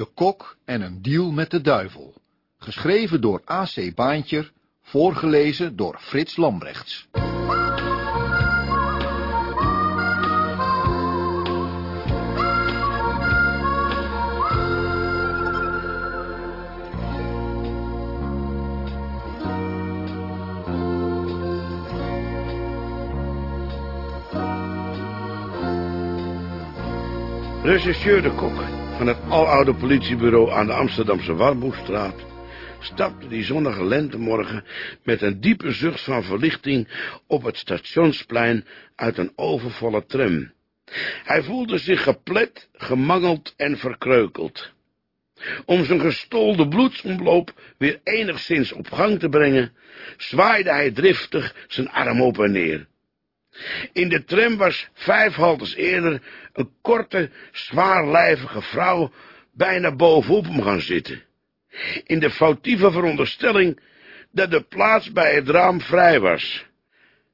De Kok en een deal met de duivel. Geschreven door A.C. Baantjer, voorgelezen door Frits Lambrechts. Rechercheur de Kok van het aloude politiebureau aan de Amsterdamse Warmoestraat stapte die zonnige lentemorgen met een diepe zucht van verlichting op het stationsplein uit een overvolle tram. Hij voelde zich geplet, gemangeld en verkreukeld. Om zijn gestolde bloedsomloop weer enigszins op gang te brengen, zwaaide hij driftig zijn arm op en neer. In de tram was vijf haltes eerder een korte, zwaarlijvige vrouw bijna bovenop hem gaan zitten. In de foutieve veronderstelling dat de plaats bij het raam vrij was.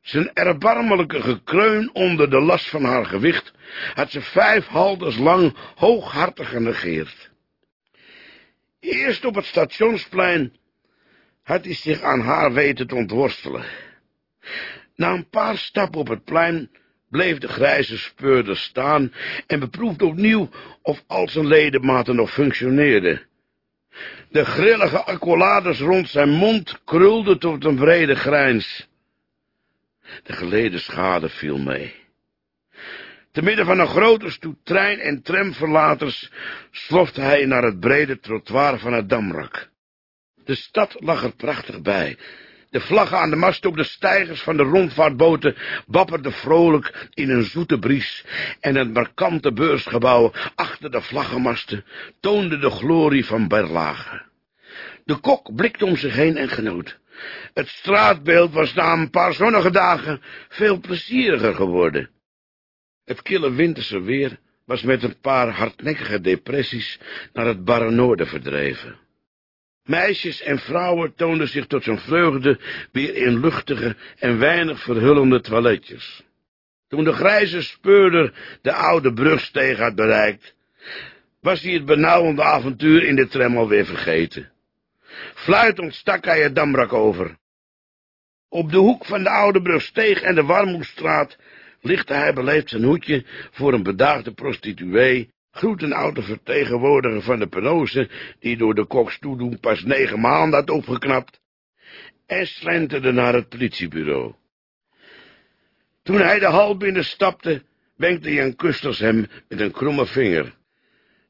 Zijn erbarmelijke gekreun onder de last van haar gewicht had ze vijf haltes lang hooghartig genegeerd. Eerst op het stationsplein had hij zich aan haar weten te ontworstelen. Na een paar stappen op het plein bleef de grijze speurder staan en beproefde opnieuw of al zijn ledematen nog functioneerden. De grillige accolades rond zijn mond krulden tot een brede grijns. De geleden schade viel mee. Te midden van een grote stoet trein- en tramverlaters slofte hij naar het brede trottoir van het Damrak. De stad lag er prachtig bij, de vlaggen aan de mast op de stijgers van de rondvaartboten wapperden vrolijk in een zoete bries, en het markante beursgebouw achter de vlaggenmasten toonde de glorie van Berlage. De kok blikte om zich heen en genoot. Het straatbeeld was na een paar zonnige dagen veel plezieriger geworden. Het kille winterse weer was met een paar hardnekkige depressies naar het barre noorden verdreven. Meisjes en vrouwen toonden zich tot zijn vreugde weer in luchtige en weinig verhullende toiletjes. Toen de grijze speurder de oude brugsteeg had bereikt, was hij het benauwende avontuur in de tram alweer vergeten. Fluitend stak hij het damrak over. Op de hoek van de oude brugsteeg en de Warmoestraat lichtte hij beleefd zijn hoedje voor een bedaagde prostituee groet een oude vertegenwoordiger van de penose, die door de koks toedoen pas negen maanden had opgeknapt, en slenterde naar het politiebureau. Toen hij de hal binnenstapte, wenkte Jan Kusters hem met een kromme vinger.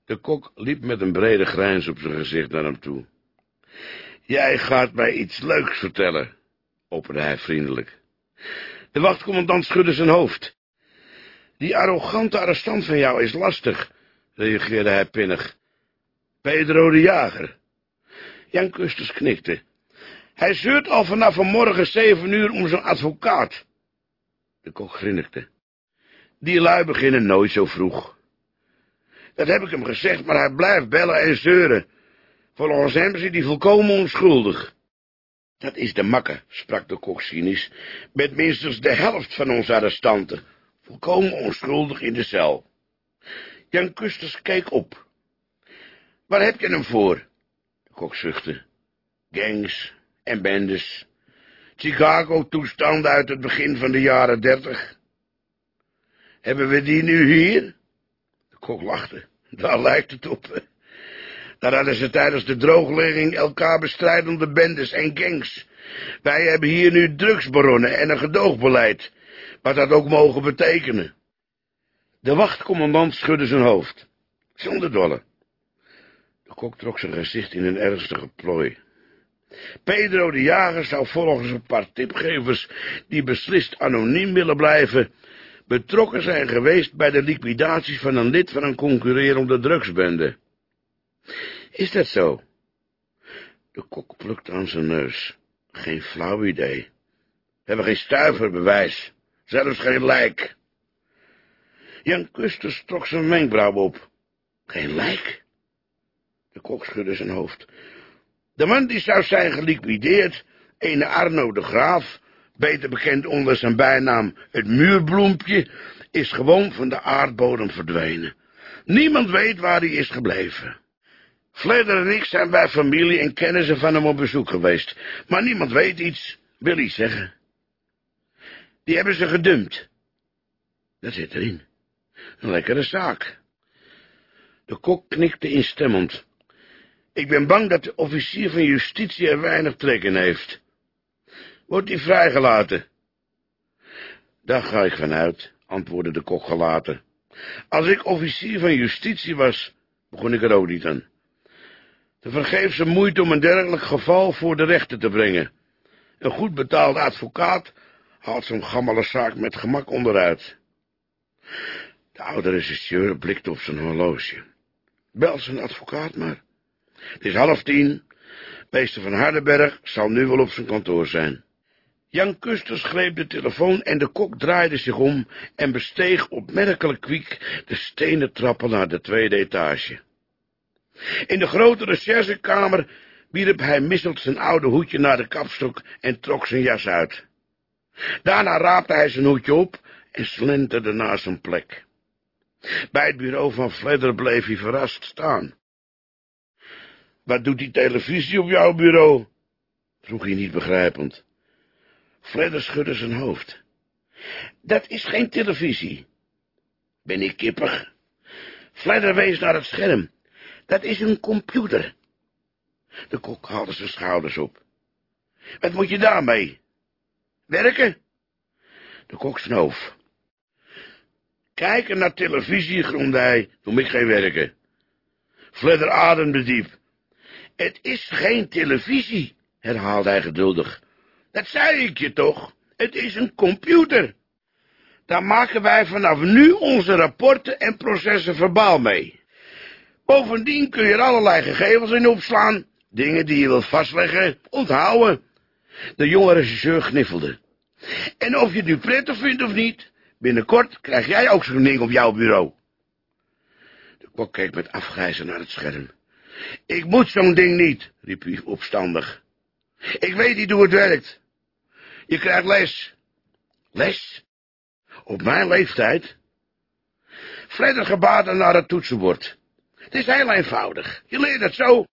De kok liep met een brede grijns op zijn gezicht naar hem toe. Jij gaat mij iets leuks vertellen, opende hij vriendelijk. De wachtcommandant schudde zijn hoofd. Die arrogante arrestant van jou is lastig, reageerde hij pinnig. Pedro de Jager. Jan Kusters knikte. Hij zeurt al vanaf vanmorgen zeven uur om zijn advocaat. De kok grinnikte. Die lui beginnen nooit zo vroeg. Dat heb ik hem gezegd, maar hij blijft bellen en zeuren. Volgens hem is hij volkomen onschuldig. Dat is de makke, sprak de kok cynisch, met minstens de helft van onze arrestanten. Volkomen onschuldig in de cel. Jan Kusters keek op. Waar heb je hem voor? De kok zuchtte. Gangs en bendes. Chicago-toestanden uit het begin van de jaren dertig. Hebben we die nu hier? De kok lachte. Daar lijkt het op. Daar hadden ze tijdens de drooglegging elkaar bestrijdende bendes en gangs. Wij hebben hier nu drugsbaronnen en een gedoogbeleid, wat dat ook mogen betekenen. De wachtcommandant schudde zijn hoofd. Zonder dolle. De kok trok zijn gezicht in een ernstige plooi. Pedro de Jager zou volgens een paar tipgevers, die beslist anoniem willen blijven, betrokken zijn geweest bij de liquidatie van een lid van een concurrerende drugsbende. Is dat zo? De kok plukte aan zijn neus. Geen flauw idee. We hebben geen stuiverbewijs, zelfs geen lijk. Jan Kusters trok zijn wenkbrauw op. Geen lijk? De kok schudde zijn hoofd. De man die zou zijn geliquideerd, ene Arno de Graaf, beter bekend onder zijn bijnaam het muurbloempje, is gewoon van de aardbodem verdwenen. Niemand weet waar hij is gebleven. Fleder en ik zijn bij familie en kennissen van hem op bezoek geweest, maar niemand weet iets, wil iets zeggen. Die hebben ze gedumpt. Dat zit erin. Een lekkere zaak. De kok knikte instemmend. Ik ben bang dat de officier van justitie er weinig trek in heeft. Wordt hij vrijgelaten? Daar ga ik vanuit, antwoordde de kok gelaten. Als ik officier van justitie was, begon ik er ook niet aan. De vergeefse moeite om een dergelijk geval voor de rechter te brengen. Een goed betaalde advocaat haalt zo'n gammele zaak met gemak onderuit. De oude regisseur blikte op zijn horloge. Bel zijn advocaat maar. Het is half tien. Meester van Hardenberg zal nu wel op zijn kantoor zijn. Jan Kusters greep de telefoon en de kok draaide zich om en besteeg opmerkelijk kwiek de stenen trappen naar de tweede etage. In de grote recherchekamer wierp hij misseld zijn oude hoedje naar de kapstok en trok zijn jas uit. Daarna raapte hij zijn hoedje op en slenterde naar zijn plek. Bij het bureau van Fledder bleef hij verrast staan. Wat doet die televisie op jouw bureau? vroeg hij niet begrijpend. Fledder schudde zijn hoofd. Dat is geen televisie. Ben ik kippig? Fledder wees naar het scherm. Dat is een computer. De kok haalde zijn schouders op. Wat moet je daarmee? Werken? De kok snoof. Kijken naar televisie, gromde hij, noem ik geen werken. Fledder ademde diep. Het is geen televisie, herhaalde hij geduldig. Dat zei ik je toch, het is een computer. Daar maken wij vanaf nu onze rapporten en processen verbaal mee. Bovendien kun je er allerlei gegevens in opslaan, dingen die je wilt vastleggen, onthouden. De jonge regisseur gniffelde. En of je het nu prettig vindt of niet, binnenkort krijg jij ook zo'n ding op jouw bureau. De kok keek met afgrijzen naar het scherm. Ik moet zo'n ding niet, riep hij opstandig. Ik weet niet hoe het werkt. Je krijgt les. Les? Op mijn leeftijd? Fredder gebaarde naar het toetsenbord. Het is heel eenvoudig. Je leert het zo.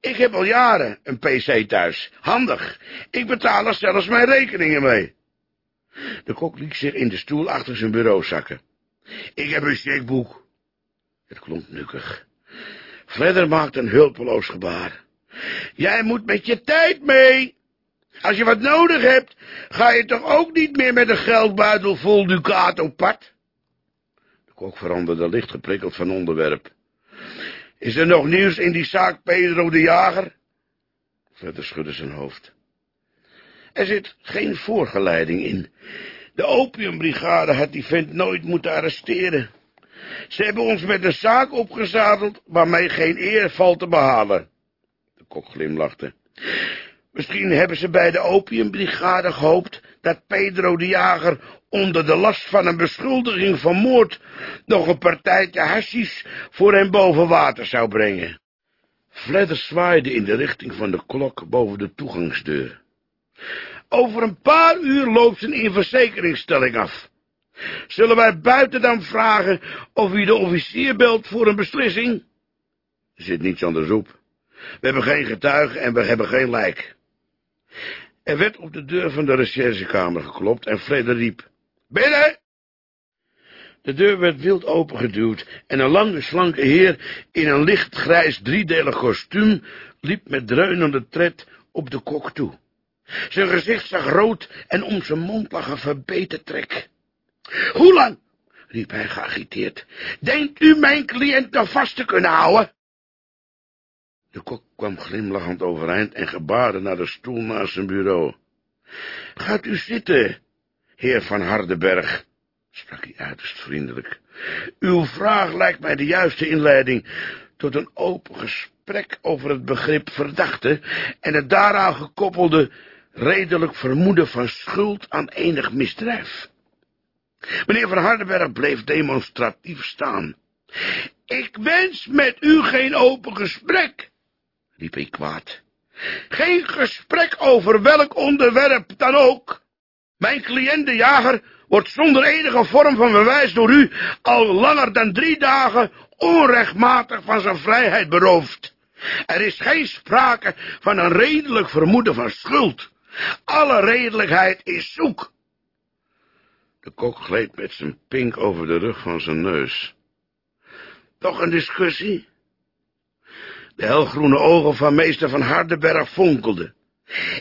Ik heb al jaren een pc thuis. Handig. Ik betaal er zelfs mijn rekeningen mee. De kok liet zich in de stoel achter zijn bureau zakken. Ik heb een checkboek. Het klonk nukkig. Fledder maakte een hulpeloos gebaar. Jij moet met je tijd mee. Als je wat nodig hebt, ga je toch ook niet meer met een geldbuidel vol ducaat op pad? De kok veranderde licht geprikkeld van onderwerp. Is er nog nieuws in die zaak Pedro de Jager? Verder schudde zijn hoofd. Er zit geen voorgeleiding in. De opiumbrigade had die vent nooit moeten arresteren. Ze hebben ons met een zaak opgezadeld waarmee geen eer valt te behalen. De kok glimlachte. Misschien hebben ze bij de opiumbrigade gehoopt dat Pedro de Jager onder de last van een beschuldiging van moord nog een partijtje hashish voor hem boven water zou brengen. Fledder zwaaide in de richting van de klok boven de toegangsdeur. Over een paar uur loopt zijn inverzekeringstelling af. Zullen wij buiten dan vragen of u de officier belt voor een beslissing? Er zit niets anders op. We hebben geen getuige en we hebben geen lijk. Er werd op de deur van de recherchekamer geklopt en Freder riep, Binnen! De deur werd wild opengeduwd en een lange, slanke heer in een licht grijs driedelig kostuum liep met dreunende tred op de kok toe. Zijn gezicht zag rood en om zijn mond lag een verbeten trek. Hoe lang, riep hij geagiteerd, denkt u mijn cliënt nog vast te kunnen houden? De kok kwam glimlachend overeind en gebaarde naar de stoel naast zijn bureau. Gaat u zitten, heer van Hardenberg, sprak hij uiterst vriendelijk. Uw vraag lijkt mij de juiste inleiding tot een open gesprek over het begrip verdachte en het daaraan gekoppelde redelijk vermoeden van schuld aan enig misdrijf. Meneer van Hardenberg bleef demonstratief staan. Ik wens met u geen open gesprek, riep hij kwaad. Geen gesprek over welk onderwerp dan ook. Mijn cliënt de jager wordt zonder enige vorm van bewijs door u al langer dan drie dagen onrechtmatig van zijn vrijheid beroofd. Er is geen sprake van een redelijk vermoeden van schuld. Alle redelijkheid is zoek. De kok gleed met zijn pink over de rug van zijn neus. Toch een discussie? De helgroene ogen van meester van Hardenberg fonkelden.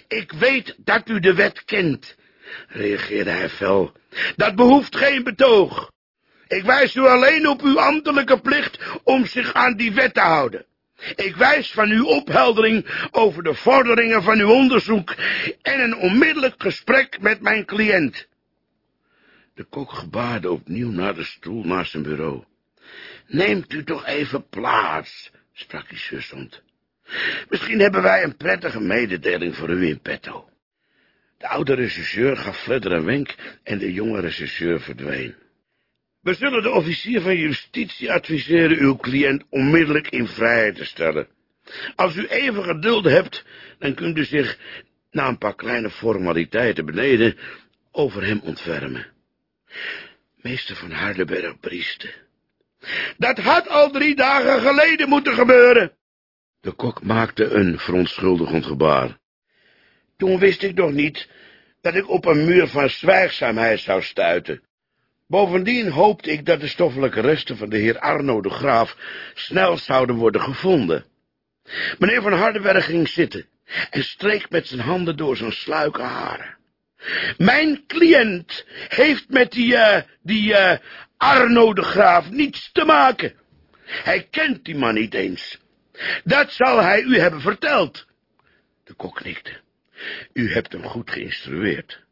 Ik weet dat u de wet kent, reageerde hij fel. Dat behoeft geen betoog. Ik wijs u alleen op uw ambtelijke plicht om zich aan die wet te houden. Ik wijs van uw opheldering over de vorderingen van uw onderzoek en een onmiddellijk gesprek met mijn cliënt. De kok gebaarde opnieuw naar de stoel naast zijn bureau. Neemt u toch even plaats, sprak hij sussend. Misschien hebben wij een prettige mededeling voor u in petto. De oude regisseur gaf Fledder een wenk en de jonge regisseur verdween. We zullen de officier van justitie adviseren uw cliënt onmiddellijk in vrijheid te stellen. Als u even geduld hebt, dan kunt u zich, na een paar kleine formaliteiten beneden, over hem ontfermen. Meester van Hardenberg brieste. Dat had al drie dagen geleden moeten gebeuren. De kok maakte een verontschuldigend gebaar. Toen wist ik nog niet dat ik op een muur van zwijgzaamheid zou stuiten. Bovendien hoopte ik dat de stoffelijke resten van de heer Arno de Graaf snel zouden worden gevonden. Meneer van Hardenberg ging zitten en streek met zijn handen door zijn sluike haren. Mijn cliënt heeft met die, uh, die uh, Arno de Graaf niets te maken. Hij kent die man niet eens. Dat zal hij u hebben verteld. De kok knikte. U hebt hem goed geïnstrueerd.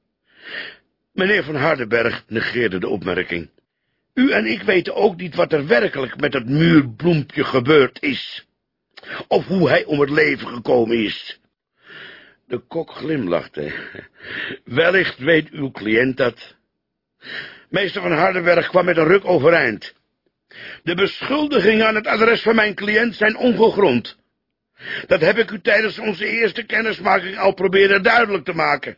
Meneer van Hardenberg negeerde de opmerking. U en ik weten ook niet wat er werkelijk met het muurbloempje gebeurd is. Of hoe hij om het leven gekomen is. De kok glimlachte. Wellicht weet uw cliënt dat. Meester van Hardenberg kwam met een ruk overeind. De beschuldigingen aan het adres van mijn cliënt zijn ongegrond. Dat heb ik u tijdens onze eerste kennismaking al proberen duidelijk te maken.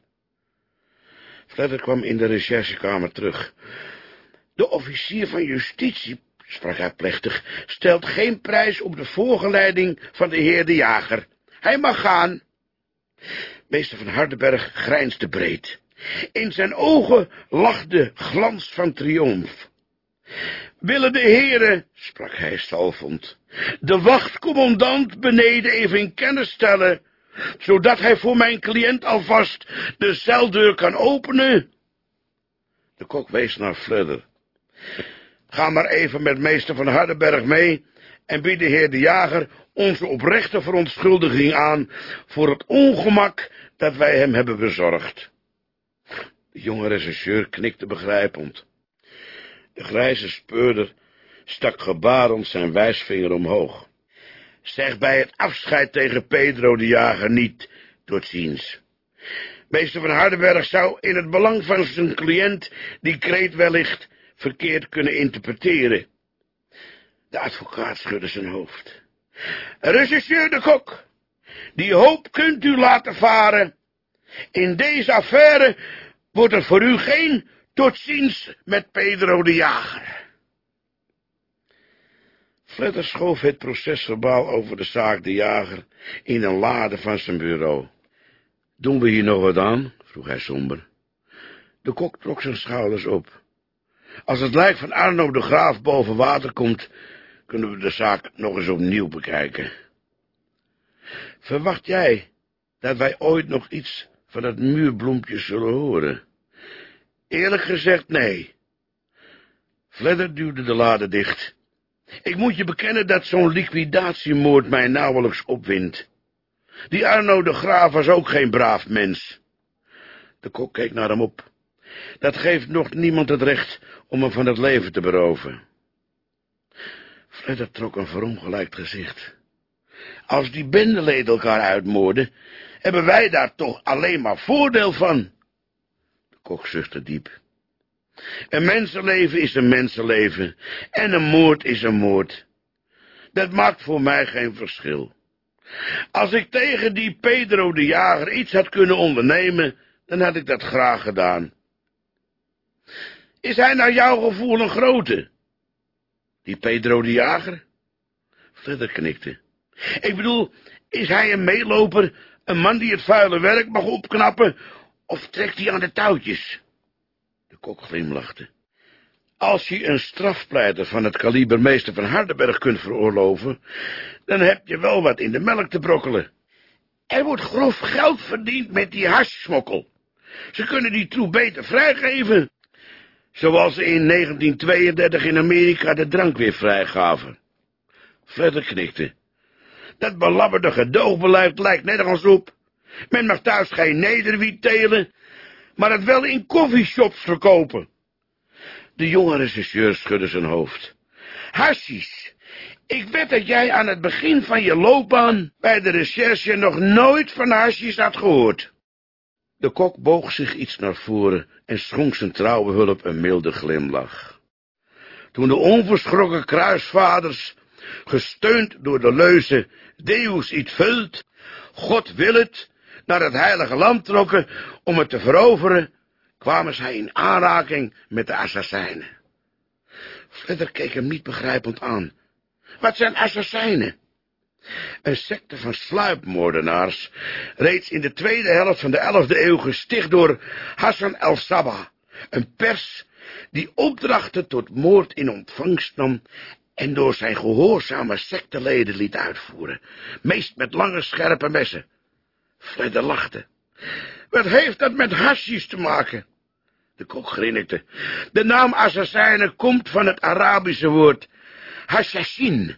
Fledder kwam in de recherchekamer terug. De officier van justitie, sprak hij plechtig, stelt geen prijs op de voorgeleiding van de heer de jager. Hij mag gaan. Meester van Hardenberg grijnsde breed. In zijn ogen lag de glans van triomf. Willen de heren, sprak hij stalvond, de wachtcommandant beneden even in kennis stellen, zodat hij voor mijn cliënt alvast de celdeur kan openen? De kok wees naar Fludder. Ga maar even met meester van Hardenberg mee en bied de heer de jager onze oprechte verontschuldiging aan voor het ongemak dat wij hem hebben bezorgd. De jonge regisseur knikte begrijpend. De grijze speurder stak gebarend zijn wijsvinger omhoog. Zeg bij het afscheid tegen Pedro de Jager niet tot ziens. Meester van Hardenberg zou in het belang van zijn cliënt die kreet wellicht verkeerd kunnen interpreteren. De advocaat schudde zijn hoofd. Regisseur de Kok, die hoop kunt u laten varen. In deze affaire wordt er voor u geen tot ziens met Pedro de Jager. Fletter schoof het procesverbaal over de zaak de Jager in een lade van zijn bureau. Doen we hier nog wat aan? vroeg hij somber. De kok trok zijn schouders op. Als het lijk van Arno de Graaf boven water komt, kunnen we de zaak nog eens opnieuw bekijken. Verwacht jij dat wij ooit nog iets van dat muurbloempje zullen horen? Eerlijk gezegd, nee. Fledder duwde de lade dicht. Ik moet je bekennen dat zo'n liquidatiemoord mij nauwelijks opwindt. Die Arno de Graaf was ook geen braaf mens. De kok keek naar hem op. Dat geeft nog niemand het recht om hem van het leven te beroven. Fledder trok een verongelijkt gezicht. Als die bendeleden elkaar uitmoorden, hebben wij daar toch alleen maar voordeel van. De kok zuchtte diep. Een mensenleven is een mensenleven, en een moord is een moord. Dat maakt voor mij geen verschil. Als ik tegen die Pedro de Jager iets had kunnen ondernemen, dan had ik dat graag gedaan. Is hij naar jouw gevoel een grote? Die Pedro de Jager? Fledder knikte. Ik bedoel, is hij een meeloper, een man die het vuile werk mag opknappen, of trekt hij aan de touwtjes? Kok glimlachte. Als je een strafpleiter van het kaliber meester van Hardenberg kunt veroorloven, dan heb je wel wat in de melk te brokkelen. Er wordt grof geld verdiend met die hashsmokkel. Ze kunnen die troep beter vrijgeven. Zoals ze in 1932 in Amerika de drank weer vrijgaven. Fledder knikte. Dat belabberde gedoogbeleid lijkt nergens op. Men mag thuis geen nederwiet telen, maar het wel in koffieshops verkopen. De jonge regisseur schudde zijn hoofd. Hashish, ik weet dat jij aan het begin van je loopbaan bij de recherche nog nooit van hashish had gehoord. De kok boog zich iets naar voren en schonk zijn trouwe hulp een milde glimlach. Toen de onverschrokken kruisvaders, gesteund door de leuze Deus it vult, God wil het, naar het heilige land trokken om het te veroveren, kwamen zij in aanraking met de assassijnen. Fledder keek hem niet begrijpend aan. Wat zijn assassijnen? Een secte van sluipmoordenaars, reeds in de tweede helft van de elfde eeuw gesticht door Hassan el-Sabah, een pers die opdrachten tot moord in ontvangst nam en door zijn gehoorzame secteleden liet uitvoeren, meest met lange scherpe messen. Fledder lachte. Wat heeft dat met hashish te maken? De kok grinnikte. De naam assassijnen komt van het Arabische woord hashashin.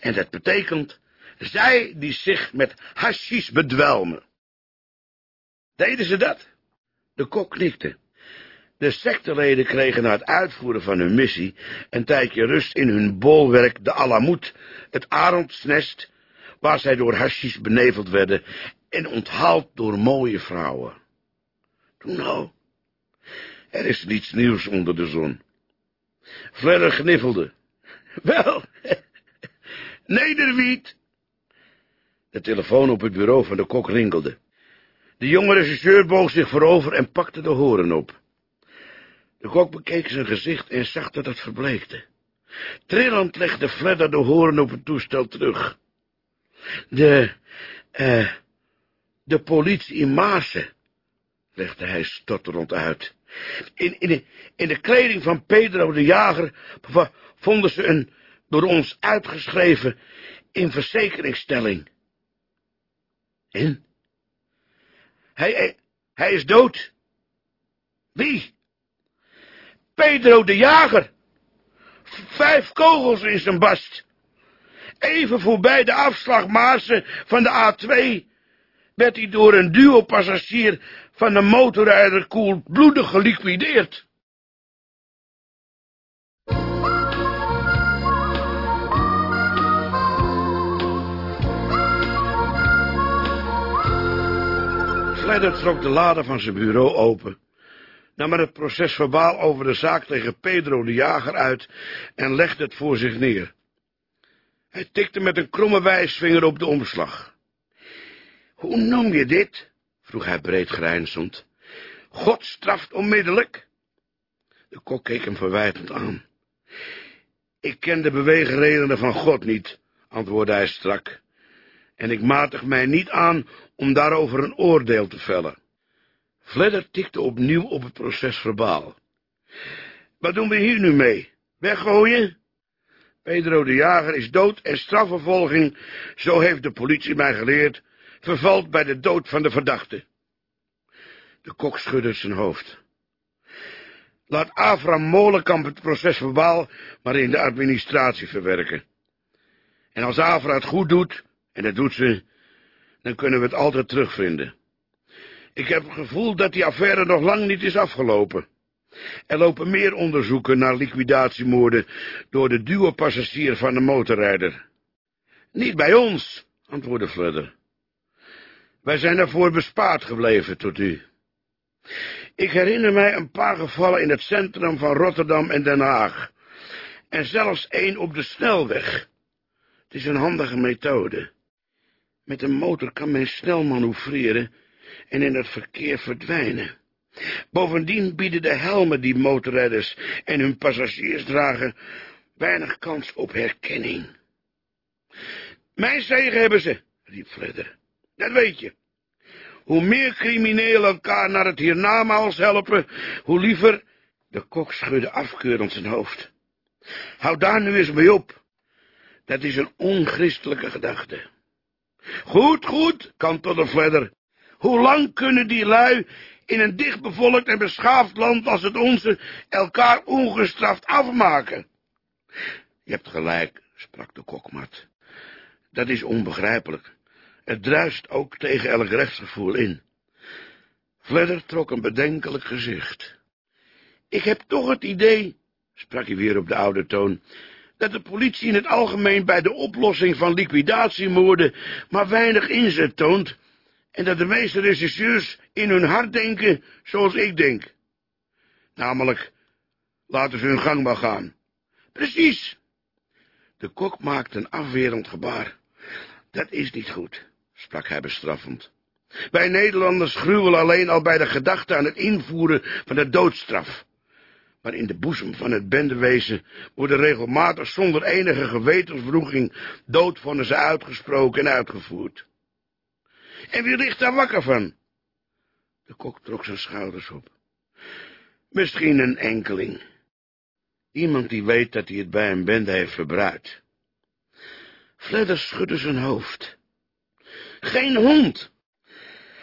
En dat betekent, zij die zich met hashish bedwelmen. Deden ze dat? De kok knikte. De secteleden kregen na het uitvoeren van hun missie een tijdje rust in hun bolwerk, de Alamut, het arondsnest, waar zij door hashish beneveld werden en onthaald door mooie vrouwen. Toen er is niets nieuws onder de zon. Fledder gniffelde. Wel, Nederwiet. De telefoon op het bureau van de kok rinkelde. De jonge regisseur boog zich voorover en pakte de horen op. De kok bekeek zijn gezicht en zag dat het verbleekte. Trillend legde Fledder de horen op het toestel terug. De, eh, de politie in Maasen, legde hij stotterend uit. In, in, de, in de kleding van Pedro de Jager vonden ze een door ons uitgeschreven inverzekeringstelling. En? Hij, hij, is dood. Wie? Pedro de Jager. Vijf kogels in zijn bast. Even voorbij de afslag Maasen van de A2 werd hij door een duo-passagier van de motorrijder koelbloedig geliquideerd. Fledder trok de lade van zijn bureau open, nam het proces verbaal over de zaak tegen Pedro de Jager uit en legde het voor zich neer. Hij tikte met een kromme wijsvinger op de omslag. Hoe noem je dit? vroeg hij breed grijnzend. God straft onmiddellijk? De kok keek hem verwijtend aan. Ik ken de beweegredenen van God niet, antwoordde hij strak, en ik matig mij niet aan om daarover een oordeel te vellen. Fledder tikte opnieuw op het proces verbaal. Wat doen we hier nu mee? Weggooien? Pedro de Jager is dood en strafvervolging, zo heeft de politie mij geleerd, vervalt bij de dood van de verdachte. De kok schudde zijn hoofd. Laat Avram Molenkamp het proces verbaal maar in de administratie verwerken. En als Avra het goed doet, en dat doet ze, dan kunnen we het altijd terugvinden. Ik heb het gevoel dat die affaire nog lang niet is afgelopen. Er lopen meer onderzoeken naar liquidatiemoorden door de duo-passagier van de motorrijder. Niet bij ons, antwoordde Fludder. Wij zijn daarvoor bespaard gebleven tot u. Ik herinner mij een paar gevallen in het centrum van Rotterdam en Den Haag. En zelfs één op de snelweg. Het is een handige methode. Met een motor kan men snel manoeuvreren en in het verkeer verdwijnen. Bovendien bieden de helmen die motorrijders en hun passagiers dragen weinig kans op herkenning. Mijn zegen hebben ze, riep Fledder. Dat weet je. Hoe meer criminelen elkaar naar het hiernamaals helpen, hoe liever... De kok schudde afkeurend zijn hoofd. Hou daar nu eens mee op. Dat is een onchristelijke gedachte. Goed, goed, kantelde Fledder. Hoe lang kunnen die lui in een dichtbevolkt en beschaafd land als het onze elkaar ongestraft afmaken? Je hebt gelijk, sprak de kokmat. Dat is onbegrijpelijk. Het druist ook tegen elk rechtsgevoel in. Fledder trok een bedenkelijk gezicht. Ik heb toch het idee, sprak hij weer op de oude toon, dat de politie in het algemeen bij de oplossing van liquidatiemoorden maar weinig inzet toont, en dat de meeste regisseurs in hun hart denken zoals ik denk. Namelijk, laten ze hun gang maar gaan. Precies. De kok maakte een afwerend gebaar. Dat is niet goed, sprak hij bestraffend. Wij Nederlanders gruwelen alleen al bij de gedachte aan het invoeren van de doodstraf. Maar in de boezem van het bendewezen worden regelmatig zonder enige gewetenswroeging doodvonnissen uitgesproken en uitgevoerd. En wie ligt daar wakker van? De kok trok zijn schouders op. Misschien een enkeling. Iemand die weet dat hij het bij een bende heeft verbruikt. Fledder schudde zijn hoofd. Geen hond.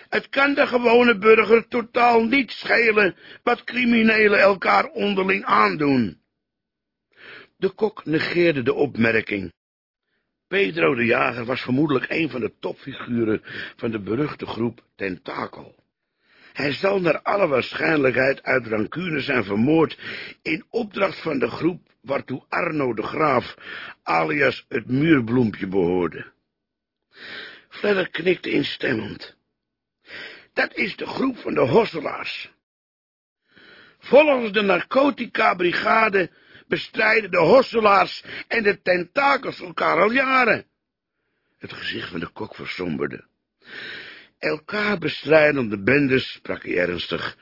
Het kan de gewone burger totaal niet schelen wat criminelen elkaar onderling aandoen. De kok negeerde de opmerking. Pedro de Jager was vermoedelijk een van de topfiguren van de beruchte groep Tentakel. Hij zal naar alle waarschijnlijkheid uit rancune zijn vermoord in opdracht van de groep waartoe Arno de Graaf, alias het muurbloempje, behoorde. Verder knikte instemmend. Dat is de groep van de hosselaars. Volgens de narcotica-brigade bestrijden de hosselaars en de tentakels elkaar al jaren. Het gezicht van de kok versomberde. Elkaar bestrijdende bendes, sprak hij ernstig,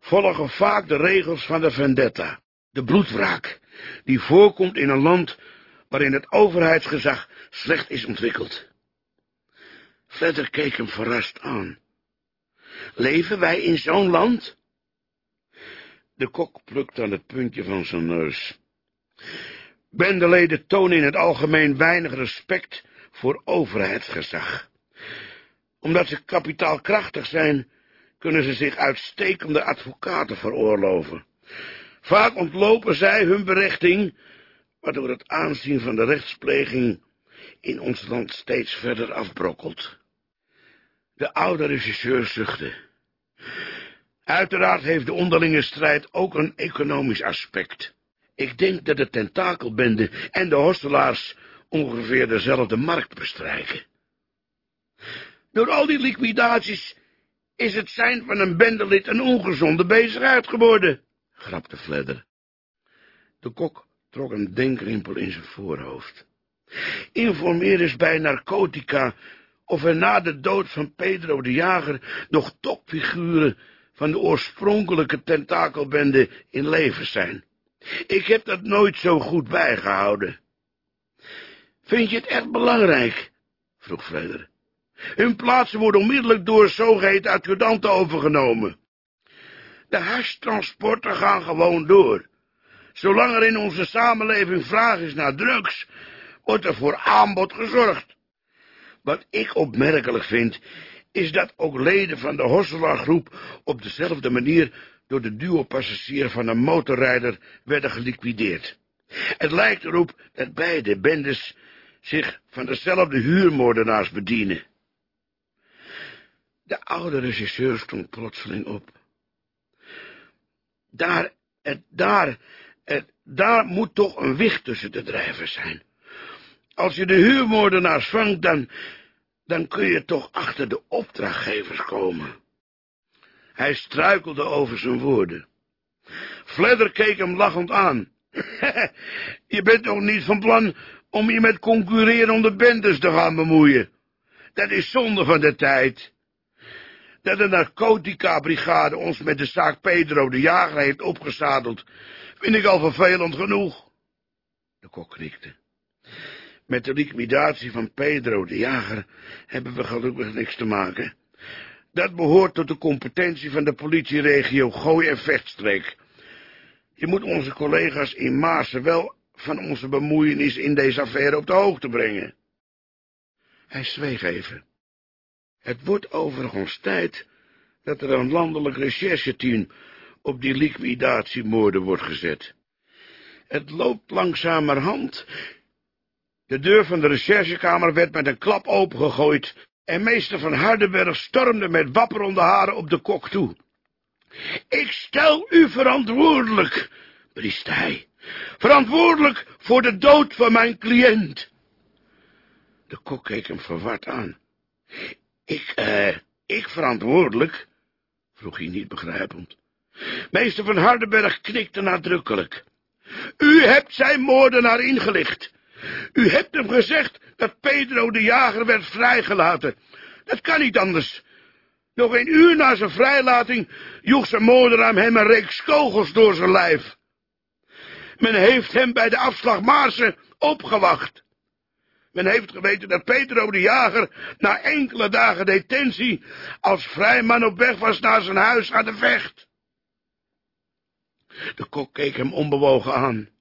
volgen vaak de regels van de vendetta, de bloedwraak, die voorkomt in een land waarin het overheidsgezag slecht is ontwikkeld. Fledder keek hem verrast aan. Leven wij in zo'n land? De kok plukte aan het puntje van zijn neus. Bendeleden tonen in het algemeen weinig respect voor overheidsgezag. Omdat ze kapitaalkrachtig zijn, kunnen ze zich uitstekende advocaten veroorloven. Vaak ontlopen zij hun berechting, waardoor het aanzien van de rechtspleging in ons land steeds verder afbrokkelt. De oude regisseur zuchtte. Uiteraard heeft de onderlinge strijd ook een economisch aspect. Ik denk dat de tentakelbende en de hostelaars ongeveer dezelfde markt bestrijken. Door al die liquidaties is het zijn van een bendelid een ongezonde bezigheid geworden, grapte Fledder. De kok trok een denkrimpel in zijn voorhoofd. Informeer eens bij narcotica of er na de dood van Pedro de Jager nog topfiguren van de oorspronkelijke tentakelbende in leven zijn. Ik heb dat nooit zo goed bijgehouden. Vind je het echt belangrijk? vroeg Freder. Hun plaatsen worden onmiddellijk door zogeheten adjudanten overgenomen. De hashtransporten gaan gewoon door. Zolang er in onze samenleving vraag is naar drugs, wordt er voor aanbod gezorgd. Wat ik opmerkelijk vind, is dat ook leden van de Hosselaargroep op dezelfde manier door de duo-passagier van een motorrijder werden geliquideerd. Het lijkt erop dat beide bendes zich van dezelfde huurmoordenaars bedienen. De oude regisseur stond plotseling op. Daar, daar, daar moet toch een wicht tussen de drijvers zijn. Als je de huurmoordenaars vangt, dan, dan kun je toch achter de opdrachtgevers komen. Hij struikelde over zijn woorden. Fledder keek hem lachend aan. je bent toch niet van plan om je met concurrerende bendes te gaan bemoeien? Dat is zonde van de tijd. Dat de narcotica-brigade ons met de zaak Pedro de Jager heeft opgezadeld, vind ik al vervelend genoeg. De kok knikte. Met de liquidatie van Pedro de Jager hebben we gelukkig niks te maken. Dat behoort tot de competentie van de politieregio Gooi en Vechtstreek. Je moet onze collega's in Maasen wel van onze bemoeienis in deze affaire op de hoogte brengen. Hij zweeg even. Het wordt overigens tijd dat er een landelijk rechercheteam op die liquidatiemoorden wordt gezet. Het loopt langzamerhand. De deur van de recherchekamer werd met een klap opengegooid en meester van Hardenberg stormde met wapperende haren op de kok toe. Ik stel u verantwoordelijk, brieste hij, verantwoordelijk voor de dood van mijn cliënt. De kok keek hem verward aan. Ik, eh, ik verantwoordelijk? vroeg hij niet begrijpend. Meester van Hardenberg knikte nadrukkelijk. U hebt zijn moordenaar ingelicht. U hebt hem gezegd dat Pedro de Jager werd vrijgelaten. Dat kan niet anders. Nog een uur na zijn vrijlating joeg zijn moordenaar hem een reeks kogels door zijn lijf. Men heeft hem bij de afslag Maarsen opgewacht. Men heeft geweten dat Pedro de Jager na enkele dagen detentie als vrijman op weg was naar zijn huis aan de vecht. De kok keek hem onbewogen aan.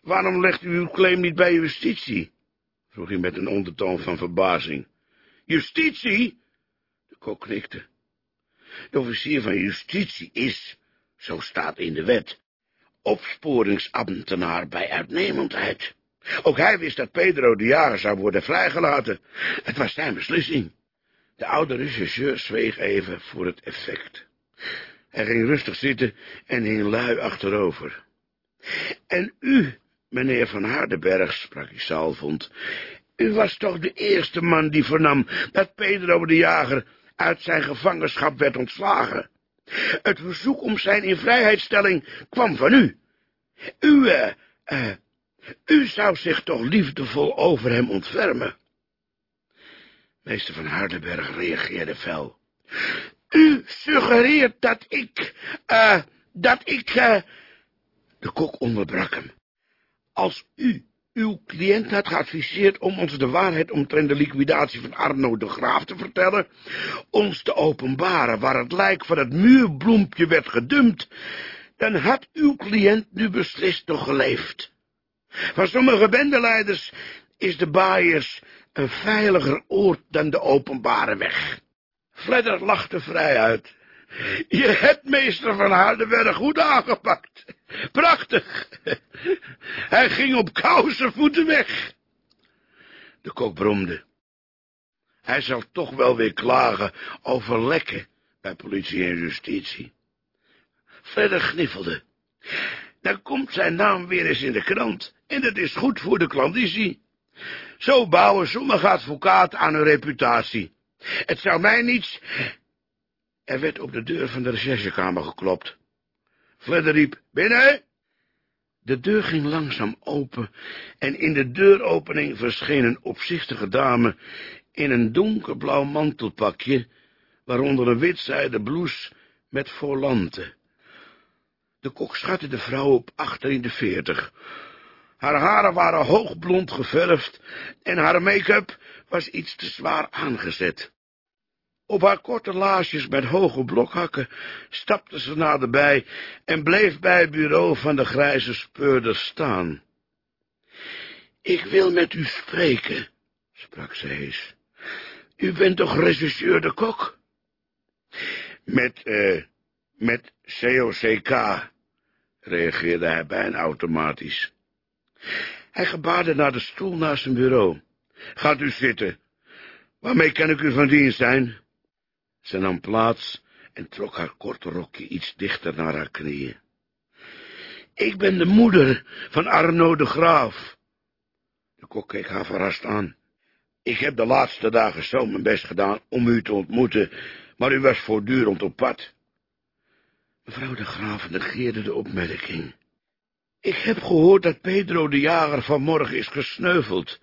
Waarom legt u uw claim niet bij justitie? vroeg hij met een ondertoon van verbazing. Justitie? De kok knikte. De officier van justitie is, zo staat in de wet, opsporingsambtenaar bij uitnemendheid. Ook hij wist dat Pedro de Jager zou worden vrijgelaten. Het was zijn beslissing. De oude rechercheur zweeg even voor het effect. Hij ging rustig zitten en hing lui achterover. En u, meneer van Hardenberg, sprak hij salvond, u was toch de eerste man die vernam dat Pedro de Jager uit zijn gevangenschap werd ontslagen. Het verzoek om zijn invrijheidstelling kwam van u. U, eh, uh, u zou zich toch liefdevol over hem ontfermen. Meester van Hardenberg reageerde fel. U suggereert dat ik, eh, dat ik, uh... De kok onderbrak hem. Als u uw cliënt had geadviseerd om ons de waarheid omtrent de liquidatie van Arno de Graaf te vertellen, ons te openbaren waar het lijk van het muurbloempje werd gedumpt, dan had uw cliënt nu beslist nog geleefd. Voor sommige bendeleiders is de baaiers een veiliger oord dan de openbare weg. Fledder lachte vrij uit. Je hebt meester van Hardenberg goed aangepakt. Prachtig. Hij ging op kousen voeten weg. De kok bromde. Hij zal toch wel weer klagen over lekken bij politie en justitie. Verder gniffelde. Dan komt zijn naam weer eens in de krant, en dat is goed voor de klandizie. Zo bouwen sommige advocaten aan hun reputatie. Het zou mij niets... Er werd op de deur van de recherchekamer geklopt. Fledder riep, binnen! De deur ging langzaam open, en in de deuropening verscheen een opzichtige dame in een donkerblauw mantelpakje, waaronder een witzijde blouse met volante. De kok schatte de vrouw op achter in de veertig. Haar haren waren hoogblond geverfd en haar make-up was iets te zwaar aangezet. Op haar korte laarsjes met hoge blokhakken stapte ze naderbij en bleef bij het bureau van de grijze speurder staan. Ik wil met u spreken, sprak ze hees. U bent toch regisseur de kok? Met, eh, met COCK, reageerde hij bijna automatisch. Hij gebaarde naar de stoel naast zijn bureau. Gaat u zitten. Waarmee kan ik u van dienst zijn? Ze nam plaats en trok haar korte rokje iets dichter naar haar knieën. Ik ben de moeder van Arno de Graaf. De kok keek haar verrast aan. Ik heb de laatste dagen zo mijn best gedaan om u te ontmoeten, maar u was voortdurend op pad. Mevrouw de Graaf negeerde de opmerking. Ik heb gehoord dat Pedro de Jager vanmorgen is gesneuveld.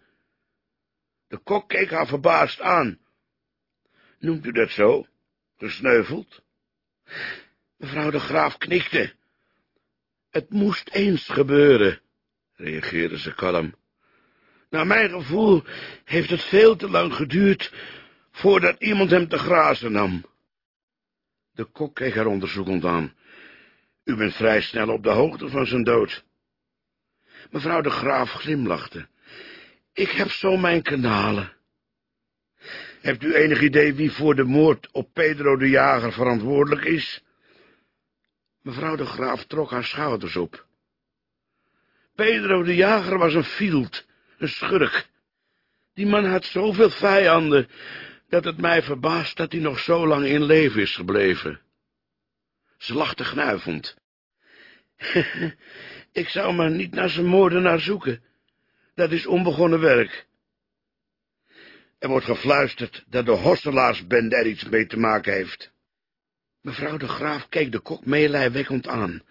De kok keek haar verbaasd aan. Noemt u dat zo? Gesneuveld? Mevrouw de Graaf knikte. Het moest eens gebeuren, reageerde ze kalm. Naar mijn gevoel heeft het veel te lang geduurd voordat iemand hem te grazen nam. De kok keek haar onderzoekend aan. U bent vrij snel op de hoogte van zijn dood. Mevrouw de Graaf glimlachte. Ik heb zo mijn kanalen. Hebt u enig idee wie voor de moord op Pedro de Jager verantwoordelijk is? Mevrouw de Graaf trok haar schouders op. Pedro de Jager was een field, een schurk. Die man had zoveel vijanden, dat het mij verbaast dat hij nog zo lang in leven is gebleven. Ze lachte gnuivend. Ik zou maar niet naar zijn moordenaar zoeken. Dat is onbegonnen werk. Er wordt gefluisterd dat de Hosselaarsbende er iets mee te maken heeft. Mevrouw de Graaf keek de kok meelijwekkend aan.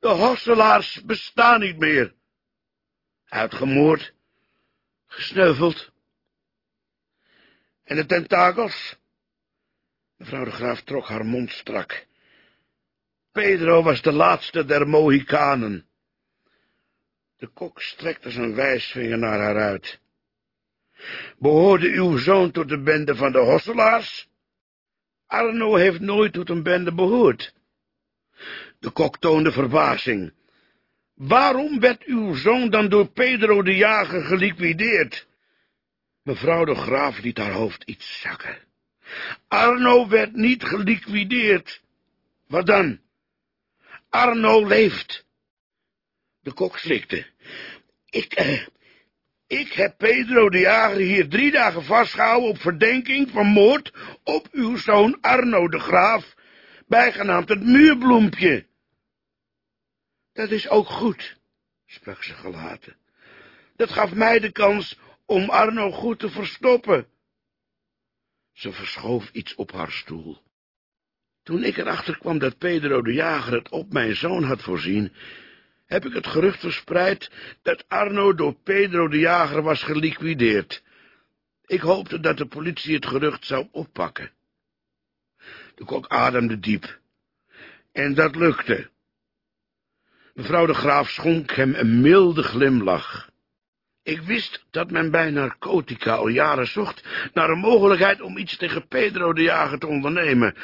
De Hosselaars bestaan niet meer. Uitgemoord, gesneuveld. En de tentakels? Mevrouw de Graaf trok haar mond strak. Pedro was de laatste der Mohikanen. De kok strekte zijn wijsvinger naar haar uit. Behoorde uw zoon tot de bende van de Hosselaars? Arno heeft nooit tot een bende behoord. De kok toonde verbazing. Waarom werd uw zoon dan door Pedro de Jager geliquideerd? Mevrouw de Graaf liet haar hoofd iets zakken. Arno werd niet geliquideerd. Wat dan? Arno leeft. De kok slikte. Ik, eh, ik heb Pedro de Jager hier drie dagen vastgehouden op verdenking van moord op uw zoon Arno de Graaf, bijgenaamd het muurbloempje. Dat is ook goed, sprak ze gelaten. Dat gaf mij de kans om Arno goed te verstoppen. Ze verschoof iets op haar stoel. Toen ik erachter kwam dat Pedro de Jager het op mijn zoon had voorzien, heb ik het gerucht verspreid dat Arno door Pedro de Jager was geliquideerd. Ik hoopte dat de politie het gerucht zou oppakken. De kok ademde diep. En dat lukte. Mevrouw de Graaf schonk hem een milde glimlach. Ik wist dat men bij narcotica al jaren zocht naar een mogelijkheid om iets tegen Pedro de Jager te ondernemen.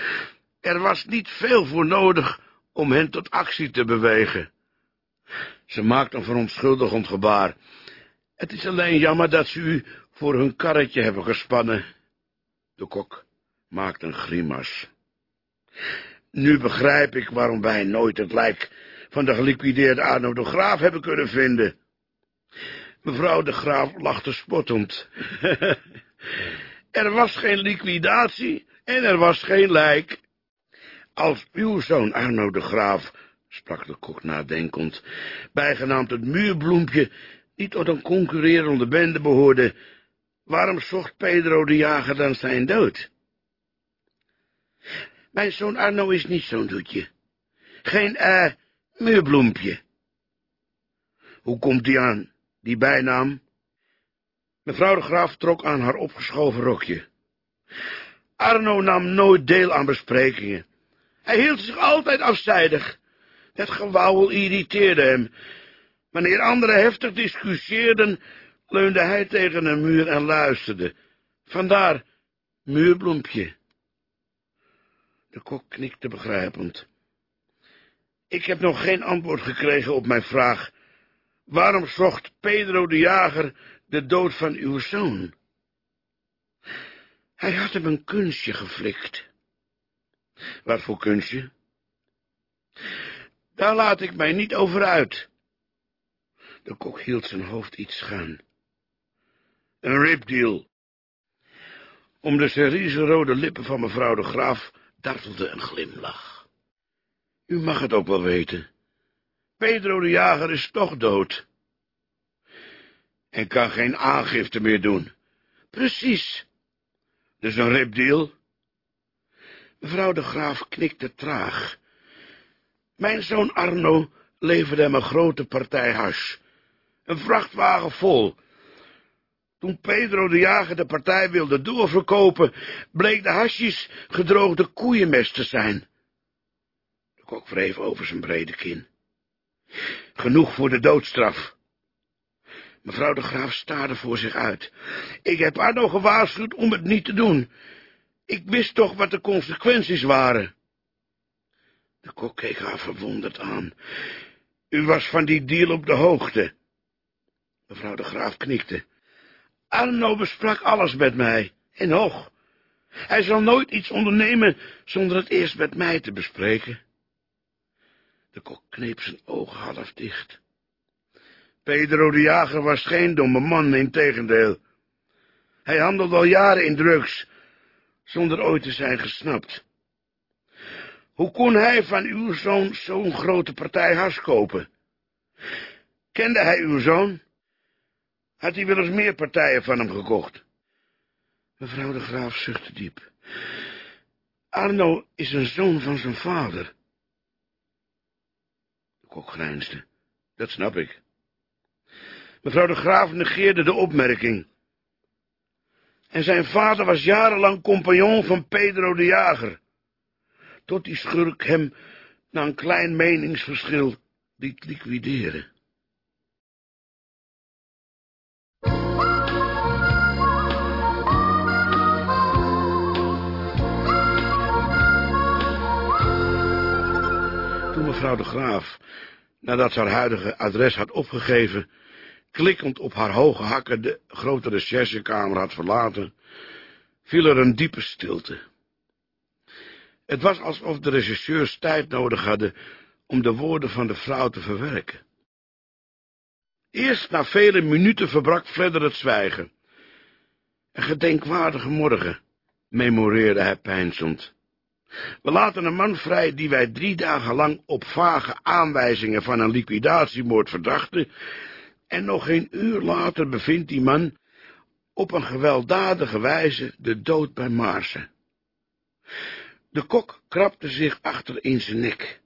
Er was niet veel voor nodig om hen tot actie te bewegen. Ze maakte een verontschuldigend gebaar. Het is alleen jammer dat ze u voor hun karretje hebben gespannen. De kok maakte een grimas. Nu begrijp ik waarom wij nooit het lijk van de geliquideerde Arno de Graaf hebben kunnen vinden. Mevrouw de Graaf lachte spottend. er was geen liquidatie en er was geen lijk. Als uw zoon Arno de Graaf sprak de kok nadenkend, bijgenaamd het muurbloempje, niet tot een concurrerende bende behoorde, waarom zocht Pedro de Jager dan zijn dood? Mijn zoon Arno is niet zo'n doetje. Geen, eh, muurbloempje. Hoe komt die aan, die bijnaam? Mevrouw de Graaf trok aan haar opgeschoven rokje. Arno nam nooit deel aan besprekingen. Hij hield zich altijd afzijdig. Het gewauwel irriteerde hem. Wanneer anderen heftig discussieerden, leunde hij tegen een muur en luisterde. Vandaar muurbloempje. De kok knikte begrijpend. Ik heb nog geen antwoord gekregen op mijn vraag. Waarom zocht Pedro de Jager de dood van uw zoon? Hij had hem een kunstje geflikt. Wat voor kunstje? Daar laat ik mij niet over uit. De kok hield zijn hoofd iets schuin. Een ripdeal. Om de cerise rode lippen van mevrouw de Graaf dartelde een glimlach. U mag het ook wel weten. Pedro de Jager is toch dood. En kan geen aangifte meer doen. Precies. Dus een ripdeal? Mevrouw de Graaf knikte traag. Mijn zoon Arno leverde hem een grote partij hash. Een vrachtwagen vol. Toen Pedro de Jager de partij wilde doorverkopen, bleek de hasjes gedroogde koeienmest te zijn. De kok wreef over zijn brede kin. Genoeg voor de doodstraf. Mevrouw de Graaf staarde voor zich uit. Ik heb Arno gewaarschuwd om het niet te doen. Ik wist toch wat de consequenties waren. De kok keek haar verwonderd aan. U was van die deal op de hoogte. Mevrouw de Graaf knikte. Arno besprak alles met mij, en nog. Hij zal nooit iets ondernemen zonder het eerst met mij te bespreken. De kok kneep zijn ogen half dicht. Pedro de Jager was geen domme man, integendeel. Hij handelde al jaren in drugs, zonder ooit te zijn gesnapt. Hoe kon hij van uw zoon zo'n grote partij has kopen? Kende hij uw zoon? Had hij wel eens meer partijen van hem gekocht? Mevrouw de Graaf zuchtte diep. Arno is een zoon van zijn vader. De kok grijnsde. Dat snap ik. Mevrouw de Graaf negeerde de opmerking. En zijn vader was jarenlang compagnon van Pedro de Jager. Tot die schurk hem na een klein meningsverschil liet liquideren. Toen mevrouw de Graaf, nadat ze haar huidige adres had opgegeven, klikkend op haar hoge hakken de grote recherchekamer had verlaten, viel er een diepe stilte. Het was alsof de regisseurs tijd nodig hadden om de woorden van de vrouw te verwerken. Eerst na vele minuten verbrak Fledder het zwijgen. Een gedenkwaardige morgen, memoreerde hij peinzend. We laten een man vrij die wij drie dagen lang op vage aanwijzingen van een liquidatiemoord verdachten, en nog geen uur later bevindt die man op een gewelddadige wijze de dood bij Maarsen. De kok krabde zich achter in zijn nek.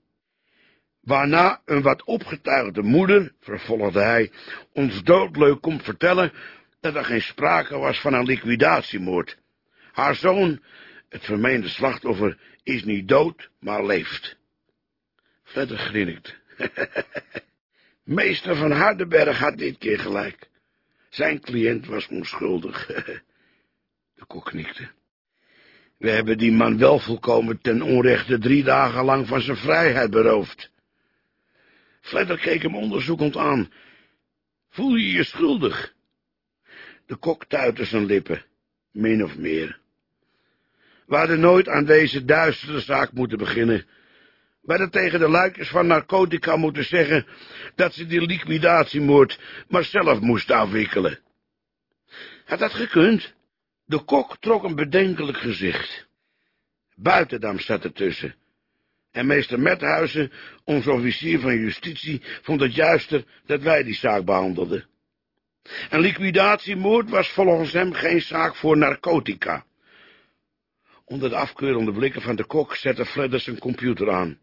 Waarna een wat opgetuigde moeder, vervolgde hij, ons doodleuk komt vertellen dat er geen sprake was van een liquidatiemoord. Haar zoon, het vermeende slachtoffer, is niet dood, maar leeft. Fledder grinnikte. Meester van Hardenberg had dit keer gelijk. Zijn cliënt was onschuldig. De kok knikte. We hebben die man wel volkomen ten onrechte drie dagen lang van zijn vrijheid beroofd. Fledder keek hem onderzoekend aan. Voel je je schuldig? De kok tuitte zijn lippen, min of meer. We hadden nooit aan deze duistere zaak moeten beginnen. We hadden tegen de luikjes van narcotica moeten zeggen dat ze die liquidatiemoord maar zelf moesten afwikkelen. Had dat gekund? De kok trok een bedenkelijk gezicht. Buitendam zat ertussen. En meester Methuizen, onze officier van justitie, vond het juister dat wij die zaak behandelden. Een liquidatiemoord was volgens hem geen zaak voor narcotica. Onder de afkeurende blikken van de kok zette Fledder zijn computer aan.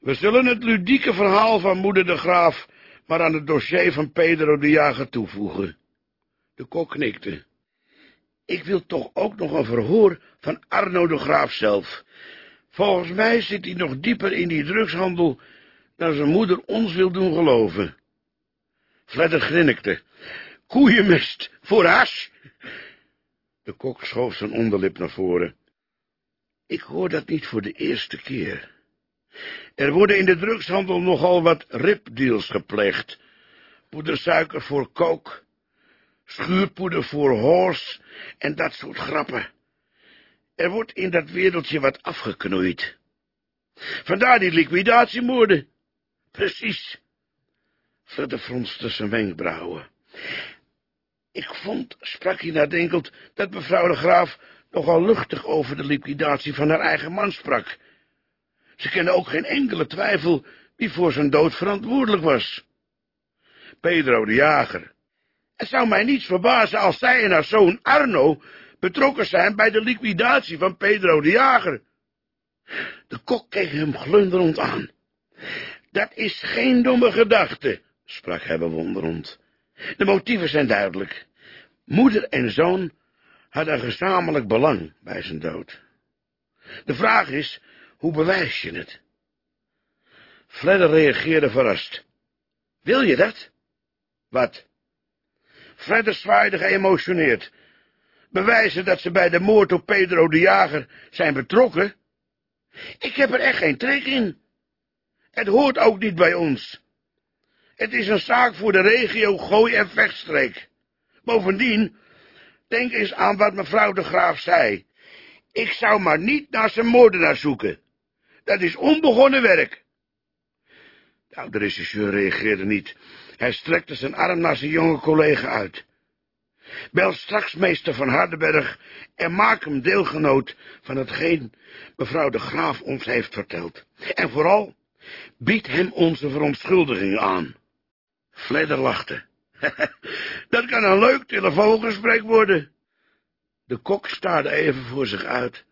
We zullen het ludieke verhaal van moeder de Graaf maar aan het dossier van Pedro de Jager toevoegen. De kok knikte. Ik wil toch ook nog een verhoor van Arno de Graaf zelf. Volgens mij zit hij nog dieper in die drugshandel dan zijn moeder ons wil doen geloven. Fledder grinnikte. Koeienmest, voor. De kok schoof zijn onderlip naar voren. Ik hoor dat niet voor de eerste keer. Er worden in de drugshandel nogal wat ripdeals gepleegd. Poedersuiker voor kook, schuurpoeder voor horse en dat soort grappen. Er wordt in dat wereldje wat afgeknoeid. Vandaar die liquidatiemoorden. Precies. Fledder fronste zijn wenkbrauwen. Ik vond, sprak hij nadenkend, dat mevrouw de Graaf nogal luchtig over de liquidatie van haar eigen man sprak. Ze kende ook geen enkele twijfel wie voor zijn dood verantwoordelijk was. Pedro de Jager. Het zou mij niets verbazen als zij en haar zoon Arno betrokken zijn bij de liquidatie van Pedro de Jager. De kok keek hem glunderend aan. Dat is geen domme gedachte, sprak hij bewonderend. De motieven zijn duidelijk. Moeder en zoon hadden gezamenlijk belang bij zijn dood. De vraag is, hoe bewijs je het? Fledder reageerde verrast. Wil je dat? Wat? Verder zwaaide geëmotioneerd. Bewijzen dat ze bij de moord op Pedro de Jager zijn betrokken? Ik heb er echt geen trek in. Het hoort ook niet bij ons. Het is een zaak voor de regio Gooi en Vechtstreek. Bovendien, denk eens aan wat mevrouw de Graaf zei. Ik zou maar niet naar zijn moordenaar zoeken. Dat is onbegonnen werk. De oude regisseur reageerde niet. Hij strekte zijn arm naar zijn jonge collega uit. Bel straks meester van Hardenberg en maak hem deelgenoot van hetgeen mevrouw de Graaf ons heeft verteld. En vooral, bied hem onze verontschuldiging aan. Fledder lachte. Dat kan een leuk telefoongesprek worden. De kok staarde even voor zich uit,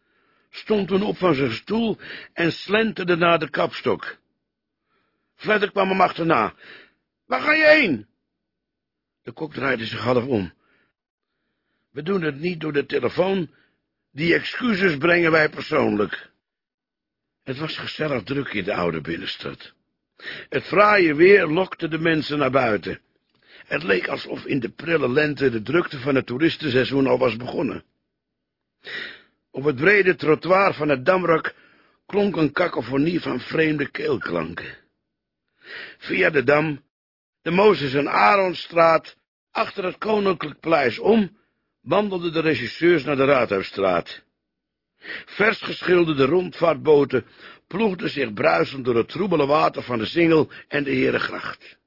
stond toen op van zijn stoel en slenterde naar de kapstok. Fledder kwam hem achterna. Waar ga je heen? De kok draaide zich half om. We doen het niet door de telefoon, die excuses brengen wij persoonlijk. Het was gezellig druk in de oude binnenstad. Het fraaie weer lokte de mensen naar buiten. Het leek alsof in de prille lente de drukte van het toeristenseizoen al was begonnen. Op het brede trottoir van het Damrak klonk een kakofonie van vreemde keelklanken. Via de Dam, de Mozes en Aaronstraat, achter het Koninklijk Paleis om, wandelden de regisseurs naar de Raadhuisstraat. Vers geschilderde rondvaartboten ploegden zich bruisend door het troebele water van de Singel en de Herengracht.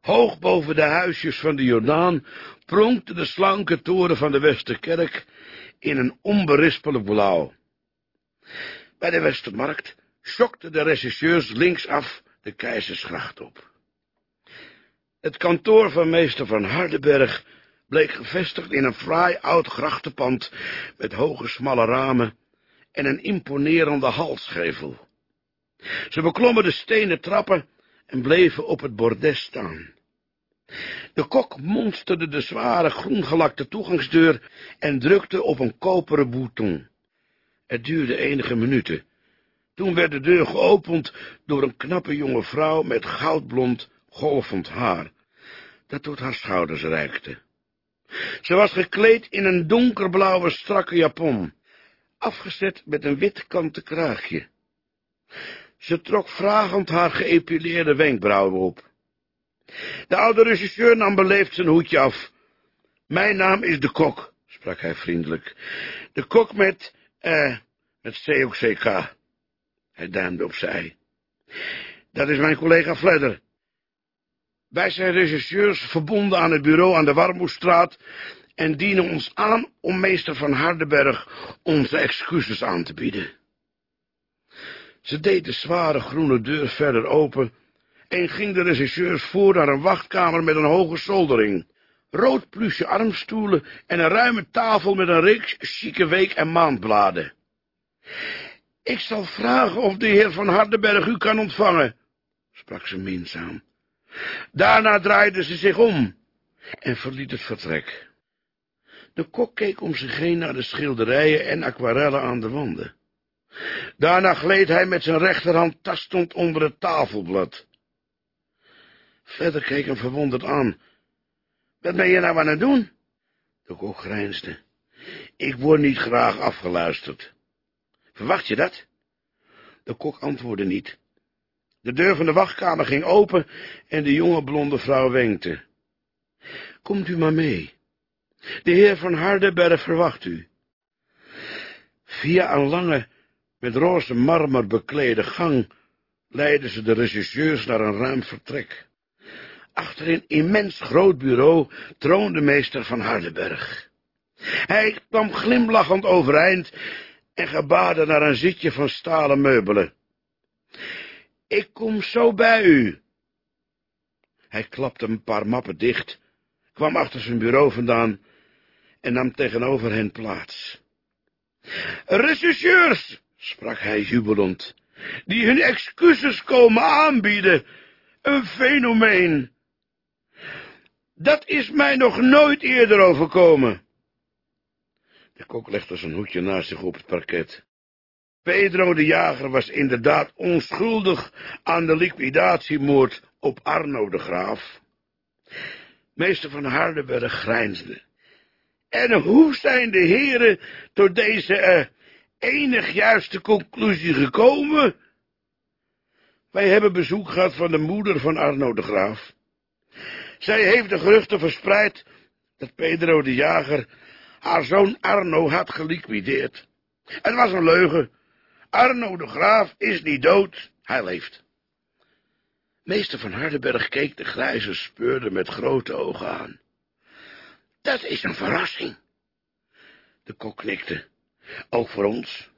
Hoog boven de huisjes van de Jordaan pronkte de slanke toren van de Westerkerk in een onberispelijk blauw. Bij de Westermarkt schokten de regisseurs linksaf de Keizersgracht op. Het kantoor van meester van Hardenberg bleek gevestigd in een fraai oud grachtenpand met hoge smalle ramen en een imponerende halsgevel. Ze beklommen de stenen trappen en bleven op het bordes staan. De kok monsterde de zware groengelakte toegangsdeur en drukte op een koperen bouton. Het duurde enige minuten. Toen werd de deur geopend door een knappe jonge vrouw met goudblond, golvend haar, dat tot haar schouders reikte. Ze was gekleed in een donkerblauwe strakke japon, afgezet met een wit kanten kraagje. Ze trok vragend haar geëpileerde wenkbrauwen op. De oude regisseur nam beleefd zijn hoedje af. Mijn naam is de kok, sprak hij vriendelijk. De kok met, eh, met COCK. Hij duimde opzij. Dat is mijn collega Fledder. Wij zijn regisseurs verbonden aan het bureau aan de Warmoestraat en dienen ons aan om meester van Hardenberg onze excuses aan te bieden. Ze deed de zware groene deur verder open en ging de regisseurs voor naar een wachtkamer met een hoge zoldering. Rood plusje armstoelen en een ruime tafel met een reeks chique week- en maandbladen. Ik zal vragen of de heer van Hardenberg u kan ontvangen, sprak ze minzaam. Daarna draaide ze zich om en verliet het vertrek. De kok keek om zich heen naar de schilderijen en aquarellen aan de wanden. Daarna gleed hij met zijn rechterhand tastend onder het tafelblad. Verder keek hem verwonderd aan. Wat ben je nou aan het doen? De kok grijnsde. Ik word niet graag afgeluisterd. Verwacht je dat? De kok antwoordde niet. De deur van de wachtkamer ging open en de jonge blonde vrouw wenkte. Komt u maar mee. De heer van Hardenberg verwacht u. Via een lange, met roze marmer beklede gang leidden ze de regisseurs naar een ruim vertrek. Achter een immens groot bureau troonde meester van Hardenberg. Hij kwam glimlachend overeind en gebaarde naar een zitje van stalen meubelen. Ik kom zo bij u. Hij klapte een paar mappen dicht, kwam achter zijn bureau vandaan en nam tegenover hen plaats. Rechercheurs, sprak hij jubelend, die hun excuses komen aanbieden. Een fenomeen. Dat is mij nog nooit eerder overkomen. De kok legde zijn hoedje naast zich op het parket. Pedro de Jager was inderdaad onschuldig aan de liquidatiemoord op Arno de Graaf. Meester van Hardenberg grijnsde. En hoe zijn de heren tot deze uh, enig juiste conclusie gekomen? Wij hebben bezoek gehad van de moeder van Arno de Graaf. Zij heeft de geruchten verspreid dat Pedro de Jager haar zoon Arno had geliquideerd. Het was een leugen. Arno de Graaf is niet dood, hij leeft. Meester van Hardenberg keek de grijze speurder met grote ogen aan. Dat is een verrassing. De kok knikte. Ook voor ons.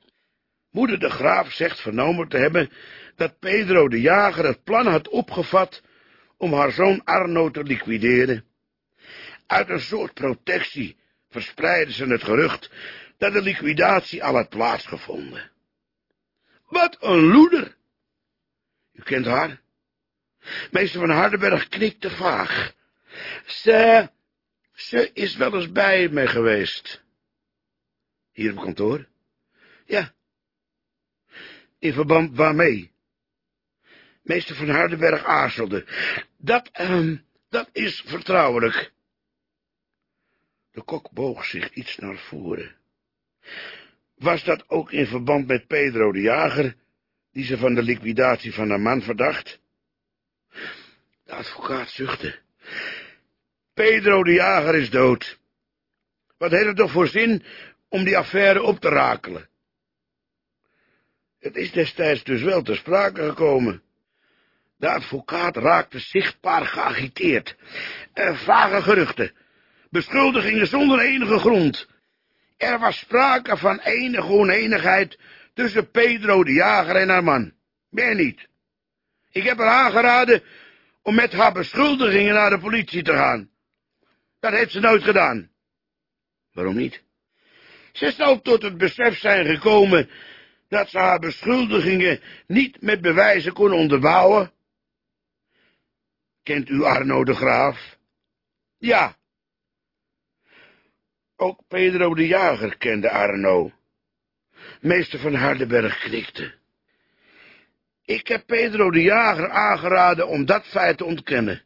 Moeder de Graaf zegt vernomen te hebben dat Pedro de Jager het plan had opgevat om haar zoon Arno te liquideren. Uit een soort protectie verspreidden ze het gerucht dat de liquidatie al had plaatsgevonden. Wat een loeder! U kent haar? Meester van Hardenberg knikte vaag. Ze, ze is wel eens bij mij geweest. Hier op kantoor? Ja. In verband waarmee? Meester van Hardenberg aarzelde. Dat, ehm, dat is vertrouwelijk. De kok boog zich iets naar voren. Was dat ook in verband met Pedro de Jager, die ze van de liquidatie van haar man verdacht? De advocaat zuchtte. Pedro de Jager is dood. Wat heeft het toch voor zin om die affaire op te rakelen? Het is destijds dus wel ter sprake gekomen. De advocaat raakte zichtbaar geagiteerd. Er vage geruchten, beschuldigingen zonder enige grond. Er was sprake van enige oneenigheid tussen Pedro de Jager en haar man. Meer niet. Ik heb haar aangeraden om met haar beschuldigingen naar de politie te gaan. Dat heeft ze nooit gedaan. Waarom niet? Ze zal tot het besef zijn gekomen dat ze haar beschuldigingen niet met bewijzen kon onderbouwen. Kent u Arno de Graaf? Ja. Ook Pedro de Jager kende Arno. Meester van Hardenberg knikte. Ik heb Pedro de Jager aangeraden om dat feit te ontkennen.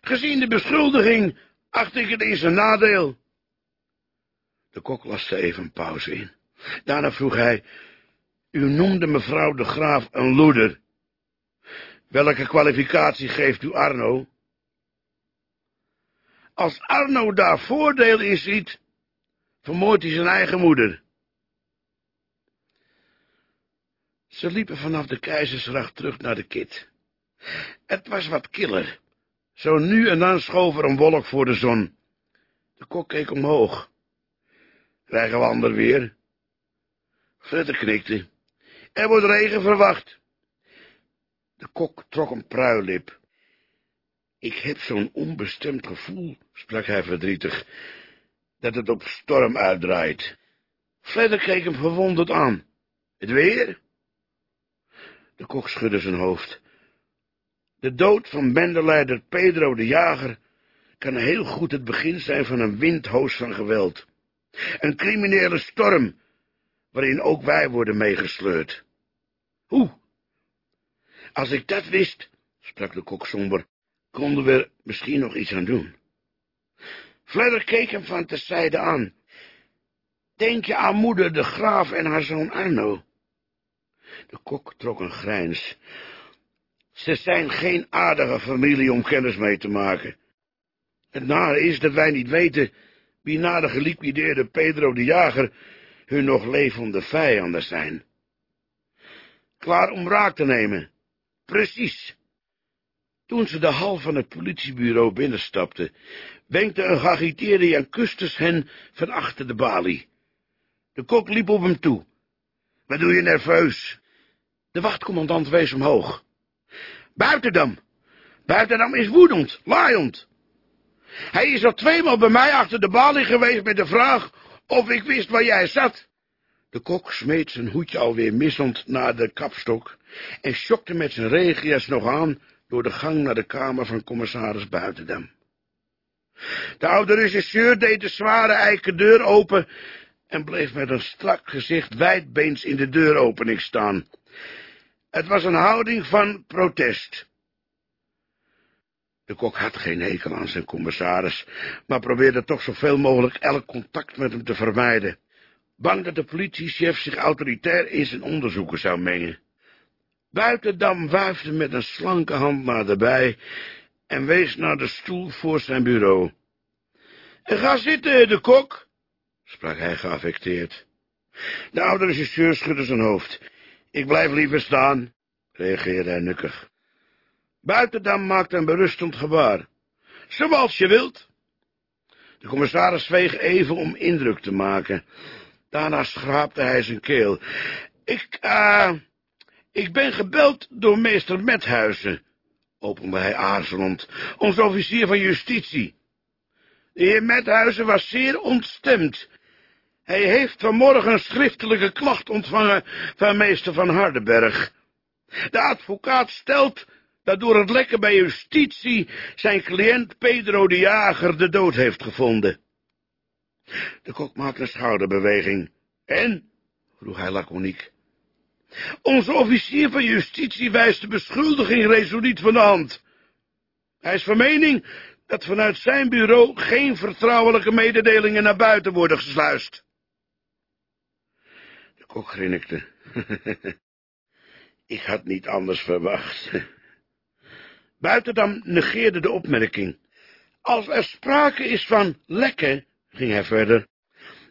Gezien de beschuldiging acht ik het in zijn nadeel. De kok laste even een pauze in. Daarna vroeg hij, u noemde mevrouw de Graaf een loeder. Welke kwalificatie geeft u Arno? Als Arno daar voordeel in ziet, vermoordt hij zijn eigen moeder. Ze liepen vanaf de keizersgracht terug naar de kit. Het was wat killer. Zo nu en dan schoof er een wolk voor de zon. De kok keek omhoog. Krijgen we ander weer? Vetter knikte. Er wordt regen verwacht. De kok trok een pruilip. Ik heb zo'n onbestemd gevoel, sprak hij verdrietig, dat het op storm uitdraait. Fledder keek hem verwonderd aan. Het weer? De kok schudde zijn hoofd. De dood van bendeleider Pedro de Jager kan heel goed het begin zijn van een windhoos van geweld. Een criminele storm, waarin ook wij worden meegesleurd. Hoe? Als ik dat wist, sprak de kok somber, konden we misschien nog iets aan doen. Fledder keek hem van terzijde aan. Denk je aan moeder de graaf en haar zoon Arno? De kok trok een grijns. Ze zijn geen aardige familie om kennis mee te maken. Het nare is dat wij niet weten wie na de geliquideerde Pedro de Jager hun nog levende vijanden zijn. Klaar om raak te nemen. Precies. Toen ze de hal van het politiebureau binnenstapte, wenkte een geagiteerde Jan Kustus hen van achter de balie. De kok liep op hem toe. Wat doe je nerveus? De wachtcommandant wees omhoog. Buitendam. Buitendam is woedend, laaiend. Hij is al tweemaal bij mij achter de balie geweest met de vraag of ik wist waar jij zat. De kok smeet zijn hoedje alweer missend naar de kapstok en schokte met zijn regias nog aan door de gang naar de kamer van commissaris Buitendam. De oude regisseur deed de zware eiken deur open en bleef met een strak gezicht wijdbeens in de deuropening staan. Het was een houding van protest. De kok had geen hekel aan zijn commissaris, maar probeerde toch zoveel mogelijk elk contact met hem te vermijden, bang dat de politiechef zich autoritair in zijn onderzoeken zou mengen. Buitendam wuifde met een slanke hand naar de bij en wees naar de stoel voor zijn bureau. Ga zitten, de kok, sprak hij geaffecteerd. De oude regisseur schudde zijn hoofd. Ik blijf liever staan, reageerde hij nukkig. Buitendam maakte een berustend gebaar. Zoals je wilt. De commissaris zweeg even om indruk te maken. Daarna schraapte hij zijn keel. Ik, uh, ik ben gebeld door meester Methuizen, opende hij aarzelend, onze officier van justitie. De heer Methuizen was zeer ontstemd. Hij heeft vanmorgen een schriftelijke klacht ontvangen van meester van Hardenberg. De advocaat stelt dat door het lekken bij justitie zijn cliënt Pedro de Jager de dood heeft gevonden. De kok maakte een schouderbeweging. En? vroeg hij laconiek. Onze officier van justitie wijst de beschuldiging resoluut van de hand. Hij is van mening dat vanuit zijn bureau geen vertrouwelijke mededelingen naar buiten worden gesluist. De kok grinnikte. Ik had niet anders verwacht. Buitendam negeerde de opmerking. Als er sprake is van lekken, ging hij verder,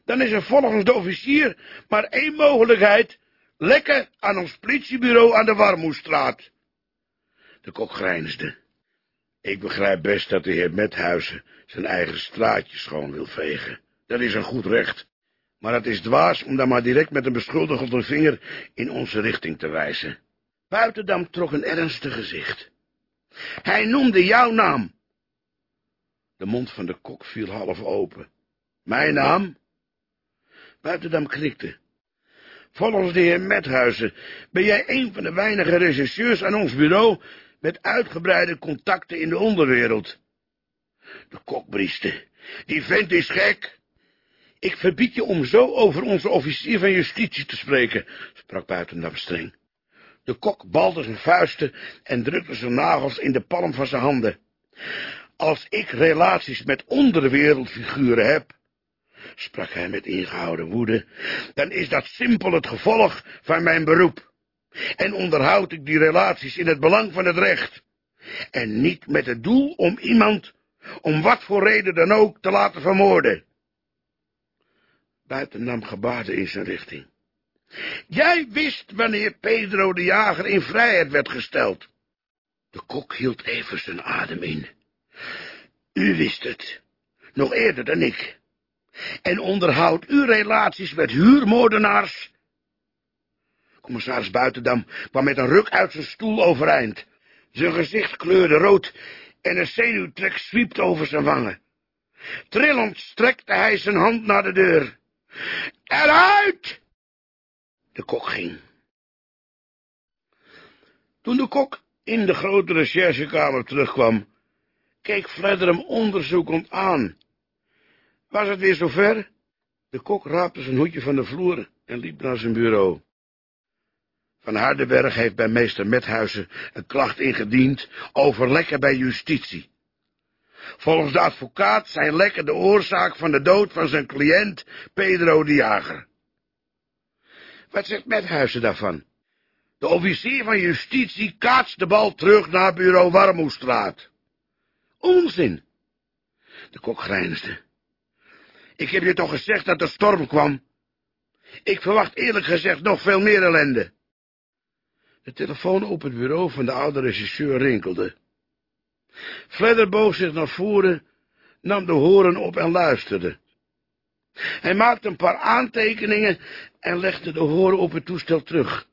dan is er volgens de officier maar één mogelijkheid, lekken aan ons politiebureau aan de Warmoestraat. De kok grijnsde. Ik begrijp best dat de heer Methuizen zijn eigen straatje schoon wil vegen. Dat is een goed recht. Maar het is dwaas om dan maar direct met een beschuldigende vinger in onze richting te wijzen. Buitendam trok een ernstig gezicht. Hij noemde jouw naam. De mond van de kok viel half open. Mijn naam? Buitendam knikte. Volgens de heer Methuizen ben jij een van de weinige regisseurs aan ons bureau met uitgebreide contacten in de onderwereld. De kok brieste. Die vent is gek. Ik verbied je om zo over onze officier van justitie te spreken, sprak Buitendam streng. De kok balde zijn vuisten en drukte zijn nagels in de palm van zijn handen. Als ik relaties met onderwereldfiguren heb, sprak hij met ingehouden woede, dan is dat simpel het gevolg van mijn beroep. En onderhoud ik die relaties in het belang van het recht. En niet met het doel om iemand, om wat voor reden dan ook, te laten vermoorden. Buiten nam gebaarde in zijn richting. Jij wist wanneer Pedro de Jager in vrijheid werd gesteld. De kok hield even zijn adem in. U wist het, nog eerder dan ik. En onderhoudt u relaties met huurmoordenaars? Commissaris Buitendam kwam met een ruk uit zijn stoel overeind. Zijn gezicht kleurde rood en een zenuwtrek zwiepte over zijn wangen. Trillend strekte hij zijn hand naar de deur. Eruit! De kok ging. Toen de kok in de grote recherchekamer terugkwam, keek Fledder hem onderzoekend aan. Was het weer zover? De kok raapte zijn hoedje van de vloer en liep naar zijn bureau. Van Hardenberg heeft bij meester Methuizen een klacht ingediend over lekken bij justitie. Volgens de advocaat zijn lekken de oorzaak van de dood van zijn cliënt Pedro de Jager. Wat zegt Methuizen daarvan? De officier van justitie kaatst de bal terug naar bureau Warmoestraat. Onzin. De kok grijnsde. Ik heb je toch gezegd dat er storm kwam? Ik verwacht eerlijk gezegd nog veel meer ellende. De telefoon op het bureau van de oude regisseur rinkelde. Fledder boog zich naar voren, nam de horen op en luisterde. Hij maakte een paar aantekeningen en legde de horen op het toestel terug.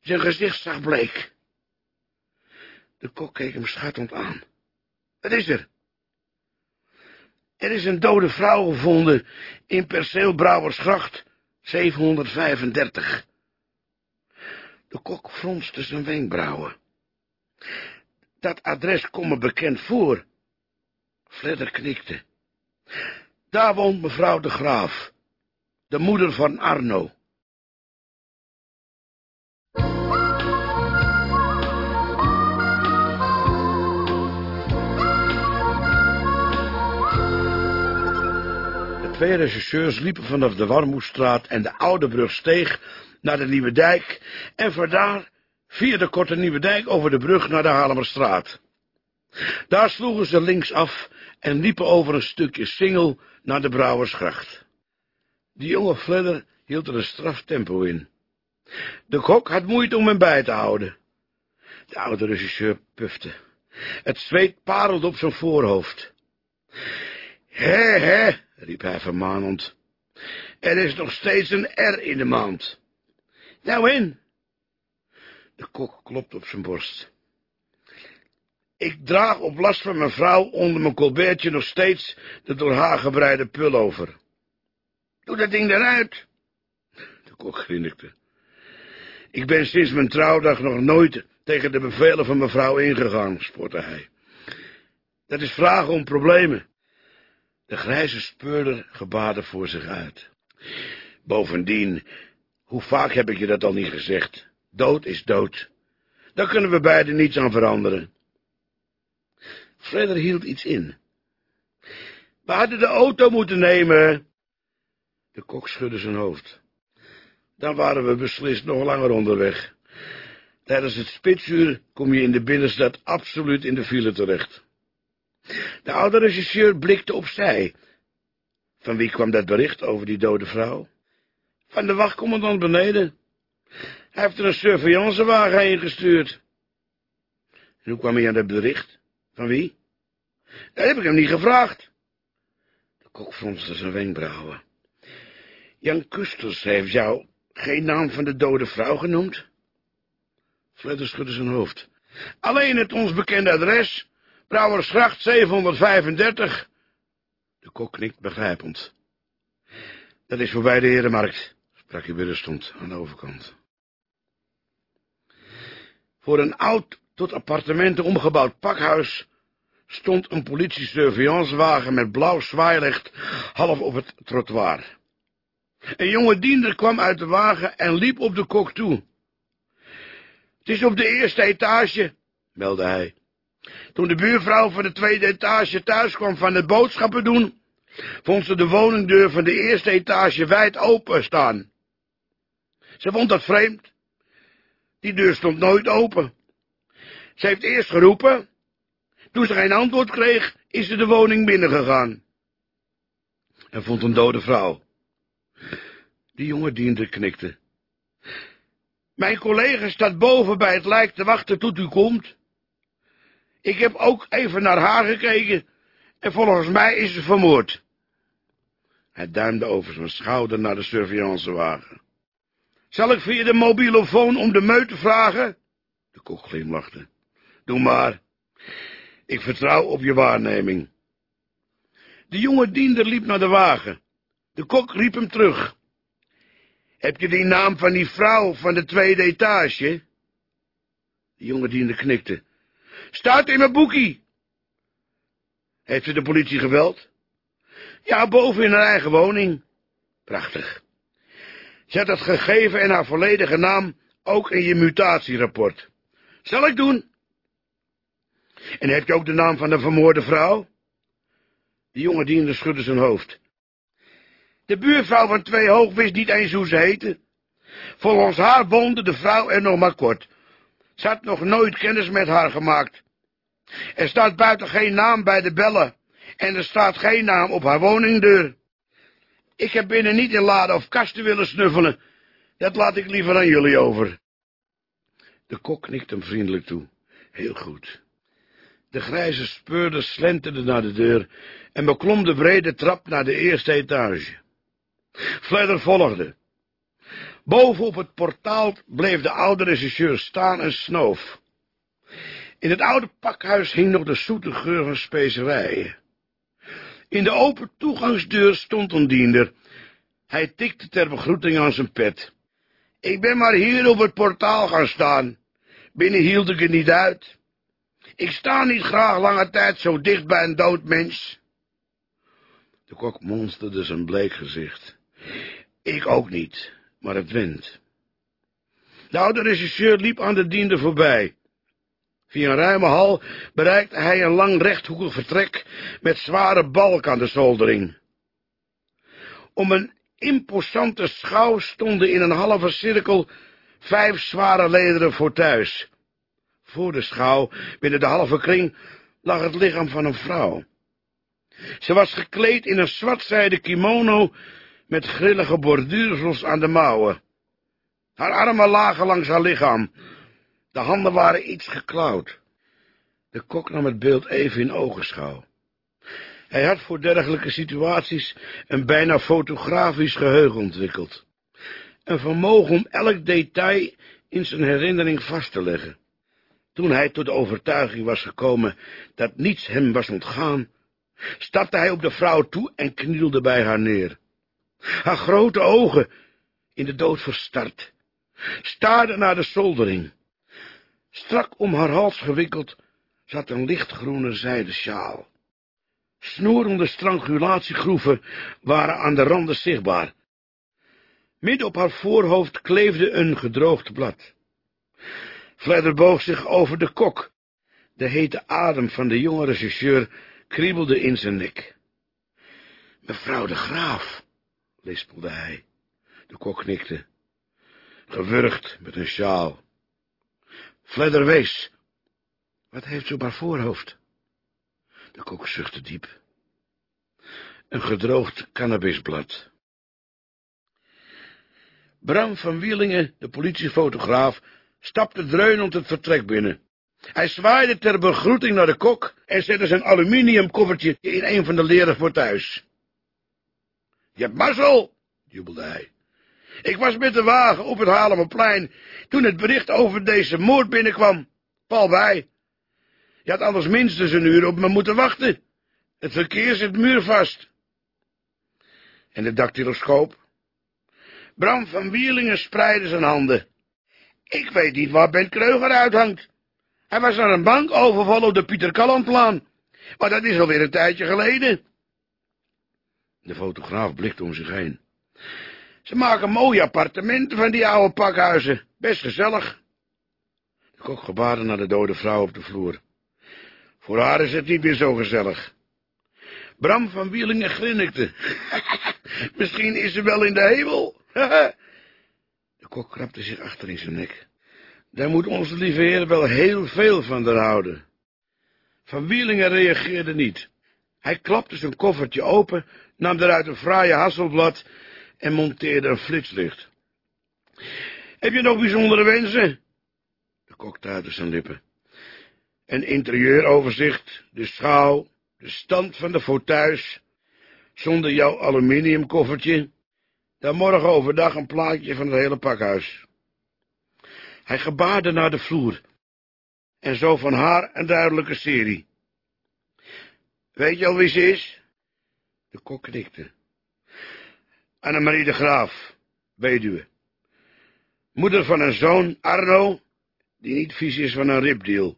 Zijn gezicht zag bleek. De kok keek hem schattend aan. Wat is er? Er is een dode vrouw gevonden in perceel Brouwersgracht 735. De kok fronste zijn wenkbrauwen. Dat adres komt me bekend voor. Fledder knikte. Daar woont mevrouw de Graaf, de moeder van Arno. Twee regisseurs liepen vanaf de Warmoestraat en de Oude Brugsteeg naar de Nieuwe Dijk en vandaar via de Korte Nieuwe Dijk over de brug naar de Halemerstraat. Daar sloegen ze links af en liepen over een stukje singel naar de Brouwersgracht. Die jonge Fledder hield er een straf tempo in. De kok had moeite om hem bij te houden. De oude regisseur pufte. Het zweet parelde op zijn voorhoofd. Hé, hé, riep hij vermanend. Er is nog steeds een R in de maand. Nou in. De kok klopt op zijn borst. Ik draag op last van mijn vrouw onder mijn colbertje nog steeds de door haar gebreide pullover. Doe dat ding eruit. De kok grinnikte. Ik ben sinds mijn trouwdag nog nooit tegen de bevelen van mevrouw ingegaan, spotte hij. Dat is vragen om problemen. De grijze speurder gebaarde voor zich uit. Bovendien, hoe vaak heb ik je dat al niet gezegd? Dood is dood. Daar kunnen we beiden niets aan veranderen. Fredder hield iets in. We hadden de auto moeten nemen. De kok schudde zijn hoofd. Dan waren we beslist nog langer onderweg. Tijdens het spitsuur kom je in de binnenstad absoluut in de file terecht. De oude regisseur blikte opzij. Van wie kwam dat bericht over die dode vrouw? Van de wachtcommandant beneden. Hij heeft er een surveillancewagen ingestuurd. En hoe kwam hij aan dat bericht? Van wie? Dat heb ik hem niet gevraagd. De kok fronste zijn wenkbrauwen. Jan Kusters heeft jou geen naam van de dode vrouw genoemd? Fledder schudde zijn hoofd. Alleen het ons bekende adres, Brouwersgracht 735. De kok knikt begrijpend. Dat is voorbij de herenmarkt, sprak hij berustend aan de overkant. Voor een oud tot appartementen omgebouwd pakhuis stond een politie-surveillancewagen met blauw zwaailicht half op het trottoir. Een jonge diender kwam uit de wagen en liep op de kok toe. Het is op de eerste etage, meldde hij. Toen de buurvrouw van de tweede etage thuis kwam van het boodschappen doen, vond ze de woningdeur van de eerste etage wijd open staan. Ze vond dat vreemd. Die deur stond nooit open. Ze heeft eerst geroepen. Toen ze geen antwoord kreeg, is ze de woning binnengegaan. En vond een dode vrouw. Die jonge diender knikte. Mijn collega staat boven bij het lijk te wachten tot u komt. Ik heb ook even naar haar gekeken en volgens mij is ze vermoord. Hij duimde over zijn schouder naar de surveillancewagen. Zal ik via de mobielefoon om de meut te vragen? De kok glimlachte. Doe maar. Ik vertrouw op je waarneming. De jonge diender liep naar de wagen. De kok riep hem terug. Heb je die naam van die vrouw van de tweede etage? De jonge diender knikte. Staat in mijn boekie. Heeft ze de politie geweld? Ja, boven in haar eigen woning. Prachtig. Zet het gegeven en haar volledige naam ook in je mutatierapport. Zal ik doen. En heb je ook de naam van de vermoorde vrouw? De jonge diender schudde zijn hoofd. De buurvrouw van Twee Hoog wist niet eens hoe ze heette. Volgens haar woonde de vrouw er nog maar kort. Ze had nog nooit kennis met haar gemaakt. Er staat buiten geen naam bij de bellen, en er staat geen naam op haar woningdeur. Ik heb binnen niet in laden of kasten willen snuffelen. Dat laat ik liever aan jullie over. De kok knikt hem vriendelijk toe. Heel goed. De grijze speurder slenterde naar de deur en beklom de brede trap naar de eerste etage. Fledder volgde. Boven op het portaal bleef de oude regisseur staan en snoof. In het oude pakhuis hing nog de zoete geur van specerijen. In de open toegangsdeur stond een diender. Hij tikte ter begroeting aan zijn pet. Ik ben maar hier op het portaal gaan staan. Binnen hield ik het niet uit. Ik sta niet graag lange tijd zo dicht bij een dood mens. De kok monsterde zijn bleek gezicht. Ik ook niet, maar het wint. De oude regisseur liep aan de diender voorbij. Via een ruime hal bereikte hij een lang rechthoekig vertrek met zware balk aan de zoldering. Om een imposante schouw stonden in een halve cirkel vijf zware lederen fauteuils. Voor de schouw, binnen de halve kring, lag het lichaam van een vrouw. Ze was gekleed in een zwartzijde kimono met grillige borduursels aan de mouwen. Haar armen lagen langs haar lichaam. De handen waren iets geklauwd. De kok nam het beeld even in ogenschouw. Hij had voor dergelijke situaties een bijna fotografisch geheugen ontwikkeld. Een vermogen om elk detail in zijn herinnering vast te leggen. Toen hij tot de overtuiging was gekomen dat niets hem was ontgaan, stapte hij op de vrouw toe en knielde bij haar neer. Haar grote ogen, in de dood verstard, staarden naar de zoldering. Strak om haar hals gewikkeld zat een lichtgroene zijden sjaal. Snorende strangulatiegroeven waren aan de randen zichtbaar. Midden op haar voorhoofd kleefde een gedroogd blad. Fledder boog zich over de kok. De hete adem van de jonge regisseur kriebelde in zijn nek. Mevrouw de Graaf, lispelde hij. De kok knikte. Gewurgd met een sjaal. Fledder wees. Wat heeft ze op haar voorhoofd? De kok zuchtte diep. Een gedroogd cannabisblad. Bram van Wielingen, de politiefotograaf, stapte dreunend het vertrek binnen. Hij zwaaide ter begroeting naar de kok en zette zijn aluminiumkoffertje in een van de leren voor thuis. Je hebt mazzel, jubelde hij. Ik was met de wagen op het Halemerplein toen het bericht over deze moord binnenkwam. Paul bij. Je had anders minstens een uur op me moeten wachten. Het verkeer zit muurvast. En de dactyloscoop? Bram van Wierlingen spreidde zijn handen. Ik weet niet waar Ben Kreuger uithangt. Hij was naar een bank overvallen op de Pieter Kallandplaan. Maar dat is alweer een tijdje geleden. De fotograaf blikte om zich heen. Ze maken mooie appartementen van die oude pakhuizen. Best gezellig. De kok gebaarde naar de dode vrouw op de vloer. Voor haar is het niet meer zo gezellig. Bram van Wielingen grinnikte. Misschien is ze wel in de hemel. de kok krabde zich achter in zijn nek. Daar moet onze lieve heer wel heel veel van haar houden. Van Wielingen reageerde niet. Hij klapte zijn koffertje open, nam eruit een fraaie hasselblad en monteerde een flitslicht. Heb je nog bijzondere wensen? De kok tuitte zijn lippen. Een interieuroverzicht, de schouw, de stand van de fauteuils, zonder jouw aluminiumkoffertje, dan morgen overdag een plaatje van het hele pakhuis. Hij gebaarde naar de vloer, en zo van haar een duidelijke serie. Weet je al wie ze is? De kok knikte. Annemarie de Graaf, weduwe. Moeder van een zoon, Arno, die niet vies is van een ribdeal.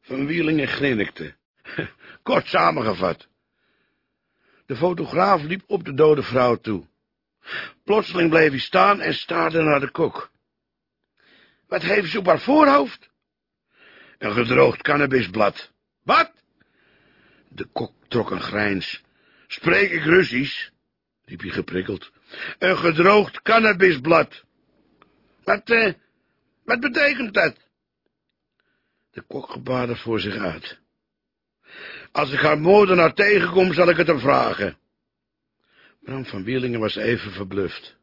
Van Wielingen grinnikte. Kort samengevat. De fotograaf liep op de dode vrouw toe. Plotseling bleef hij staan en staarde naar de kok. Wat heeft ze op haar voorhoofd? Een gedroogd cannabisblad. Wat? De kok trok een grijns. Spreek ik Russisch? Riep hij geprikkeld. Een gedroogd cannabisblad. Wat, eh, wat betekent dat? De kok gebaarde voor zich uit. Als ik haar moordenaar tegenkom, zal ik het hem vragen. Bram van Wielingen was even verbluft.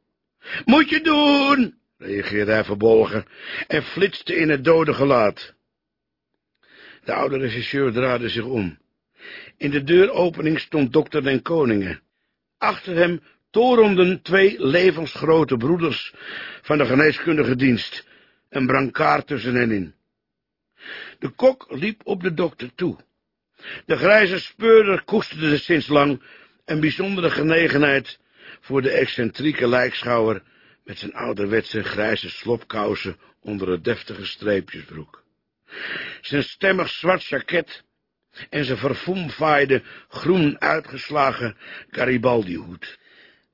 Moet je doen, reageerde hij verbolgen en flitste in het dode gelaat. De oude regisseur draaide zich om. In de deuropening stond dokter den Koningen. Achter hem torenden twee levensgrote broeders van de geneeskundige dienst, een brancard tussen hen in. De kok liep op de dokter toe. De grijze speurder koesterde sinds lang een bijzondere genegenheid voor de excentrieke lijkschouwer met zijn ouderwetse grijze slopkousen onder het deftige streepjesbroek. Zijn stemmig zwart jaket en zijn verfoemfaaide, groen uitgeslagen Garibaldi-hoed.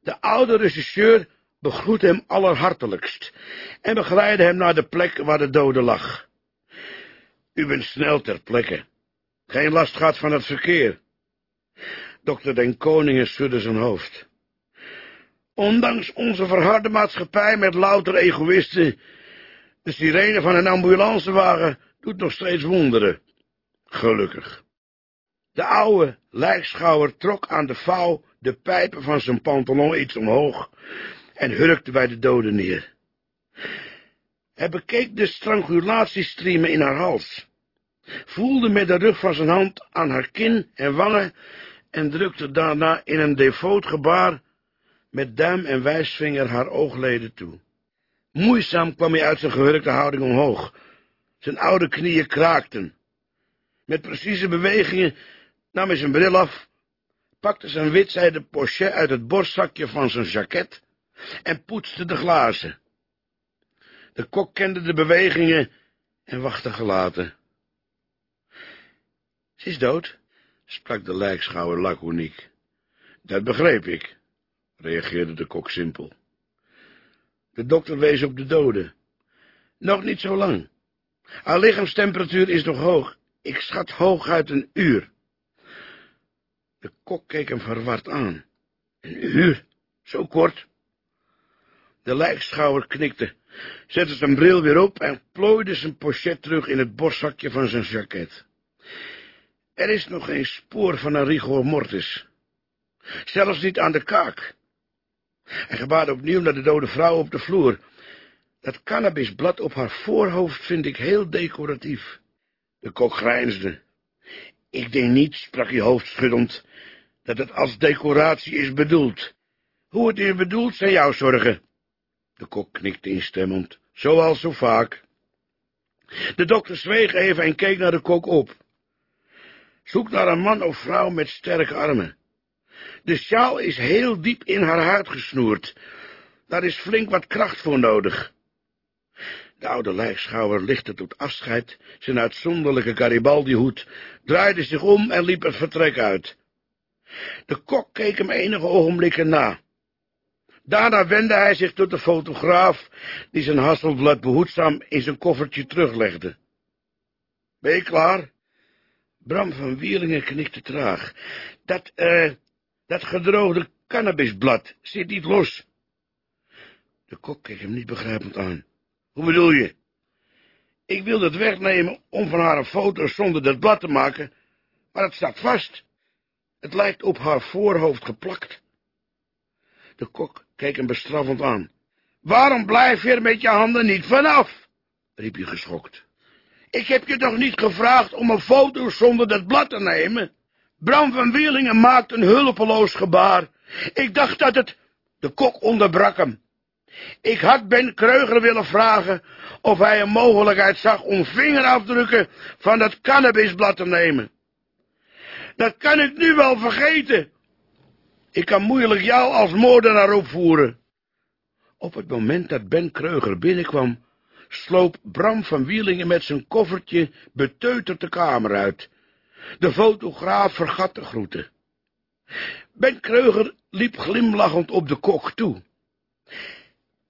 De oude regisseur begroette hem allerhartelijkst en begeleidde hem naar de plek waar de dode lag. U bent snel ter plekke. Geen last gehad van het verkeer. Dokter den Koningen schudde zijn hoofd. Ondanks onze verharde maatschappij met louter egoïsten, de sirene van een ambulancewagen doet nog steeds wonderen. Gelukkig. De oude lijkschouwer trok aan de vouw de pijpen van zijn pantalon iets omhoog en hurkte bij de dode neer. Hij bekeek de strangulatiestriemen in haar hals, voelde met de rug van zijn hand aan haar kin en wangen en drukte daarna in een devoot gebaar met duim en wijsvinger haar oogleden toe. Moeizaam kwam hij uit zijn gehurkte houding omhoog. Zijn oude knieën kraakten. Met precieze bewegingen nam hij zijn bril af, pakte zijn witzijden pochet uit het borstzakje van zijn jacket en poetste de glazen. De kok kende de bewegingen en wachtte gelaten. Ze is dood, sprak de lijkschouwer laconiek. Dat begreep ik, reageerde de kok simpel. De dokter wees op de dode. Nog niet zo lang. Haar lichaamstemperatuur is nog hoog. Ik schat hooguit een uur. De kok keek hem verward aan. Een uur? Zo kort? De lijkschouwer knikte, zette zijn bril weer op en plooide zijn pochet terug in het borstzakje van zijn jacket. Er is nog geen spoor van een rigor mortis. Zelfs niet aan de kaak. Hij gebaarde opnieuw naar de dode vrouw op de vloer. Dat cannabisblad op haar voorhoofd vind ik heel decoratief. De kok grijnsde. Ik denk niet, sprak hij hoofdschuddend, dat het als decoratie is bedoeld. Hoe het is bedoeld zijn jouw zorgen. De kok knikte instemmend, zoals zo vaak. De dokter zweeg even en keek naar de kok op. Zoek naar een man of vrouw met sterke armen. De sjaal is heel diep in haar huid gesnoerd. Daar is flink wat kracht voor nodig. De oude lijkschouwer lichtte tot afscheid zijn uitzonderlijke Garibaldi-hoed, draaide zich om en liep het vertrek uit. De kok keek hem enige ogenblikken na. Daarna wendde hij zich tot de fotograaf, die zijn Hasselblad behoedzaam in zijn koffertje teruglegde. Ben je klaar? Bram van Wieringen knikte traag. Dat, eh, dat gedroogde cannabisblad zit niet los. De kok keek hem niet begrijpend aan. Hoe bedoel je? Ik wilde het wegnemen om van haar een foto zonder dat blad te maken, maar het staat vast. Het lijkt op haar voorhoofd geplakt. De kok keek hem bestraffend aan. Waarom blijf je er met je handen niet vanaf? riep hij geschokt. Ik heb je toch niet gevraagd om een foto zonder dat blad te nemen? Bram van Wielingen maakt een hulpeloos gebaar. Ik dacht dat het... De kok onderbrak hem. Ik had Ben Kreuger willen vragen of hij een mogelijkheid zag om vingerafdrukken van dat cannabisblad te nemen. Dat kan ik nu wel vergeten. Ik kan moeilijk jou als moordenaar opvoeren. Op het moment dat Ben Kreuger binnenkwam, sloop Bram van Wielingen met zijn koffertje beteuterd de kamer uit. De fotograaf vergat de groeten. Ben Kreuger liep glimlachend op de kok toe.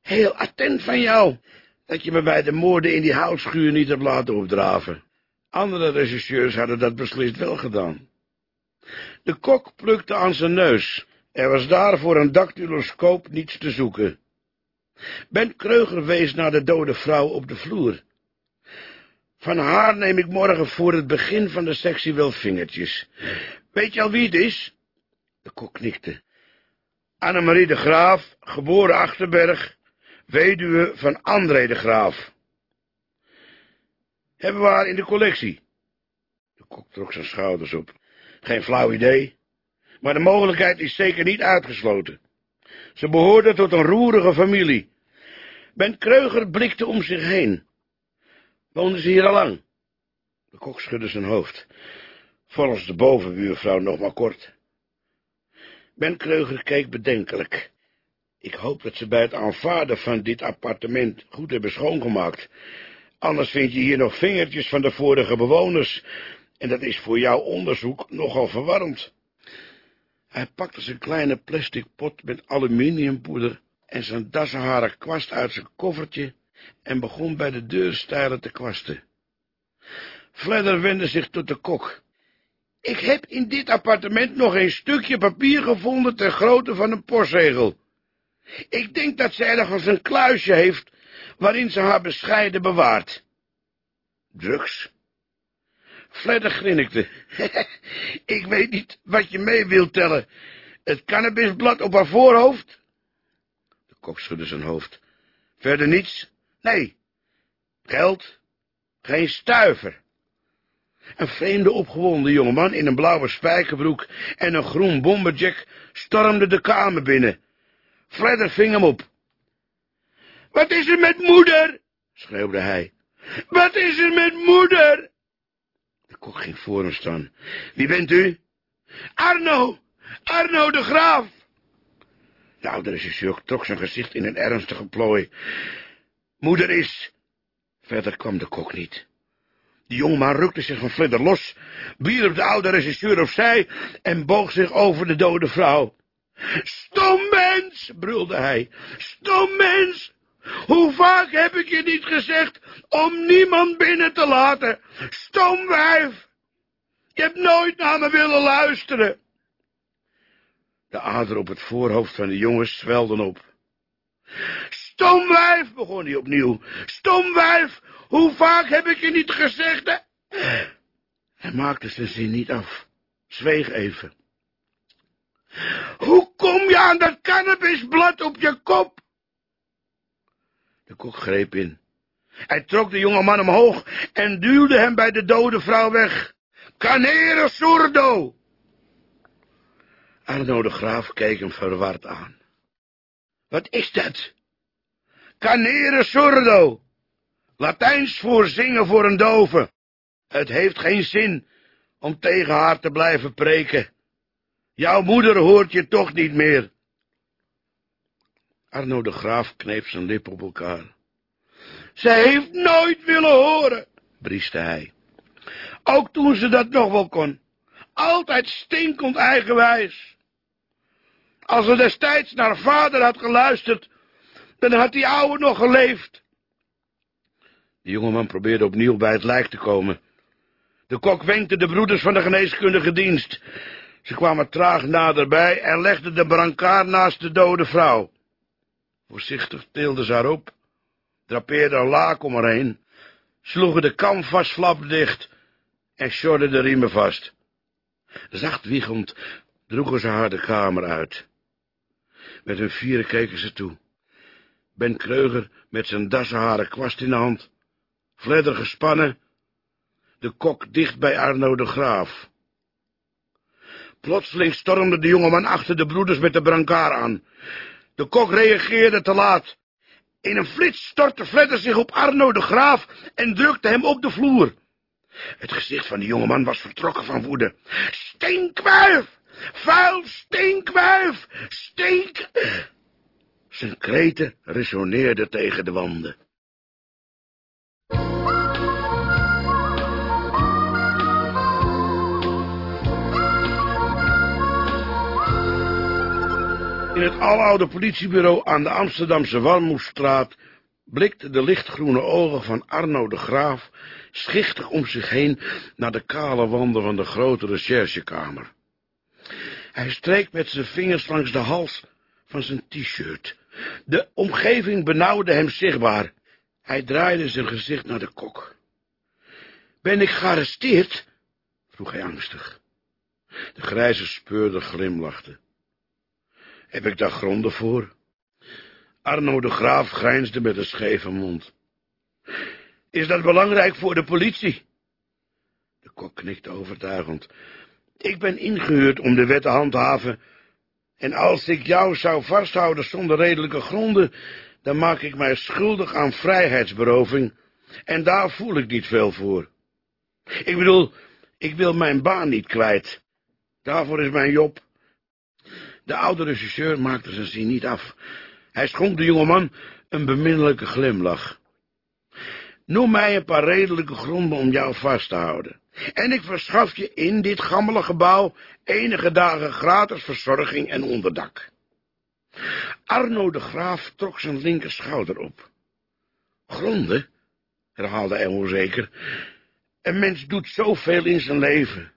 Heel attent van jou, dat je me bij de moorden in die houtschuur niet hebt laten opdraven. Andere regisseurs hadden dat beslist wel gedaan. De kok plukte aan zijn neus. Er was daar voor een dactyloscoop niets te zoeken. Ben Kreuger wees naar de dode vrouw op de vloer. Van haar neem ik morgen voor het begin van de sectie wel vingertjes. Weet je al wie het is? De kok knikte. Annemarie de Graaf, geboren Achterberg, weduwe van André de Graaf. Hebben we haar in de collectie? De kok trok zijn schouders op. Geen flauw idee, maar de mogelijkheid is zeker niet uitgesloten. Ze behoorde tot een roerige familie. Ben Kreuger blikte om zich heen. Woonden ze hier al lang? De kok schudde zijn hoofd. Volgens de bovenbuurvrouw nog maar kort. Ben Kreuger keek bedenkelijk. Ik hoop dat ze bij het aanvaarden van dit appartement goed hebben schoongemaakt. Anders vind je hier nog vingertjes van de vorige bewoners, en dat is voor jouw onderzoek nogal verwarrend. Hij pakte zijn kleine plastic pot met aluminiumpoeder en zijn dassenharen kwast uit zijn koffertje en begon bij de deurstijlen te kwasten. Fledder wendde zich tot de kok. Ik heb in dit appartement nog een stukje papier gevonden ter grootte van een postzegel. Ik denk dat ze ergens een kluisje heeft, waarin ze haar bescheiden bewaart. Drugs? Fledder grinnikte. ik weet niet wat je mee wilt tellen. Het cannabisblad op haar voorhoofd? De kok schudde zijn hoofd. Verder niets? Nee. Geld? Geen stuiver. Een vreemde opgewonden jongeman in een blauwe spijkerbroek en een groen bomberjack stormde de kamer binnen. Fredder ving hem op. Wat is er met moeder? schreeuwde hij. Wat is er met moeder? De kok ging voor hem staan. Wie bent u? Arno! Arno de Graaf! De oude regisseur trok zijn gezicht in een ernstige plooi. Moeder is... Verder kwam de kok niet. De jongeman rukte zich van Fledder los, wierp de oude regisseur opzij en boog zich over de dode vrouw. Stom mens, brulde hij, stom mens! Hoe vaak heb ik je niet gezegd om niemand binnen te laten? Stom wijf! Je hebt nooit naar me willen luisteren. De ader op het voorhoofd van de jongen zwelden op. Stomwijf, begon hij opnieuw. Stomwijf, hoe vaak heb ik je niet gezegd? Hij maakte zijn zin niet af. Zweeg even. Hoe kom je aan dat cannabisblad op je kop? De kok greep in. Hij trok de jonge man omhoog en duwde hem bij de dode vrouw weg. Canere sordo! Arno de Graaf keek hem verward aan. Wat is dat? Canere sordo! Latijns voor zingen voor een dove. Het heeft geen zin om tegen haar te blijven preken. Jouw moeder hoort je toch niet meer. Arno de Graaf kneep zijn lip op elkaar. Ze heeft nooit willen horen, brieste hij. Ook toen ze dat nog wel kon. Altijd stinkend eigenwijs. Als ze destijds naar vader had geluisterd, dan had die oude nog geleefd. De jongeman probeerde opnieuw bij het lijk te komen. De kok wenkte de broeders van de geneeskundige dienst. Ze kwamen traag naderbij en legden de brancard naast de dode vrouw. Voorzichtig tilden ze haar op, drapeerden een laak om haar heen, sloegen de canvasflap dicht en sjorden de riemen vast. Zacht wiegend droegen ze haar de kamer uit. Met hun vieren keken ze toe. Ben Kreuger met zijn dassenharen kwast in de hand, Vledder gespannen, de kok dicht bij Arno de Graaf. Plotseling stormde de jongeman achter de broeders met de brancard aan. De kok reageerde te laat. In een flits stortte Vledder zich op Arno de Graaf en drukte hem op de vloer. Het gezicht van de jongeman was vertrokken van woede. Stinkwijf! Vuil stinkwijf! Stink... Zijn kreten resoneerden tegen de wanden. In het aloude politiebureau aan de Amsterdamse Walmoesstraat blikten de lichtgroene ogen van Arno de Graaf schichtig om zich heen naar de kale wanden van de grote recherchekamer. Hij streek met zijn vingers langs de hals van zijn t-shirt. De omgeving benauwde hem zichtbaar. Hij draaide zijn gezicht naar de kok. Ben ik gearresteerd? vroeg hij angstig. De grijze speurder glimlachte. Heb ik daar gronden voor? Arno de Graaf grijnsde met een scheve mond. Is dat belangrijk voor de politie? De kok knikte overtuigend. Ik ben ingehuurd om de wet te handhaven, en als ik jou zou vasthouden zonder redelijke gronden, dan maak ik mij schuldig aan vrijheidsberoving, en daar voel ik niet veel voor. Ik bedoel, ik wil mijn baan niet kwijt. Daarvoor is mijn job. De oude regisseur maakte zijn zin niet af. Hij schonk de jongeman een beminnelijke glimlach. Noem mij een paar redelijke gronden om jou vast te houden. En ik verschaf je in dit gammele gebouw enige dagen gratis verzorging en onderdak. Arno de Graaf trok zijn linker schouder op. Gronden, herhaalde hij onzeker. Een mens doet zoveel in zijn leven.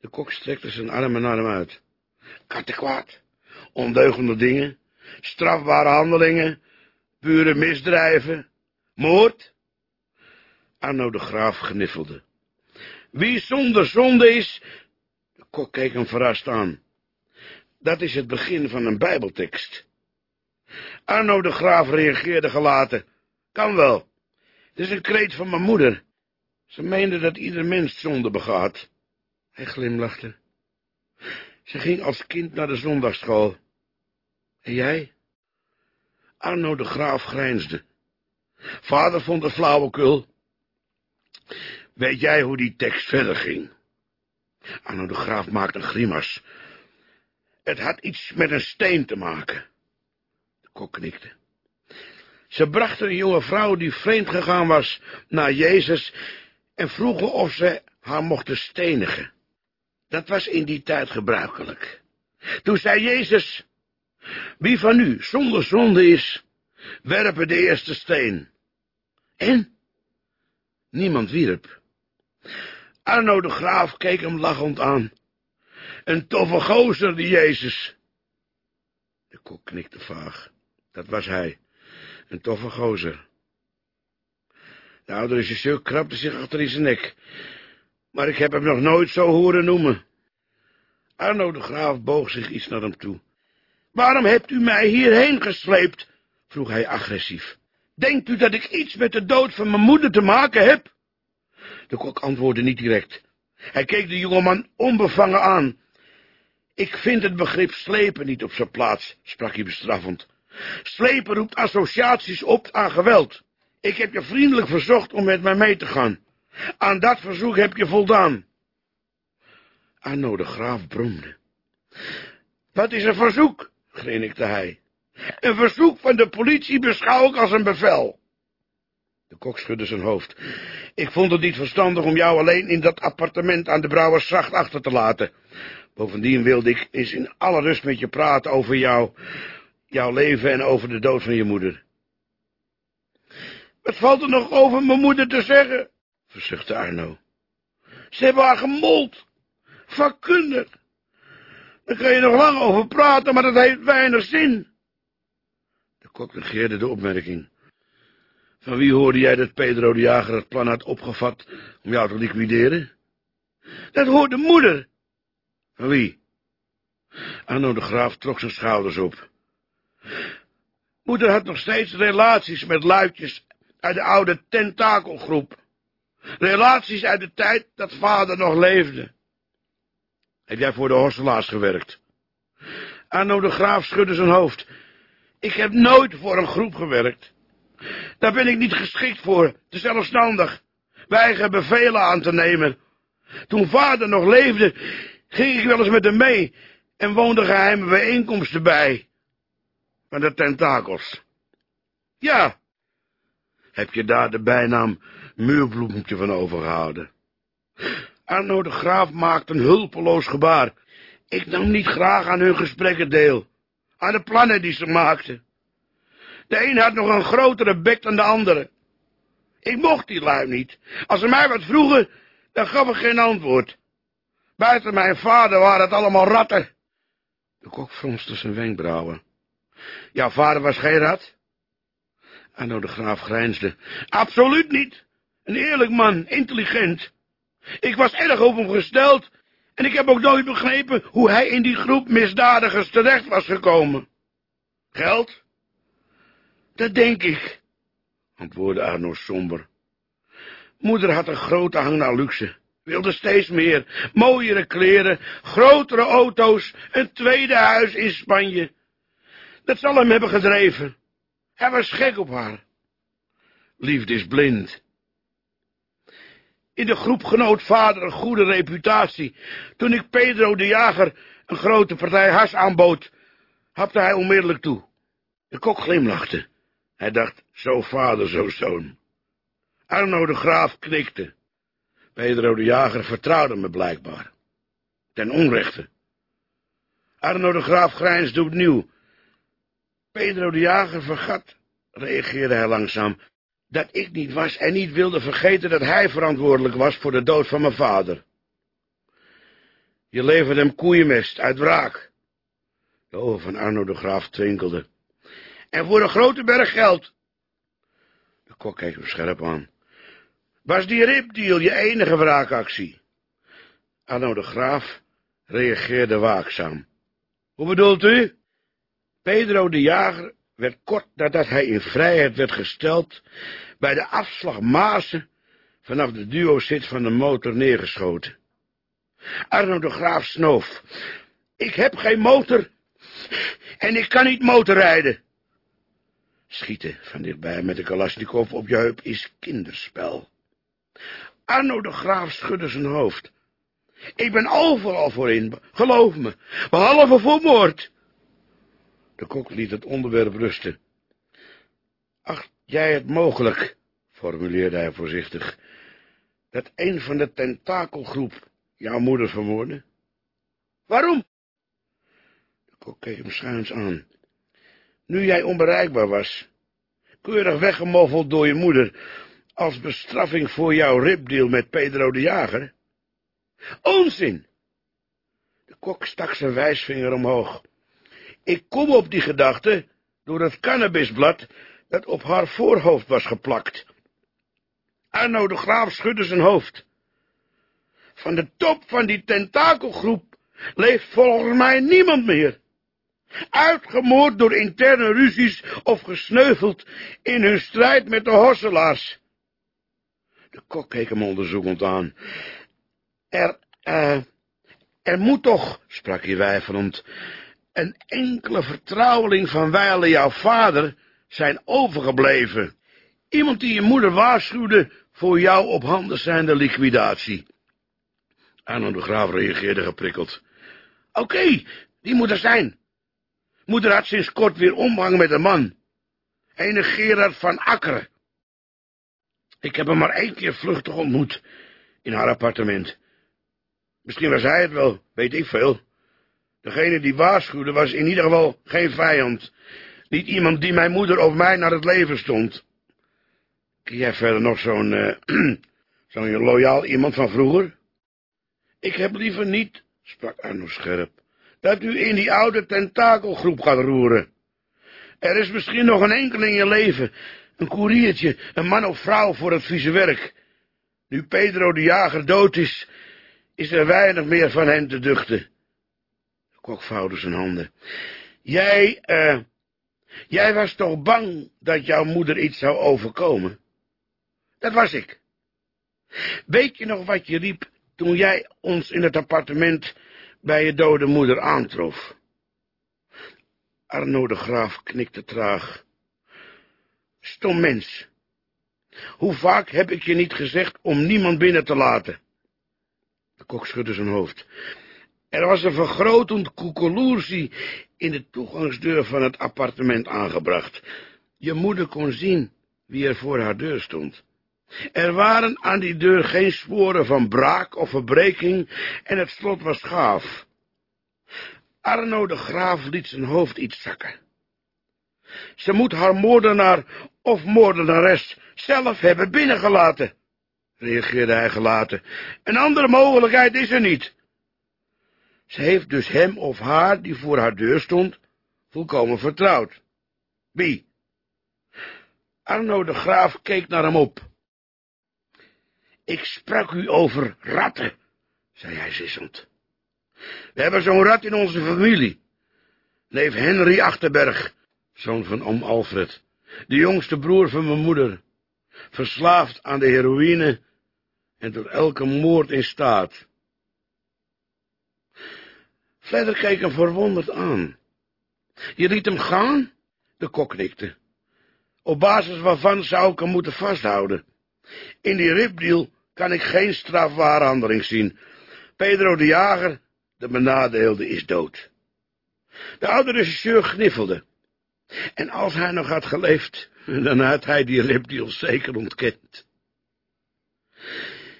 De kok strekte zijn armen naar hem uit. Kattenkwaad, ondeugende dingen, strafbare handelingen, pure misdrijven, moord. Arno de Graaf gniffelde. Wie zonder zonde is... De kok keek hem verrast aan. Dat is het begin van een bijbeltekst. Arno de Graaf reageerde gelaten. Kan wel. Het is een kreet van mijn moeder. Ze meende dat ieder mens zonde begaat. Hij glimlachte. Ze ging als kind naar de zondagschool. En jij? Arno de Graaf grijnsde. Vader vond het flauwekul. Weet jij hoe die tekst verder ging? Arno de Graaf maakte een grimas. Het had iets met een steen te maken. De kok knikte. Ze brachten een jonge vrouw die vreemd gegaan was naar Jezus en vroegen of ze haar mochten stenigen. Dat was in die tijd gebruikelijk. Toen zei Jezus, wie van u zonder zonde is, werpen de eerste steen. En? Niemand wierp. Arno de Graaf keek hem lachend aan. Een toffe gozer, die Jezus. De kok knikte vaag. Dat was hij. Een toffe gozer. De oude regisseur krabde zich achter in zijn nek. Maar ik heb hem nog nooit zo horen noemen. Arno de Graaf boog zich iets naar hem toe. Waarom hebt u mij hierheen gesleept? vroeg hij agressief. Denkt u dat ik iets met de dood van mijn moeder te maken heb? De kok antwoordde niet direct. Hij keek de jongeman onbevangen aan. Ik vind het begrip slepen niet op zijn plaats, sprak hij bestraffend. Slepen roept associaties op aan geweld. Ik heb je vriendelijk verzocht om met mij mee te gaan. Aan dat verzoek heb je voldaan. Arno de Graaf bromde. Wat is een verzoek? grinnikte hij. Een verzoek van de politie beschouw ik als een bevel. De kok schudde zijn hoofd. Ik vond het niet verstandig om jou alleen in dat appartement aan de Brouwersgracht achter te laten. Bovendien wilde ik eens in alle rust met je praten over jou, jouw leven en over de dood van je moeder. Wat valt er nog over mijn moeder te zeggen? Verzuchtte Arno. Ze hebben haar gemold. Vakkundig. Daar kan je nog lang over praten, maar dat heeft weinig zin. De kok negeerde de opmerking. Van wie hoorde jij dat Pedro de Jager het plan had opgevat om jou te liquideren? Dat hoorde moeder. Van wie? Arno de Graaf trok zijn schouders op. Moeder had nog steeds relaties met luidjes uit de oude tentakelgroep. Relaties uit de tijd dat vader nog leefde. Heb jij voor de Horselaars gewerkt? Arno de Graaf schudde zijn hoofd. Ik heb nooit voor een groep gewerkt. Daar ben ik niet geschikt voor, te zelfstandig. Weiger bevelen aan te nemen. Toen vader nog leefde, ging ik wel eens met hem mee en woonde geheime bijeenkomsten bij. Van de tentakels. Ja. Heb je daar de bijnaam muurbloemetje van overgehouden? Arno de Graaf maakte een hulpeloos gebaar. Ik nam niet graag aan hun gesprekken deel, aan de plannen die ze maakten. De een had nog een grotere bek dan de andere. Ik mocht die lui niet. Als ze mij wat vroegen, dan gaf ik geen antwoord. Buiten mijn vader waren het allemaal ratten. De kok fronste zijn wenkbrauwen. Jouw vader was geen rat? Arno de Graaf grijnsde. Absoluut niet. Een eerlijk man, intelligent. Ik was erg op hem gesteld en ik heb ook nooit begrepen hoe hij in die groep misdadigers terecht was gekomen. Geld? Dat denk ik, antwoordde Arno somber. Moeder had een grote hang naar luxe, wilde steeds meer, mooiere kleren, grotere auto's, een tweede huis in Spanje. Dat zal hem hebben gedreven. Hij was gek op haar. Liefde is blind. In de groep genoot vader een goede reputatie. Toen ik Pedro de Jager een grote partij has aanbood, hapte hij onmiddellijk toe. De kok glimlachte. Hij dacht, zo vader, zo zoon. Arno de Graaf knikte. Pedro de Jager vertrouwde me blijkbaar. Ten onrechte. Arno de Graaf grijnsde opnieuw. Pedro de Jager vergat, reageerde hij langzaam, dat ik niet was en niet wilde vergeten dat hij verantwoordelijk was voor de dood van mijn vader. Je leverde hem koeienmest uit wraak. De ogen van Arno de Graaf twinkelden. En voor een grote berg geld. De kok keek hem scherp aan. Was die ripdeal je enige wraakactie? Arno de Graaf reageerde waakzaam. Hoe bedoelt u? Pedro de Jager werd kort nadat hij in vrijheid werd gesteld, bij de afslag Maasen vanaf de duo-zit van de motor neergeschoten. Arno de Graaf snoof. Ik heb geen motor en ik kan niet motorrijden. Schieten van dichtbij met de Kalashnikov op je heup is kinderspel. Arno de Graaf schudde zijn hoofd. Ik ben overal voor in, geloof me, behalve voor moord. De kok liet het onderwerp rusten. Acht jij het mogelijk, formuleerde hij voorzichtig, dat een van de tentakelgroep jouw moeder vermoordde? Waarom? De kok keek hem schuins aan. Nu jij onbereikbaar was, keurig weggemoffeld door je moeder, als bestraffing voor jouw ripdeal met Pedro de Jager? Onzin! De kok stak zijn wijsvinger omhoog. Ik kom op die gedachte door het cannabisblad dat op haar voorhoofd was geplakt. Arno de Graaf schudde zijn hoofd. Van de top van die tentakelgroep leeft volgens mij niemand meer. Uitgemoord door interne ruzies of gesneuveld in hun strijd met de hosselaars. De kok keek hem onderzoekend aan. Er, uh, er moet toch, sprak hij weifelend, een enkele vertrouweling van wijle jouw vader zijn overgebleven. Iemand die je moeder waarschuwde voor jou op handen zijnde liquidatie. Arno de Graaf reageerde geprikkeld. Oké, die moet er zijn. Moeder had sinds kort weer omgang met een man. Ene Gerard van Akkeren. Ik heb hem maar één keer vluchtig ontmoet, in haar appartement. Misschien was hij het wel, weet ik veel. Degene die waarschuwde was in ieder geval geen vijand. Niet iemand die mijn moeder of mij naar het leven stond. Jij verder nog zo'n, uh, zo'n loyaal iemand van vroeger? Ik heb liever niet, sprak Arno scherp, dat u in die oude tentakelgroep gaat roeren. Er is misschien nog een enkel in je leven, een koeriertje, een man of vrouw voor het vieze werk. Nu Pedro de Jager dood is, is er weinig meer van hen te duchten. Kok vouwde zijn handen. Jij, eh, jij was toch bang dat jouw moeder iets zou overkomen? Dat was ik. Weet je nog wat je riep toen jij ons in het appartement bij je dode moeder aantrof? Arno de Graaf knikte traag. Stom mens. Hoe vaak heb ik je niet gezegd om niemand binnen te laten? De kok schudde zijn hoofd. Er was een vergrotend koekeloersie in de toegangsdeur van het appartement aangebracht. Je moeder kon zien wie er voor haar deur stond. Er waren aan die deur geen sporen van braak of verbreking en het slot was gaaf. Arno de Graaf liet zijn hoofd iets zakken. Ze moet haar moordenaar of moordenares zelf hebben binnengelaten, reageerde hij gelaten. Een andere mogelijkheid is er niet. Ze heeft dus hem of haar, die voor haar deur stond, volkomen vertrouwd. Wie? Arno de Graaf keek naar hem op. Ik sprak u over ratten, zei hij sissend. We hebben zo'n rat in onze familie. Neef Henry Achterberg, zoon van oom Alfred, de jongste broer van mijn moeder, verslaafd aan de heroïne en tot elke moord in staat. Fledder keek hem verwonderd aan. Je liet hem gaan? De kok knikte. Op basis waarvan zou ik hem moeten vasthouden? In die ripdeal kan ik geen strafbare handeling zien. Pedro de Jager, de benadeelde, is dood. De oude regisseur gniffelde. En als hij nog had geleefd, dan had hij die ripdeal zeker ontkend.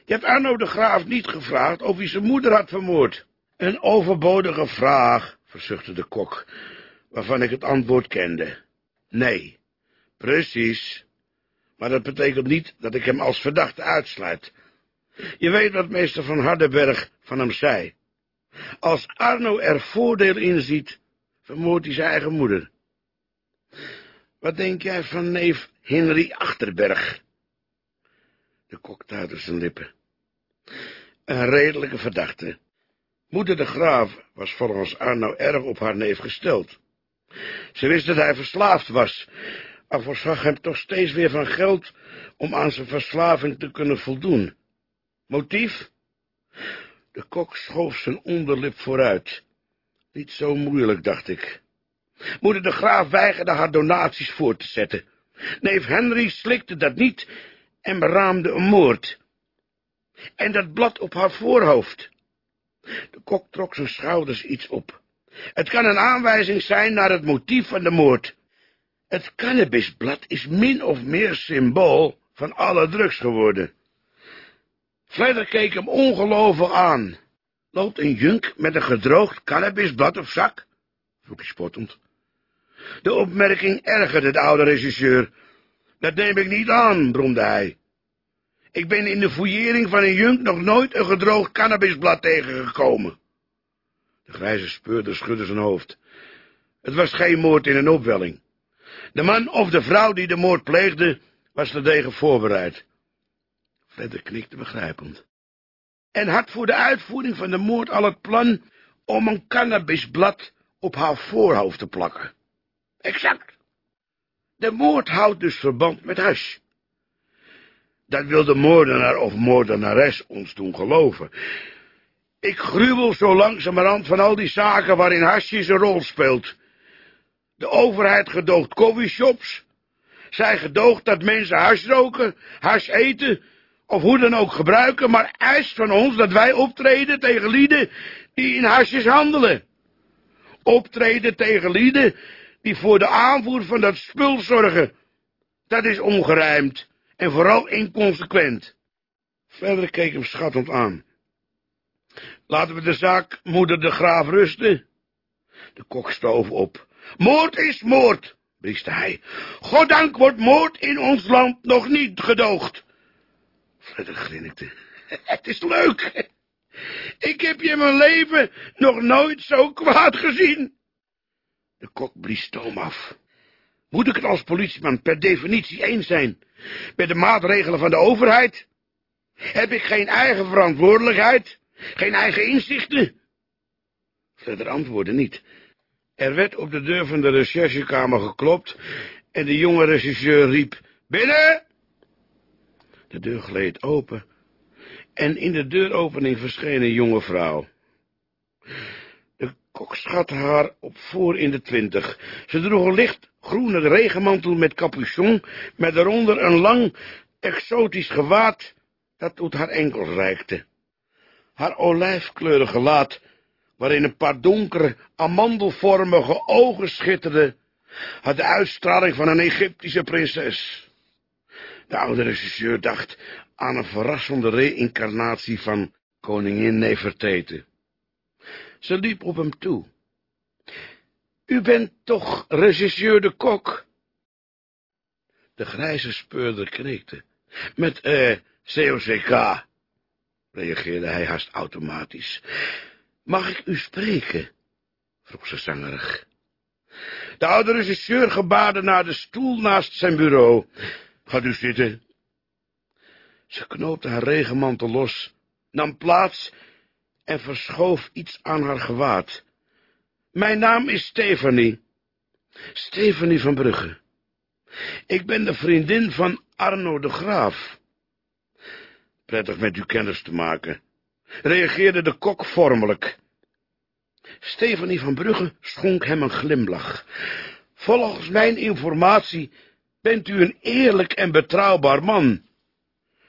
Je hebt Arno de Graaf niet gevraagd of hij zijn moeder had vermoord. Een overbodige vraag, verzuchtte de kok, waarvan ik het antwoord kende. Nee, precies. Maar dat betekent niet dat ik hem als verdachte uitsluit. Je weet wat meester van Hardenberg van hem zei. Als Arno er voordeel in ziet, vermoordt hij zijn eigen moeder. Wat denk jij van neef Henry Achterberg? De kok tuitte zijn lippen. Een redelijke verdachte. Moeder de Graaf was volgens Arno erg op haar neef gesteld. Ze wist dat hij verslaafd was, maar voorzag hem toch steeds weer van geld om aan zijn verslaving te kunnen voldoen. Motief? De kok schoof zijn onderlip vooruit. Niet zo moeilijk, dacht ik. Moeder de Graaf weigerde haar donaties voor te zetten. Neef Henry slikte dat niet en beraamde een moord. En dat blad op haar voorhoofd. De kok trok zijn schouders iets op. Het kan een aanwijzing zijn naar het motief van de moord. Het cannabisblad is min of meer symbool van alle drugs geworden. Verder keek hem ongelovig aan. Loopt een junk met een gedroogd cannabisblad op zak? vroeg hij spottend. De opmerking ergerde de oude regisseur. Dat neem ik niet aan, bromde hij. Ik ben in de fouillering van een junk nog nooit een gedroogd cannabisblad tegengekomen. De grijze speurder schudde zijn hoofd. Het was geen moord in een opwelling. De man of de vrouw die de moord pleegde, was terdege voorbereid. Fledder knikte begrijpend. En had voor de uitvoering van de moord al het plan om een cannabisblad op haar voorhoofd te plakken. Exact. De moord houdt dus verband met hash. Dat wil de moordenaar of moordenares ons doen geloven. Ik gruwel zo langzamerhand van al die zaken waarin hasjes een rol speelt. De overheid gedoogt coffeeshops. Zij gedoogt dat mensen hash roken, hash eten, of hoe dan ook gebruiken, maar eist van ons dat wij optreden tegen lieden die in hasjes handelen. Optreden tegen lieden die voor de aanvoer van dat spul zorgen. Dat is ongerijmd en vooral inconsequent. Verder keek hem schattend aan. Laten we de zaak moeder de graaf rusten. De kok stoof op. Moord is moord, brieste hij. Goddank wordt moord in ons land nog niet gedoogd. Fredder grinnikte. Het is leuk. Ik heb je in mijn leven nog nooit zo kwaad gezien. De kok blies stoom af. Moet ik het als politieman per definitie eens zijn met de maatregelen van de overheid? Heb ik geen eigen verantwoordelijkheid? Geen eigen inzichten? Verder antwoordde niet. Er werd op de deur van de recherchekamer geklopt en de jonge regisseur riep, binnen! De deur gleed open en in de deuropening verscheen een jonge vrouw. De kok schatte haar op voor in de twintig. Ze droeg een licht groene regenmantel met capuchon, met daaronder een lang, exotisch gewaad dat tot haar enkels reikte. Haar olijfkleurig gelaat, waarin een paar donkere, amandelvormige ogen schitterden, had de uitstraling van een Egyptische prinses. De oude regisseur dacht aan een verrassende reïncarnatie van koningin Nefertete. Ze liep op hem toe. U bent toch regisseur de kok? De grijze speurder knikte. Met, eh, COCK, reageerde hij haast automatisch. Mag ik u spreken? vroeg ze zangerig. De oude regisseur gebaarde naar de stoel naast zijn bureau. Gaat u zitten. Ze knoopte haar regenmantel los, nam plaats en verschoof iets aan haar gewaad. Mijn naam is Stefanie. Stefanie van Brugge. Ik ben de vriendin van Arno de Graaf. Prettig met u kennis te maken, reageerde de kok vormelijk. Stefanie van Brugge schonk hem een glimlach. Volgens mijn informatie bent u een eerlijk en betrouwbaar man.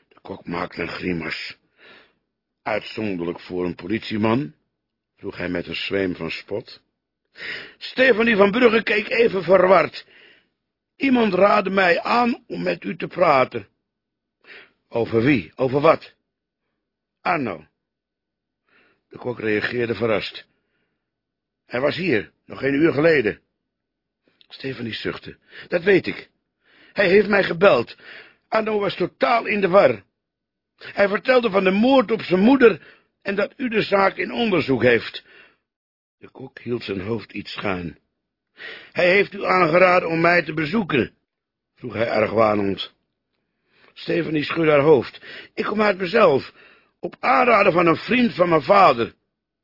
De kok maakte een grimas. Uitzonderlijk voor een politieman, vroeg hij met een zweem van spot. Stefanie van Brugge keek even verward. Iemand raadde mij aan om met u te praten. Over wie? Over wat? Arno. De kok reageerde verrast. Hij was hier, nog geen uur geleden. Stefanie zuchtte. Dat weet ik. Hij heeft mij gebeld. Arno was totaal in de war. Hij vertelde van de moord op zijn moeder en dat u de zaak in onderzoek heeft. De kok hield zijn hoofd iets schuin. Hij heeft u aangeraden om mij te bezoeken, vroeg hij argwanend. Stefanie schudde haar hoofd. Ik kom uit mezelf, op aanraden van een vriend van mijn vader,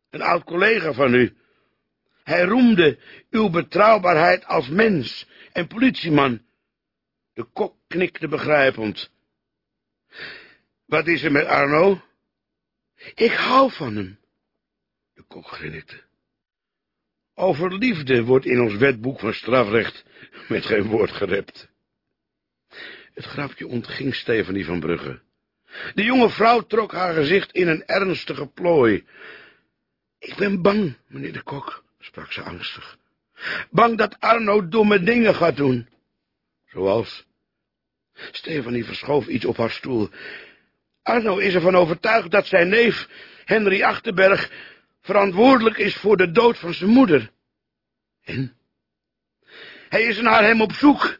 een oud collega van u. Hij roemde uw betrouwbaarheid als mens en politieman. De kok knikte begrijpend. Wat is er met Arno? Ik hou van hem. De kok grinnikte. Over liefde wordt in ons wetboek van strafrecht met geen woord gerept. Het grapje ontging Stefanie van Brugge. De jonge vrouw trok haar gezicht in een ernstige plooi. Ik ben bang, meneer de kok, sprak ze angstig. Bang dat Arno domme dingen gaat doen. Zoals? Stefanie verschoof iets op haar stoel. Arno is ervan overtuigd dat zijn neef, Henry Achterberg, verantwoordelijk is voor de dood van zijn moeder. En? Hij is naar hem op zoek.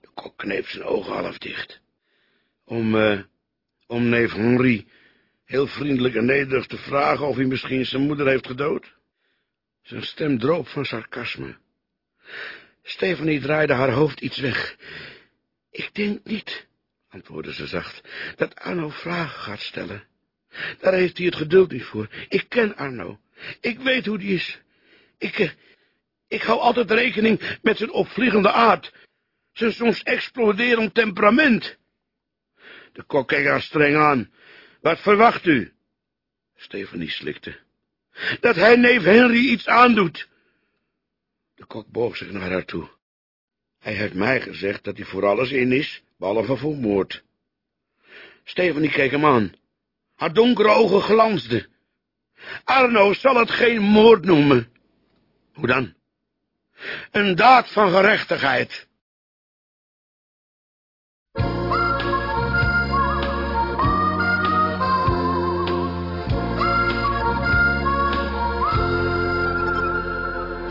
De kok kneep zijn ogen half dicht. Om, uh, om neef Henry heel vriendelijk en nederig te vragen of hij misschien zijn moeder heeft gedood. Zijn stem droop van sarcasme. Stephanie draaide haar hoofd iets weg. Ik denk niet, antwoordde ze zacht, dat Arno vragen gaat stellen. Daar heeft hij het geduld niet voor. Ik ken Arno. Ik weet hoe die is. Ik, eh, ik hou altijd rekening met zijn opvliegende aard, zijn soms exploderend temperament. De kok keek haar streng aan. Wat verwacht u? Stephanie slikte. Dat hij neef Henry iets aandoet. De kok boog zich naar haar toe. Hij heeft mij gezegd dat hij voor alles in is, behalve voor moord. Stephanie keek hem aan. Haar donkere ogen glansden. Arno zal het geen moord noemen. Hoe dan? Een daad van gerechtigheid.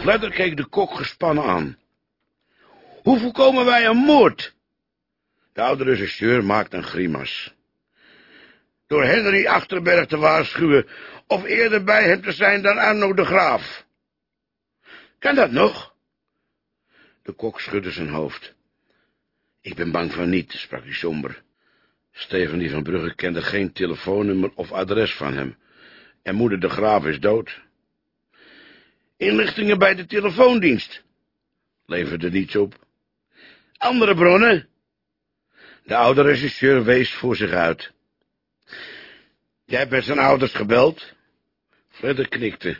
Fledder keek de kok gespannen aan. Hoe voorkomen wij een moord? De oude regisseur maakte een grimas. Door Henry Achterberg te waarschuwen, of eerder bij hem te zijn dan Arno de Graaf. Kan dat nog? De kok schudde zijn hoofd. Ik ben bang van niet, sprak hij somber. Stefanie van Brugge kende geen telefoonnummer of adres van hem. En moeder de Graaf is dood. Inlichtingen bij de telefoondienst. Leverde niets op. Andere bronnen? De oude regisseur wees voor zich uit. Jij hebt zijn ouders gebeld? Fredder knikte.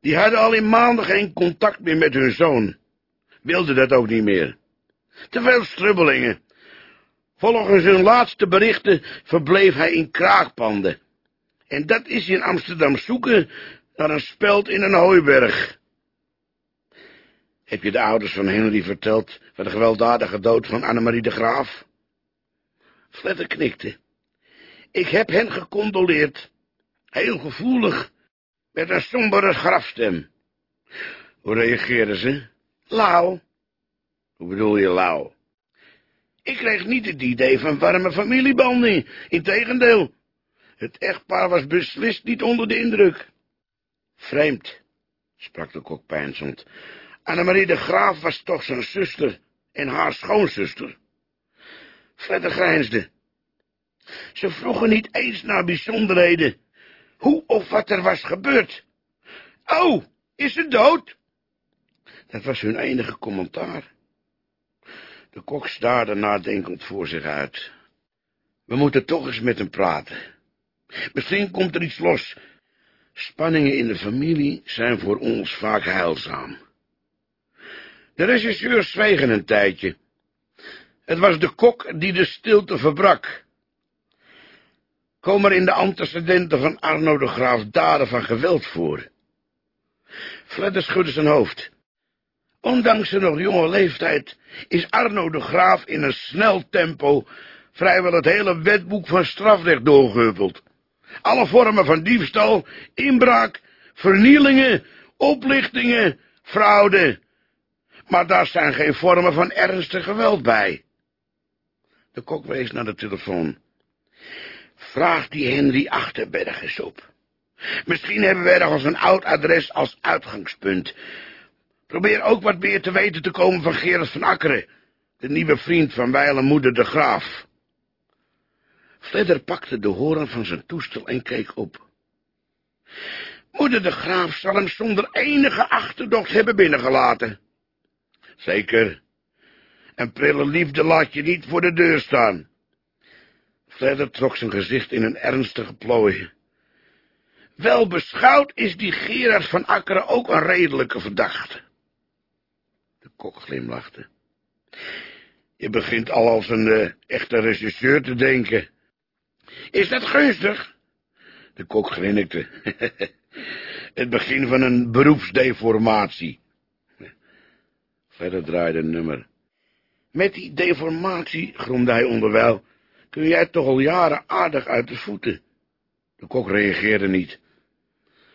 Die hadden al in maanden geen contact meer met hun zoon. Wilden dat ook niet meer. Te veel strubbelingen. Volgens hun laatste berichten verbleef hij in kraakpanden. En dat is in Amsterdam zoeken naar een speld in een hooiberg. Heb je de ouders van Henry verteld van de gewelddadige dood van Annemarie de Graaf? Fletter knikte. Ik heb hen gecondoleerd. Heel gevoelig, met een sombere grafstem. Hoe reageerden ze? Lauw. Hoe bedoel je lauw? Ik kreeg niet het idee van warme familiebanden, integendeel. Het echtpaar was beslist niet onder de indruk. Vreemd, sprak de kok peinzend. Annemarie de Graaf was toch zijn zuster en haar schoonzuster. Fredder grijnsde. Ze vroegen niet eens naar bijzonderheden, hoe of wat er was gebeurd. Oh, is ze dood? Dat was hun enige commentaar. De kok staarde nadenkend voor zich uit. We moeten toch eens met hem praten. Misschien komt er iets los Spanningen in de familie zijn voor ons vaak heilzaam. De regisseurs zwegen een tijdje. Het was de kok die de stilte verbrak. Komen er in de antecedenten van Arno de Graaf daden van geweld voor? Fledder schudde zijn hoofd. Ondanks zijn nog jonge leeftijd is Arno de Graaf in een snel tempo vrijwel het hele wetboek van strafrecht doorgehuppeld alle vormen van diefstal, inbraak, vernielingen, oplichtingen, fraude. Maar daar zijn geen vormen van ernstig geweld bij. De kok wees naar de telefoon. Vraag die Henry Achterberg eens op. Misschien hebben we ergens een oud adres als uitgangspunt. Probeer ook wat meer te weten te komen van Gerard van Akkeren, de nieuwe vriend van wijle moeder de Graaf. Fledder pakte de horen van zijn toestel en keek op. Moeder de Graaf zal hem zonder enige achterdocht hebben binnengelaten. Zeker. En prille liefde laat je niet voor de deur staan. Fledder trok zijn gezicht in een ernstige plooi. Wel beschouwd is die Gerard van Akkeren ook een redelijke verdachte. De kok glimlachte. Je begint al als een uh, echte regisseur te denken. Is dat gunstig? De kok grinnikte. Het begin van een beroepsdeformatie. Verder draaide een nummer. Met die deformatie, gromde hij onderwijl, kun jij toch al jaren aardig uit de voeten. De kok reageerde niet.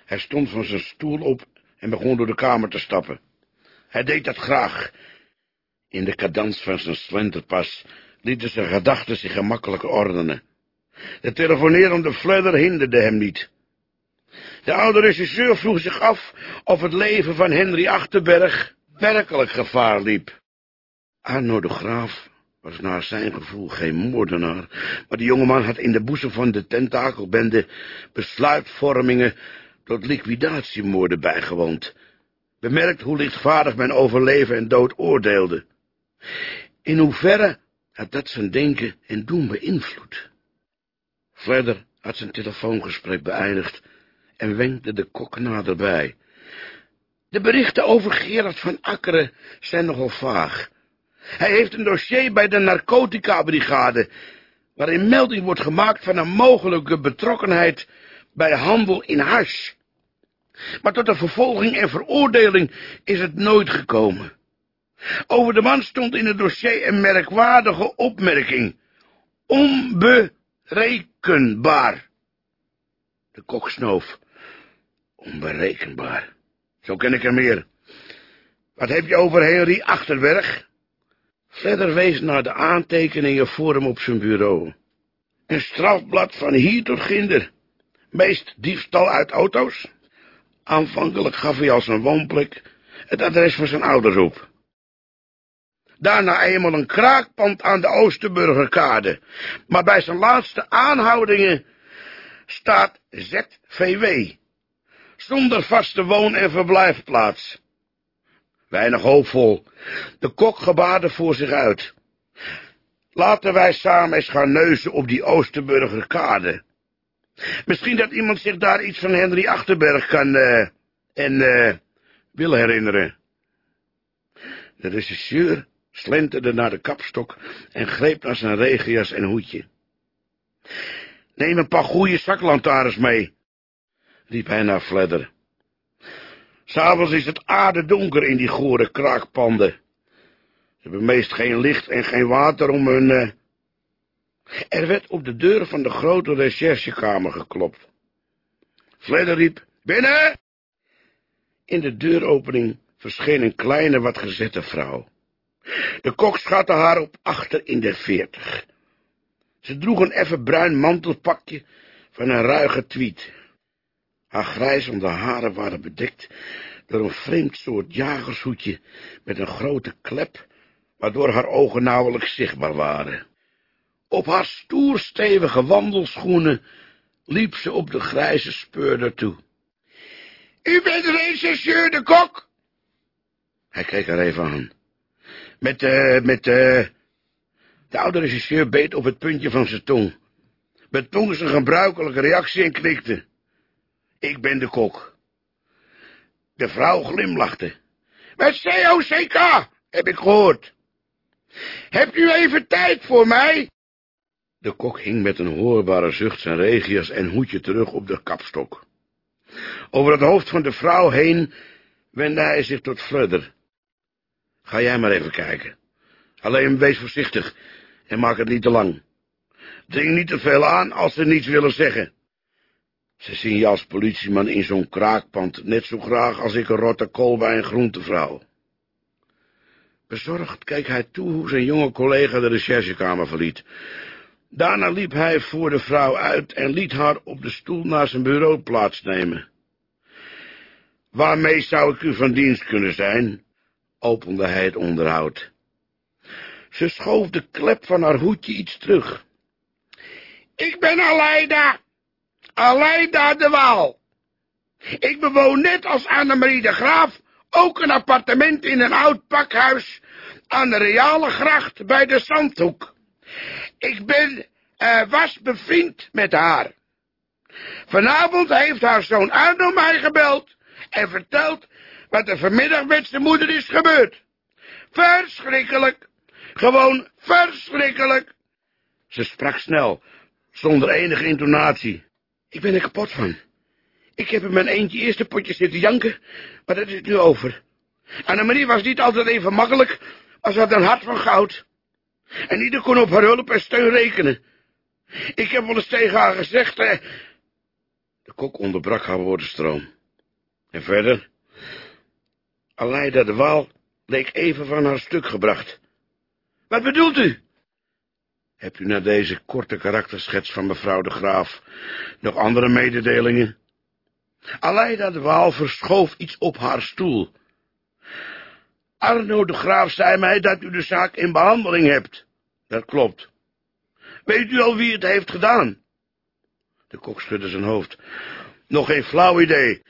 Hij stond van zijn stoel op en begon door de kamer te stappen. Hij deed dat graag. In de cadans van zijn slenterpas lieten zijn gedachten zich gemakkelijk ordenen. De telefonerende fledder hinderde hem niet. De oude regisseur vroeg zich af of het leven van Henry Achterberg werkelijk gevaar liep. Arno de Graaf was naar zijn gevoel geen moordenaar, maar de jongeman had in de boezem van de tentakelbende besluitvormingen tot liquidatiemoorden bijgewoond, bemerkt hoe lichtvaardig men over leven en dood oordeelde. In hoeverre had dat zijn denken en doen beïnvloed? Verder had zijn telefoongesprek beëindigd en wenkte de kok naderbij. De berichten over Gerard van Akkeren zijn nogal vaag. Hij heeft een dossier bij de narcotica-brigade, waarin melding wordt gemaakt van een mogelijke betrokkenheid bij handel in hash. Maar tot een vervolging en veroordeling is het nooit gekomen. Over de man stond in het dossier een merkwaardige opmerking. Onberekenbaar. De kok snoof. Onberekenbaar. Zo ken ik hem meer. Wat heb je over Henry Achterberg? Verder wees naar de aantekeningen voor hem op zijn bureau. Een strafblad van hier tot ginder. Meest diefstal uit auto's. Aanvankelijk gaf hij als een woonplek het adres van zijn ouders op. Daarna eenmaal een kraakpand aan de Oosterburgerkade. Maar bij zijn laatste aanhoudingen staat ZVW. Zonder vaste woon- en verblijfplaats. Weinig hoopvol. De kok gebaarde voor zich uit. Laten wij samen eens gaan neuzen op die Oosterburgerkade. Misschien dat iemand zich daar iets van Henry Achterberg kan, uh, en, uh, wil herinneren. De regisseur slenterde naar de kapstok en greep naar zijn regenjas en hoedje. Neem een paar goede zaklantaarns mee, riep hij naar Fledder. S'avonds is het aardedonker in die gore kraakpanden. Ze hebben meest geen licht en geen water om hun... Uh... Er werd op de deur van de grote recherchekamer geklopt. Fledder riep, binnen! In de deuropening verscheen een kleine, wat gezette vrouw. De kok schatte haar op achter in de veertig. Ze droeg een effen bruin mantelpakje van een ruige tweed. Haar grijzende haren waren bedekt door een vreemd soort jagershoedje met een grote klep, waardoor haar ogen nauwelijks zichtbaar waren. Op haar stoerstevige wandelschoenen liep ze op de grijze speurder toe. U bent rechercheur de kok? Hij keek haar even aan. Met, eh, met, eh... De oude regisseur beet op het puntje van zijn tong. Betong zijn gebruikelijke reactie en knikte. Ik ben de kok. De vrouw glimlachte. Met COCK, heb ik gehoord. Hebt u even tijd voor mij? De kok hing met een hoorbare zucht zijn regias en hoedje terug op de kapstok. Over het hoofd van de vrouw heen wendde hij zich tot Fludder. Ga jij maar even kijken. Alleen wees voorzichtig en maak het niet te lang. Dring niet te veel aan als ze niets willen zeggen. Ze zien je als politieman in zo'n kraakpand net zo graag als ik een rotte kool bij een groentevrouw. Bezorgd keek hij toe hoe zijn jonge collega de recherchekamer verliet. Daarna liep hij voor de vrouw uit en liet haar op de stoel naar zijn bureau plaatsnemen. Waarmee zou ik u van dienst kunnen zijn? opende hij het onderhoud. Ze schoof de klep van haar hoedje iets terug. Ik ben Aleida, Aleida de Waal. Ik bewoon net als Annemarie de Graaf ook een appartement in een oud pakhuis aan de Reale Gracht bij de Zandhoek. Ik ben, uh, was bevriend met haar. Vanavond heeft haar zoon Arno mij gebeld en verteld wat er vanmiddag met zijn moeder is gebeurd. Verschrikkelijk. Gewoon verschrikkelijk. Ze sprak snel, zonder enige intonatie. Ik ben er kapot van. Ik heb in mijn eentje eerste potje zitten janken, maar dat is nu over. Annemarie was niet altijd even makkelijk, ze had een hart van goud. En ieder kon op haar hulp en steun rekenen. Ik heb wel eens tegen haar gezegd... Eh... De kok onderbrak haar woordenstroom. En verder? Aleida de Waal leek even van haar stuk gebracht. Wat bedoelt u? Hebt u na deze korte karakterschets van mevrouw de Graaf nog andere mededelingen? Aleida de Waal verschoof iets op haar stoel. Arno de Graaf zei mij dat u de zaak in behandeling hebt. Dat klopt. Weet u al wie het heeft gedaan? De kok schudde zijn hoofd. Nog geen flauw idee.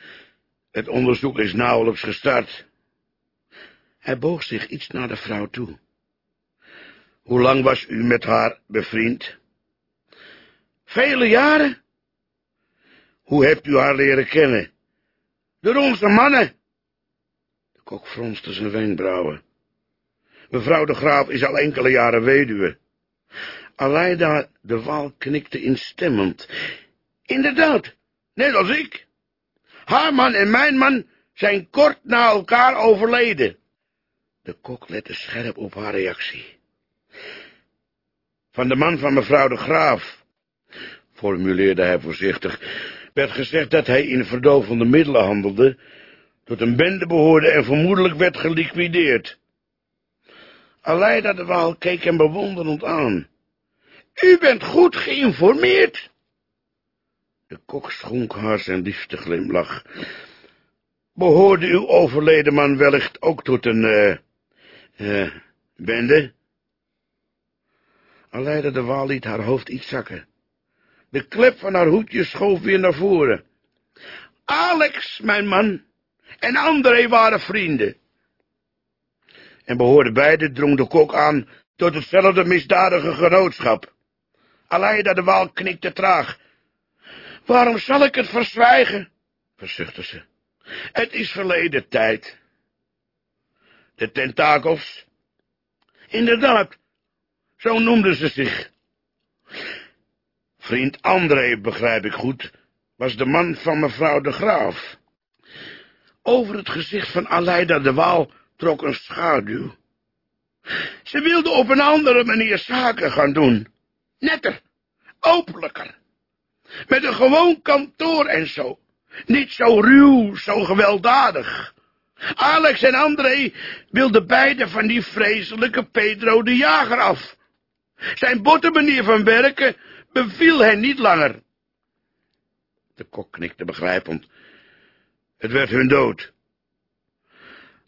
Het onderzoek is nauwelijks gestart. Hij boog zich iets naar de vrouw toe. Hoe lang was u met haar bevriend? Vele jaren. Hoe hebt u haar leren kennen? Door onze mannen. De kok fronste zijn wenkbrauwen. Mevrouw de Graaf is al enkele jaren weduwe. Aleida de Waal knikte instemmend. Inderdaad, net als ik. Haar man en mijn man zijn kort na elkaar overleden. De kok lette scherp op haar reactie. Van de man van mevrouw de Graaf, formuleerde hij voorzichtig, werd gezegd dat hij in verdovende middelen handelde, tot een bende behoorde en vermoedelijk werd geliquideerd. Aleida de Waal keek hem bewonderend aan. U bent goed geïnformeerd. De kok schonk haar zijn liefste glimlach. Behoorde uw overleden man wellicht ook tot een, eh, uh, bende? Aleida de Waal liet haar hoofd iets zakken. De klep van haar hoedje schoof weer naar voren. Alex, mijn man, en André waren vrienden. En behoorden beide, drong de kok aan, tot hetzelfde misdadige genootschap. Aleida de Waal knikte traag. Waarom zal ik het verzwijgen? verzuchtte ze. Het is verleden tijd. De tentakels? Inderdaad, zo noemden ze zich. Vriend André, begrijp ik goed, was de man van mevrouw de Graaf. Over het gezicht van Aleida de Waal trok een schaduw. Ze wilde op een andere manier zaken gaan doen. Netter, openlijker. Met een gewoon kantoor en zo. Niet zo ruw, zo gewelddadig. Alex en André wilden beide van die vreselijke Pedro de Jager af. Zijn botte manier van werken beviel hen niet langer. De kok knikte begrijpend. Het werd hun dood.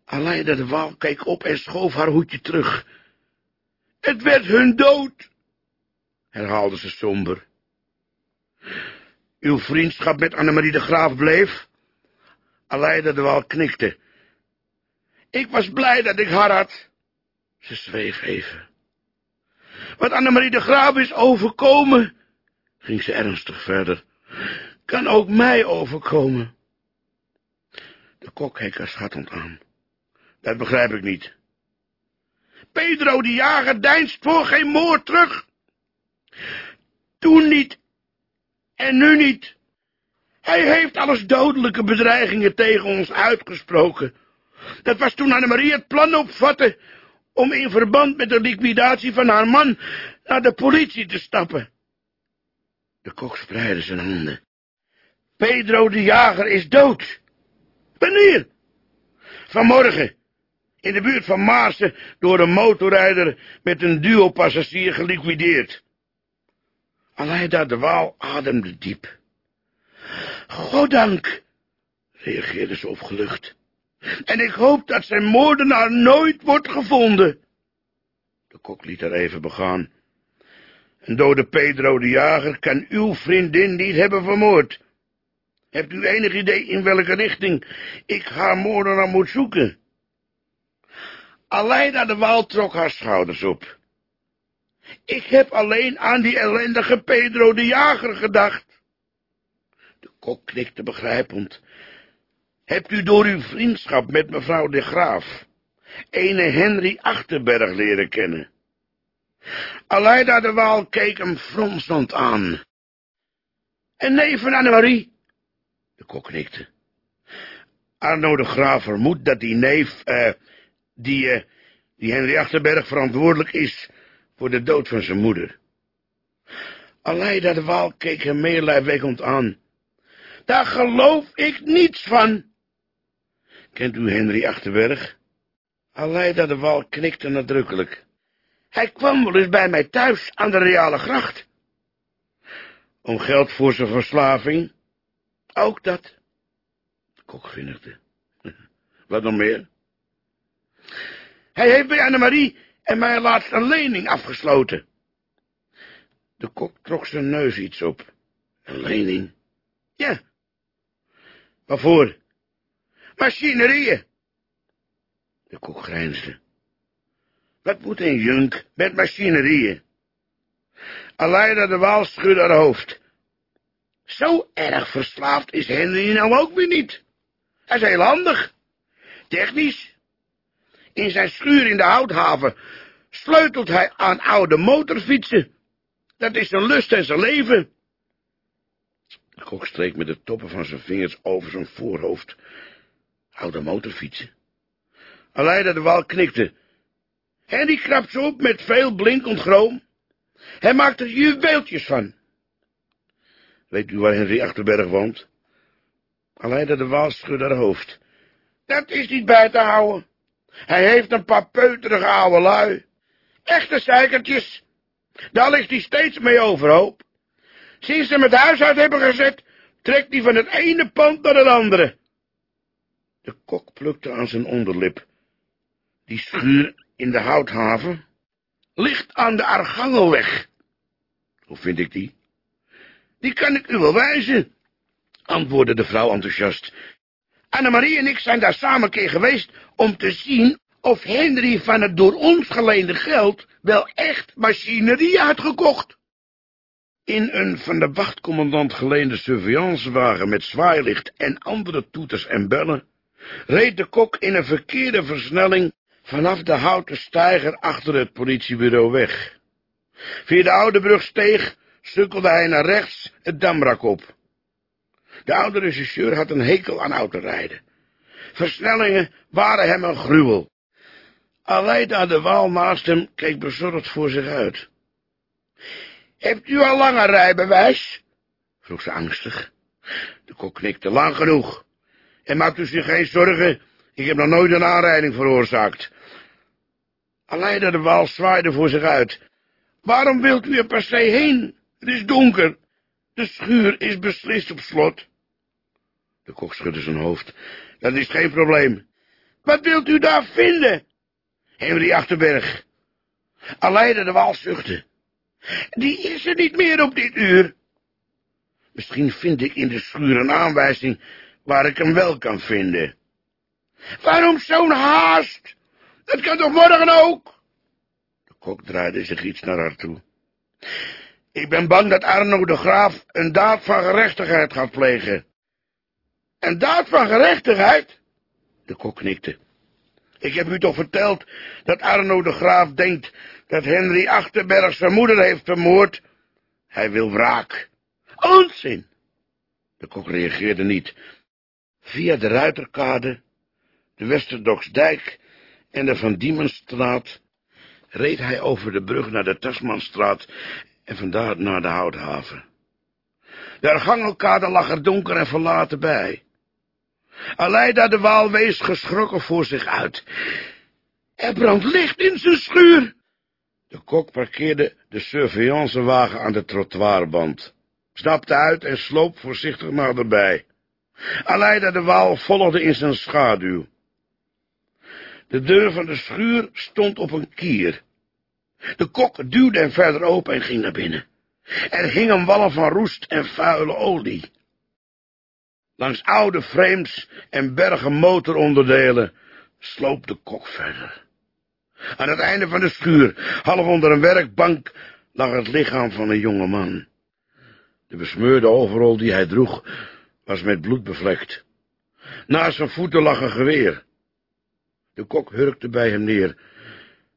Aleida de Waal keek op en schoof haar hoedje terug. Het werd hun dood, herhaalde ze somber. Uw vriendschap met Annemarie de Graaf bleef? Aleida de Waal knikte. Ik was blij dat ik haar had. Ze zweeg even. Wat Annemarie de Graaf is overkomen, ging ze ernstig verder, kan ook mij overkomen. De kok keek haar schattend aan. Dat begrijp ik niet. Pedro de jager deinst voor geen moord terug. Toen niet en nu niet. Hij heeft alles dodelijke bedreigingen tegen ons uitgesproken. Dat was toen Annemarie het plan opvatte om in verband met de liquidatie van haar man naar de politie te stappen. De kok spreidde zijn handen. Pedro de Jager is dood. Wanneer? Vanmorgen, in de buurt van Maarsen, door een motorrijder met een duo-passagier geliquideerd. Aleida de Waal ademde diep. Goddank, reageerde ze opgelucht. En ik hoop dat zijn moordenaar nooit wordt gevonden. De kok liet haar even begaan. En dode Pedro de Jager kan uw vriendin niet hebben vermoord. Hebt u enig idee in welke richting ik haar moordenaar moet zoeken? Aleida de Waal trok haar schouders op. Ik heb alleen aan die ellendige Pedro de Jager gedacht. De kok knikte begrijpend. Hebt u door uw vriendschap met mevrouw de Graaf ene Henry Achterberg leren kennen? Aleida de Waal keek hem fronsend aan. En neven Annemarie? De kok knikte. Arno de Graaf vermoedt dat die neef, eh, die, eh, die Henry Achterberg verantwoordelijk is voor de dood van zijn moeder. Aleida de Waal keek hem meelijwekkend aan. Daar geloof ik niets van. Kent u Henry Achterberg? Aleida de Waal knikte nadrukkelijk. Hij kwam wel eens bij mij thuis aan de Reale Gracht. Om geld voor zijn verslaving? Ook dat. De kok grinnikte. Wat nog meer? Hij heeft bij Annemarie en mij laatst een lening afgesloten. De kok trok zijn neus iets op. Een lening? Ja. Waarvoor? Machinerieën. De kok grijnsde. Wat moet een junk met machinerieën? Aleida de Waal schudde haar hoofd. Zo erg verslaafd is Henry nou ook weer niet. Hij is heel handig. Technisch. In zijn schuur in de houthaven sleutelt hij aan oude motorfietsen. Dat is zijn lust en zijn leven. De kok streek met de toppen van zijn vingers over zijn voorhoofd. Oude motorfietsen. Aleida de Waal knikte. Henry knapt ze op met veel blinkend chroom. Hij maakt er juweeltjes van. Weet u waar Henry Achterberg woont? Aleida de Waal schudde haar hoofd. Dat is niet bij te houden. Hij heeft een paar peuterige oude lui. Echte zeikertjes. Daar ligt hij steeds mee overhoop. Sinds ze hem het huis uit hebben gezet, trekt hij van het ene pand naar het andere. De kok plukte aan zijn onderlip. Die schuur in de houthaven ligt aan de Argangelweg. Hoe vind ik die? Die kan ik u wel wijzen, antwoordde de vrouw enthousiast. Annemarie en ik zijn daar samen keer geweest om te zien of Henry van het door ons geleende geld wel echt machinerie had gekocht. In een van de wachtcommandant geleende surveillancewagen met zwaailicht en andere toeters en bellen, reed de kok in een verkeerde versnelling vanaf de houten steiger achter het politiebureau weg. Via de oude brugsteeg sukkelde hij naar rechts het damrak op. De oude regisseur had een hekel aan autorijden. Versnellingen waren hem een gruwel. Aleida de Waal naast hem keek bezorgd voor zich uit. Hebt u al langer rijbewijs? vroeg ze angstig. De kok knikte lang genoeg. En maakt u zich geen zorgen, ik heb nog nooit een aanrijding veroorzaakt. Aleida de Waal zwaaide voor zich uit. Waarom wilt u er per se heen? Het is donker. De schuur is beslist op slot. De kok schudde zijn hoofd. Dat is geen probleem. Wat wilt u daar vinden? Henry Achterberg. Aleida de Waal zuchtte. Die is er niet meer op dit uur. Misschien vind ik in de schuur een aanwijzing waar ik hem wel kan vinden. Waarom zo'n haast? Dat kan toch morgen ook? De kok draaide zich iets naar haar toe. Ik ben bang dat Arno de Graaf een daad van gerechtigheid gaat plegen. Een daad van gerechtigheid? De kok knikte. Ik heb u toch verteld dat Arno de Graaf denkt dat Henry Achterberg zijn moeder heeft vermoord? Hij wil wraak. Onzin! De kok reageerde niet. Via de Ruiterkade, de Westerdoksdijk en de Van Diemenstraat reed hij over de brug naar de Tasmanstraat en vandaar naar de Houthaven. De Argangelkade lag er donker en verlaten bij. Aleida de Waal wees geschrokken voor zich uit. Er brandt licht in zijn schuur. De kok parkeerde de surveillancewagen aan de trottoirband, stapte uit en sloop voorzichtig naderbij. Aleida de Waal volgde in zijn schaduw. De deur van de schuur stond op een kier. De kok duwde hem verder open en ging naar binnen. Er hing een wallen van roest en vuile olie. Langs oude frames en bergen motoronderdelen sloop de kok verder. Aan het einde van de schuur, half onder een werkbank, lag het lichaam van een jonge man. De besmeurde overrol die hij droeg, was met bloed bevlekt. Naast zijn voeten lag een geweer. De kok hurkte bij hem neer.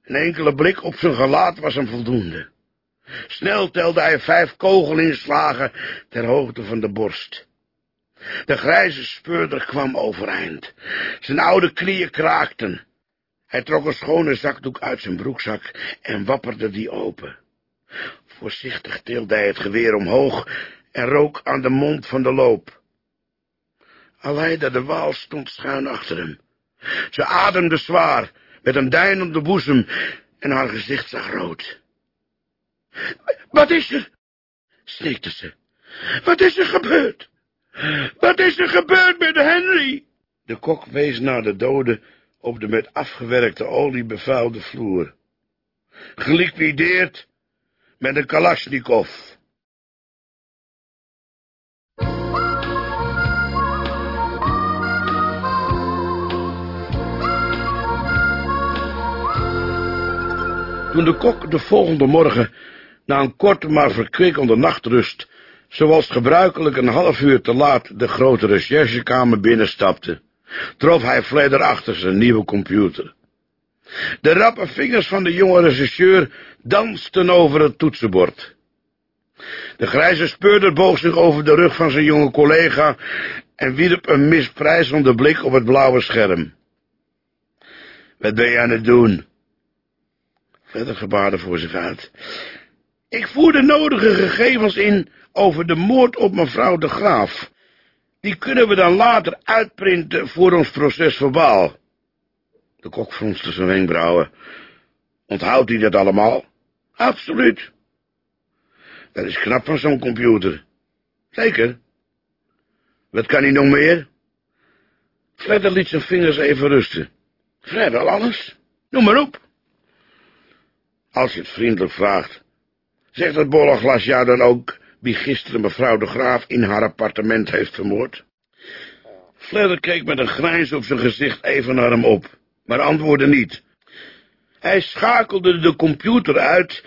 Een enkele blik op zijn gelaat was hem voldoende. Snel telde hij vijf kogelinslagen ter hoogte van de borst. De grijze speurder kwam overeind. Zijn oude knieën kraakten. Hij trok een schone zakdoek uit zijn broekzak en wapperde die open. Voorzichtig tilde hij het geweer omhoog en rook aan de mond van de loop. Aleida de Waal stond schuin achter hem. Ze ademde zwaar, met een dein op de boezem, en haar gezicht zag rood. Wat is er? snikte ze. Wat is er gebeurd? Wat is er gebeurd met Henry? De kok wees naar de dode op de met afgewerkte olie bevuilde vloer. Geliquideerd met een kalasjnikov. Toen de kok de volgende morgen, na een korte maar verkwikkende nachtrust, zoals gebruikelijk een half uur te laat de grote recherchekamer binnenstapte, trof hij Fledder achter zijn nieuwe computer. De rappe vingers van de jonge regisseur dansten over het toetsenbord. De grijze speurder boog zich over de rug van zijn jonge collega en wierp een misprijzende blik op het blauwe scherm. Wat ben je aan het doen? Verder gebaarde voor zich uit. Ik voer de nodige gegevens in over de moord op mevrouw de Graaf. Die kunnen we dan later uitprinten voor ons proces verbaal. De kok fronste zijn wenkbrauwen. Onthoudt hij dat allemaal? Absoluut. Dat is knap van zo'n computer. Zeker. Wat kan hij nog meer? Fledder liet zijn vingers even rusten. Vrijwel alles. Noem maar op. Als je het vriendelijk vraagt. Zegt dat bolle glas jou dan ook wie gisteren mevrouw de Graaf in haar appartement heeft vermoord? Fledder keek met een grijns op zijn gezicht even naar hem op, maar antwoordde niet. Hij schakelde de computer uit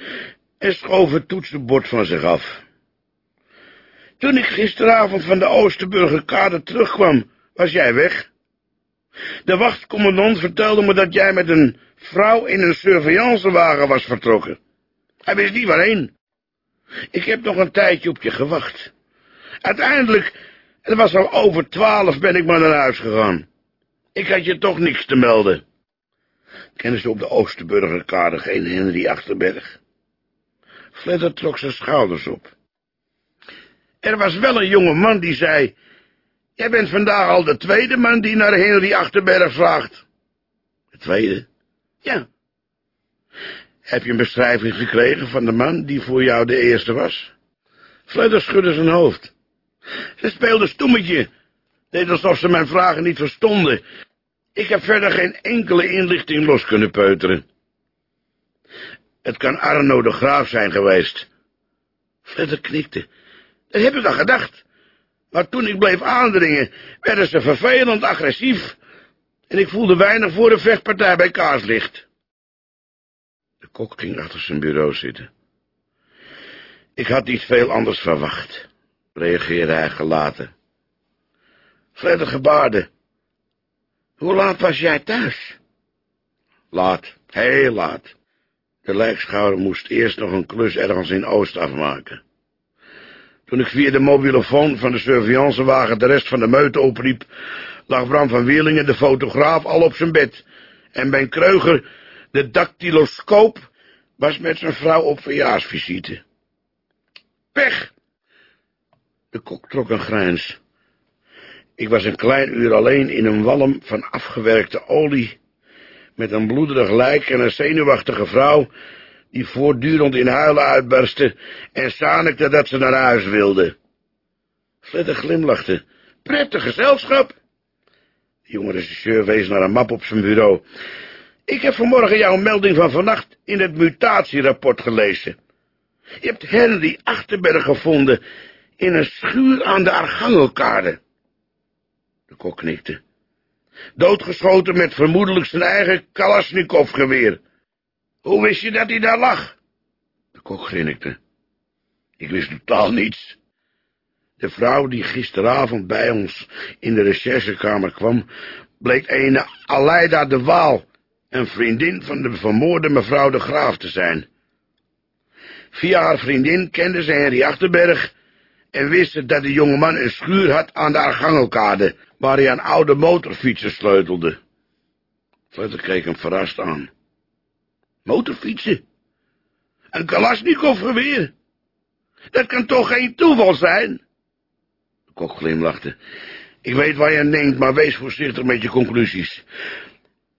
en schoof het toetsenbord van zich af. Toen ik gisteravond van de Oosterburgerkade terugkwam, was jij weg. De wachtcommandant vertelde me dat jij met een vrouw in een surveillancewagen was vertrokken. Hij wist niet waarheen. Ik heb nog een tijdje op je gewacht. Uiteindelijk, het was al over twaalf, ben ik maar naar huis gegaan. Ik had je toch niks te melden. Kennen ze op de Oosterburgerkade geen Henry Achterberg? Fledder trok zijn schouders op. Er was wel een jonge man die zei... Jij bent vandaag al de tweede man die naar Henry Achterberg vraagt. De tweede? Ja. Heb je een beschrijving gekregen van de man die voor jou de eerste was? Fledder schudde zijn hoofd. Ze speelde stoemetje, deed alsof ze mijn vragen niet verstonden. Ik heb verder geen enkele inlichting los kunnen peuteren. Het kan Arno de Graaf zijn geweest. Fledder knikte. Dat heb ik al gedacht. Maar toen ik bleef aandringen, werden ze vervelend agressief. En ik voelde weinig voor de vechtpartij bij kaarslicht. De kok ging achter zijn bureau zitten. Ik had niet veel anders verwacht, reageerde hij gelaten. Fledder gebaarde. Hoe laat was jij thuis? Laat, heel laat. De lijkschouwer moest eerst nog een klus ergens in Oost afmaken. Toen ik via de mobielefoon van de surveillancewagen de rest van de meute opriep, lag Bram van Weerlingen, de fotograaf, al op zijn bed. En Ben Kreuger, de dactyloscoop, was met zijn vrouw op verjaarsvisite. Pech! De kok trok een grijns. Ik was een klein uur alleen in een walm van afgewerkte olie, met een bloederig lijk en een zenuwachtige vrouw, die voortdurend in huilen uitbarstte en zanikte dat ze naar huis wilde. Fledder glimlachte, prettig gezelschap. De jonge regisseur wees naar een map op zijn bureau. Ik heb vanmorgen jouw melding van vannacht in het mutatierapport gelezen. Je hebt Henry Achterberg gevonden in een schuur aan de Argangelkade. De kok knikte. Doodgeschoten met vermoedelijk zijn eigen Kalasnikov-geweer. Hoe wist je dat hij daar lag? De kok grinnikte. Ik wist totaal niets. De vrouw die gisteravond bij ons in de recherchekamer kwam, bleek een Aleida de Waal, een vriendin van de vermoorde mevrouw de Graaf te zijn. Via haar vriendin kende ze Henry Achterberg en wist dat de jongeman een schuur had aan de Argangelkade, waar hij aan oude motorfietsen sleutelde. Flutter keek hem verrast aan. Motorfietsen? Een Kalasnikov-geweer? Dat kan toch geen toeval zijn? Kok glimlachte. Ik weet waar je denkt, maar wees voorzichtig met je conclusies.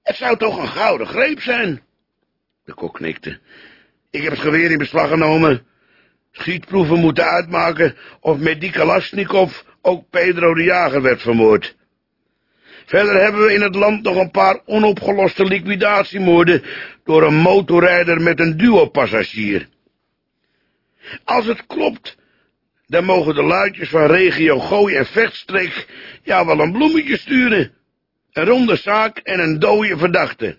Het zou toch een gouden greep zijn? De kok knikte. Ik heb het geweer in beslag genomen. Schietproeven moeten uitmaken of met die Kalashnikov ook Pedro de Jager werd vermoord. Verder hebben we in het land nog een paar onopgeloste liquidatiemoorden door een motorrijder met een duo-passagier. Als het klopt, dan mogen de luidjes van regio Gooi en Vechtstreek jou wel een bloemetje sturen. Een ronde zaak en een dode verdachte.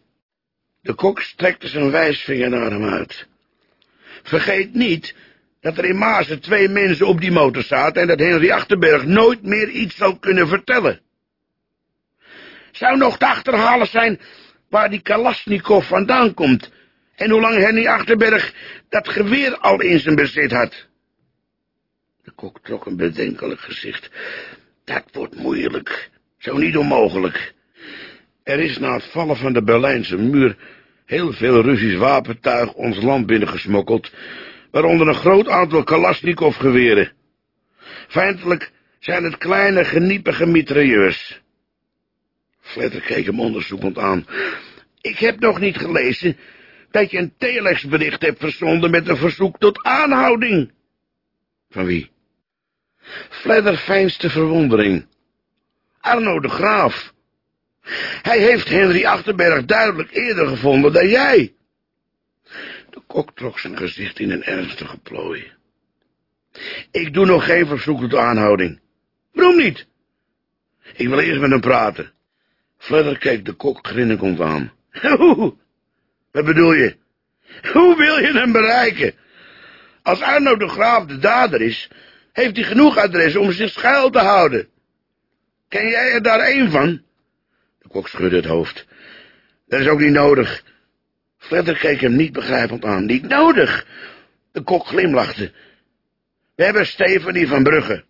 De kok strekte zijn wijsvinger naar hem uit. Vergeet niet dat er in Mazen twee mensen op die motor zaten en dat Henry Achterberg nooit meer iets zal kunnen vertellen. Zou nog te achterhalen zijn waar die Kalasnikov vandaan komt en hoe lang Henry Achterberg dat geweer al in zijn bezit had. De kok trok een bedenkelijk gezicht. Dat wordt moeilijk, zo niet onmogelijk. Er is na het vallen van de Berlijnse muur heel veel Russisch wapentuig ons land binnengesmokkeld, waaronder een groot aantal Kalasnikov-geweren. Feitelijk zijn het kleine, geniepige mitrailleurs. Fletter keek hem onderzoekend aan. Ik heb nog niet gelezen dat je een telexbericht hebt verzonden met een verzoek tot aanhouding. Van wie? Fledder fijnste verwondering. Arno de Graaf. Hij heeft Henry Achterberg duidelijk eerder gevonden dan jij. De kok trok zijn gezicht in een ernstige plooi. Ik doe nog geen verzoek tot aanhouding. Waarom niet? Ik wil eerst met hem praten. Fledder keek de kok grinnikend aan. Hoe? Wat bedoel je? Hoe wil je hem bereiken? Als Arno de Graaf de dader is, heeft hij genoeg adressen om zich schuil te houden. Ken jij er daar één van? De kok schudde het hoofd. Dat is ook niet nodig. Fledder keek hem niet begrijpend aan. Niet nodig? De kok glimlachte. We hebben Stephanie van Brugge.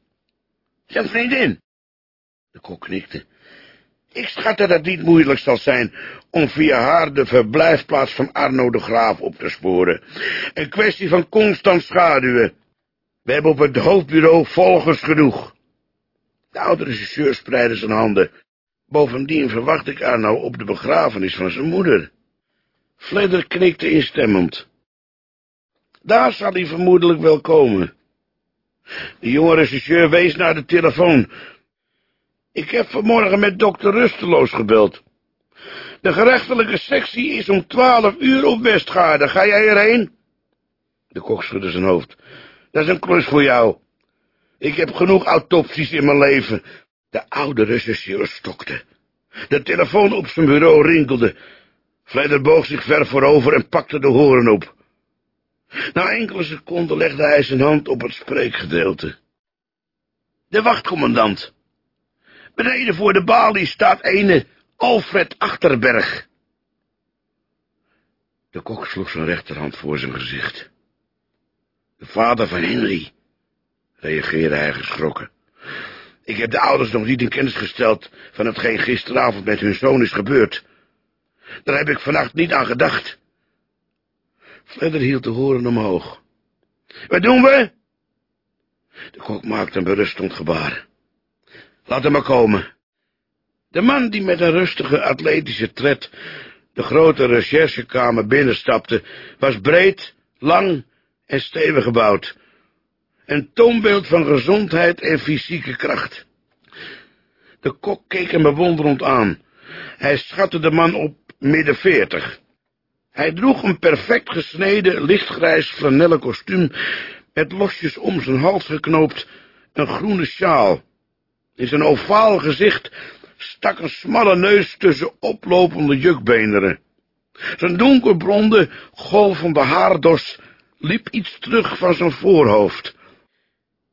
Zijn vriendin. De kok knikte. Ik schat dat het niet moeilijk zal zijn om via haar de verblijfplaats van Arno de Graaf op te sporen. Een kwestie van constant schaduwen. We hebben op het hoofdbureau volgers genoeg. De oude regisseur spreidde zijn handen. Bovendien verwacht ik Arno op de begrafenis van zijn moeder. Fledder knikte instemmend. Daar zal hij vermoedelijk wel komen. De jonge regisseur wees naar de telefoon. Ik heb vanmorgen met dokter Rusteloos gebeld. De gerechtelijke sectie is om twaalf uur op Westgaarde. Ga jij erheen? De kok schudde zijn hoofd. Dat is een klus voor jou. Ik heb genoeg autopsies in mijn leven. De oude rechercheur stokte. De telefoon op zijn bureau rinkelde. Vleider boog zich ver voorover en pakte de horen op. Na enkele seconden legde hij zijn hand op het spreekgedeelte. De wachtcommandant. Beneden voor de balie staat ene Alfred Achterberg. De kok sloeg zijn rechterhand voor zijn gezicht. De vader van Henry, reageerde hij geschrokken. Ik heb de ouders nog niet in kennis gesteld van hetgeen gisteravond met hun zoon is gebeurd. Daar heb ik vannacht niet aan gedacht. Fledder hield de horen omhoog. Wat doen we? De kok maakte een berustend gebaar. Laat hem maar komen. De man die met een rustige atletische tred de grote recherchekamer binnenstapte, was breed, lang en stevig gebouwd. Een toonbeeld van gezondheid en fysieke kracht. De kok keek hem bewonderend aan. Hij schatte de man op midden veertig. Hij droeg een perfect gesneden, lichtgrijs flanellen kostuum, met losjes om zijn hals geknoopt, een groene sjaal. In zijn ovaal gezicht stak een smalle neus tussen oplopende jukbeenderen. Zijn donkerblonde, golvende haardos liep iets terug van zijn voorhoofd.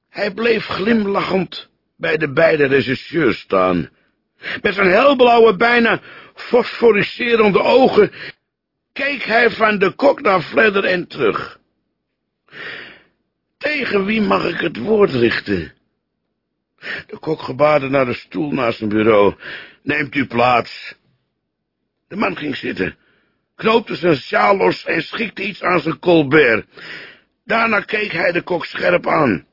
Hij bleef glimlachend bij de beide regisseurs staan. Met zijn helblauwe, bijna fosforiserende ogen keek hij van de kok naar Fledder en terug. Tegen wie mag ik het woord richten? De kok gebaarde naar de stoel naast zijn bureau. Neemt u plaats. De man ging zitten, knoopte zijn sjaal los en schikte iets aan zijn colbert. Daarna keek hij de kok scherp aan.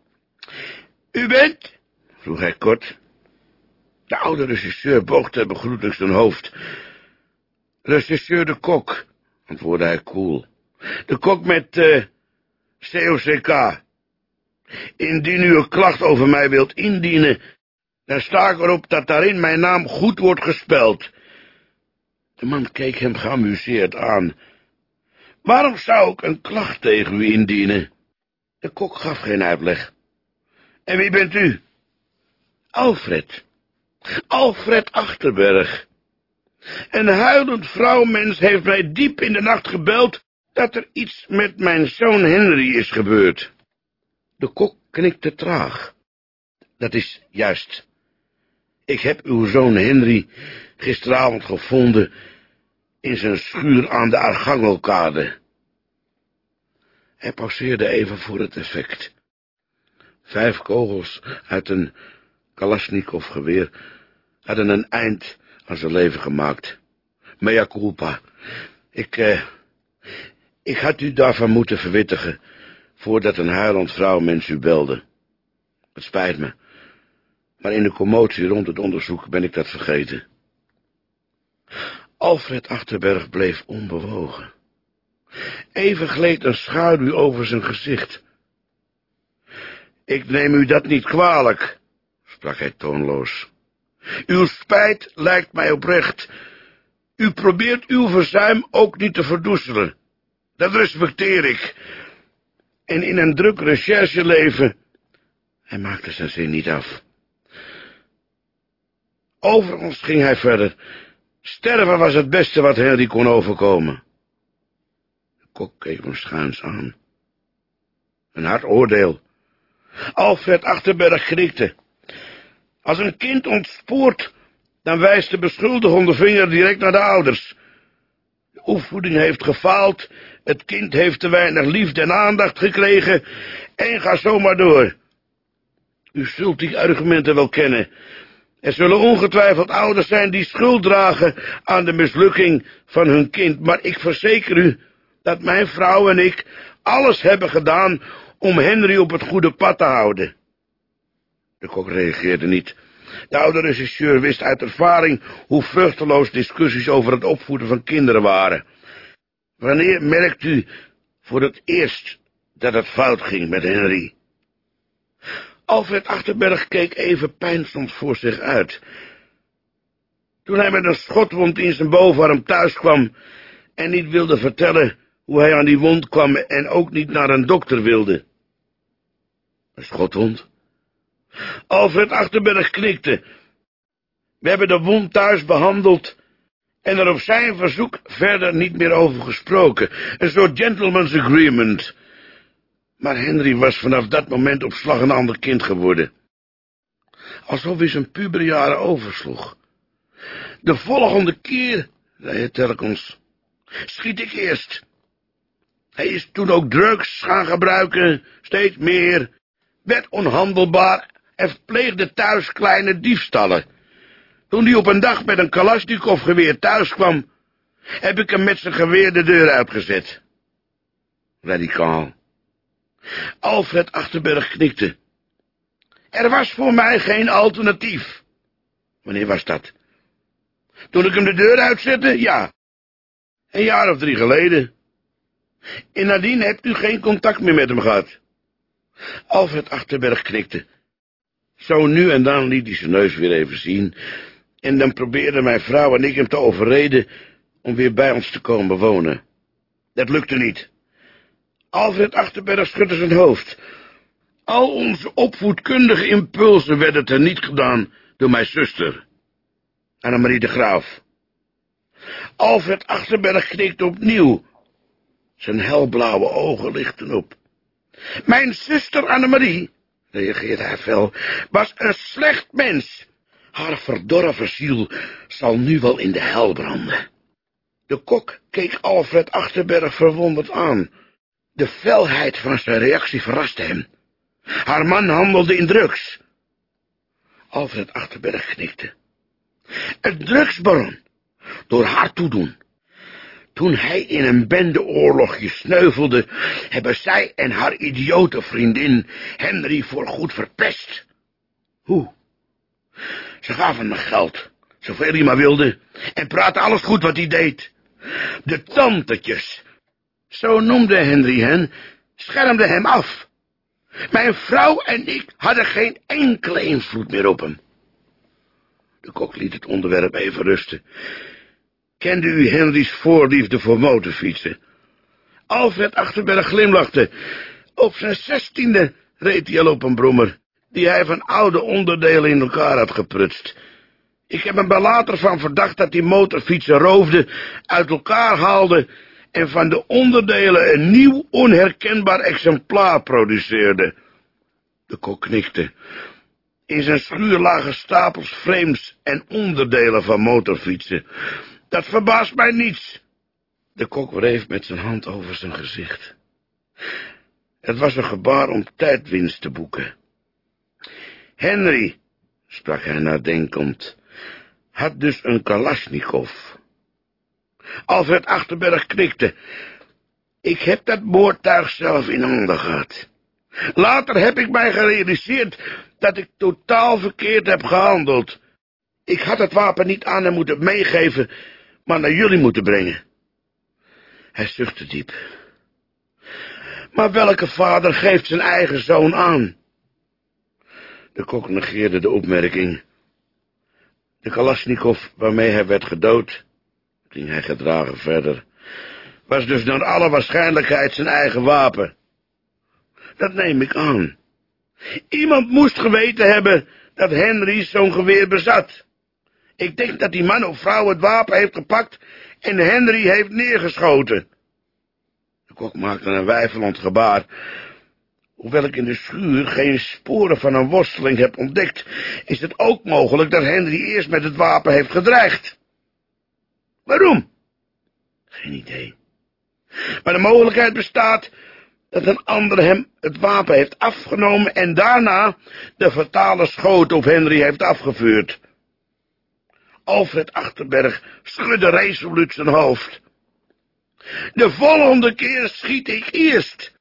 U bent? vroeg hij kort. De oude regisseur boog ter begroeting zijn hoofd. Regisseur de kok, antwoordde hij koel. De kok met uh, eh, COCK. Indien u een klacht over mij wilt indienen, dan sta ik erop dat daarin mijn naam goed wordt gespeld. De man keek hem geamuseerd aan. Waarom zou ik een klacht tegen u indienen? De kok gaf geen uitleg. En wie bent u? Alfred. Alfred Achterberg. Een huilend vrouwmens heeft mij diep in de nacht gebeld dat er iets met mijn zoon Henry is gebeurd. De kok knikte traag. Dat is juist. Ik heb uw zoon Henry gisteravond gevonden in zijn schuur aan de Argangelkade. Hij pauzeerde even voor het effect. Vijf kogels uit een Kalashnikov-geweer hadden een eind aan zijn leven gemaakt. Mea culpa. Ik, eh, ik had u daarvan moeten verwittigen, voordat een huilend vrouwmens u belde. Het spijt me, maar in de commotie rond het onderzoek ben ik dat vergeten. Alfred Achterberg bleef onbewogen. Even gleed een schaduw over zijn gezicht. Ik neem u dat niet kwalijk, sprak hij toonloos. Uw spijt lijkt mij oprecht. U probeert uw verzuim ook niet te verdoezelen. Dat respecteer ik. En in een druk rechercheleven... Hij maakte zijn zin niet af. Overigens ging hij verder. Sterven was het beste wat Henry kon overkomen. De kok keek hem schuins aan. Een hard oordeel. Alfred Achterberg knikte. Als een kind ontspoort, dan wijst de beschuldigende vinger direct naar de ouders. De opvoeding heeft gefaald, het kind heeft te weinig liefde en aandacht gekregen, en ga zomaar door. U zult die argumenten wel kennen. Er zullen ongetwijfeld ouders zijn die schuld dragen aan de mislukking van hun kind, maar ik verzeker u dat mijn vrouw en ik alles hebben gedaan om Henry op het goede pad te houden. De kok reageerde niet. De oude regisseur wist uit ervaring hoe vruchteloos discussies over het opvoeden van kinderen waren. Wanneer merkt u voor het eerst dat het fout ging met Henry? Alfred Achterberg keek even pijnstond voor zich uit. Toen hij met een schotwond in zijn bovenarm thuis kwam en niet wilde vertellen hoe hij aan die wond kwam en ook niet naar een dokter wilde. Een schotwond? Alfred Achterberg knikte. We hebben de wond thuis behandeld en er op zijn verzoek verder niet meer over gesproken. Een soort gentleman's agreement. Maar Henry was vanaf dat moment op slag een ander kind geworden. Alsof hij zijn puberjaren oversloeg. De volgende keer, zei hij telkens, schiet ik eerst. Hij is toen ook drugs gaan gebruiken, steeds meer, werd onhandelbaar en pleegde thuis kleine diefstallen. Toen hij op een dag met een Kalashnikov-geweer thuis kwam, heb ik hem met zijn geweer de deur uitgezet. Radicaal. Alfred Achterberg knikte. Er was voor mij geen alternatief. Wanneer was dat? Toen ik hem de deur uitzette? Ja. Een jaar of drie geleden. En nadien hebt u geen contact meer met hem gehad. Alfred Achterberg knikte. Zo nu en dan liet hij zijn neus weer even zien, en dan probeerden mijn vrouw en ik hem te overreden om weer bij ons te komen wonen. Dat lukte niet. Alfred Achterberg schudde zijn hoofd. Al onze opvoedkundige impulsen werden ter niet gedaan door mijn zuster, Annemarie de Graaf. Alfred Achterberg knikte opnieuw. Zijn helblauwe ogen lichten op. Mijn zuster Annemarie, reageerde hij fel, was een slecht mens. Haar verdorven ziel zal nu wel in de hel branden. De kok keek Alfred Achterberg verwonderd aan. De felheid van zijn reactie verraste hem. Haar man handelde in drugs. Alfred Achterberg knikte. Het drugsbaron, door haar toedoen. Toen hij in een bendeoorlogje sneuvelde, hebben zij en haar idiote vriendin Henry voorgoed verpest. Hoe? Ze gaven me geld, zoveel hij maar wilde, en praatte alles goed wat hij deed. De tantetjes, zo noemde Henry hen, schermden hem af. Mijn vrouw en ik hadden geen enkele invloed meer op hem. De kok liet het onderwerp even rusten. Kende u Henry's voorliefde voor motorfietsen? Alfred Achterberg glimlachte. Op zijn zestiende reed hij al op een brommer, die hij van oude onderdelen in elkaar had geprutst. Ik heb hem er later van verdacht dat hij motorfietsen roofde, uit elkaar haalde en van de onderdelen een nieuw onherkenbaar exemplaar produceerde. De kok knikte. In zijn schuur lagen stapels frames en onderdelen van motorfietsen. Dat verbaast mij niets. De kok wreef met zijn hand over zijn gezicht. Het was een gebaar om tijdwinst te boeken. Henry, sprak hij nadenkend, had dus een Kalashnikov. Alfred Achterberg knikte. Ik heb dat moordtuig zelf in handen gehad. Later heb ik mij gerealiseerd dat ik totaal verkeerd heb gehandeld. Ik had het wapen niet aan hem moeten meegeven, maar naar jullie moeten brengen. Hij zuchtte diep. Maar welke vader geeft zijn eigen zoon aan? De kok negeerde de opmerking. De Kalashnikov waarmee hij werd gedood, ging hij gedragen verder, was dus naar alle waarschijnlijkheid zijn eigen wapen. Dat neem ik aan. Iemand moest geweten hebben dat Henry zo'n geweer bezat. Ik denk dat die man of vrouw het wapen heeft gepakt en Henry heeft neergeschoten. De kok maakte een weifelend gebaar. Hoewel ik in de schuur geen sporen van een worsteling heb ontdekt, is het ook mogelijk dat Henry eerst met het wapen heeft gedreigd. Waarom? Geen idee. Maar de mogelijkheid bestaat dat een ander hem het wapen heeft afgenomen en daarna de fatale schoot op Henry heeft afgevuurd. Alfred Achterberg schudde resoluut zijn hoofd. De volgende keer schiet ik eerst.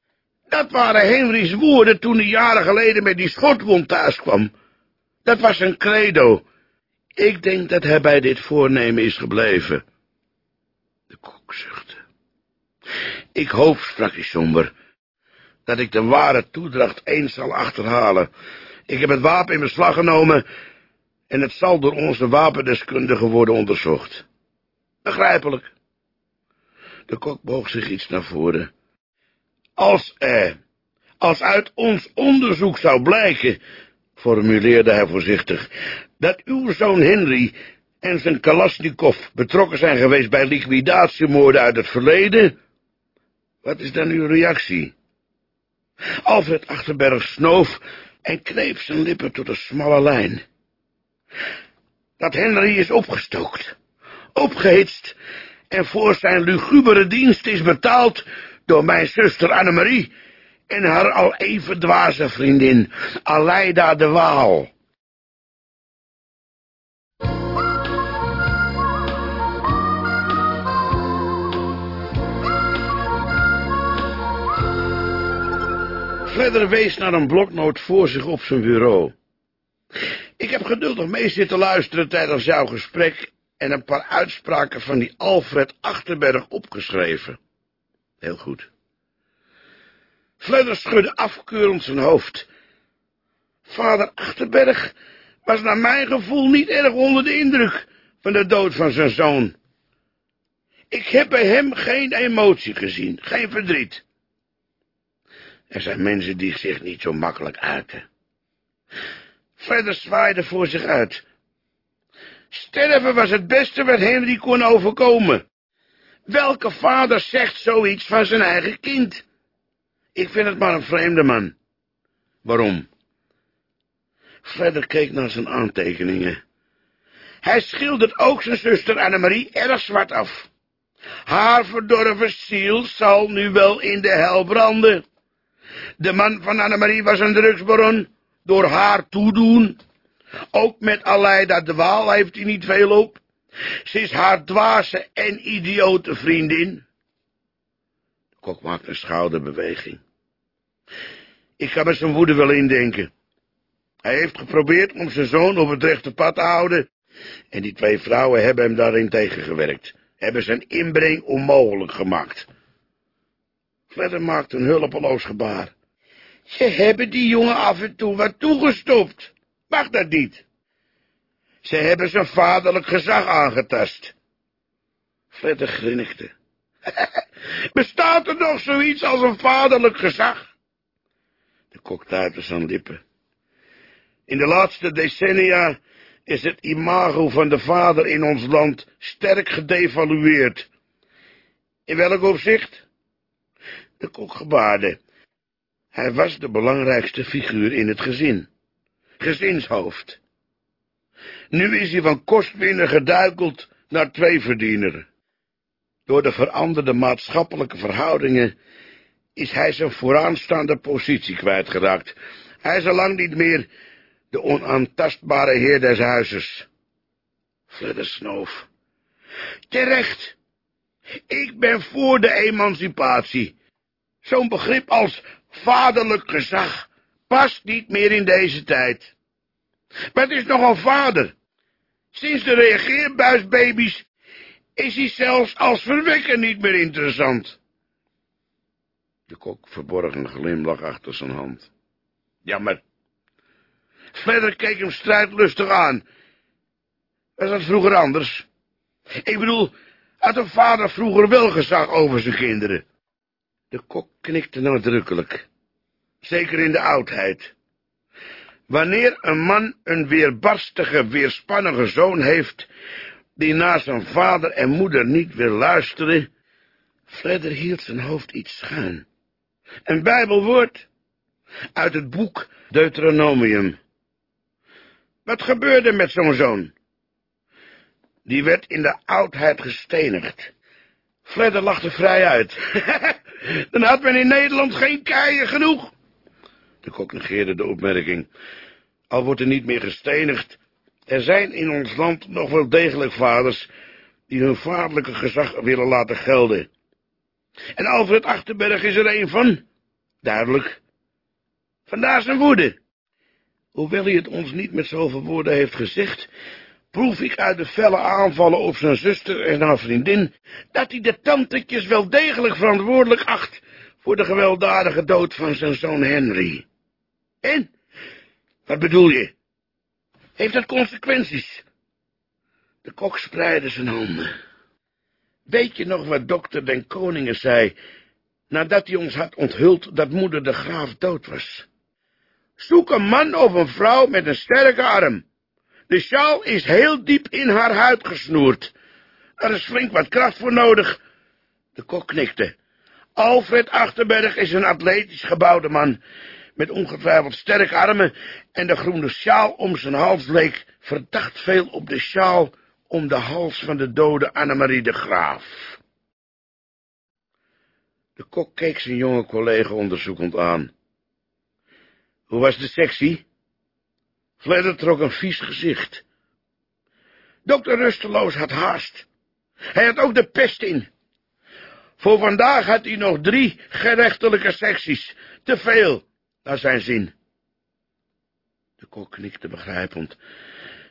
Dat waren Henry's woorden toen hij jaren geleden met die schotwond thuis kwam. Dat was een credo. Ik denk dat hij bij dit voornemen is gebleven. Ik hoop, sprak hij somber, dat ik de ware toedracht eens zal achterhalen. Ik heb het wapen in beslag genomen en het zal door onze wapendeskundige worden onderzocht. Begrijpelijk. De kok boog zich iets naar voren. Als er, als uit ons onderzoek zou blijken, formuleerde hij voorzichtig, dat uw zoon Henry en zijn Kalashnikov betrokken zijn geweest bij liquidatiemoorden uit het verleden, wat is dan uw reactie? Alfred Achterberg snoof en kneep zijn lippen tot een smalle lijn. Dat Henry is opgestookt, opgehitst en voor zijn lugubere dienst is betaald door mijn zuster Annemarie en haar al even dwaze vriendin Aleida de Waal. Verder wees naar een bloknoot voor zich op zijn bureau. Ik heb geduldig mee zitten luisteren tijdens jouw gesprek en een paar uitspraken van die Alfred Achterberg opgeschreven. Heel goed. Fledder schudde afkeurend zijn hoofd. Vader Achterberg was naar mijn gevoel niet erg onder de indruk van de dood van zijn zoon. Ik heb bij hem geen emotie gezien, geen verdriet. Er zijn mensen die zich niet zo makkelijk uiten. Verder zwaaide voor zich uit. Sterven was het beste wat Henry kon overkomen. Welke vader zegt zoiets van zijn eigen kind? Ik vind het maar een vreemde man. Waarom? Verder keek naar zijn aantekeningen. Hij schildert ook zijn zuster Annemarie erg zwart af. Haar verdorven ziel zal nu wel in de hel branden. De man van Annemarie was een drugsbaron, door haar toedoen. Ook met Aleida de Waal heeft hij niet veel op. Ze is haar dwaze en idiote vriendin. De kok maakt een schouderbeweging. Ik kan me zijn woede wel indenken. Hij heeft geprobeerd om zijn zoon op het rechte pad te houden, en die twee vrouwen hebben hem daarin tegengewerkt, hebben zijn inbreng onmogelijk gemaakt. Fledder maakt een hulpeloos gebaar. Ze hebben die jongen af en toe wat toegestopt. Mag dat niet? Ze hebben zijn vaderlijk gezag aangetast. Fledder grinnikte. Bestaat er nog zoiets als een vaderlijk gezag? De kok tuitte zijn lippen. In de laatste decennia is het imago van de vader in ons land sterk gedevalueerd. In welk opzicht? De kok gebaarde. Hij was de belangrijkste figuur in het gezin. Gezinshoofd. Nu is hij van kostwinner geduikeld naar tweeverdiener. Door de veranderde maatschappelijke verhoudingen is hij zijn vooraanstaande positie kwijtgeraakt. Hij is al lang niet meer de onaantastbare heer des huizes. Fledder snoof. Terecht. Ik ben voor de emancipatie. Zo'n begrip als vaderlijk gezag past niet meer in deze tijd. Maar het is nogal vader. Sinds de reageerbuisbabies is hij zelfs als verwekker niet meer interessant. De kok verborg een glimlach achter zijn hand. Jammer. Verder keek hem strijdlustig aan. Was dat vroeger anders? Ik bedoel, had een vader vroeger wel gezag over zijn kinderen? De kok knikte nadrukkelijk. Zeker in de oudheid. Wanneer een man een weerbarstige, weerspannige zoon heeft, die naar zijn vader en moeder niet wil luisteren, Fredder hield zijn hoofd iets schuin. Een bijbelwoord uit het boek Deuteronomium. Wat gebeurde met zo'n zoon? Die werd in de oudheid gestenigd. Fledder lachte vrij uit. Dan had men in Nederland geen keien genoeg. De kok negeerde de opmerking. Al wordt er niet meer gestenigd, er zijn in ons land nog wel degelijk vaders die hun vaderlijke gezag willen laten gelden. En Alfred Achterberg is er een van. Duidelijk. Vandaar zijn woede. Hoewel hij het ons niet met zoveel woorden heeft gezegd, proef ik uit de felle aanvallen op zijn zuster en haar vriendin, dat hij de tantetjes wel degelijk verantwoordelijk acht voor de gewelddadige dood van zijn zoon Henry. En? Wat bedoel je? Heeft dat consequenties? De kok spreidde zijn handen. Weet je nog wat dokter den Koningen zei, nadat hij ons had onthuld dat moeder de graaf dood was? Zoek een man of een vrouw met een sterke arm. De sjaal is heel diep in haar huid gesnoerd. Er is flink wat kracht voor nodig. De kok knikte. Alfred Achterberg is een atletisch gebouwde man, met ongetwijfeld sterke armen, en de groene sjaal om zijn hals leek verdacht veel op de sjaal om de hals van de dode Annemarie de Graaf. De kok keek zijn jonge collega onderzoekend aan. Hoe was de sectie? Fledder trok een vies gezicht. Dokter Rusteloos had haast. Hij had ook de pest in. Voor vandaag had hij nog drie gerechtelijke secties. Te veel, naar zijn zin. De kok knikte begrijpend.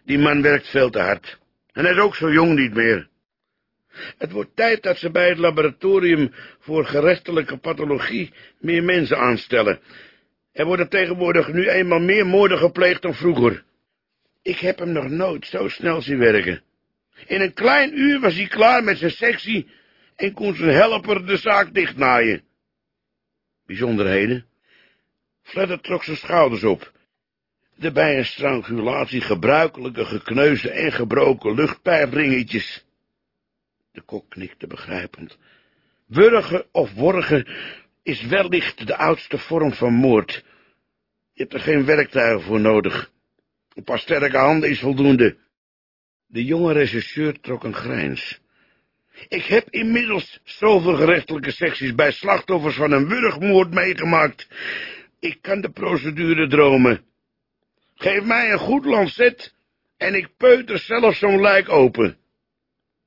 Die man werkt veel te hard. En hij is ook zo jong niet meer. Het wordt tijd dat ze bij het laboratorium voor gerechtelijke pathologie meer mensen aanstellen. Er worden tegenwoordig nu eenmaal meer moorden gepleegd dan vroeger. Ik heb hem nog nooit zo snel zien werken. In een klein uur was hij klaar met zijn sectie en kon zijn helper de zaak dichtnaaien. Bijzonderheden? Fledder trok zijn schouders op. De bij een strangulatie gebruikelijke gekneusde en gebroken luchtpijpringetjes. De kok knikte begrijpend. Wurgen of worgen is wellicht de oudste vorm van moord. Je hebt er geen werktuigen voor nodig. Een paar sterke handen is voldoende. De jonge regisseur trok een grijns. Ik heb inmiddels zoveel gerechtelijke secties bij slachtoffers van een wurgmoord meegemaakt. Ik kan de procedure dromen. Geef mij een goed lancet en ik peuter zelf zo'n lijk open.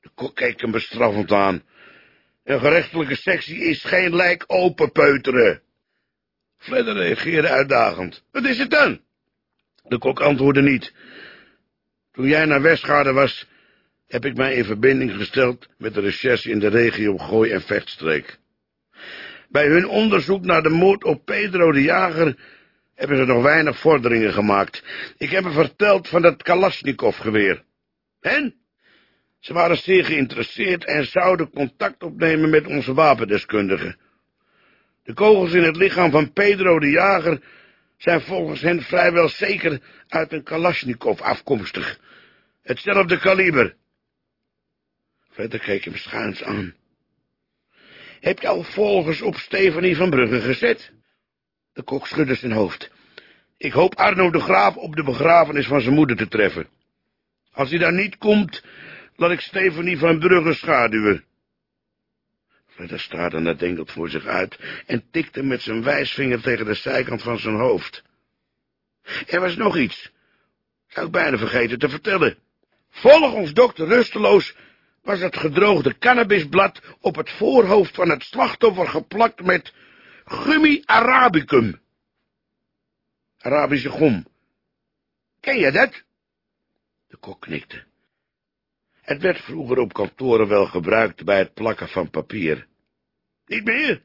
De kok keek hem bestraffend aan. Een gerechtelijke sectie is geen lijk open peuteren. Fledder reageerde uitdagend. Wat is het dan? De kok antwoordde niet. Toen jij naar Westgaarden was, heb ik mij in verbinding gesteld met de recherche in de regio Gooi en Vechtstreek. Bij hun onderzoek naar de moord op Pedro de Jager hebben ze nog weinig vorderingen gemaakt. Ik heb me verteld van dat Kalashnikov-geweer. En? Ze waren zeer geïnteresseerd en zouden contact opnemen met onze wapendeskundigen. De kogels in het lichaam van Pedro de Jager zijn volgens hen vrijwel zeker uit een Kalashnikov afkomstig. Hetzelfde kaliber. Verder keek hem schuins aan. Heb je al volgers op Stefanie van Brugge gezet? De kok schudde zijn hoofd. Ik hoop Arno de Graaf op de begrafenis van zijn moeder te treffen. Als hij daar niet komt, laat ik Stefanie van Brugge schaduwen. Fredder staarde nadenkend voor zich uit en tikte met zijn wijsvinger tegen de zijkant van zijn hoofd. Er was nog iets, zou ik bijna vergeten te vertellen. Volgens dokter Rusteloos was het gedroogde cannabisblad op het voorhoofd van het slachtoffer geplakt met gummi arabicum. Arabische gom. Ken je dat? De kok knikte. Het werd vroeger op kantoren wel gebruikt bij het plakken van papier. Niet meer?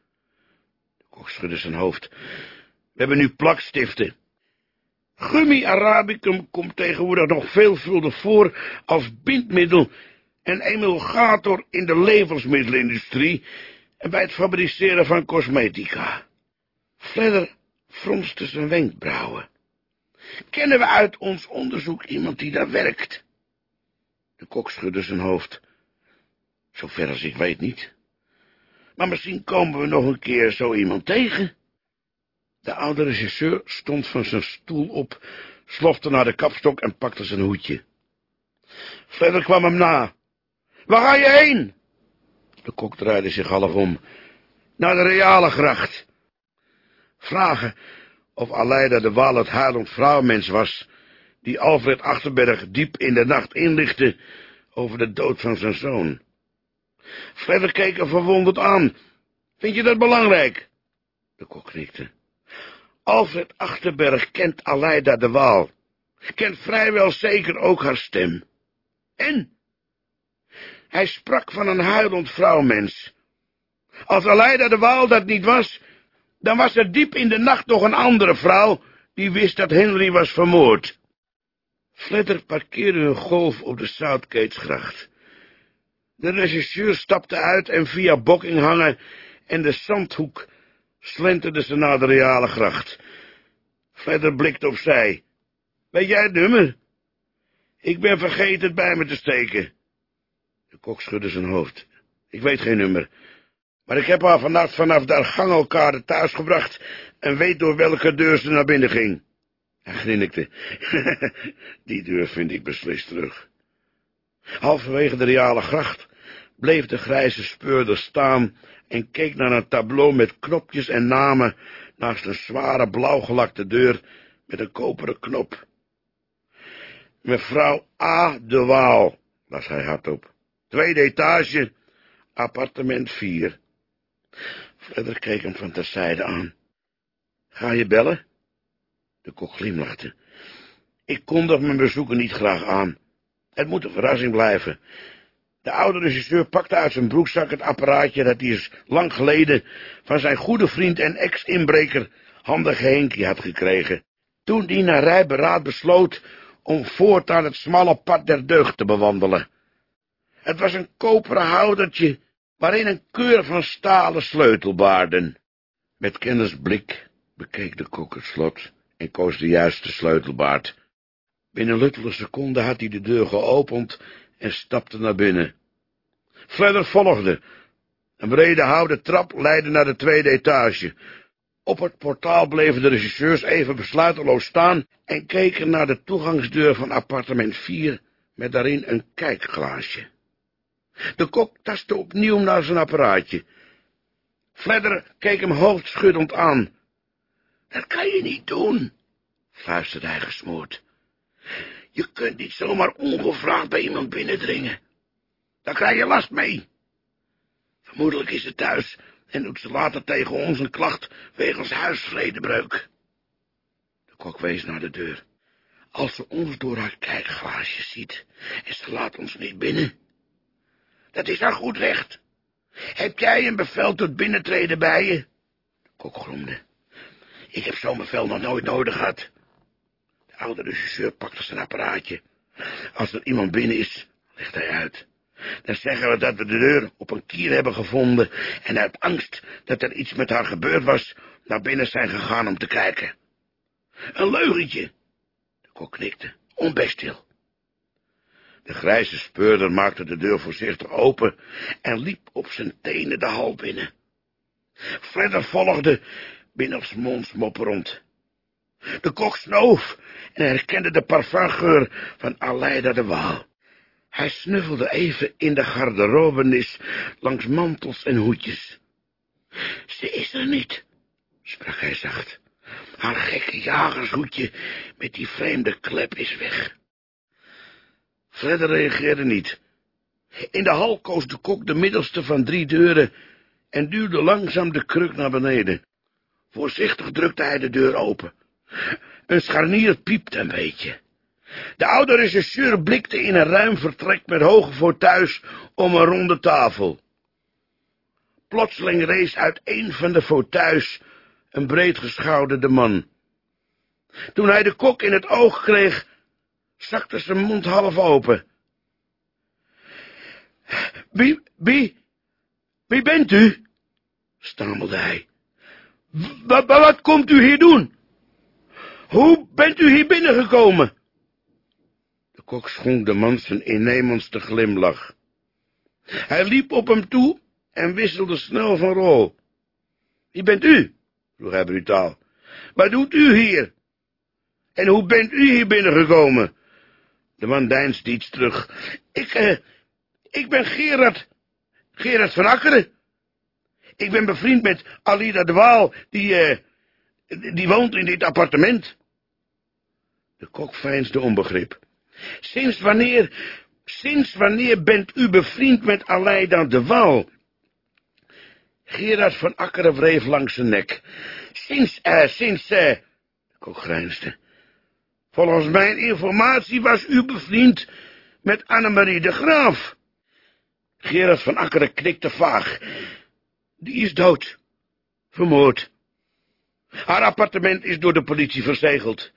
De kok schudde zijn hoofd. We hebben nu plakstiften. Gummi arabicum komt tegenwoordig nog veelvuldig voor als bindmiddel en emulgator in de levensmiddelenindustrie en bij het fabriceren van cosmetica. Fledder fronste zijn wenkbrauwen. Kennen we uit ons onderzoek iemand die daar werkt? De kok schudde zijn hoofd. Zover als ik weet niet. Maar misschien komen we nog een keer zo iemand tegen. De oude regisseur stond van zijn stoel op, slofte naar de kapstok en pakte zijn hoedje. Verder kwam hem na. Waar ga je heen? De kok draaide zich half om. Naar de reale gracht. Vragen of Aleida de Waal het huilend vrouwmens was, die Alfred Achterberg diep in de nacht inlichtte over de dood van zijn zoon. Verder keek er verwonderd aan. Vind je dat belangrijk? De kok knikte. Alfred Achterberg kent Aleida de Waal. Kent vrijwel zeker ook haar stem. En? Hij sprak van een huilend vrouwmens. Als Aleida de Waal dat niet was, dan was er diep in de nacht nog een andere vrouw, die wist dat Henry was vermoord. Fledder parkeerde een golf op de Southgatesgracht. De regisseur stapte uit en via Bockinghangen en de Zandhoek slenterde ze naar de reale gracht. Fledder blikte opzij. Weet jij het nummer? Ik ben vergeten het bij me te steken. De kok schudde zijn hoofd. Ik weet geen nummer. Maar ik heb haar vannacht vanaf gangelkade thuis gebracht en weet door welke deur ze naar binnen ging. Hij grinnikte. Die deur vind ik beslist terug. Halverwege de reale gracht bleef de grijze speurder staan en keek naar een tableau met knopjes en namen naast een zware blauwgelakte deur met een koperen knop. Mevrouw A. de Waal, las hij hardop. Tweede etage, appartement 4. Verder keek hem van terzijde aan. Ga je bellen? De kok glimlachte. Ik kondig mijn bezoeken niet graag aan. Het moet een verrassing blijven. De oude regisseur pakte uit zijn broekzak het apparaatje dat hij is lang geleden van zijn goede vriend en ex-inbreker handige Henkie had gekregen, toen die na rijberaad besloot om voortaan het smalle pad der deugd te bewandelen. Het was een koperen houdertje, waarin een keur van stalen sleutelbaarden. Met kennisblik bekeek de kok het slot en koos de juiste sleutelbaard. Binnen luttele seconden had hij de deur geopend en stapte naar binnen. Fledder volgde. Een brede houten trap leidde naar de tweede etage. Op het portaal bleven de regisseurs even besluiteloos staan en keken naar de toegangsdeur van appartement 4 met daarin een kijkglaasje. De kok tastte opnieuw naar zijn apparaatje. Fledder keek hem hoofdschuddend aan. Dat kan je niet doen, fluisterde hij gesmoord. Je kunt niet zomaar ongevraagd bij iemand binnendringen. Daar krijg je last mee. Vermoedelijk is ze thuis en doet ze later tegen ons een klacht wegens huisvredebreuk. De kok wees naar de deur. Als ze ons door haar kijkglaasje ziet en ze laat ons niet binnen. Dat is haar goed recht. Heb jij een bevel tot binnentreden bij je? De kok gromde. Ik heb zo'n bevel nog nooit nodig gehad. De oude regisseur pakte zijn apparaatje. Als er iemand binnen is, legt hij uit. Dan zeggen we dat we de deur op een kier hebben gevonden en uit angst dat er iets met haar gebeurd was, naar binnen zijn gegaan om te kijken. Een leugentje. De kok knikte, onbestil. De grijze speurder maakte de deur voorzichtig open en liep op zijn tenen de hal binnen. Fredder volgde binnensmonds mopperend. De kok snoof en herkende de parfumgeur van Aleida de Waal. Hij snuffelde even in de garderobenis langs mantels en hoedjes. Ze is er niet, sprak hij zacht. Haar gekke jagershoedje met die vreemde klep is weg. Fredder reageerde niet. In de hal koos de kok de middelste van drie deuren en duwde langzaam de kruk naar beneden. Voorzichtig drukte hij de deur open. Een scharnier piepte een beetje. De oude regisseur blikte in een ruim vertrek met hoge fauteuils om een ronde tafel. Plotseling rees uit een van de fauteuils een breedgeschouderde man. Toen hij de kok in het oog kreeg, zakte zijn mond half open. Wie, wie, wie bent u? stamelde hij. Wat, komt u hier doen? Hoe bent u hier binnengekomen? De kok schonk de man zijn innemendste glimlach. Hij liep op hem toe en wisselde snel van rol. Wie bent u? vroeg hij brutaal. Wat doet u hier? En hoe bent u hier binnengekomen? De man deinsde iets terug. Ik, eh, ik ben Gerard, Gerard van Akkeren. Ik ben bevriend met Alida de Waal, die, eh, die woont in dit appartement. De kok veinsde onbegrip. Sinds wanneer, sinds wanneer bent u bevriend met Aleida de Waal? Gerard van Akkeren wreef langs zijn nek. Sinds, eh, sinds, eh, de kok grijnsde. Volgens mijn informatie was u bevriend met Annemarie de Graaf. Gerard van Akkeren knikte vaag. Die is dood. Vermoord. Haar appartement is door de politie verzegeld.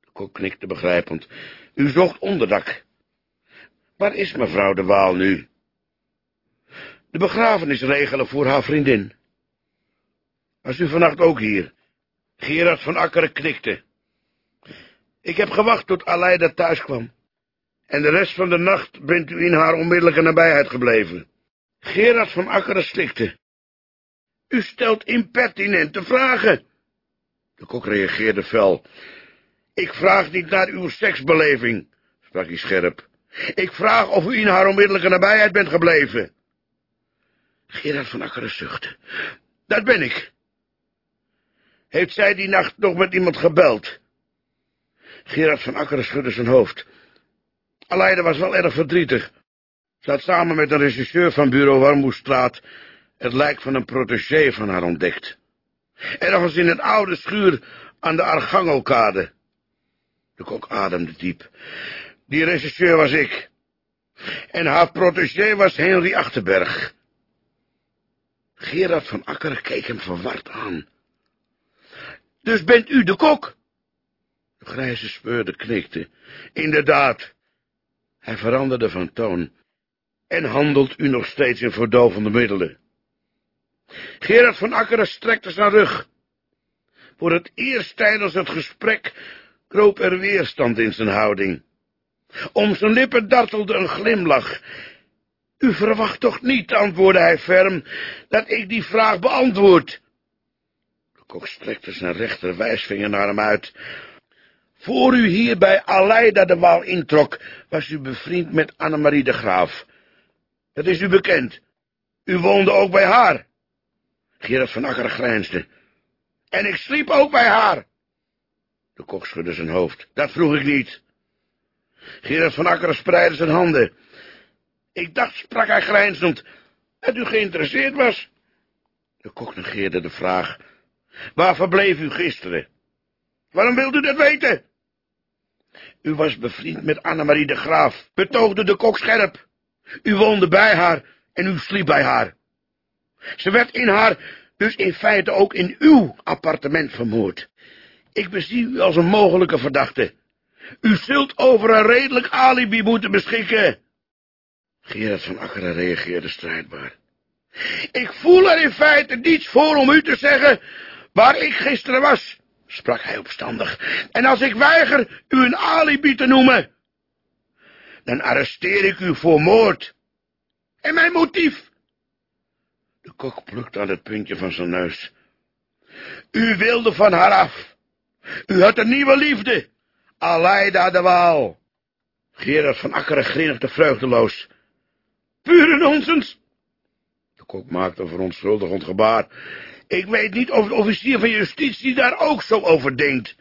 De kok knikte begrijpend. U zocht onderdak. Waar is mevrouw de Waal nu? De begrafenis regelen voor haar vriendin. Was u vannacht ook hier? Gerard van Akkeren knikte. Ik heb gewacht tot Aleida thuis kwam. En de rest van de nacht bent u in haar onmiddellijke nabijheid gebleven. Gerard van Akkeren slikte. U stelt impertinente vragen. De kok reageerde fel. Ik vraag niet naar uw seksbeleving, sprak hij scherp. Ik vraag of u in haar onmiddellijke nabijheid bent gebleven. Gerard van Akkeren zuchtte. Dat ben ik. Heeft zij die nacht nog met iemand gebeld? Gerard van Akkeren schudde zijn hoofd. Aleida was wel erg verdrietig. Had samen met een regisseur van bureau Warmoestraat het lijk van een protégé van haar ontdekt. Ergens in het oude schuur aan de Argangelkade. De kok ademde diep. Die regisseur was ik. En haar protégé was Henry Achterberg. Gerard van Akker keek hem verward aan. Dus bent u de kok? De grijze speurde knikte. Inderdaad. Hij veranderde van toon. En handelt u nog steeds in verdovende middelen? Gerard van Akkeren strekte zijn rug. Voor het eerst tijdens het gesprek kroop er weerstand in zijn houding. Om zijn lippen dartelde een glimlach. U verwacht toch niet, antwoordde hij ferm, dat ik die vraag beantwoord. De kok strekte zijn rechter wijsvinger naar hem uit. Voor u hier bij Aleida de Waal introk, was u bevriend met Annemarie de Graaf. Dat is u bekend. U woonde ook bij haar. Gerard van Akker grijnsde. En ik sliep ook bij haar. De kok schudde zijn hoofd. Dat vroeg ik niet. Gerard van Akker spreidde zijn handen. Ik dacht, sprak hij grijnzend, dat u geïnteresseerd was. De kok negeerde de vraag. Waar verbleef u gisteren? Waarom wilt u dat weten? U was bevriend met Annemarie de Graaf, betoogde de kok scherp. U woonde bij haar en u sliep bij haar. Ze werd in haar, dus in feite ook in uw appartement vermoord. Ik bezie u als een mogelijke verdachte. U zult over een redelijk alibi moeten beschikken. Gerard van Akkeren reageerde strijdbaar. Ik voel er in feite niets voor om u te zeggen waar ik gisteren was, sprak hij opstandig. En als ik weiger u een alibi te noemen, dan arresteer ik u voor moord. En mijn motief? De kok plukte aan het puntje van zijn neus. U wilde van haar af. U had een nieuwe liefde. Aleida de Waal. Gerard van Akkeren grinnikte vreugdeloos. Pure nonsens. De kok maakte een verontschuldigend gebaar. Ik weet niet of de officier van justitie daar ook zo over denkt.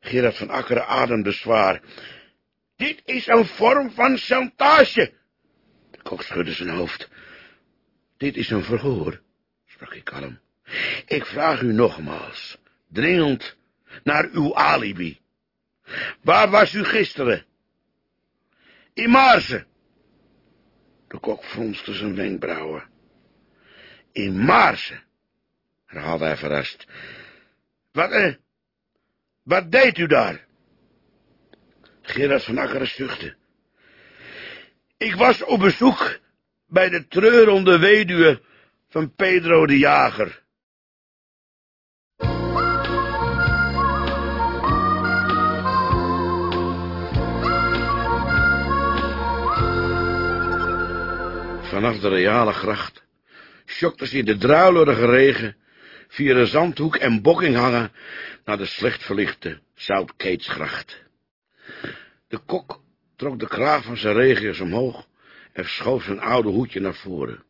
Gerard van Akkeren ademde zwaar. Dit is een vorm van chantage. De kok schudde zijn hoofd. Dit is een verhoor, sprak ik kalm. Ik vraag u nogmaals, dringend, naar uw alibi. Waar was u gisteren? In Marse. De kok fronste zijn wenkbrauwen. In Marse, herhaalde hij verrast. Wat, eh, wat deed u daar? Gerard van Akkeren zuchtte. Ik was op bezoek bij de treurende weduwe van Pedro de Jager. Vanaf de reale gracht schokte ze de druilerige regen via de Zandhoek en Bokkinghangen naar de slecht verlichte Zoutkeetsgracht. De kok trok de kraag van zijn regiërs omhoog en schoof zijn oude hoedje naar voren.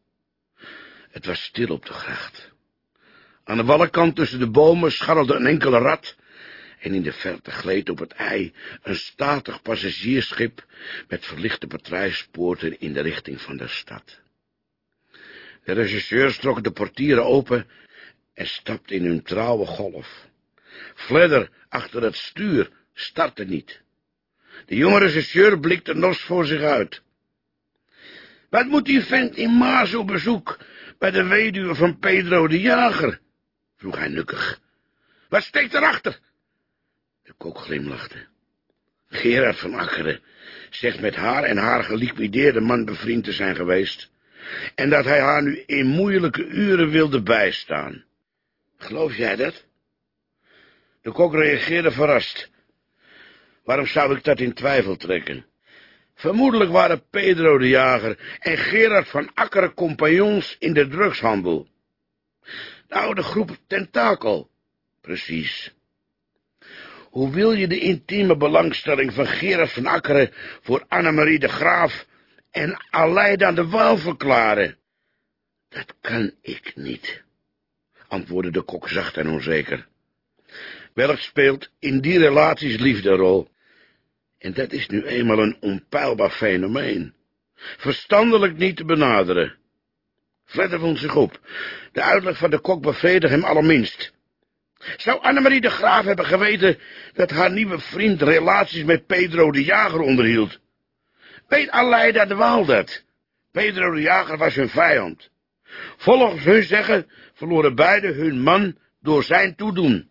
Het was stil op de gracht. Aan de wallenkant tussen de bomen scharrelde een enkele rat, en in de verte gleed op het ei een statig passagiersschip met verlichte patrijspoorten in de richting van de stad. De regisseurs trokken de portieren open en stapten in hun trouwe golf. Fledder achter het stuur startte niet. De jonge regisseur blikte nors voor zich uit. Wat moet die vent in Maas bezoek bij de weduwe van Pedro de Jager? vroeg hij nukkig. Wat steekt erachter? De kok glimlachte. Gerard van Akkeren zegt met haar en haar geliquideerde man bevriend te zijn geweest, en dat hij haar nu in moeilijke uren wilde bijstaan. Geloof jij dat? De kok reageerde verrast. Waarom zou ik dat in twijfel trekken? Vermoedelijk waren Pedro de Jager en Gerard van Akkeren compagnons in de drugshandel. De oude groep Tentakel. Precies. Hoe wil je de intieme belangstelling van Gerard van Akkeren voor Annemarie de Graaf en Aleida de Waal verklaren? Dat kan ik niet, antwoordde de kok zacht en onzeker. Welk speelt in die relaties liefde rol? En dat is nu eenmaal een onpeilbaar fenomeen. Verstandelijk niet te benaderen. Fledder wond zich op. De uitleg van de kok bevredigde hem allerminst. Zou Annemarie de Graaf hebben geweten dat haar nieuwe vriend relaties met Pedro de Jager onderhield? Weet Aleida de Waal dat? Pedro de Jager was hun vijand. Volgens hun zeggen verloren beide hun man door zijn toedoen.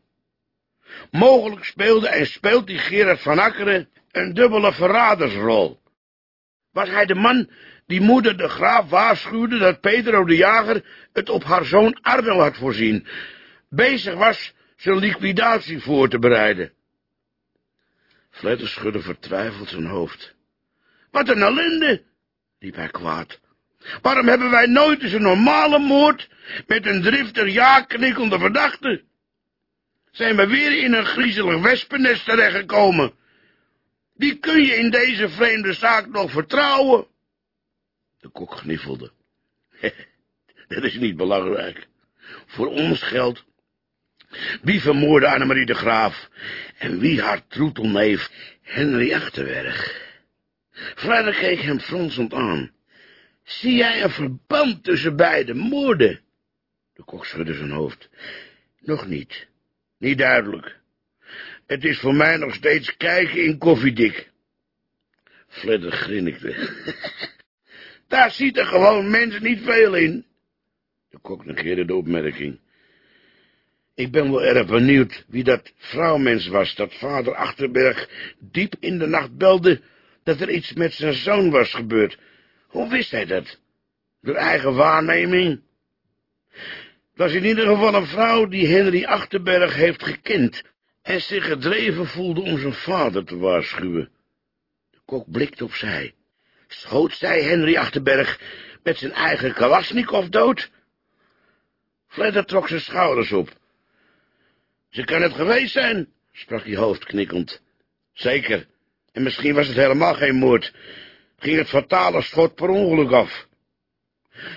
Mogelijk speelde en speelt die Gerard van Akkeren een dubbele verradersrol. Was hij de man die moeder de graaf waarschuwde dat Pedro de Jager het op haar zoon Arno had voorzien, bezig was zijn liquidatie voor te bereiden? Fletter schudde vertwijfeld zijn hoofd. Wat een ellende, riep hij kwaad. Waarom hebben wij nooit eens een normale moord met een driftig ja-knikkende verdachte? Zijn we weer in een griezelig wespennest terechtgekomen? Wie kun je in deze vreemde zaak nog vertrouwen? De kok gniffelde. Dat is niet belangrijk. Voor ons geldt, wie vermoordde Annemarie de Graaf en wie haar troetelneef Henry Achterberg? Vader keek hem fronsend aan. Zie jij een verband tussen beide moorden? De kok schudde zijn hoofd. Nog niet. Niet duidelijk. Het is voor mij nog steeds kijken in koffiedik. Fledder grinnikte. Daar ziet er gewoon mensen niet veel in. De kok negeerde de opmerking. Ik ben wel erg benieuwd wie dat vrouwmens was, dat vader Achterberg diep in de nacht belde dat er iets met zijn zoon was gebeurd. Hoe wist hij dat? Door eigen waarneming? Het was in ieder geval een vrouw die Henry Achterberg heeft gekend en zich gedreven voelde om zijn vader te waarschuwen. De kok blikte op zij. Schoot zij Henry Achterberg met zijn eigen Kalasnikov dood? Fledder trok zijn schouders op. Ze kan het geweest zijn, sprak hij hoofdknikkend. Zeker, en misschien was het helemaal geen moord. Ging het fatale schot per ongeluk af.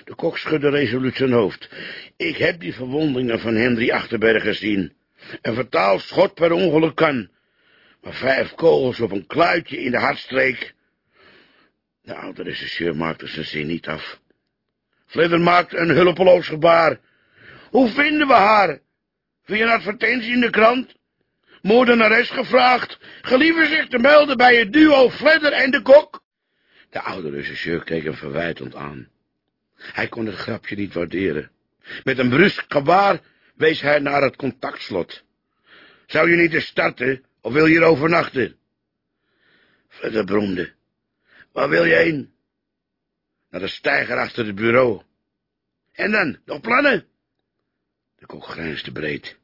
De kok schudde resoluut zijn hoofd. Ik heb die verwondingen van Henry Achterberg gezien. Een fataal schot per ongeluk kan. Maar vijf kogels op een kluitje in de hartstreek. De oude regisseur maakte zijn zin niet af. Flitter maakte een hulpeloos gebaar. Hoe vinden we haar? Via een advertentie in de krant? Moordenares gevraagd, gelieve zich te melden bij het duo Fledder en de kok? De oude regisseur keek hem verwijtend aan. Hij kon het grapje niet waarderen. Met een brusk gebaar wees hij naar het contactslot. Zou je niet eens starten, of wil je overnachten? Fledder bromde. Waar wil je heen? Naar de steiger achter het bureau. En dan, nog plannen? De kok grijnsde breed.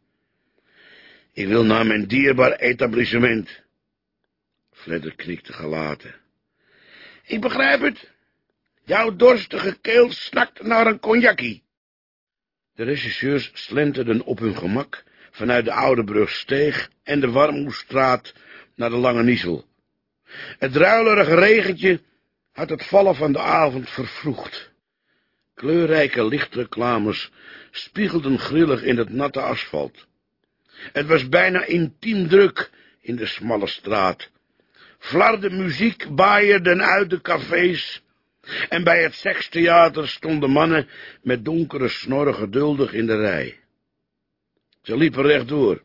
Ik wil naar mijn dierbaar etablissement. Fledder knikte gelaten. Ik begrijp het. Jouw dorstige keel snakt naar een cognackie. De regisseurs slenterden op hun gemak vanuit de Oude Brugsteeg en de Warmoestraat naar de Lange Niesel. Het druilerige regentje had het vallen van de avond vervroegd. Kleurrijke lichtreclames spiegelden grillig in het natte asfalt. Het was bijna intiem druk in de smalle straat. Flarde muziek baaierden uit de cafés, en bij het sekstheater stonden mannen met donkere snorren geduldig in de rij. Ze liepen rechtdoor,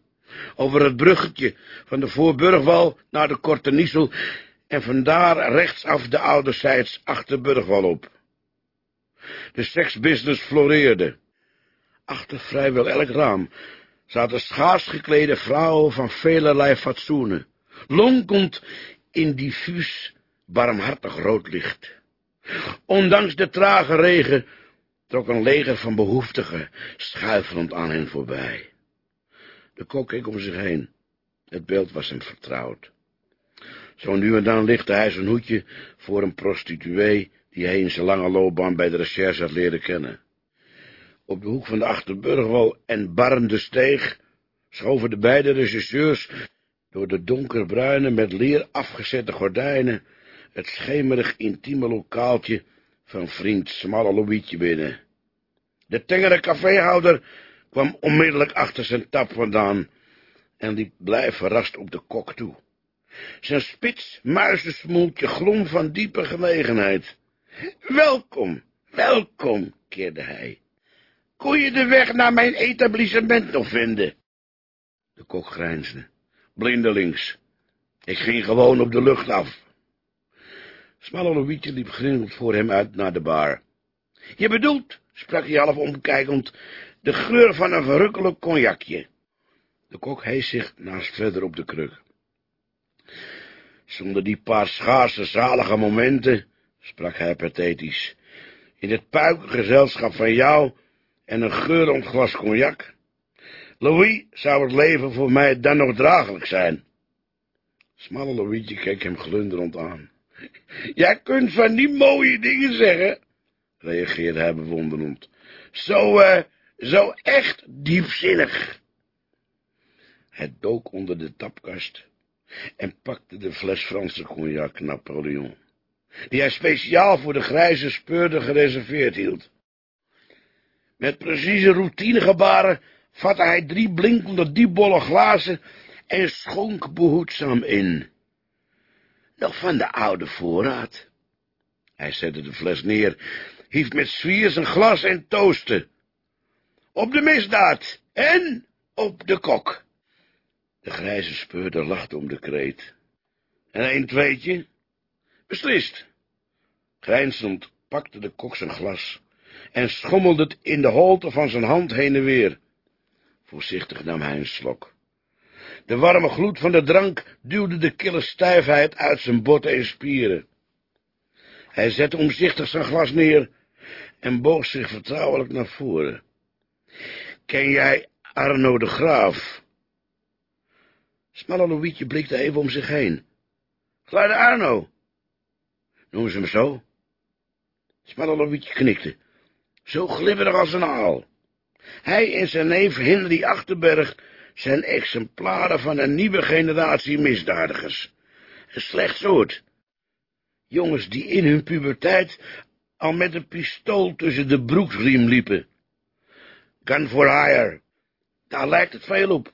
over het bruggetje van de Voorburgwal naar de Korte Niesel, en vandaar rechtsaf de ouderzijds achter Burgwal op. De seksbusiness floreerde. Achter vrijwel elk raam zaten schaars geklede vrouwen van velerlei fatsoenen, lonkend in diffuus, barmhartig rood licht. Ondanks de trage regen trok een leger van behoeftigen schuifelend aan hen voorbij. De kok keek om zich heen. Het beeld was hem vertrouwd. Zo nu en dan lichtte hij zijn hoedje voor een prostituee die hij in zijn lange loopbaan bij de recherche had leren kennen. Op de hoek van de Achterburgwal en Barnde Steeg schoven de beide regisseurs door de donkerbruine met leer afgezette gordijnen het schemerig intieme lokaaltje van vriend Smalle Louietje binnen. De tengere caféhouder kwam onmiddellijk achter zijn tap vandaan en liep blij verrast op de kok toe. Zijn spits muizensmoeltje glom van diepe genegenheid. Welkom, welkom, keerde hij. Kon je de weg naar mijn etablissement nog vinden? De kok grijnsde. Blindelings. Ik ging gewoon op de lucht af. Smalle Louietje liep grinnikend voor hem uit naar de bar. Je bedoelt, sprak hij half omkijkend, de geur van een verrukkelijk cognacje. De kok hees zich naast verder op de kruk. Zonder die paar schaarse, zalige momenten, sprak hij pathetisch, in het puikengezelschap van jou en een geurend glas cognac, Louis, zou het leven voor mij dan nog draaglijk zijn? Smalle Louietje keek hem glunderend aan. Jij kunt van die mooie dingen zeggen, reageerde hij bewonderend. Zo, uh, zo echt diepzinnig. Hij dook onder de tapkast en pakte de fles Franse cognac Napoleon, die hij speciaal voor de grijze speurder gereserveerd hield. Met precieze routinegebaren vatte hij drie blinkende diepbolle glazen en schonk behoedzaam in. Nog van de oude voorraad. Hij zette de fles neer, hief met zwier zijn glas en toostte. Op de misdaad en op de kok. De grijze speurder lachte om de kreet. En een tweetje? Beslist. Grijnzend pakte de kok zijn glas en schommelde het in de holte van zijn hand heen en weer. Voorzichtig nam hij een slok. De warme gloed van de drank duwde de kille stijfheid uit zijn botten en spieren. Hij zette omzichtig zijn glas neer en boog zich vertrouwelijk naar voren. Ken jij Arno de Graaf? Smalle Louietje blikte even om zich heen. Kleine Arno. Noemen ze hem zo? Smalle Louietje knikte. Zo glibberig als een aal. Hij en zijn neef Henry Achterberg zijn exemplaren van een nieuwe generatie misdadigers. Een slecht soort. Jongens die in hun puberteit al met een pistool tussen de broeksriem liepen. Gun for hire. Daar lijkt het veel op.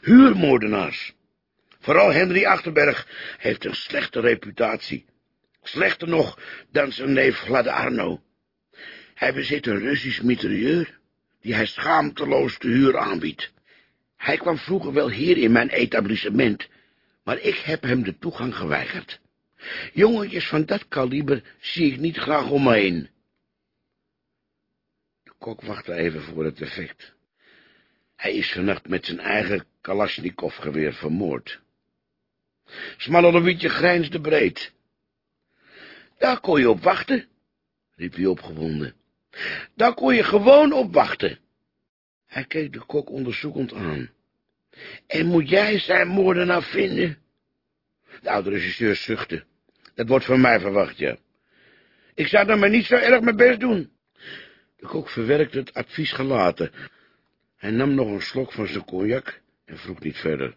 Huurmoordenaars. Vooral Henry Achterberg heeft een slechte reputatie. Slechter nog dan zijn neef Vlad Arno. Hij bezit een Russisch mitrailleur, die hij schaamteloos te huur aanbiedt. Hij kwam vroeger wel hier in mijn etablissement, maar ik heb hem de toegang geweigerd. Jongetjes van dat kaliber zie ik niet graag om me heen. De kok wachtte even voor het effect. Hij is vannacht met zijn eigen Kalashnikov-geweer vermoord. Smalle grijnsde breed. Daar kon je op wachten, riep hij opgewonden. Daar kon je gewoon op wachten. Hij keek de kok onderzoekend aan. En moet jij zijn moordenaar vinden? De oude regisseur zuchtte. Dat wordt van mij verwacht, ja. Ik zou dan maar niet zo erg mijn best doen. De kok verwerkte het advies gelaten. Hij nam nog een slok van zijn cognac en vroeg niet verder.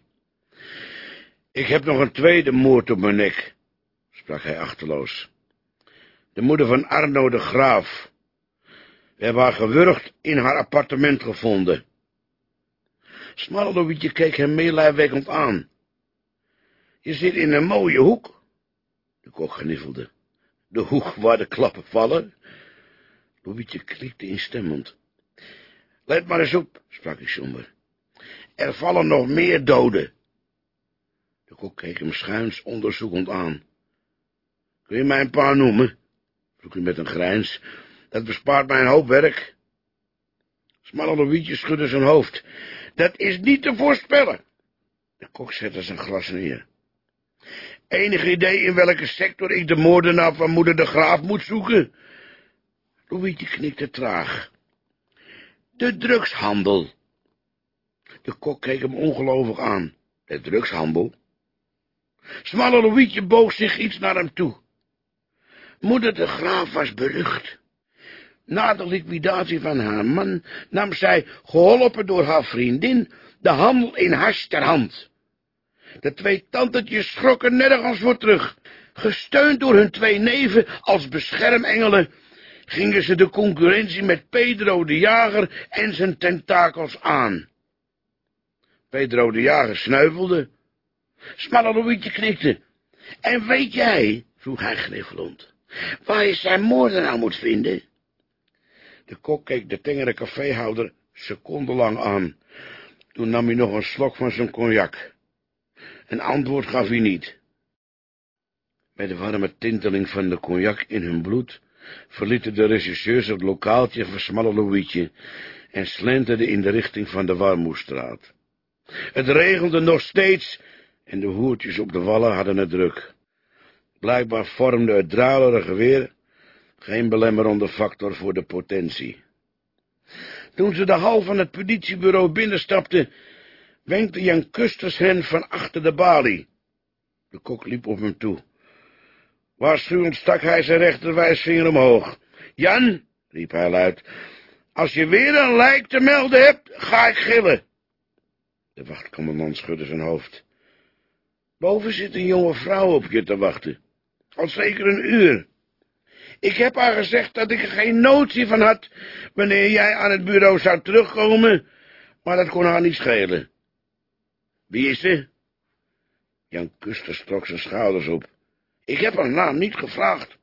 Ik heb nog een tweede moord op mijn nek, sprak hij achterloos. De moeder van Arno de Graaf. We hebben haar gewurgd in haar appartement gevonden. Smalle Louietje keek hem meelijwekkend aan. Je zit in een mooie hoek. De kok gniffelde. De hoek waar de klappen vallen. Louietje klikte instemmend. Let maar eens op, sprak hij somber. Er vallen nog meer doden. De kok keek hem schuins onderzoekend aan. Kun je mij een paar noemen? vroeg hij met een grijns. Dat bespaart mij een hoop werk. Smalle schudde zijn hoofd. Dat is niet te voorspellen. De kok zette zijn glas neer. Enig idee in welke sector ik de moordenaar van moeder de Graaf moet zoeken? Louietje knikte traag. De drugshandel. De kok keek hem ongelovig aan. De drugshandel? Smalle Louietje boog zich iets naar hem toe. Moeder de Graaf was berucht. Na de liquidatie van haar man nam zij, geholpen door haar vriendin, de handel in hash ter hand. De twee tantetjes schrokken nergens voor terug. Gesteund door hun twee neven als beschermengelen, gingen ze de concurrentie met Pedro de Jager en zijn tentakels aan. Pedro de Jager sneuvelde. Smalle Louietje knikte. En weet jij, vroeg hij gniffelend, waar je zijn moordenaar moet vinden? De kok keek de tengere caféhouder secondenlang aan. Toen nam hij nog een slok van zijn cognac. Een antwoord gaf hij niet. Bij de warme tinteling van de cognac in hun bloed verlieten de regisseurs het lokaaltje van Smalle en slenterden in de richting van de Warmoestraat. Het regende nog steeds en de hoertjes op de wallen hadden het druk. Blijkbaar vormde het dralerige weer geen belemmerende factor voor de potentie. Toen ze de hal van het politiebureau binnenstapten, wenkte Jan Kusters hen van achter de balie. De kok liep op hem toe. Waarschuwend stak hij zijn rechterwijsvinger omhoog. Jan, riep hij luid, als je weer een lijk te melden hebt, ga ik gillen. De wachtcommandant schudde zijn hoofd. Boven zit een jonge vrouw op je te wachten. Al zeker een uur. Ik heb haar gezegd dat ik er geen notie van had wanneer jij aan het bureau zou terugkomen, maar dat kon haar niet schelen. Wie is ze? Jan Kuster strok zijn schouders op. Ik heb haar naam niet gevraagd,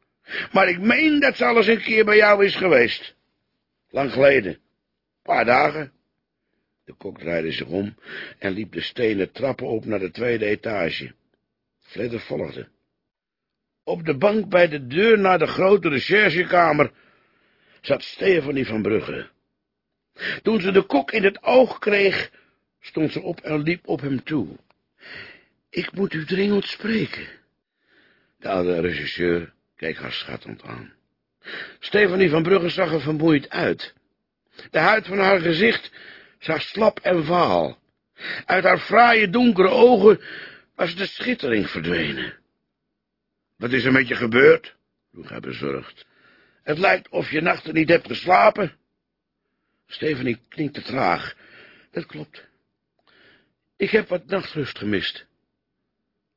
maar ik meen dat ze al eens een keer bij jou is geweest. Lang geleden. Paar dagen. De kok draaide zich om en liep de stenen trappen op naar de tweede etage. Fledder volgde. Op de bank bij de deur naar de grote recherchekamer zat Stefanie van Brugge. Toen ze de kok in het oog kreeg, stond ze op en liep op hem toe. Ik moet u dringend spreken. De oude regisseur keek haar schattend aan. Stefanie van Brugge zag er vermoeid uit. De huid van haar gezicht zag slap en vaal. Uit haar fraaie donkere ogen was de schittering verdwenen. Wat is er met je gebeurd? vroeg hij bezorgd. Het lijkt of je nachten niet hebt geslapen. Stefanie kninkte traag. Dat klopt. Ik heb wat nachtrust gemist.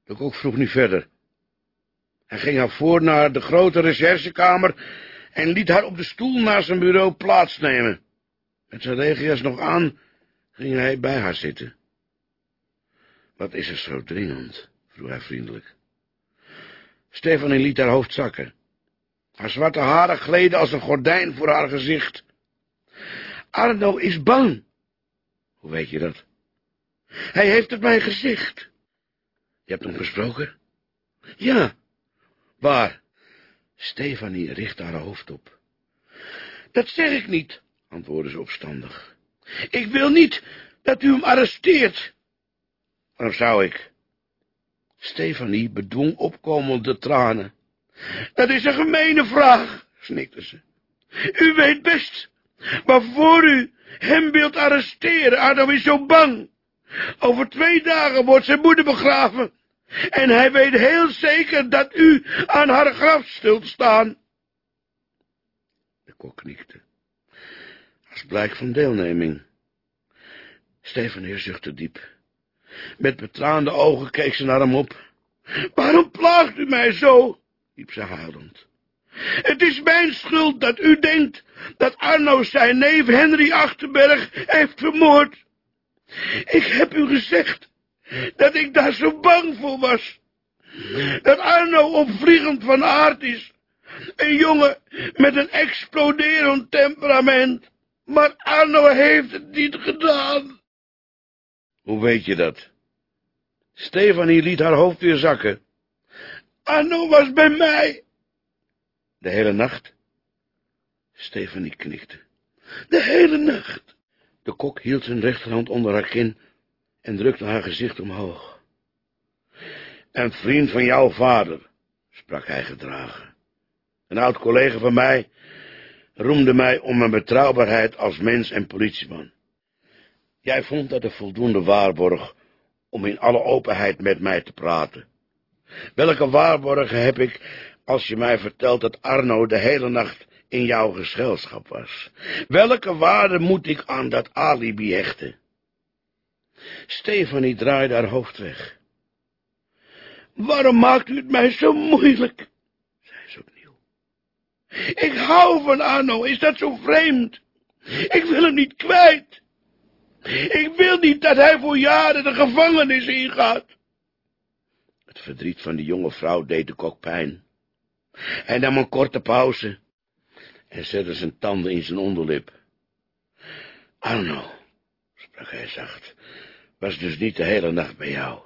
De kok vroeg nu verder. Hij ging haar voor naar de grote recherchekamer en liet haar op de stoel naast zijn bureau plaatsnemen. Met zijn regia's nog aan ging hij bij haar zitten. Wat is er zo dringend? vroeg hij vriendelijk. Stefanie liet haar hoofd zakken. Haar zwarte haren gleden als een gordijn voor haar gezicht. Arno is bang. Hoe weet je dat? Hij heeft het mij gezegd. Je hebt hem gesproken? Ja. Waar? Stefanie richtte haar hoofd op. Dat zeg ik niet, antwoordde ze opstandig. Ik wil niet dat u hem arresteert. Waarom zou ik? Stefanie bedwong opkomende tranen. Dat is een gemene vraag, snikte ze. U weet best, maar voor u hem wilt arresteren, Adam is zo bang. Over twee dagen wordt zijn moeder begraven. En hij weet heel zeker dat u aan haar graf zult staan. De kok knikte. Als blijk van deelneming. Stefanie zuchtte diep. Met betraande ogen keek ze naar hem op. Waarom plaagt u mij zo? riep ze huilend. Het is mijn schuld dat u denkt dat Arno zijn neef Henry Achterberg heeft vermoord. Ik heb u gezegd dat ik daar zo bang voor was. Dat Arno opvliegend van aard is. Een jongen met een exploderend temperament. Maar Arno heeft het niet gedaan. Hoe weet je dat? Stefanie liet haar hoofd weer zakken. Arno was bij mij. De hele nacht? Stefanie knikte. De hele nacht. De kok hield zijn rechterhand onder haar kin en drukte haar gezicht omhoog. Een vriend van jouw vader, sprak hij gedragen. Een oud collega van mij roemde mij om mijn betrouwbaarheid als mens en politieman. Jij vond dat een voldoende waarborg om in alle openheid met mij te praten. Welke waarborgen heb ik als je mij vertelt dat Arno de hele nacht in jouw gezelschap was? Welke waarde moet ik aan dat alibi hechten? Stefanie draaide haar hoofd weg. Waarom maakt u het mij zo moeilijk? zei ze opnieuw. Ik hou van Arno, is dat zo vreemd? Ik wil hem niet kwijt. Ik wil niet dat hij voor jaren de gevangenis ingaat. Het verdriet van de jonge vrouw deed de kok pijn. Hij nam een korte pauze en zette zijn tanden in zijn onderlip. Arno, sprak hij zacht, was dus niet de hele nacht bij jou.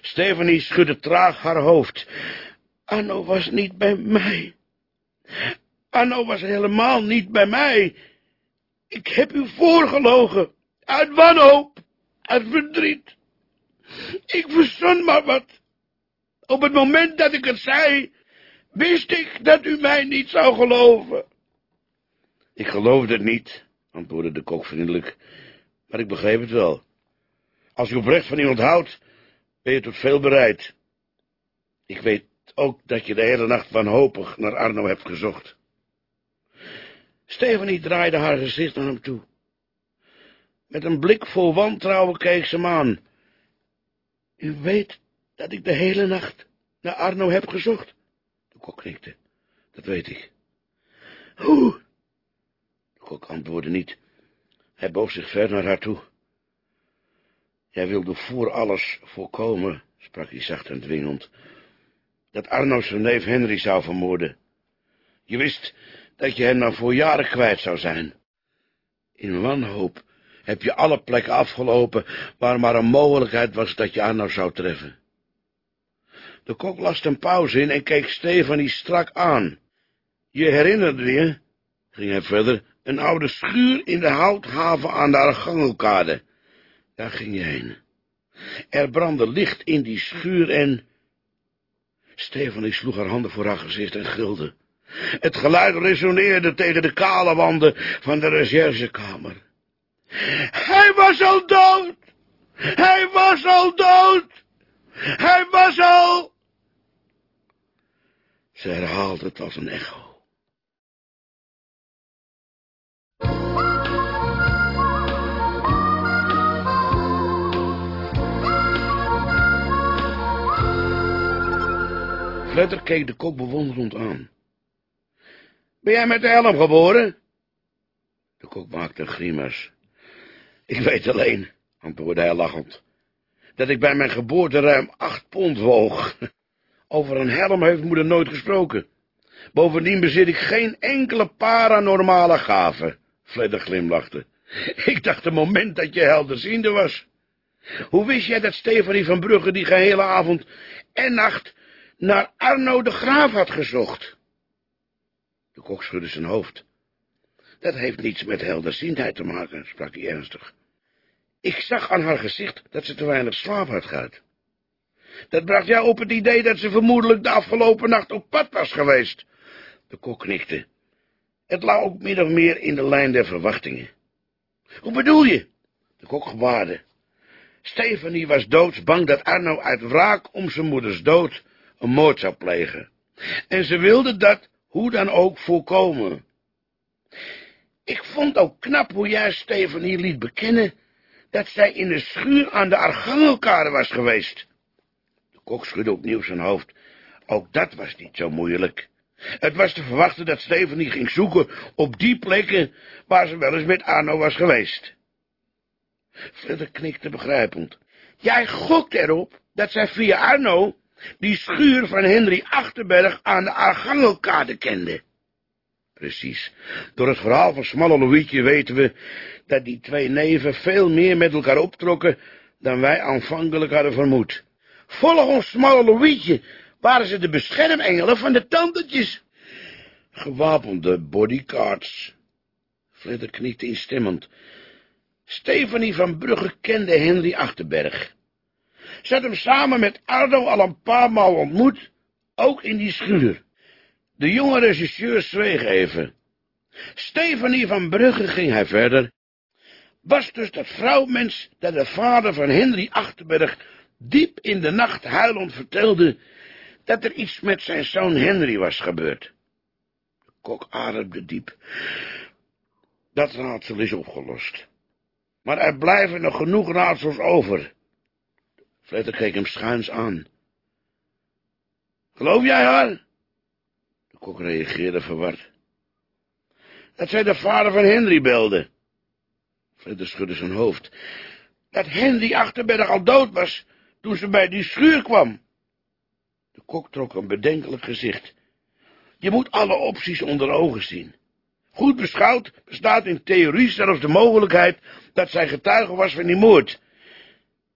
Stephanie schudde traag haar hoofd. Arno was niet bij mij. Arno was helemaal niet bij mij. Ik heb u voorgelogen, uit wanhoop, uit verdriet. Ik verzon maar wat. Op het moment dat ik het zei, wist ik dat u mij niet zou geloven. Ik geloofde het niet, antwoordde de kok vriendelijk, maar ik begreep het wel. Als u oprecht van iemand houdt, ben je tot veel bereid. Ik weet ook dat je de hele nacht wanhopig naar Arno hebt gezocht. Stephanie draaide haar gezicht naar hem toe. Met een blik vol wantrouwen keek ze hem aan. U weet dat ik de hele nacht naar Arno heb gezocht? De kok knikte. Dat weet ik. Hoe? De kok antwoordde niet. Hij boog zich ver naar haar toe. Jij wilde voor alles voorkomen, sprak hij zacht en dwingend, dat Arno zijn neef Henry zou vermoorden. Je wist dat je hem dan voor jaren kwijt zou zijn. In wanhoop heb je alle plekken afgelopen waar maar een mogelijkheid was dat je Arno zou treffen. De kok las een pauze in en keek Stefanie strak aan. Je herinnerde je, ging hij verder, een oude schuur in de houthaven aan de Argangelkade. Daar ging je heen. Er brandde licht in die schuur en... Stefanie sloeg haar handen voor haar gezicht en gilde. Het geluid resoneerde tegen de kale wanden van de recherchekamer. Hij was al dood! Hij was al dood! Hij was al... Ze herhaalde het als een echo. Flutter keek de kok bewonderend aan. Ben jij met de helm geboren? De kok maakte een grimas. Ik weet alleen, antwoordde hij lachend, dat ik bij mijn geboorte ruim acht pond woog. Over een helm heeft moeder nooit gesproken. Bovendien bezit ik geen enkele paranormale gave, Fledder glimlachte. Ik dacht het moment dat je helderziende was. Hoe wist jij dat Stefanie van Brugge die gehele avond en nacht naar Arno de Graaf had gezocht? De kok schudde zijn hoofd. Dat heeft niets met helderziendheid te maken, sprak hij ernstig. Ik zag aan haar gezicht dat ze te weinig slaap had gehad. Dat bracht jou op het idee dat ze vermoedelijk de afgelopen nacht op pad was geweest. De kok knikte. Het lag ook min of meer in de lijn der verwachtingen. Hoe bedoel je? De kok gewaarde. Stephanie was doodsbang dat Arno uit wraak om zijn moeders dood een moord zou plegen. En ze wilde dat, hoe dan ook, voorkomen. Ik vond ook knap hoe jij Stephanie liet bekennen dat zij in de schuur aan de Argangelkade was geweest. De kok schudde opnieuw zijn hoofd. Ook dat was niet zo moeilijk. Het was te verwachten dat Stephanie ging zoeken op die plekken waar ze wel eens met Arno was geweest. Fledder knikte begrijpend. Jij gokt erop dat zij via Arno die schuur van Henry Achterberg aan de Argangelkade kende. Precies. Door het verhaal van Smalle Louietje weten we dat die twee neven veel meer met elkaar optrokken dan wij aanvankelijk hadden vermoed. Volgens Smalle Louietje waren ze de beschermengelen van de tantetjes. Gewapende bodyguards. Fledder knikte instemmend. Stefanie van Brugge kende Henry Achterberg. Ze had hem samen met Ardo al een paar maal ontmoet, ook in die schuur. De jonge regisseur zweeg even. Stefanie van Brugge ging hij verder. Was dus dat vrouwmens dat de vader van Henry Achterberg diep in de nacht huilend vertelde dat er iets met zijn zoon Henry was gebeurd. De kok ademde diep. Dat raadsel is opgelost. Maar er blijven nog genoeg raadsels over. Fletter keek hem schuins aan. Geloof jij haar? De kok reageerde verward. Dat zij de vader van Henry belde. Fletter schudde zijn hoofd. Dat Henry Achterberg al dood was, toen ze bij die schuur kwam. De kok trok een bedenkelijk gezicht. Je moet alle opties onder ogen zien. Goed beschouwd bestaat in theorie zelfs de mogelijkheid dat zij getuige was van die moord.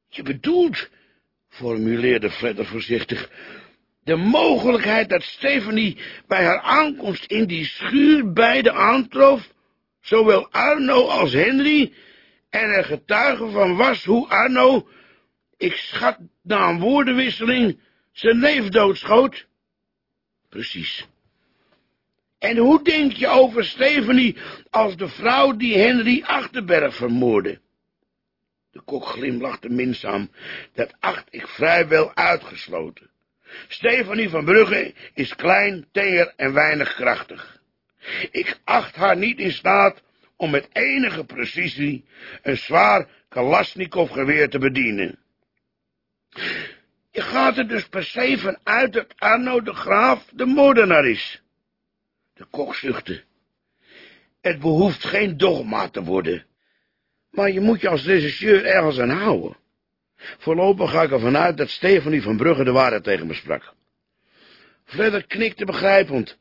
Je bedoelt, formuleerde Fredder voorzichtig, de mogelijkheid dat Stephanie bij haar aankomst in die schuur beide aantrof, zowel Arno als Henry, en er getuige van was hoe Arno, ik schat na een woordenwisseling, zijn neef doodschoot? Precies. En hoe denk je over Stephanie als de vrouw die Henry Achterberg vermoordde? De kok glimlachte minzaam. Dat acht ik vrijwel uitgesloten. Stefanie van Brugge is klein, tenger en weinig krachtig. Ik acht haar niet in staat om met enige precisie een zwaar Kalasnikov-geweer te bedienen. Je gaat er dus per se van uit dat Arno de Graaf de moordenaar is. De kok zuchtte. Het behoeft geen dogma te worden, maar je moet je als regisseur ergens aan houden. Voorlopig ga ik ervan uit dat Stefanie van Brugge de waarheid tegen me sprak. Fledder knikte begrijpend.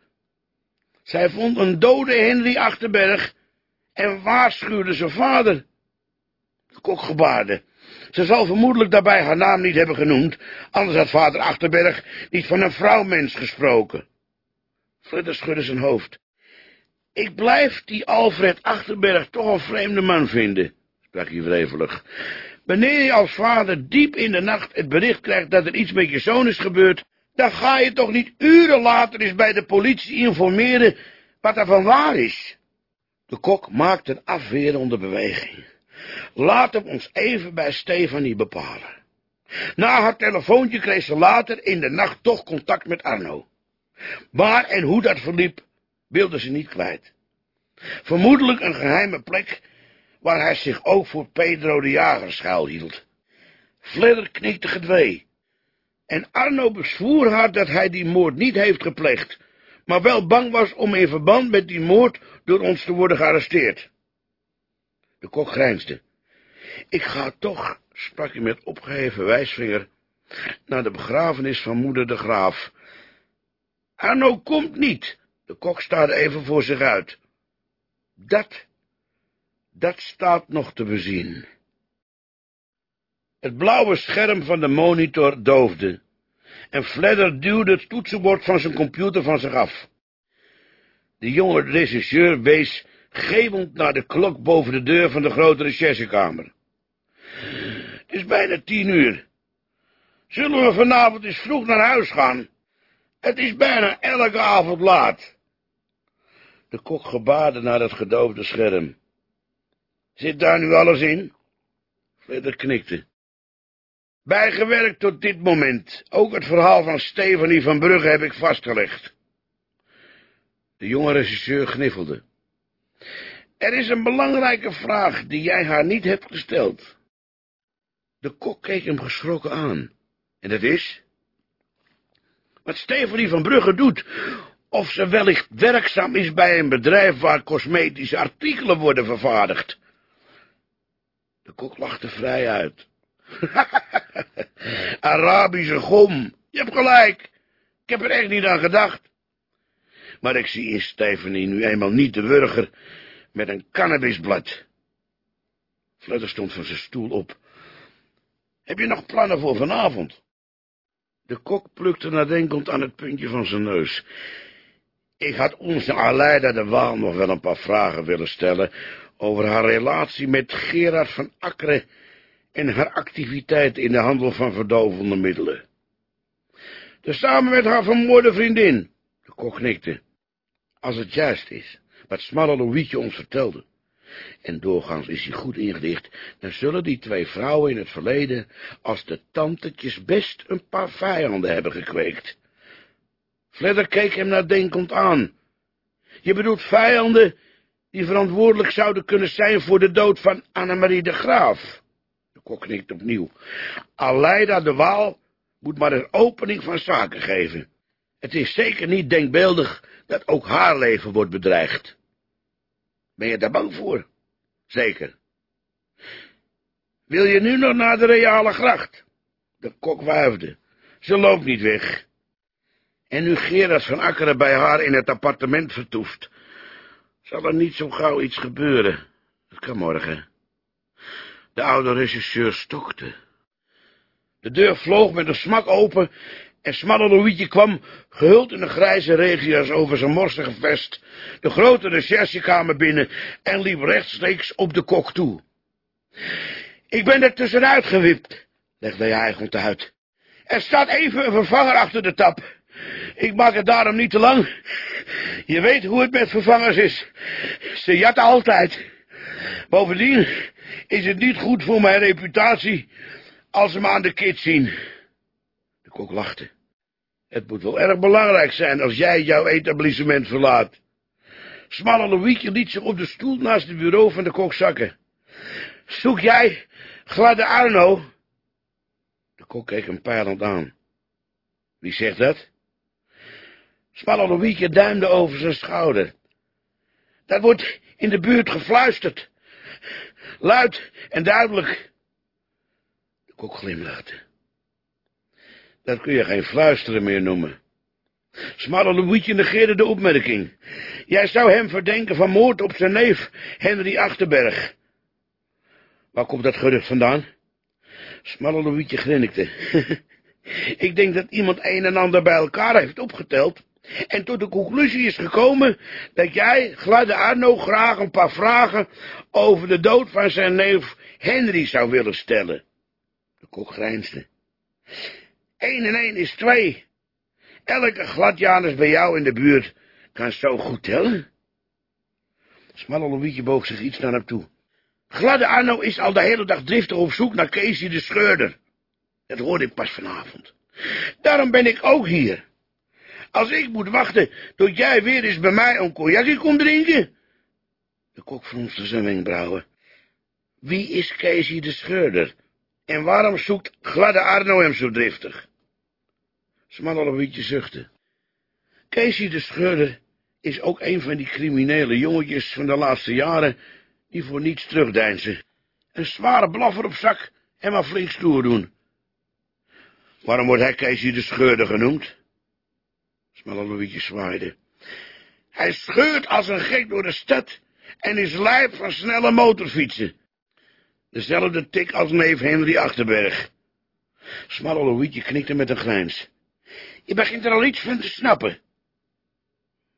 Zij vond een dode Henry Achterberg en waarschuwde zijn vader. De kok gebaarde. Ze zal vermoedelijk daarbij haar naam niet hebben genoemd, anders had vader Achterberg niet van een vrouwmens gesproken. Fledder schudde zijn hoofd. Ik blijf die Alfred Achterberg toch een vreemde man vinden, sprak hij wrevelig. Wanneer je als vader diep in de nacht het bericht krijgt dat er iets met je zoon is gebeurd, dan ga je toch niet uren later eens bij de politie informeren wat er van waar is. De kok maakte een afwerende beweging. Laten we ons even bij Stefanie bepalen. Na haar telefoontje kreeg ze later in de nacht toch contact met Arno. Waar en hoe dat verliep, wilde ze niet kwijt. Vermoedelijk een geheime plek waar hij zich ook voor Pedro de Jager schuilhield. Fledder knikte gedwee. En Arno bezwoer haar dat hij die moord niet heeft gepleegd, maar wel bang was om in verband met die moord door ons te worden gearresteerd. De kok grijnsde. Ik ga toch, sprak hij met opgeheven wijsvinger, naar de begrafenis van moeder de Graaf. Arno komt niet. De kok staarde even voor zich uit. Dat dat staat nog te bezien. Het blauwe scherm van de monitor doofde, en Fledder duwde het toetsenbord van zijn computer van zich af. De jonge regisseur wees geeuwend naar de klok boven de deur van de grote recherchekamer. Het is bijna tien uur. Zullen we vanavond eens vroeg naar huis gaan? Het is bijna elke avond laat. De kok gebaarde naar het gedoofde scherm. Zit daar nu alles in? Fledder knikte. Bijgewerkt tot dit moment. Ook het verhaal van Stefanie van Brugge heb ik vastgelegd. De jonge regisseur gniffelde. Er is een belangrijke vraag die jij haar niet hebt gesteld. De kok keek hem geschrokken aan. En dat is? Wat Stefanie van Brugge doet, of ze wellicht werkzaam is bij een bedrijf waar cosmetische artikelen worden vervaardigd. De kok lachte vrij uit. Arabische gom, je hebt gelijk. Ik heb er echt niet aan gedacht. Maar ik zie in Stephanie nu eenmaal niet de wurger met een cannabisblad. Flutter stond van zijn stoel op. Heb je nog plannen voor vanavond? De kok plukte nadenkend aan het puntje van zijn neus. Ik had onze Aleida de Waal nog wel een paar vragen willen stellen over haar relatie met Gerard van Akkeren en haar activiteit in de handel van verdovende middelen. Samen met haar vermoorde vriendin, de kok knikte, als het juist is, wat smalle Louietje ons vertelde. En doorgaans is hij goed ingedicht, dan zullen die twee vrouwen in het verleden als de tantetjes best een paar vijanden hebben gekweekt. Fledder keek hem nadenkend aan. Je bedoelt vijanden die verantwoordelijk zouden kunnen zijn voor de dood van Annemarie de Graaf. De kok knikt opnieuw. Aleida de Waal moet maar een opening van zaken geven. Het is zeker niet denkbeeldig dat ook haar leven wordt bedreigd. Ben je daar bang voor? Zeker. Wil je nu nog naar de reale gracht? De kok wuifde. Ze loopt niet weg. En nu Gerard van Akkeren bij haar in het appartement vertoeft, zal er niet zo gauw iets gebeuren. Het kan morgen. De oude regisseur stokte. De deur vloog met een smak open en smalle Louietje kwam, gehuld in een grijze regias over zijn morsige vest, de grote recherchekamer binnen en liep rechtstreeks op de kok toe. Ik ben er tussenuit gewipt, legde hij eigend uit. Er staat even een vervanger achter de tap. Ik maak het daarom niet te lang. Je weet hoe het met vervangers is. Ze jatten altijd. Bovendien is het niet goed voor mijn reputatie als ze me aan de kit zien. De kok lachte. Het moet wel erg belangrijk zijn als jij jouw etablissement verlaat. Smalle Louietje liet zich op de stoel naast het bureau van de kok zakken. Zoek jij gladde Arno? De kok keek hem peilend aan. Wie zegt dat? Smalle Louietje duimde over zijn schouder. Dat wordt in de buurt gefluisterd. Luid en duidelijk. De kok glimlachte. Dat kun je geen fluisteren meer noemen. Smalle Louietje negeerde de opmerking. Jij zou hem verdenken van moord op zijn neef, Henry Achterberg. Waar komt dat gerucht vandaan? Smalle Louietje grinnikte. Ik denk dat iemand een en ander bij elkaar heeft opgeteld en tot de conclusie is gekomen dat jij, gladde Arno, graag een paar vragen over de dood van zijn neef Henry zou willen stellen. De kok grijnsde. Eén en één is twee. Elke gladjanus bij jou in de buurt kan zo goed tellen. Smalle Louietje boog zich iets naar hem toe. Gladde Arno is al de hele dag driftig op zoek naar Casey de Scheurder. Dat hoorde ik pas vanavond. Daarom ben ik ook hier. Als ik moet wachten tot jij weer eens bij mij een cognacje komt drinken. De kok fronste zijn wenkbrauwen. Wie is Casey de Scheurder? En waarom zoekt gladde Arno hem zo driftig? Smalle Louietje zuchtte. Casey de Scheurder is ook een van die criminele jongetjes van de laatste jaren die voor niets terugdeinzen. Een zware blaffer op zak en maar flink stoer doen. Waarom wordt hij Casey de Scheurder genoemd? Louietje zwaaide. Hij scheurt als een gek door de stad en is lijp van snelle motorfietsen. Dezelfde tik als neef Henry Achterberg. Smalle knikte met een grijns. Je begint er al iets van te snappen.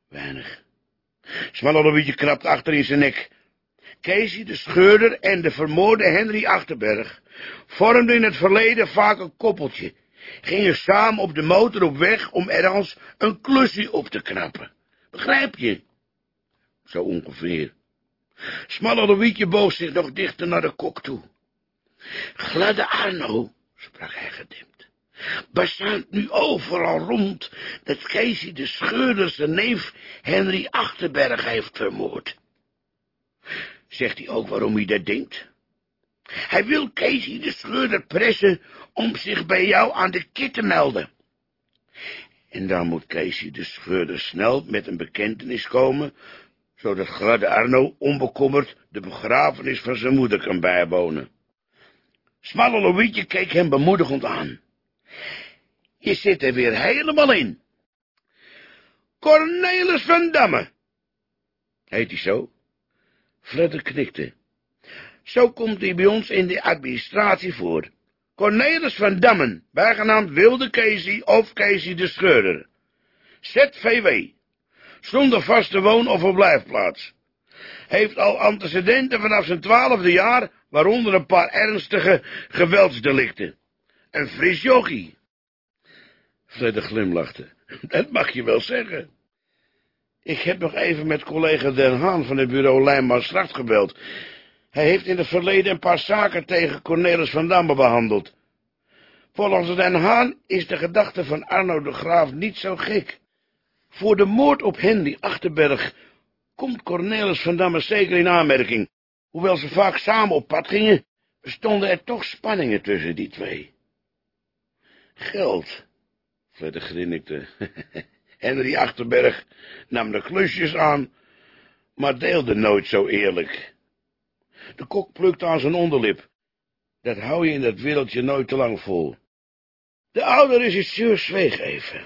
Weinig. Smalle Louietje krabt achter in zijn nek. Casey, de scheurder en de vermoorde Henry Achterberg vormden in het verleden vaak een koppeltje, gingen samen op de motor op weg om ergens een klusje op te knappen. Begrijp je? Zo ongeveer. Smalle Louietje boog zich nog dichter naar de kok toe. Gladde Arno, sprak hij gedempt, bezuint nu overal rond dat Casey de scheurder zijn neef Henry Achterberg heeft vermoord. Zegt hij ook waarom hij dat denkt? Hij wil Casey de scheurder pressen om zich bij jou aan de kit te melden. En dan moet Casey de scheurder snel met een bekentenis komen, zodat gladde Arno onbekommerd de begrafenis van zijn moeder kan bijwonen. Smalle Louietje keek hem bemoedigend aan. Je zit er weer helemaal in. Cornelis van Damme. Heet hij zo? Fledder knikte. Zo komt hij bij ons in de administratie voor. Cornelis van Dammen, bijgenaamd Wilde Casey of Casey de Scheurder. ZVW, zonder vaste woon- of verblijfplaats. Heeft al antecedenten vanaf zijn twaalfde jaar, waaronder een paar ernstige geweldsdelicten. Een fris jochie. Fledder glimlachte. Dat mag je wel zeggen. Ik heb nog even met collega Den Haan van het bureau Lijnman Stracht gebeld. Hij heeft in het verleden een paar zaken tegen Cornelis van Damme behandeld. Volgens Den Haan is de gedachte van Arno de Graaf niet zo gek. Voor de moord op Henry Achterberg komt Cornelis van Damme zeker in aanmerking. Hoewel ze vaak samen op pad gingen, bestonden er toch spanningen tussen die twee. Geld, Fledder grinnikte. Henry Achterberg nam de klusjes aan, maar deelde nooit zo eerlijk. De kok plukte aan zijn onderlip. Dat hou je in dat wereldje nooit te lang vol. De oude regisseur zweeg even.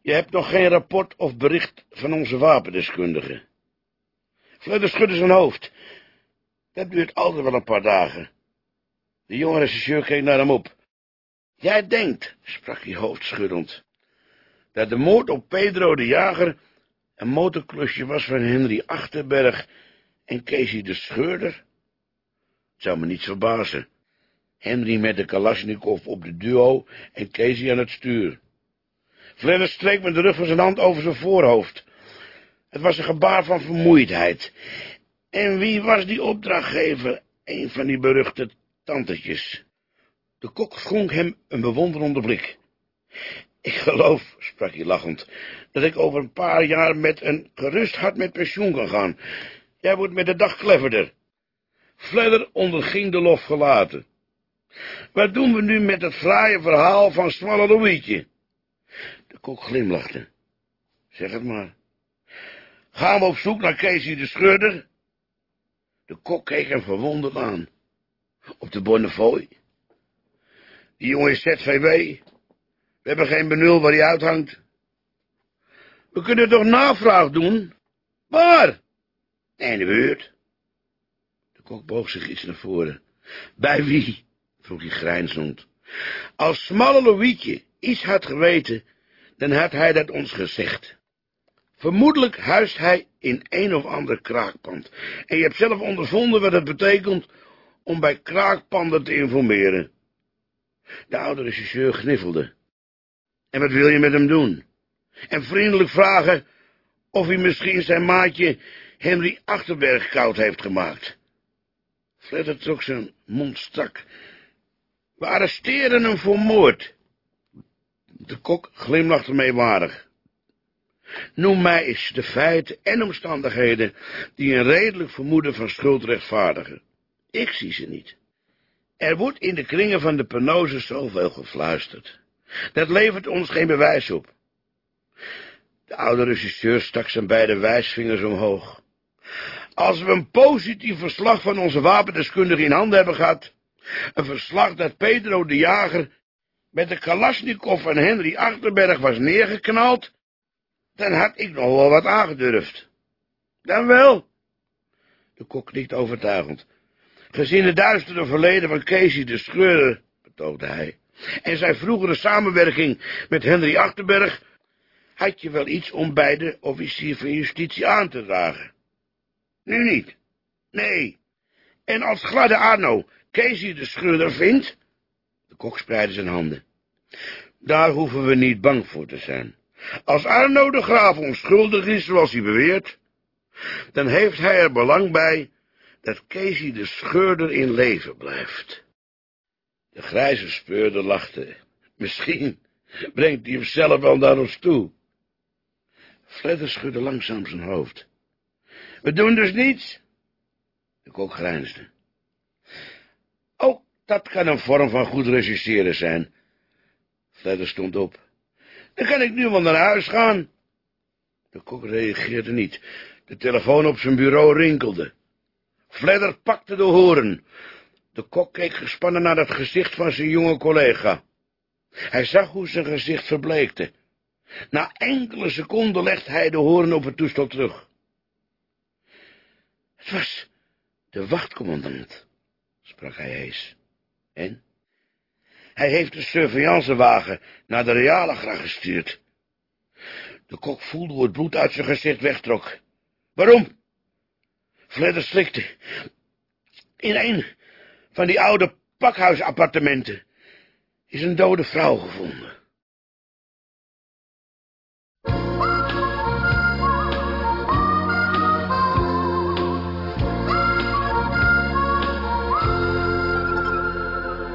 Je hebt nog geen rapport of bericht van onze wapendeskundige. Fledder schudde zijn hoofd. Dat duurt altijd wel een paar dagen. De jonge regisseur keek naar hem op. Jij denkt, sprak hij hoofdschuddend, dat de moord op Pedro de Jager een motorklusje was van Henry Achterberg en Casey de Scheurder? zou me niets verbazen. Henry met de Kalashnikov op de duo en Casey aan het stuur. Fledder streek met de rug van zijn hand over zijn voorhoofd. Het was een gebaar van vermoeidheid. En wie was die opdrachtgever? Een van die beruchte tantetjes. De kok schonk hem een bewonderende blik. Ik geloof, sprak hij lachend, dat ik over een paar jaar met een gerust hart met pensioen kan gaan. Jij wordt met de dag cleverder. Fledder onderging de lof gelaten. Wat doen we nu met het fraaie verhaal van Smalle Louietje? De kok glimlachte. Zeg het maar. Gaan we op zoek naar Casey de Scheurder? De kok keek hem verwonderd aan. Op de Bonnefoy? Die jongen is ZVW. We hebben geen benul waar hij uithangt. We kunnen toch navraag doen? Waar? In de buurt. De kok boog zich iets naar voren. Bij wie? vroeg hij grijnzend. Als smalle Louietje iets had geweten, dan had hij dat ons gezegd. Vermoedelijk huist hij in een of ander kraakpand. En je hebt zelf ondervonden wat het betekent om bij kraakpanden te informeren. De oude regisseur gniffelde. En wat wil je met hem doen? En vriendelijk vragen of hij misschien zijn maatje Henry Achterberg koud heeft gemaakt. Fledder trok zijn mond strak. We arresteren hem voor moord. De kok glimlachte meewarig. Noem mij eens de feiten en omstandigheden die een redelijk vermoeden van schuld rechtvaardigen. Ik zie ze niet. Er wordt in de kringen van de penose zoveel gefluisterd. Dat levert ons geen bewijs op. De oude regisseur stak zijn beide wijsvingers omhoog. Als we een positief verslag van onze wapendeskundige in handen hebben gehad, een verslag dat Pedro de Jager met de Kalashnikov van Henry Achterberg was neergeknald, dan had ik nog wel wat aangedurfd. Dan wel. De kok knikt overtuigend. Gezien het duistere verleden van Casey de Scheurer, betoogde hij, en zijn vroegere samenwerking met Henry Achterberg, had je wel iets om bij de officier van justitie aan te dragen. Nu niet. Nee. En als gladde Arno Casey de Scheurer vindt... De kok spreidde zijn handen. Daar hoeven we niet bang voor te zijn. Als Arno de Graaf onschuldig is, zoals hij beweert, dan heeft hij er belang bij dat Casey de scheurder in leven blijft. De grijze speurder lachte. Misschien brengt hij hem zelf wel naar ons toe. Fledder schudde langzaam zijn hoofd. We doen dus niets? De kok grijnsde. Ook dat kan een vorm van goed regisseren zijn. Fledder stond op. Dan kan ik nu wel naar huis gaan. De kok reageerde niet. De telefoon op zijn bureau rinkelde. Fledder pakte de horen. De kok keek gespannen naar het gezicht van zijn jonge collega. Hij zag hoe zijn gezicht verbleekte. Na enkele seconden legde hij de horen op het toestel terug. Was de wachtcommandant, sprak hij hees. En? Hij heeft de surveillancewagen naar de Realagra gestuurd. De kok voelde hoe het bloed uit zijn gezicht wegtrok. Waarom? Fledder slikte. In een van die oude pakhuisappartementen is een dode vrouw gevonden.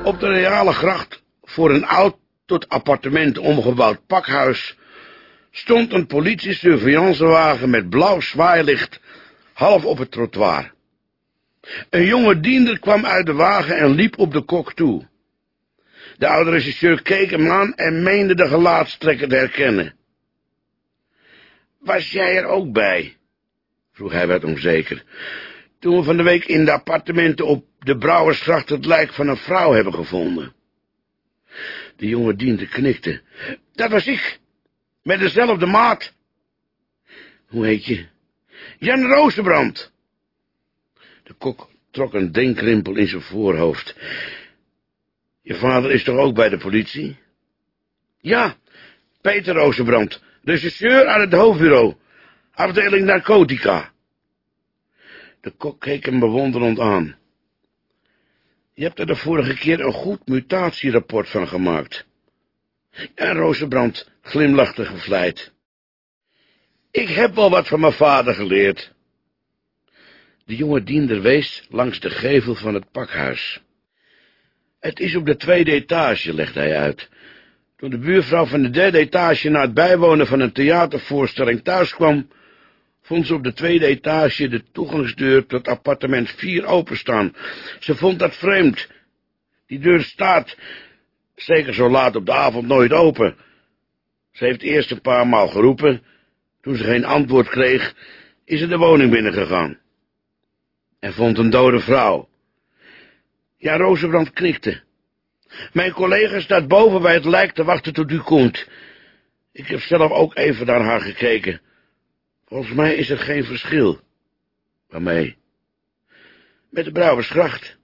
Op de reale gracht voor een oud tot appartement omgebouwd pakhuis stond een politie-surveillancewagen met blauw zwaailicht half op het trottoir. Een jonge diender kwam uit de wagen en liep op de kok toe. De oude regisseur keek hem aan en meende de gelaatstrekker te herkennen. Was jij er ook bij? vroeg hij wat onzeker. Toen we van de week in de appartementen op de Brouwersgracht het lijk van een vrouw hebben gevonden. De jonge diender knikte. Dat was ik, met dezelfde maat. Hoe heet je? Jan Roosenbrand. De kok trok een denkrimpel in zijn voorhoofd. Je vader is toch ook bij de politie? Ja, Peter Roosenbrand, regisseur aan het hoofdbureau, afdeling narcotica. De kok keek hem bewonderend aan. Je hebt er de vorige keer een goed mutatierapport van gemaakt. En Rozenbrand glimlachte gevleid. Ik heb wel wat van mijn vader geleerd. De jonge diender wees langs de gevel van het pakhuis. Het is op de tweede etage, legde hij uit. Toen de buurvrouw van de derde etage na het bijwonen van een theatervoorstelling thuis kwam, vond ze op de tweede etage de toegangsdeur tot appartement 4 openstaan. Ze vond dat vreemd. Die deur staat, zeker zo laat op de avond, nooit open. Ze heeft eerst een paar maal geroepen. Toen ze geen antwoord kreeg, is ze de woning binnengegaan. En vond een dode vrouw. Ja, Rozenbrand knikte. Mijn collega staat boven bij het lijk te wachten tot u komt. Ik heb zelf ook even naar haar gekeken. Volgens mij is er geen verschil. Waarmee? Met de Brouwersgracht.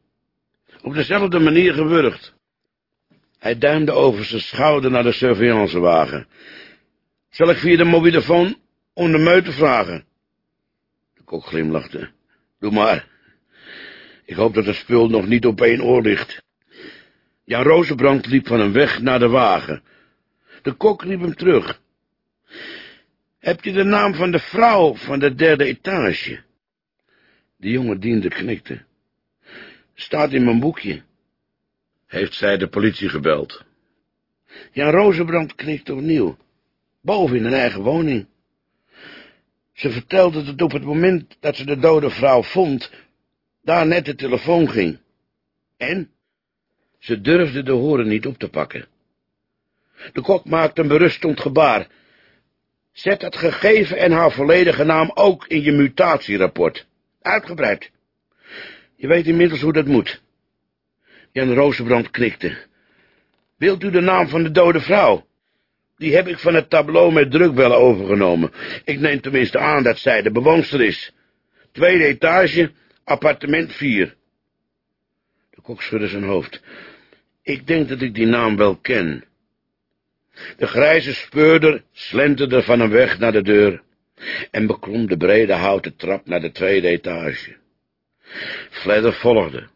Op dezelfde manier gewurgd. Hij duimde over zijn schouder naar de surveillancewagen. Zal ik via de mobielefoon om de meute vragen? De kok glimlachte. Doe maar. Ik hoop dat het spul nog niet op één oor ligt. Jan Rozenbrand liep van hem weg naar de wagen. De kok riep hem terug. Heb je de naam van de vrouw van de derde etage? De jonge diende knikte. Staat in mijn boekje. Heeft zij de politie gebeld? Jan Rozenbrand knikte opnieuw. Boven in een eigen woning. Ze vertelde dat op het moment dat ze de dode vrouw vond, daar net de telefoon ging. En? Ze durfde de horen niet op te pakken. De kok maakte een berustend gebaar. Zet het gegeven en haar volledige naam ook in je mutatierapport. Uitgebreid. Je weet inmiddels hoe dat moet. Jan Rozenbrand knikte. Wilt u de naam van de dode vrouw? Die heb ik van het tableau met drukbellen overgenomen. Ik neem tenminste aan dat zij de bewoonster is. Tweede etage, appartement 4. De kok schudde zijn hoofd. Ik denk dat ik die naam wel ken. De grijze speurder slenterde van hem weg naar de deur en beklom de brede houten trap naar de tweede etage. Fledder volgde.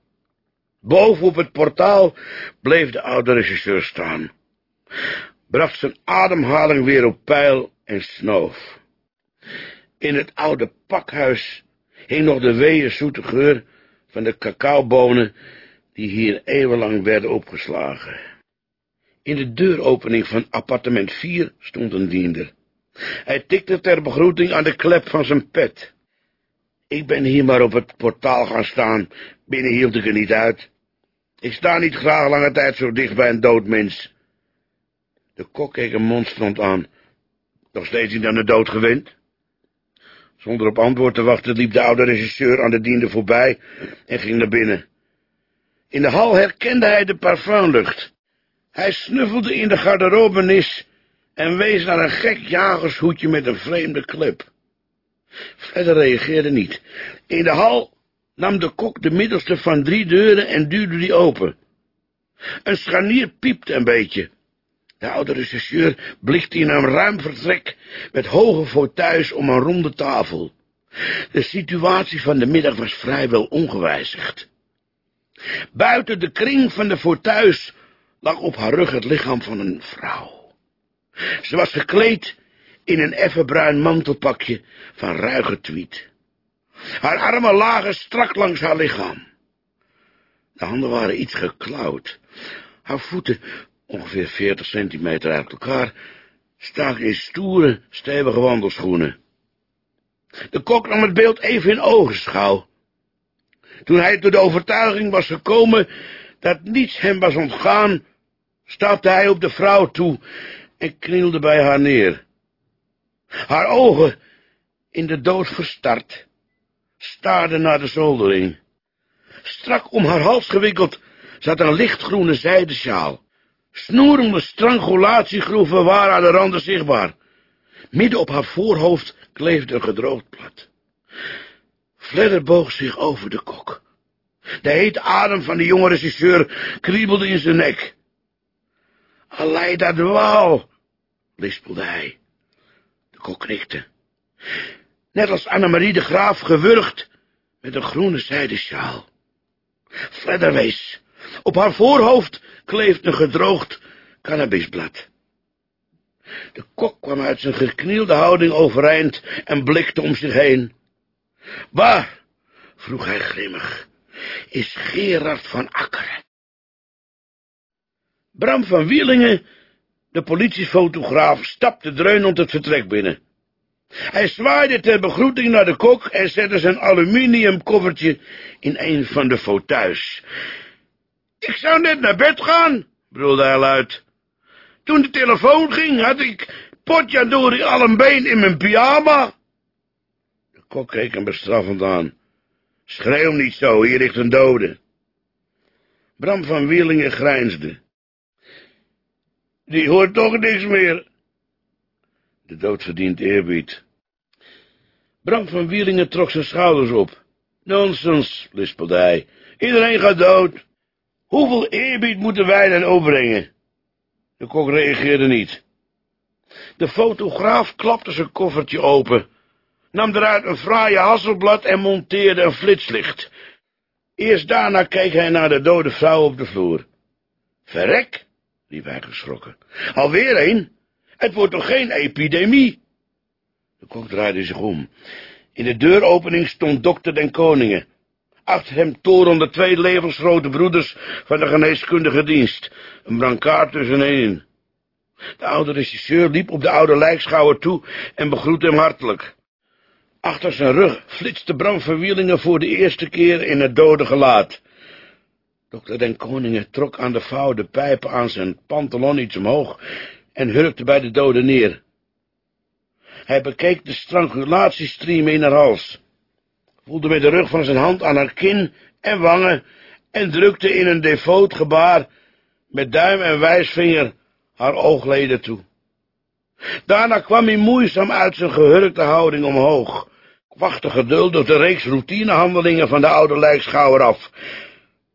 Boven op het portaal bleef de oude regisseur staan, bracht zijn ademhaling weer op peil en snoof. In het oude pakhuis hing nog de weeën zoete geur van de cacaobonen die hier eeuwenlang werden opgeslagen. In de deuropening van appartement 4 stond een diender. Hij tikte ter begroeting aan de klep van zijn pet. Ik ben hier maar op het portaal gaan staan, binnen hield ik er niet uit. Ik sta niet graag lange tijd zo dicht bij een dood mens. De kok keek een monstrand aan. Nog steeds niet aan de dood gewend? Zonder op antwoord te wachten liep de oude regisseur aan de diender voorbij en ging naar binnen. In de hal herkende hij de parfumlucht. Hij snuffelde in de garderobenis en wees naar een gek jagershoedje met een vreemde klep. Verder reageerde niet. In de hal nam de kok de middelste van drie deuren en duwde die open. Een scharnier piepte een beetje. De oude rechercheur blikte in een ruim vertrek met hoge fauteuils om een ronde tafel. De situatie van de middag was vrijwel ongewijzigd. Buiten de kring van de fauteuils lag op haar rug het lichaam van een vrouw. Ze was gekleed in een effen bruin mantelpakje van ruige tweed. Haar armen lagen strak langs haar lichaam. De handen waren iets geklauwd. Haar voeten, ongeveer veertig centimeter uit elkaar, staken in stoere, stevige wandelschoenen. De kok nam het beeld even in ogenschouw. Toen hij tot de overtuiging was gekomen dat niets hem was ontgaan, stapte hij op de vrouw toe en knielde bij haar neer. Haar ogen, in de dood verstard, staarden naar de zoldering. Strak om haar hals gewikkeld zat een lichtgroene zijden sjaal. Snoerende strangulatiegroeven waren aan de randen zichtbaar. Midden op haar voorhoofd kleefde een gedroogd plat. Fledder boog zich over de kok. De hete adem van de jonge regisseur kriebelde in zijn nek. Aleida de Waal, lispelde hij. De kok knikte. Net als Annemarie de Graaf gewurgd met een groene zijden sjaal. Fledder wees Op haar voorhoofd kleeft een gedroogd cannabisblad. De kok kwam uit zijn geknielde houding overeind en blikte om zich heen. Waar, vroeg hij grimmig, is Gerard van Akkeren? Bram van Wielingen, de politiefotograaf, stapte dreunend het vertrek binnen. Hij zwaaide ter begroeting naar de kok en zette zijn aluminium koffertje in een van de fauteuils. Ik zou net naar bed gaan, brulde hij luid. Toen de telefoon ging, had ik potjandori al een been in mijn pyjama. De kok keek hem bestraffend aan. Schreeuw niet zo, hier ligt een dode. Bram van Wielingen grijnsde. Die hoort toch niks meer. De dood verdient eerbied. Bram van Wielingen trok zijn schouders op. Nonsens, lispelde hij. Iedereen gaat dood. Hoeveel eerbied moeten wij dan opbrengen? De kok reageerde niet. De fotograaf klapte zijn koffertje open, nam eruit een fraaie hasselblad en monteerde een flitslicht. Eerst daarna keek hij naar de dode vrouw op de vloer. Verrek, riep hij geschrokken. Alweer een? Het wordt toch geen epidemie? De kok draaide zich om. In de deuropening stond dokter den Koningen. Achter hem torenden twee levensgrote broeders van de geneeskundige dienst, een brancard tussenin. De oude regisseur liep op de oude lijkschouwer toe en begroette hem hartelijk. Achter zijn rug flitste Bram Verwielingen voor de eerste keer in het dode gelaat. Dokter den Koningen trok aan de vouw de pijpen aan zijn pantalon iets omhoog en hurkte bij de dode neer. Hij bekeek de strangulatiestream in haar hals, voelde met de rug van zijn hand aan haar kin en wangen en drukte in een devoot gebaar met duim en wijsvinger haar oogleden toe. Daarna kwam hij moeizaam uit zijn gehurkte houding omhoog, wachtte geduldig de reeks routinehandelingen van de oude lijkschouwer af.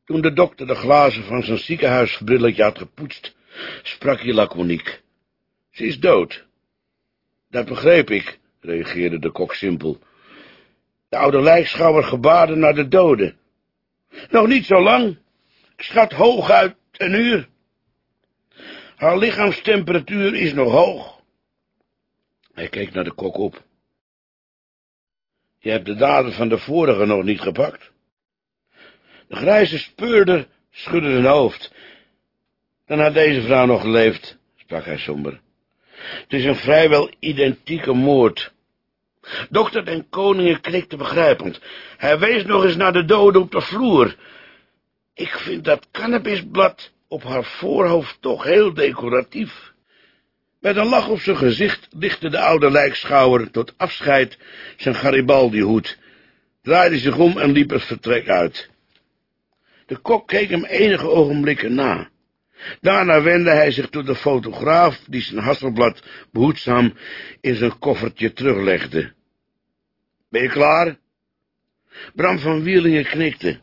Toen de dokter de glazen van zijn ziekenhuisbrilletje had gepoetst, sprak hij laconiek. Ze is dood. Dat begreep ik, reageerde de kok simpel. De oude lijkschouwer gebaarde naar de doden. Nog niet zo lang. Schat hooguit een uur. Haar lichaamstemperatuur is nog hoog. Hij keek naar de kok op. Je hebt de dader van de vorige nog niet gepakt. De grijze speurder schudde zijn hoofd. Dan had deze vrouw nog geleefd, sprak hij somber. Het is een vrijwel identieke moord. Dokter den Koningen knikte begrijpend. Hij wees nog eens naar de dode op de vloer. Ik vind dat cannabisblad op haar voorhoofd toch heel decoratief. Met een lach op zijn gezicht lichtte de oude lijkschouwer tot afscheid zijn Garibaldi-hoed, draaide zich om en liep het vertrek uit. De kok keek hem enige ogenblikken na. Daarna wendde hij zich tot de fotograaf, die zijn hasselblad behoedzaam in zijn koffertje teruglegde. Ben je klaar? Bram van Wielingen knikte.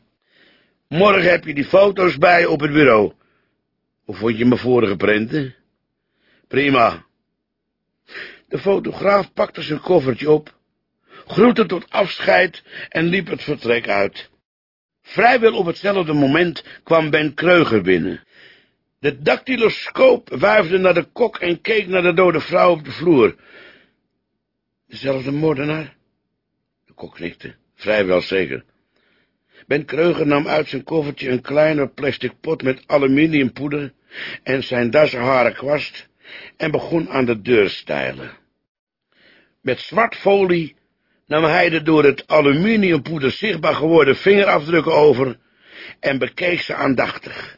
Morgen heb je die foto's bij op het bureau. Of vond je mijn vorige prenten? Prima. De fotograaf pakte zijn koffertje op, groette tot afscheid en liep het vertrek uit. Vrijwel op hetzelfde moment kwam Ben Kreuger binnen. De dactyloscoop wuifde naar de kok en keek naar de dode vrouw op de vloer. Dezelfde moordenaar? De kok knikte, vrijwel zeker. Ben Kreuger nam uit zijn koffertje een kleine plastic pot met aluminiumpoeder en zijn haren kwast en begon aan de deur stijlen. Met zwart folie nam hij de door het aluminiumpoeder zichtbaar geworden vingerafdrukken over en bekeek ze aandachtig.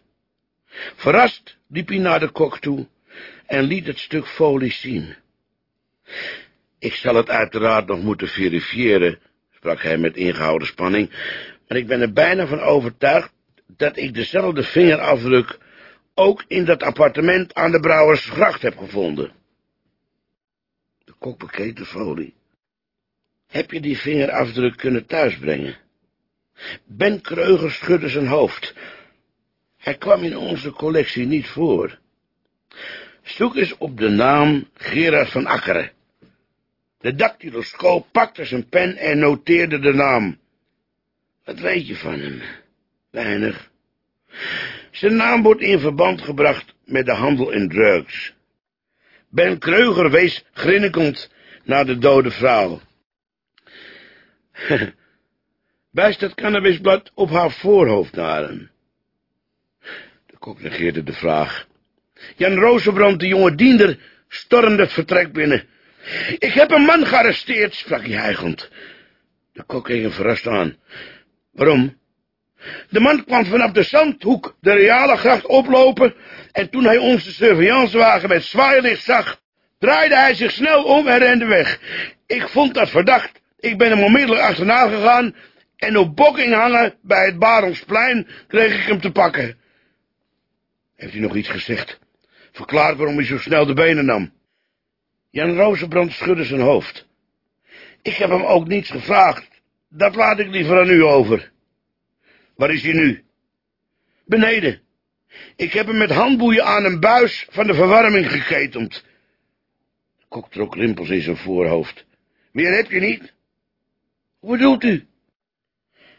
Verrast liep hij naar de kok toe en liet het stuk folie zien. Ik zal het uiteraard nog moeten verifiëren, sprak hij met ingehouden spanning, maar ik ben er bijna van overtuigd dat ik dezelfde vingerafdruk ook in dat appartement aan de Brouwersgracht heb gevonden. De kok bekeek de folie. Heb je die vingerafdruk kunnen thuisbrengen? Ben Kreuger schudde zijn hoofd. Hij kwam in onze collectie niet voor. Zoek eens op de naam Gerard van Akkeren. De dactyloscoop pakte zijn pen en noteerde de naam. Wat weet je van hem? Weinig. Zijn naam wordt in verband gebracht met de handel in drugs. Ben Kreuger wees grinnikend naar de dode vrouw. Wijst het cannabisblad op haar voorhoofd naar? De kok negeerde de vraag. Jan Rozenbrand, de jonge diender, stormde het vertrek binnen. Ik heb een man gearresteerd, sprak hij hijgend. De kok keek hem verrast aan. Waarom? De man kwam vanaf de zandhoek de reale gracht oplopen, en toen hij onze surveillancewagen met zwaailicht zag, draaide hij zich snel om en rende weg. Ik vond dat verdacht. Ik ben hem onmiddellijk achterna gegaan, en op bokking hangen bij het Baronsplein kreeg ik hem te pakken. Heeft hij nog iets gezegd? Verklaar waarom hij zo snel de benen nam. Jan Rozenbrand schudde zijn hoofd. Ik heb hem ook niets gevraagd. Dat laat ik liever aan u over. Waar is hij nu? Beneden. Ik heb hem met handboeien aan een buis van de verwarming geketend. De kok trok rimpels in zijn voorhoofd. Meer heb je niet? Hoe bedoelt u?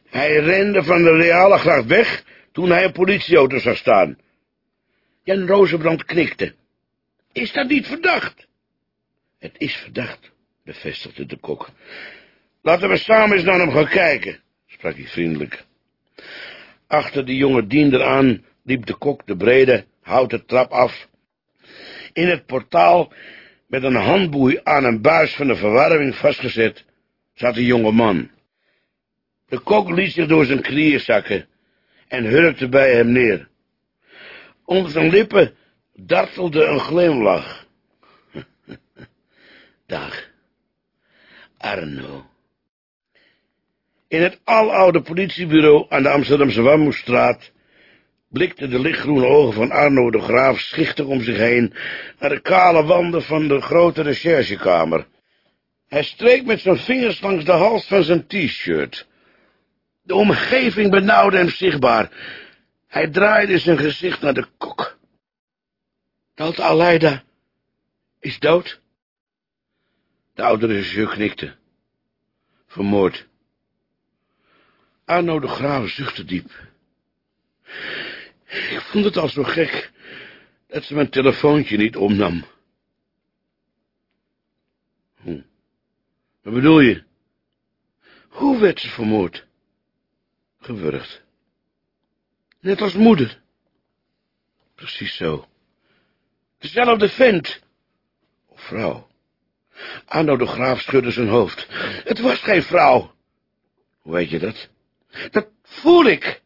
Hij rende van de reale gracht weg toen hij een politieauto zag staan. Jan Rozenbrand knikte. Is dat niet verdacht? Het is verdacht, bevestigde de kok. Laten we samen eens naar hem gaan kijken, sprak hij vriendelijk. Achter de jonge diender aan liep de kok de brede houten trap af. In het portaal, met een handboei aan een buis van de verwarming vastgezet, zat een jonge man. De kok liet zich door zijn knieën zakken en hurkte bij hem neer. Om zijn lippen dartelde een glimlach. Dag, Arno. In het aloude politiebureau aan de Amsterdamse Wammoestraat blikten de lichtgroene ogen van Arno de Graaf schichtig om zich heen naar de kale wanden van de grote recherchekamer. Hij streek met zijn vingers langs de hals van zijn t-shirt. De omgeving benauwde hem zichtbaar. Hij draaide zijn gezicht naar de kok. Tante Aleida is dood? De oude regisseur knikte. Vermoord. Arno de Graaf zuchtte diep. Ik vond het al zo gek dat ze mijn telefoontje niet omnam. Hoe? Wat bedoel je? Hoe werd ze vermoord? Gewurgd. Net als moeder. Precies zo. Dezelfde vent. Of vrouw. Arno de Graaf schudde zijn hoofd. Het was geen vrouw. Hoe weet je dat? Dat voel ik.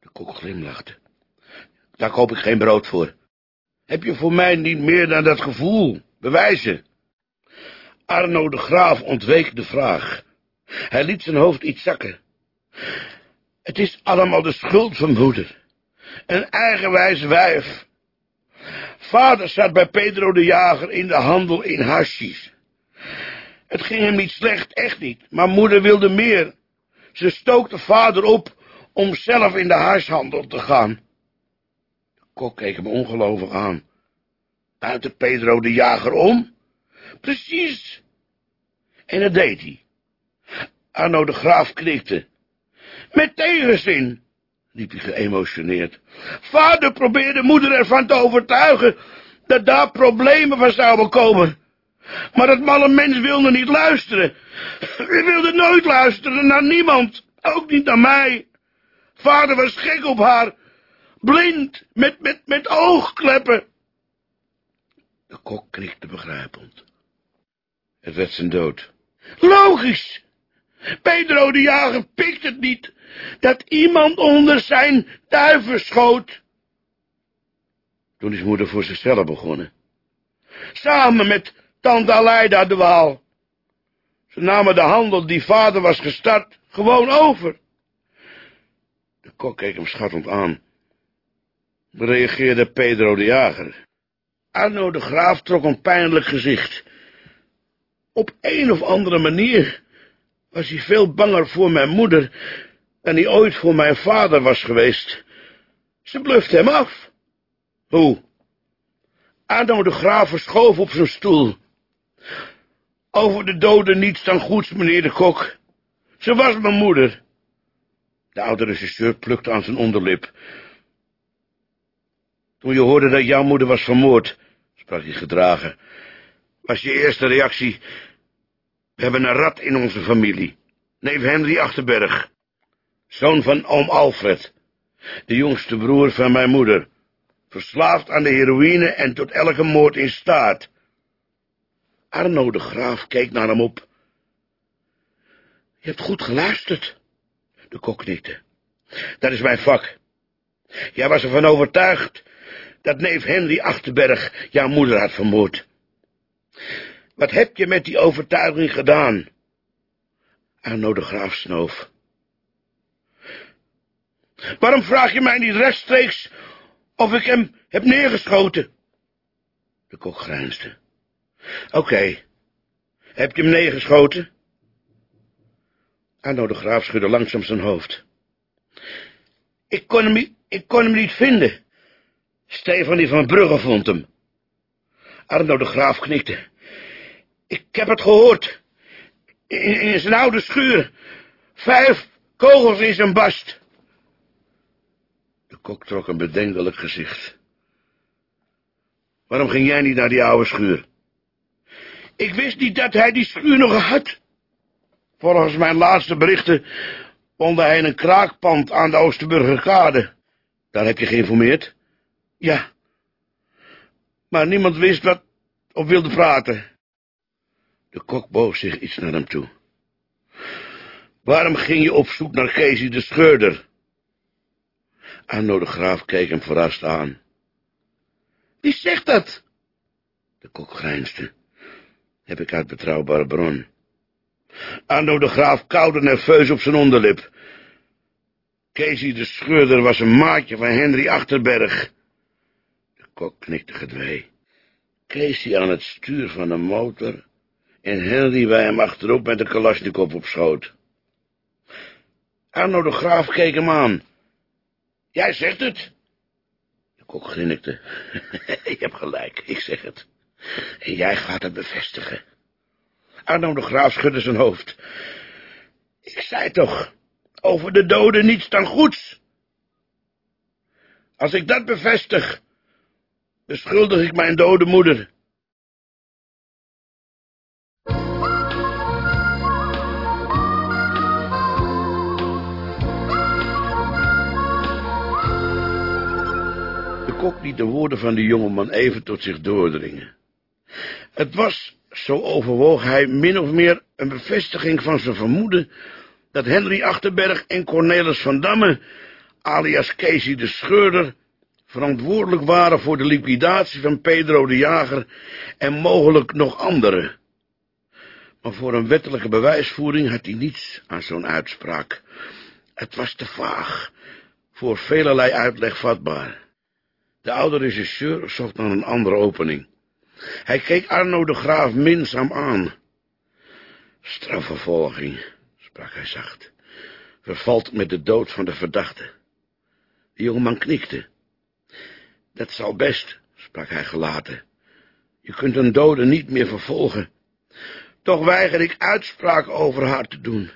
De kok glimlachte. Daar koop ik geen brood voor. Heb je voor mij niet meer dan dat gevoel? Bewijzen. Arno de Graaf ontweek de vraag. Hij liet zijn hoofd iets zakken. Het is allemaal de schuld van moeder. Een eigenwijs wijf. Vader zat bij Pedro de Jager in de handel in hashis. Het ging hem niet slecht, echt niet, maar moeder wilde meer. Ze stookte vader op om zelf in de huishandel te gaan. De kok keek hem ongelovig aan. Buiten Pedro de Jager om? Precies. En dat deed hij. Arno de Graaf knikte. Met tegenzin, riep hij geëmotioneerd. Vader probeerde moeder ervan te overtuigen dat daar problemen van zouden komen. Maar dat malle mens wilde niet luisteren. Hij wilde nooit luisteren naar niemand, ook niet naar mij. Vader was gek op haar, blind, met, met, met oogkleppen. De kok knikte begrijpend. Het werd zijn dood. Logisch. Pedro de Jager pikt het niet, dat iemand onder zijn duiven schoot. Toen is moeder voor zichzelf begonnen. Samen met tante Aleida de Waal. Ze namen de handel die vader was gestart gewoon over. De kok keek hem schattend aan. Reageerde Pedro de Jager. Arno de Graaf trok een pijnlijk gezicht. Op een of andere manier was hij veel banger voor mijn moeder dan hij ooit voor mijn vader was geweest. Ze blufte hem af. Hoe? Arno de Graaf verschoof op zijn stoel. Over de doden niets dan goeds, meneer de kok. Ze was mijn moeder. De oude regisseur plukte aan zijn onderlip. Toen je hoorde dat jouw moeder was vermoord, sprak hij gedragen, was je eerste reactie... We hebben een rat in onze familie. Neef Henry Achterberg. Zoon van oom Alfred. De jongste broer van mijn moeder. Verslaafd aan de heroïne en tot elke moord in staat. Arno de Graaf keek naar hem op. Je hebt goed geluisterd. De kok knikte. Dat is mijn vak. Jij was ervan overtuigd dat neef Henry Achterberg jouw moeder had vermoord. Wat heb je met die overtuiging gedaan? Arno de Graaf snoof. Waarom vraag je mij niet rechtstreeks of ik hem heb neergeschoten? De kok grijnsde. Oké, heb je hem neergeschoten? Arno de Graaf schudde langzaam zijn hoofd. Ik kon hem, niet vinden. Stefanie van Brugge vond hem. Arno de Graaf knikte. Ik heb het gehoord. In, in zijn oude schuur. Vijf kogels in zijn bast. De kok trok een bedenkelijk gezicht. Waarom ging jij niet naar die oude schuur? Ik wist niet dat hij die schuur nog had. Volgens mijn laatste berichten woonde hij in een kraakpand aan de Oosterburgerkade. Daar heb je geïnformeerd? Ja. Maar niemand wist wat of wilde praten. De kok boog zich iets naar hem toe. Waarom ging je op zoek naar Casey de Scheurder? Arno de Graaf keek hem verrast aan. Wie zegt dat? De kok grijnsde. Heb ik uit betrouwbare bron. Arno de Graaf koude nerveus op zijn onderlip. Casey de Scheurder was een maatje van Henry Achterberg. De kok knikte gedwee. Casey aan het stuur van een motor en Henry bij hem achterop met de kalasjnikov op schoot. Arno de Graaf keek hem aan. Jij zegt het. De kok grinnikte. Je hebt gelijk, ik zeg het. En jij gaat het bevestigen. Arno de Graaf schudde zijn hoofd. Ik zei toch, over de doden niets dan goeds. Als ik dat bevestig, beschuldig ik mijn dode moeder. De kok liet de woorden van de jongeman even tot zich doordringen. Het was, zo overwoog hij, min of meer een bevestiging van zijn vermoeden dat Henry Achterberg en Cornelis van Damme, alias Casey de Scheurder, verantwoordelijk waren voor de liquidatie van Pedro de Jager en mogelijk nog anderen. Maar voor een wettelijke bewijsvoering had hij niets aan zo'n uitspraak. Het was te vaag, voor velerlei uitleg vatbaar. De oude regisseur zocht naar een andere opening. Hij keek Arno de Graaf minzaam aan. Strafvervolging, sprak hij zacht, vervalt met de dood van de verdachte. De jongeman knikte. Dat zal best, sprak hij gelaten. Je kunt een dode niet meer vervolgen. Toch weiger ik uitspraak over haar te doen.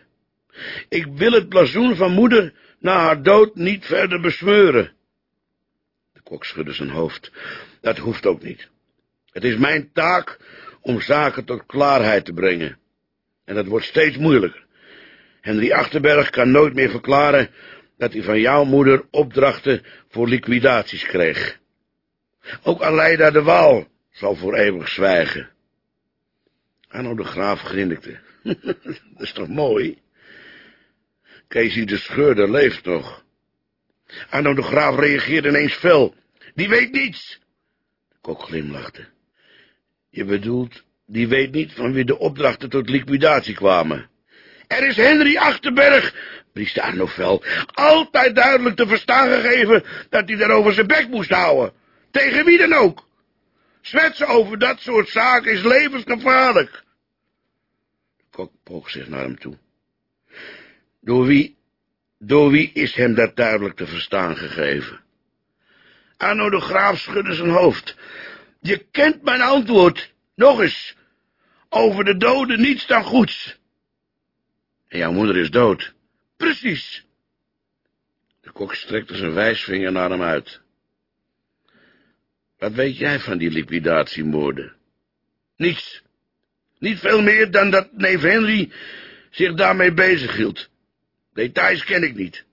Ik wil het blazoen van moeder na haar dood niet verder besmeuren. De kok schudde zijn hoofd. Dat hoeft ook niet. Het is mijn taak om zaken tot klaarheid te brengen. En dat wordt steeds moeilijker. Henry Achterberg kan nooit meer verklaren dat hij van jouw moeder opdrachten voor liquidaties kreeg. Ook Aleida de Waal zal voor eeuwig zwijgen. Arno de Graaf grinnikte. dat is toch mooi? Casey de Scheurder leeft nog. Arno de Graaf reageerde ineens fel. Die weet niets. De kok glimlachte. Je bedoelt, die weet niet van wie de opdrachten tot liquidatie kwamen. Er is Henry Achterberg, brieste Arno fel, altijd duidelijk te verstaan gegeven dat hij daarover zijn bek moest houden. Tegen wie dan ook. Zwetsen over dat soort zaken is levensgevaarlijk. De kok boog zich naar hem toe. Door wie, door wie is hem dat duidelijk te verstaan gegeven? Arno de Graaf schudde zijn hoofd. Je kent mijn antwoord. Nog eens. Over de doden niets dan goeds. En jouw moeder is dood. Precies. De kok strekte zijn wijsvinger naar hem uit. Wat weet jij van die liquidatiemoorden? Niets. Niet veel meer dan dat neef Henry zich daarmee bezighield. Details ken ik niet.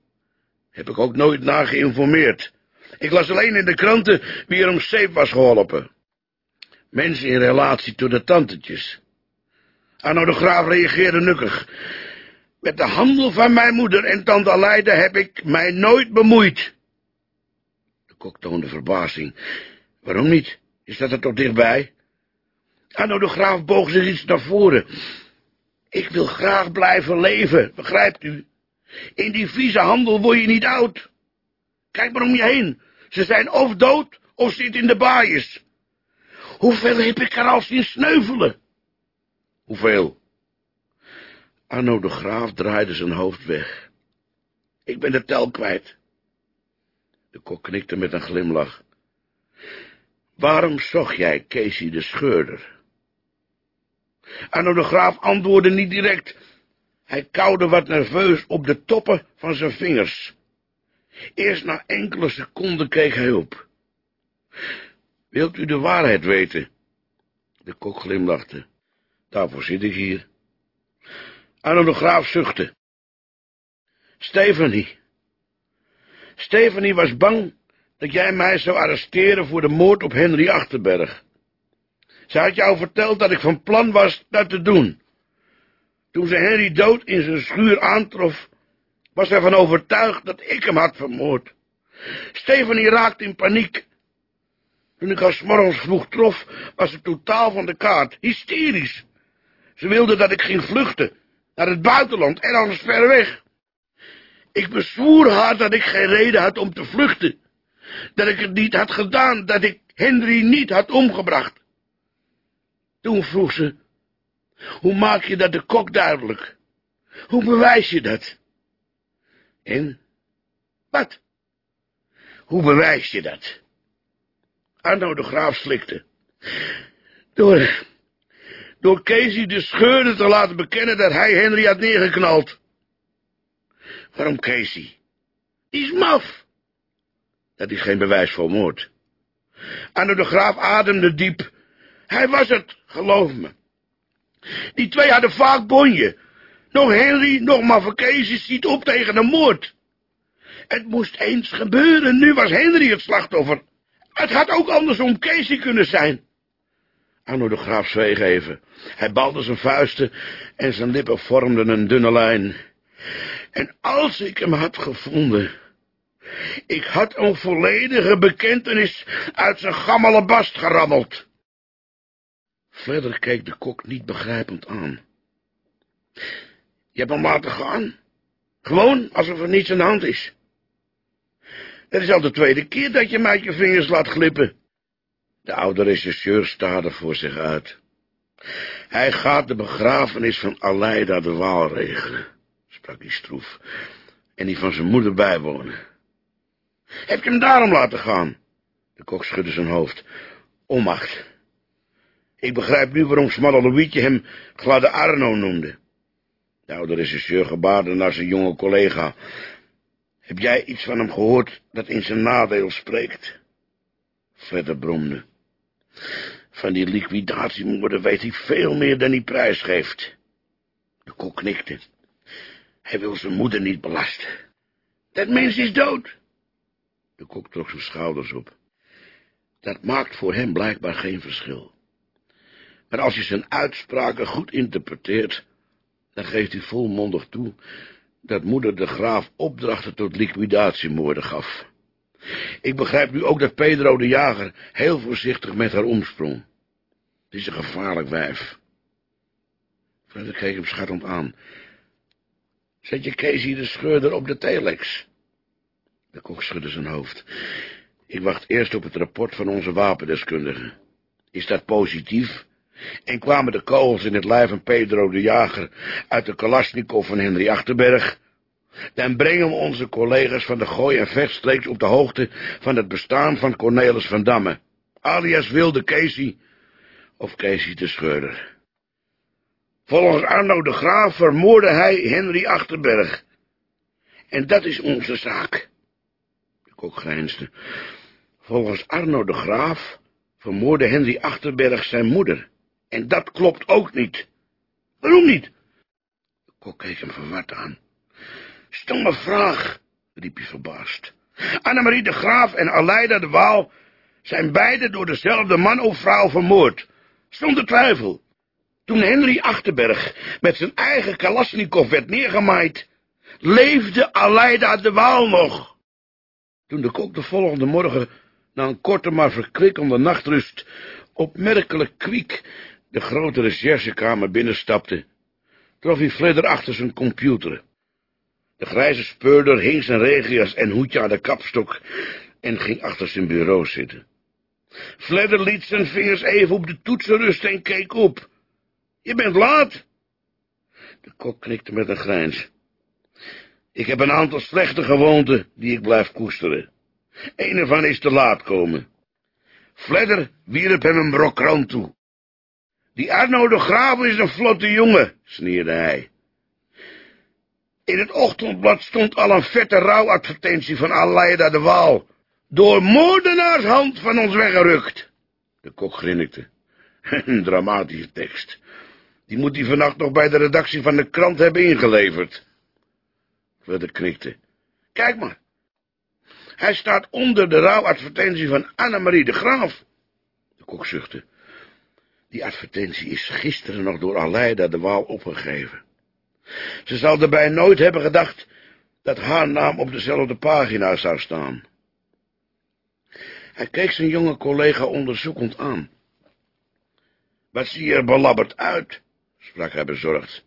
Heb ik ook nooit naar geïnformeerd. Ik las alleen in de kranten wie er om zeep was geholpen. Mensen in relatie tot de tantetjes. Arno de Graaf reageerde nukkig. Met de handel van mijn moeder en tante Aleida heb ik mij nooit bemoeid. De kok toonde verbazing. Waarom niet? Is dat er toch dichtbij? Arno de Graaf boog zich iets naar voren. Ik wil graag blijven leven, begrijpt u? In die vieze handel word je niet oud. Kijk maar om je heen. Ze zijn of dood, of zitten in de baaiers. Hoeveel heb ik er al zien sneuvelen? Hoeveel? Arno de Graaf draaide zijn hoofd weg. Ik ben de tel kwijt. De kok knikte met een glimlach. Waarom zocht jij Casey de scheurder? Arno de Graaf antwoordde niet direct. Hij kauwde wat nerveus op de toppen van zijn vingers. Eerst na enkele seconden kreeg hij op. Wilt u de waarheid weten? De kok glimlachte. Daarvoor zit ik hier. Arno de Graaf zuchtte. Stephanie. Stephanie was bang dat jij mij zou arresteren voor de moord op Henry Achterberg. Ze had jou verteld dat ik van plan was dat te doen. Toen ze Henry dood in zijn schuur aantrof, was hij van overtuigd dat ik hem had vermoord. Stephanie raakte in paniek. Toen ik haar morgens vroeg trof, was ze totaal van de kaart, hysterisch. Ze wilde dat ik ging vluchten, naar het buitenland en anders ver weg. Ik bezwoer haar dat ik geen reden had om te vluchten, dat ik het niet had gedaan, dat ik Henry niet had omgebracht. Toen vroeg ze, hoe maak je dat de kok duidelijk? Hoe bewijs je dat? En? Wat? Hoe bewijs je dat? Arno de Graaf slikte. Door, door Casey de scheurde te laten bekennen dat hij Henry had neergeknald. Waarom Casey? Die is maf. Dat is geen bewijs voor moord. Arno de Graaf ademde diep. Hij was het, geloof me. Die twee hadden vaak bonje. Nog Henry, nog Mavakesi ziet op tegen de moord. Het moest eens gebeuren, nu was Henry het slachtoffer. Het had ook andersom Casey kunnen zijn. Arno de Graaf zweeg even. Hij balde zijn vuisten en zijn lippen vormden een dunne lijn. En als ik hem had gevonden... Ik had een volledige bekentenis uit zijn gammele bast gerammeld. Verder keek de kok niet begrijpend aan. Je hebt hem laten gaan. Gewoon, alsof er niets aan de hand is. Het is al de tweede keer dat je mij je vingers laat glippen. De oude regisseur staarde voor zich uit. Hij gaat de begrafenis van Aleida de Waal regelen, sprak hij stroef, en die van zijn moeder bijwonen. Heb je hem daarom laten gaan? De kok schudde zijn hoofd. Onmacht. Ik begrijp nu waarom Smalle Louietje hem Gladde Arno noemde. De oude regisseur gebaarde naar zijn jonge collega. Heb jij iets van hem gehoord dat in zijn nadeel spreekt? Verder bromde. Van die liquidatiemoorden weet hij veel meer dan hij prijsgeeft. De kok knikte. Hij wil zijn moeder niet belasten. Dat mens is dood. De kok trok zijn schouders op. Dat maakt voor hem blijkbaar geen verschil. Maar als je zijn uitspraken goed interpreteert, dan geeft hij volmondig toe dat moeder de graaf opdrachten tot liquidatiemoorden gaf. Ik begrijp nu ook dat Pedro de Jager heel voorzichtig met haar omsprong. Het is een gevaarlijk wijf. Verder keek hem schattend aan. Zet je Casey de scheurder op de telex? De kok schudde zijn hoofd. Ik wacht eerst op het rapport van onze wapendeskundige. Is dat positief, en kwamen de kogels in het lijf van Pedro de Jager uit de Kalashnikov van Henry Achterberg, dan brengen we onze collega's van de Gooi- en Vechtstreeks op de hoogte van het bestaan van Cornelis van Damme, alias Wilde Casey of Casey de Scheurder. Volgens Arno de Graaf vermoordde hij Henry Achterberg. En dat is onze zaak. De kok grijnsde. Volgens Arno de Graaf vermoordde Henry Achterberg zijn moeder. En dat klopt ook niet. Waarom niet? De kok keek hem verward aan. Stomme vraag, riep hij verbaasd. Annemarie de Graaf en Aleida de Waal zijn beide door dezelfde man of vrouw vermoord. Zonder twijfel. Toen Henry Achterberg met zijn eigen Kalasnikov werd neergemaaid, leefde Aleida de Waal nog. Toen de kok de volgende morgen, na een korte maar verkwikkende nachtrust, opmerkelijk kwiek de grote recherchekamer binnenstapte, trof hij Fledder achter zijn computer. De grijze speurder hing zijn regias en hoedje aan de kapstok en ging achter zijn bureau zitten. Fledder liet zijn vingers even op de toetsen rusten en keek op. Je bent laat. De kok knikte met een grijns. Ik heb een aantal slechte gewoonten die ik blijf koesteren. Een ervan is te laat komen. Fledder wierp hem een brok toe. Die Arno de Graaf is een vlotte jongen, sneerde hij. In het ochtendblad stond al een vette rouwadvertentie van Aleida de Waal. Door moordenaarshand van ons weggerukt. De kok grinnikte. Een dramatische tekst. Die moet hij vannacht nog bij de redactie van de krant hebben ingeleverd. Verder knikte. Kijk maar. Hij staat onder de rouwadvertentie van Annemarie de Graaf. De kok zuchtte. Die advertentie is gisteren nog door Aleida de Waal opgegeven. Ze zal erbij nooit hebben gedacht dat haar naam op dezelfde pagina zou staan. Hij keek zijn jonge collega onderzoekend aan. Wat zie je er belabberd uit, sprak hij bezorgd.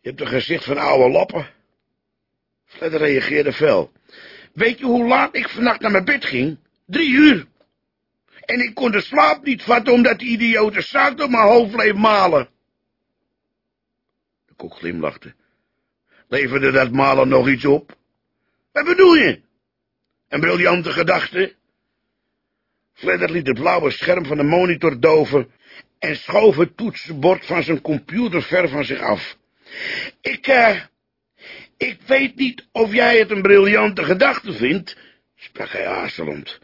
Je hebt een gezicht van oude lappen. Fred reageerde fel. Weet je hoe laat ik vannacht naar mijn bed ging? Drie uur. En ik kon de slaap niet vatten omdat die idiote zaak door mijn hoofd bleef malen. De kok glimlachte. Leverde dat malen nog iets op? Wat bedoel je? Een briljante gedachte? Fledder liet het blauwe scherm van de monitor doven en schoof het toetsenbord van zijn computer ver van zich af. Ik, eh, ik weet niet of jij het een briljante gedachte vindt, sprak hij aarzelend.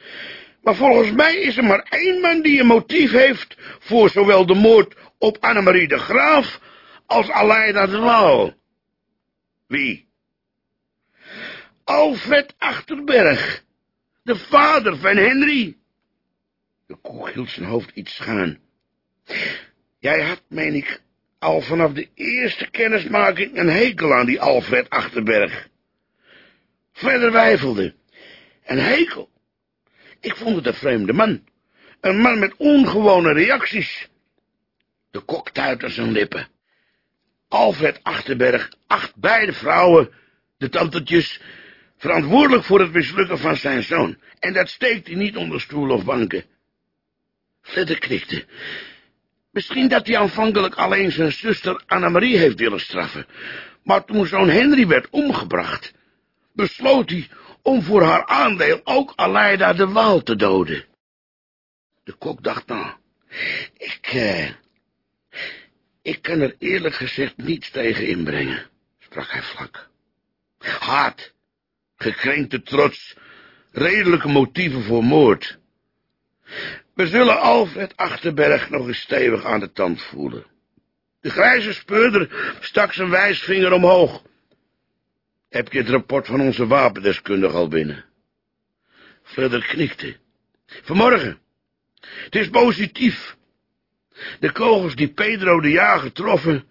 Maar volgens mij is er maar één man die een motief heeft voor zowel de moord op Annemarie de Graaf als Aleida de Waal. Wie? Alfred Achterberg, de vader van Henry. De koe hield zijn hoofd iets schuin. Jij had, meen ik, al vanaf de eerste kennismaking een hekel aan die Alfred Achterberg. Verder wijfelde. Een hekel? Ik vond het een vreemde man. Een man met ongewone reacties. De kok tuitte zijn lippen. Alfred Achterberg acht beide vrouwen, de tantetjes, verantwoordelijk voor het mislukken van zijn zoon. En dat steekt hij niet onder stoel of banken. Fledder knikte. Misschien dat hij aanvankelijk alleen zijn zuster Annemarie heeft willen straffen. Maar toen zoon Henry werd omgebracht, besloot hij om voor haar aandeel ook Aleida de Waal te doden. De kok dacht nou, ik, eh, ik kan er eerlijk gezegd niets tegen inbrengen, sprak hij vlak. Haat, gekrenkte trots, redelijke motieven voor moord. We zullen Alfred Achterberg nog eens stevig aan de tand voelen. De grijze speurder stak zijn wijsvinger omhoog. Heb je het rapport van onze wapendeskundige al binnen? Verder knikte. Vanmorgen. Het is positief. De kogels die Pedro de Jager troffen,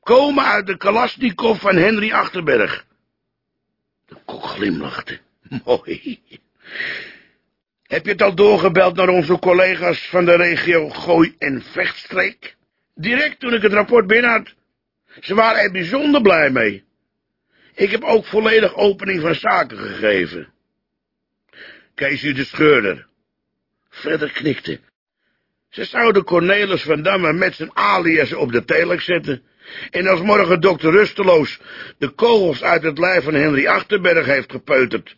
komen uit de Kalasnikov van Henry Achterberg. De kok glimlachte. Mooi. Heb je het al doorgebeld naar onze collega's van de regio Gooi en Vechtstreek? Direct toen ik het rapport binnen had. Ze waren er bijzonder blij mee. Ik heb ook volledig opening van zaken gegeven. Kees u de scheurder. Verder knikte. Ze zouden Cornelis van Damme met zijn alias op de telex zetten. En als morgen dokter Rusteloos de kogels uit het lijf van Henry Achterberg heeft gepeuterd,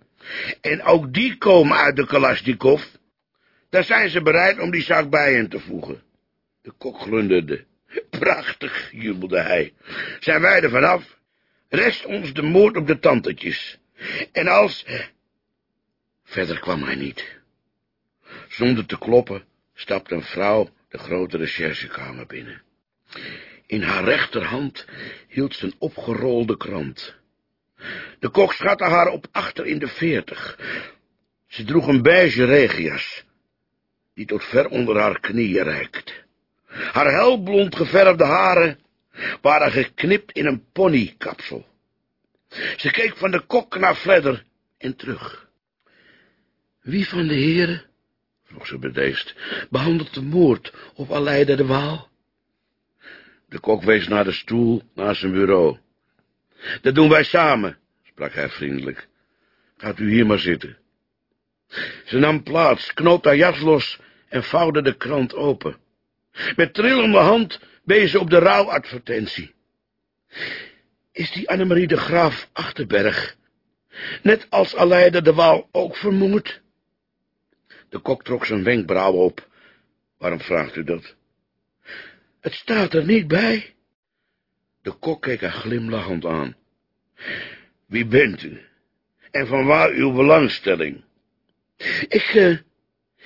en ook die komen uit de Kalashnikov, dan zijn ze bereid om die zaak bij hen te voegen. De kok glunderde. Prachtig, jubelde hij. Zijn wij er vanaf? Rest ons de moord op de tantetjes. En als... Verder kwam hij niet. Zonder te kloppen stapt een vrouw de grote recherchekamer binnen. In haar rechterhand hield ze een opgerolde krant. De kok schatte haar op achter in de veertig. Ze droeg een beige regias, die tot ver onder haar knieën reikt. Haar helblond geverfde haren waren geknipt in een ponykapsel. Ze keek van de kok naar Fledder en terug. Wie van de heren, vroeg ze bedeesd, behandelt de moord op Aleida de Waal? De kok wees naar de stoel naast zijn bureau. Dat doen wij samen, sprak hij vriendelijk. Gaat u hier maar zitten. Ze nam plaats, knoopte haar jas los en vouwde de krant open. Met trillende hand ze op de rouwadvertentie. Is die Annemarie de Graaf Achterberg, net als Aleida de Waal, ook vermoord? De kok trok zijn wenkbrauwen op. Waarom vraagt u dat? Het staat er niet bij. De kok keek haar glimlachend aan. Wie bent u? En van waar uw belangstelling? Ik, uh,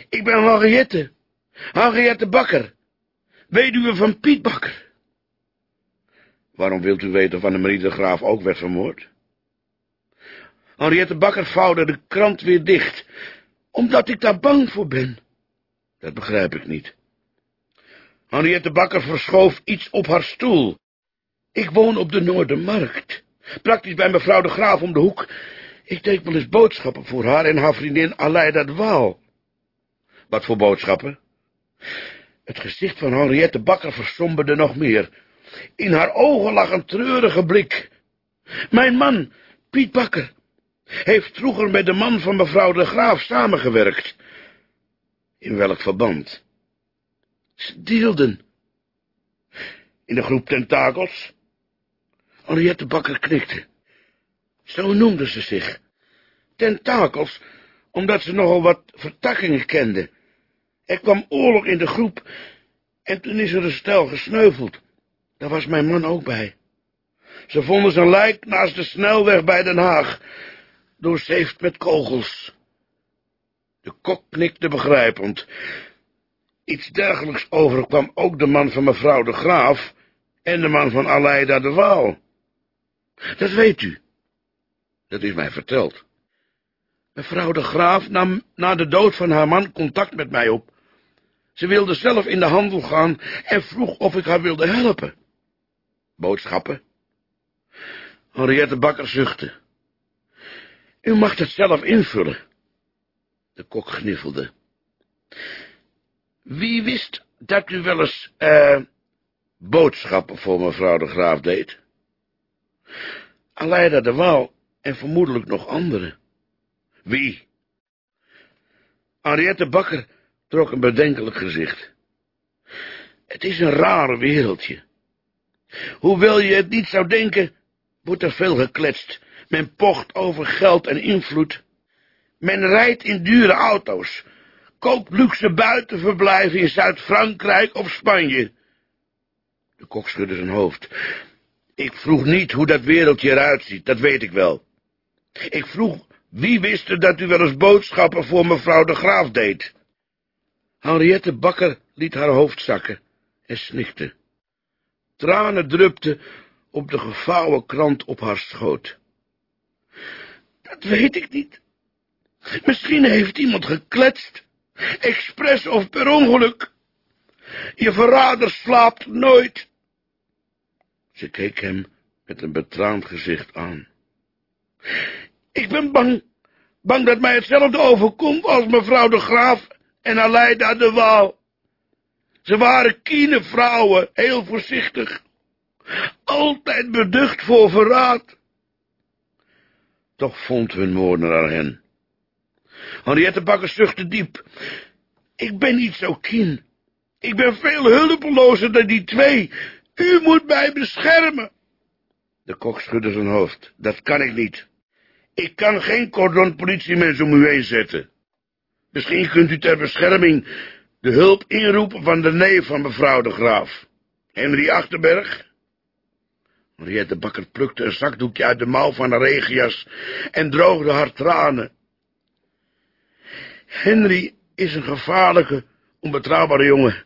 ik ben Henriette. Henriette Bakker. Weduwe van Piet Bakker. Waarom wilt u weten of Annemarie de Graaf ook werd vermoord? Henriette Bakker vouwde de krant weer dicht, omdat ik daar bang voor ben. Dat begrijp ik niet. Henriette Bakker verschoof iets op haar stoel. Ik woon op de Noordermarkt, praktisch bij mevrouw de Graaf om de hoek. Ik deed wel eens boodschappen voor haar en haar vriendin Aleida de Waal. Wat voor boodschappen? Het gezicht van Henriette Bakker versomberde nog meer. In haar ogen lag een treurige blik. Mijn man, Piet Bakker, heeft vroeger met de man van mevrouw de Graaf samengewerkt. In welk verband? Ze deelden. In de groep tentakels? Henriette Bakker knikte. Zo noemden ze zich. Tentakels, omdat ze nogal wat vertakkingen kenden. Er kwam oorlog in de groep en toen is er een stel gesneuveld. Daar was mijn man ook bij. Ze vonden zijn lijk naast de snelweg bij Den Haag, doorzeefd met kogels. De kok knikte begrijpend. Iets dergelijks overkwam ook de man van mevrouw de Graaf en de man van Aleida de Waal. Dat weet u. Dat is mij verteld. Mevrouw de Graaf nam na de dood van haar man contact met mij op. Ze wilde zelf in de handel gaan en vroeg of ik haar wilde helpen. Boodschappen? Henriette Bakker zuchtte. U mag het zelf invullen. De kok gniffelde. Wie wist dat u wel eens, eh, boodschappen voor mevrouw de Graaf deed? Aleida de Waal en vermoedelijk nog anderen. Wie? Henriette Bakker trok een bedenkelijk gezicht. Het is een rare wereldje. Hoewel je het niet zou denken, wordt er veel gekletst. Men pocht over geld en invloed. Men rijdt in dure auto's, koopt luxe buitenverblijven in Zuid-Frankrijk of Spanje. De kok schudde zijn hoofd. Ik vroeg niet hoe dat wereldje eruit ziet, dat weet ik wel. Ik vroeg, wie wist er dat u wel eens boodschappen voor mevrouw de Graaf deed? Henriette Bakker liet haar hoofd zakken en snikte. Tranen drupten op de gevouwen krant op haar schoot. Dat weet ik niet. Misschien heeft iemand gekletst, expres of per ongeluk. Je verrader slaapt nooit. Ze keek hem met een betraand gezicht aan. Ik ben bang, bang dat mij hetzelfde overkomt als mevrouw de Graaf en Aleida de Waal. Ze waren kiene vrouwen, heel voorzichtig, altijd beducht voor verraad. Toch vond hun moordenaar hen. Henriette Bakker zuchtte diep. Ik ben niet zo kien. Ik ben veel hulpelozer dan die twee. U moet mij beschermen. De kok schudde zijn hoofd. Dat kan ik niet. Ik kan geen cordon politiemensen om u heen zetten. Misschien kunt u ter bescherming de hulp inroepen van de neef van mevrouw de Graaf. Henry Achterberg. Henriette Bakker plukte een zakdoekje uit de mouw van haar regias en droogde haar tranen. Henry is een gevaarlijke, onbetrouwbare jongen.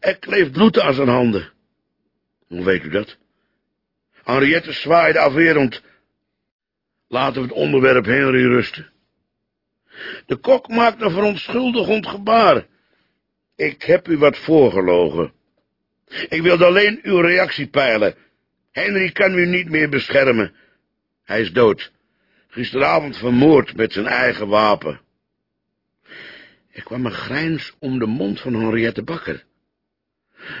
Er kleeft bloed aan zijn handen. Hoe weet u dat? Henriette zwaaide afwerend. Laten we het onderwerp Henry rusten. De kok maakt een verontschuldigend gebaar. Ik heb u wat voorgelogen. Ik wilde alleen uw reactie peilen. Henry kan u niet meer beschermen. Hij is dood. Gisteravond vermoord met zijn eigen wapen. Er kwam een grijns om de mond van Henriette Bakker.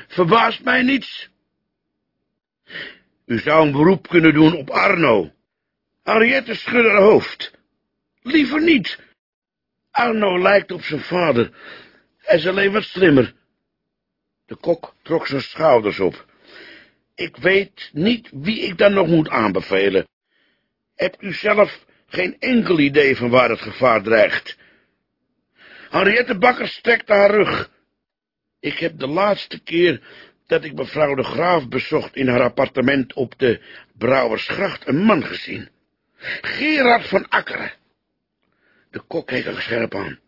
Verbaast mij niets. U zou een beroep kunnen doen op Arno. Henriette schudde haar hoofd. Liever niet. Arno lijkt op zijn vader. Hij is alleen wat slimmer. De kok trok zijn schouders op. Ik weet niet wie ik dan nog moet aanbevelen. Hebt u zelf geen enkel idee van waar het gevaar dreigt? Henriette Bakker strekte haar rug. Ik heb de laatste keer dat ik mevrouw de Graaf bezocht in haar appartement op de Brouwersgracht een man gezien. Gerard van Akkeren. De kok keek hem scherp aan.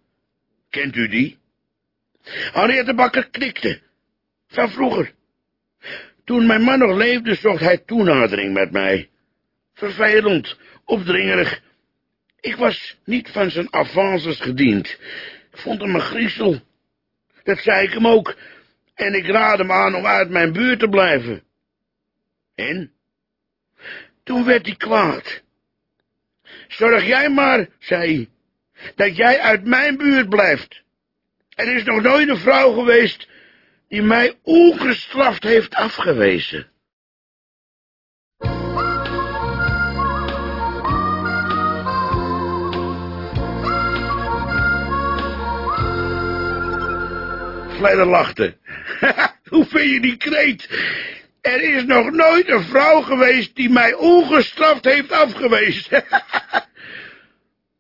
Kent u die? Henriette Bakker knikte. Van vroeger. Toen mijn man nog leefde, zocht hij toenadering met mij. Vervelend, opdringerig. Ik was niet van zijn avances gediend. Ik vond hem een griezel. Dat zei ik hem ook, en ik raadde hem aan om uit mijn buurt te blijven. En? Toen werd hij kwaad. Zorg jij maar, zei hij, dat jij uit mijn buurt blijft. Er is nog nooit een vrouw geweest die mij ongestraft heeft afgewezen. Vleider lachte. Hoe vind je die kreet? Er is nog nooit een vrouw geweest die mij ongestraft heeft afgewezen.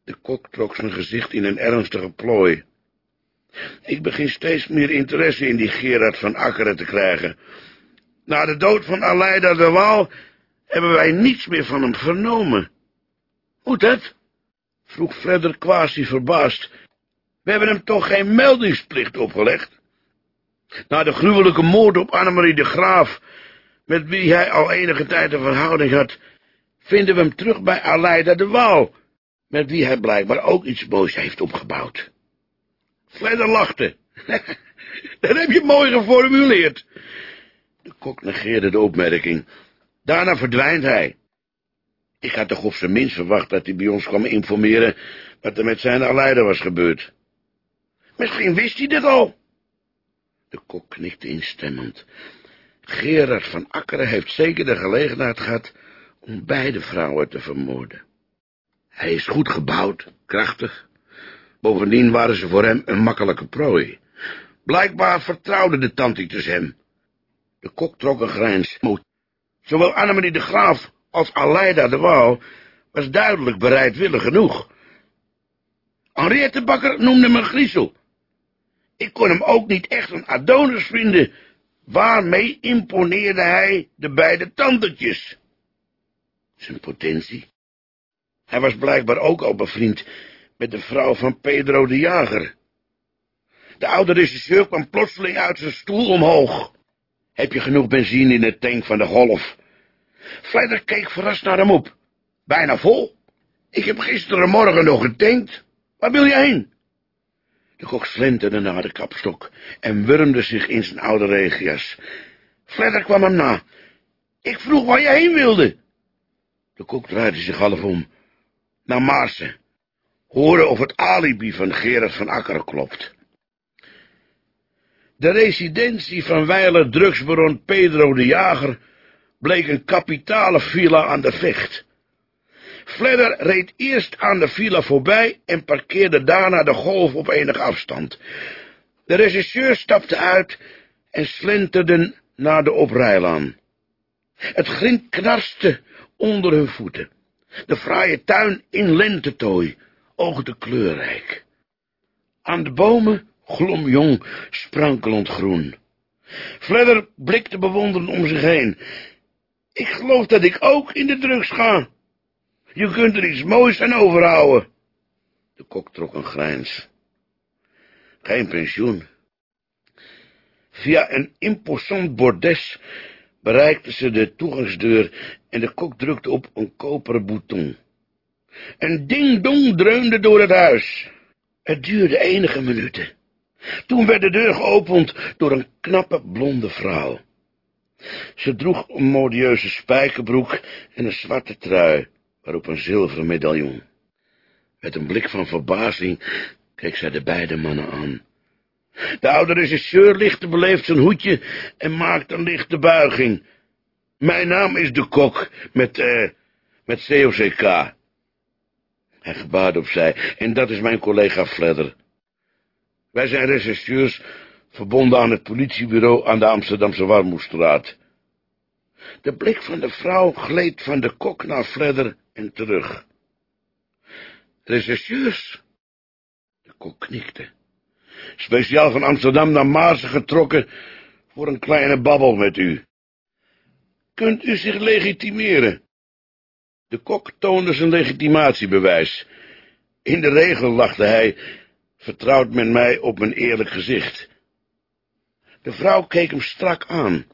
De kok trok zijn gezicht in een ernstige plooi. Ik begin steeds meer interesse in die Gerard van Akkeren te krijgen. Na de dood van Aleida de Waal hebben wij niets meer van hem vernomen. Hoe dat? vroeg Fredder quasi verbaasd. We hebben hem toch geen meldingsplicht opgelegd? Na de gruwelijke moord op Annemarie de Graaf, met wie hij al enige tijd een verhouding had, vinden we hem terug bij Aleida de Waal, met wie hij blijkbaar ook iets moois heeft opgebouwd. Fledder lachte. Dat heb je mooi geformuleerd. De kok negeerde de opmerking. Daarna verdwijnt hij. Ik had toch op zijn minst verwacht dat hij bij ons kwam informeren wat er met zijn Aleida was gebeurd. Misschien wist hij dat al. De kok knikte instemmend. Gerard van Akkeren heeft zeker de gelegenheid gehad om beide vrouwen te vermoorden. Hij is goed gebouwd, krachtig. Bovendien waren ze voor hem een makkelijke prooi. Blijkbaar vertrouwden de tantietjes hem. De kok trok een grijns. Zowel Annemarie de Graaf als Aleida de Waal was duidelijk bereidwillig genoeg. Henriette Bakker noemde me griezel. Ik kon hem ook niet echt een Adonis vinden. Waarmee imponeerde hij de beide tantetjes? Zijn potentie. Hij was blijkbaar ook al bevriend met de vrouw van Pedro de Jager. De oude regisseur kwam plotseling uit zijn stoel omhoog. Heb je genoeg benzine in de tank van de golf? Fledder keek verrast naar hem op. Bijna vol. Ik heb gisterenmorgen nog getankt. Waar wil je heen? De kok slenterde naar de kapstok en wurmde zich in zijn oude regias. Fledder kwam hem na. Ik vroeg waar je heen wilde. De kok draaide zich half om. Naar Maarsen. Horen of het alibi van Gerard van Akkeren klopt. De residentie van wijler drugsbaron Pedro de Jager bleek een kapitale villa aan de vecht. Fledder reed eerst aan de villa voorbij en parkeerde daarna de golf op enige afstand. De regisseur stapte uit en slenterde naar de oprijlaan. Het grind knarste onder hun voeten. De fraaie tuin in lentetooi oogde kleurrijk. Aan de bomen glom jong, sprankelend groen. Fledder blikte bewonderend om zich heen. Ik geloof dat ik ook in de drugs ga. Je kunt er iets moois aan overhouden. De kok trok een grijns. geen pensioen. Via een imposant bordes bereikte ze de toegangsdeur en de kok drukte op een koperen bouton. Een ding-dong dreunde door het huis. Het duurde enige minuten. Toen werd de deur geopend door een knappe blonde vrouw. Ze droeg een modieuze spijkerbroek en een zwarte trui, waarop een zilveren medaillon. Met een blik van verbazing keek zij de beide mannen aan. De oude regisseur lichtte beleefd zijn hoedje en maakte een lichte buiging. Mijn naam is de kok, met, eh, met COCK. Hij gebaarde opzij, en dat is mijn collega Fledder. Wij zijn rechercheurs, verbonden aan het politiebureau aan de Amsterdamse Warmoestraat. De blik van de vrouw gleed van de kok naar Fledder en terug. Rechercheurs? De kok knikte. Speciaal van Amsterdam naar Maarsen getrokken voor een kleine babbel met u. Kunt u zich legitimeren? De kok toonde zijn legitimatiebewijs. In de regel, lachte hij, vertrouwt men mij op mijn eerlijk gezicht. De vrouw keek hem strak aan.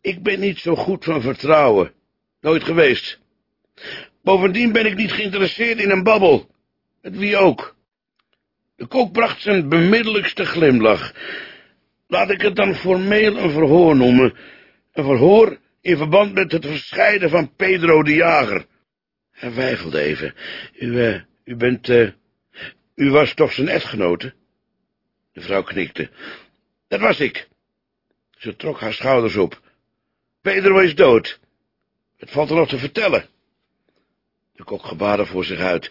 Ik ben niet zo goed van vertrouwen. Nooit geweest. Bovendien ben ik niet geïnteresseerd in een babbel. Het wie ook. De kok bracht zijn bemiddelijkste glimlach. Laat ik het dan formeel een verhoor noemen. Een verhoor in verband met het verscheiden van Pedro de Jager. Hij weifelde even. U, uh, u bent, uh, u was toch zijn echtgenote? De vrouw knikte. Dat was ik. Ze trok haar schouders op. Pedro is dood. Het valt er nog te vertellen. De kok gebaarde voor zich uit.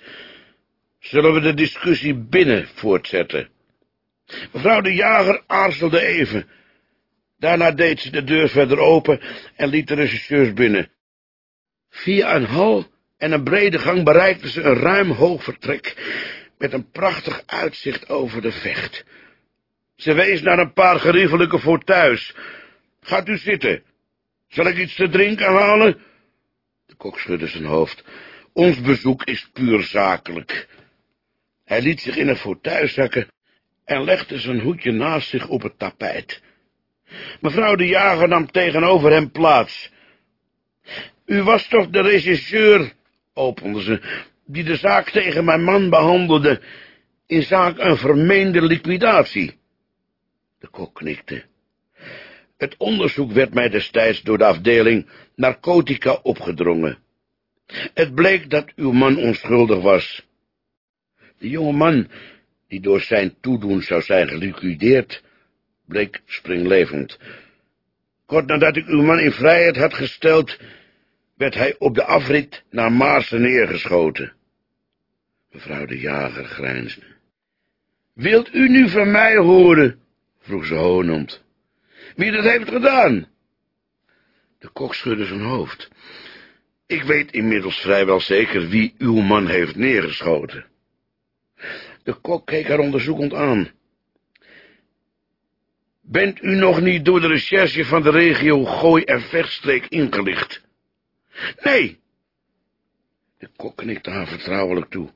Zullen we de discussie binnen voortzetten? Mevrouw de jager aarzelde even. Daarna deed ze de deur verder open en liet de regisseurs binnen. Via een hal en een brede gang bereikten ze een ruim hoog vertrek, met een prachtig uitzicht over de vecht. Ze wees naar een paar geriefelijke fauteuils. Gaat u zitten. Zal ik iets te drinken halen? De kok schudde zijn hoofd. Ons bezoek is puur zakelijk. Hij liet zich in een fauteuil zakken en legde zijn hoedje naast zich op het tapijt. Mevrouw de jager nam tegenover hem plaats. U was toch de regisseur, opende ze, die de zaak tegen mijn man behandelde, in zaak een vermeende liquidatie. De kok knikte. Het onderzoek werd mij destijds door de afdeling narcotica opgedrongen. Het bleek dat uw man onschuldig was. De jonge man, die door zijn toedoen zou zijn geliquideerd, bleek springlevend. Kort nadat ik uw man in vrijheid had gesteld, werd hij op de afrit naar Maarsen neergeschoten. Mevrouw de jager grijnsde. Wilt u nu van mij horen? vroeg ze honend. Wie dat heeft gedaan? De kok schudde zijn hoofd. Ik weet inmiddels vrijwel zeker wie uw man heeft neergeschoten. De kok keek haar onderzoekend aan. Bent u nog niet door de recherche van de regio Gooi en Vechtstreek ingelicht? Nee. De kok knikte haar vertrouwelijk toe.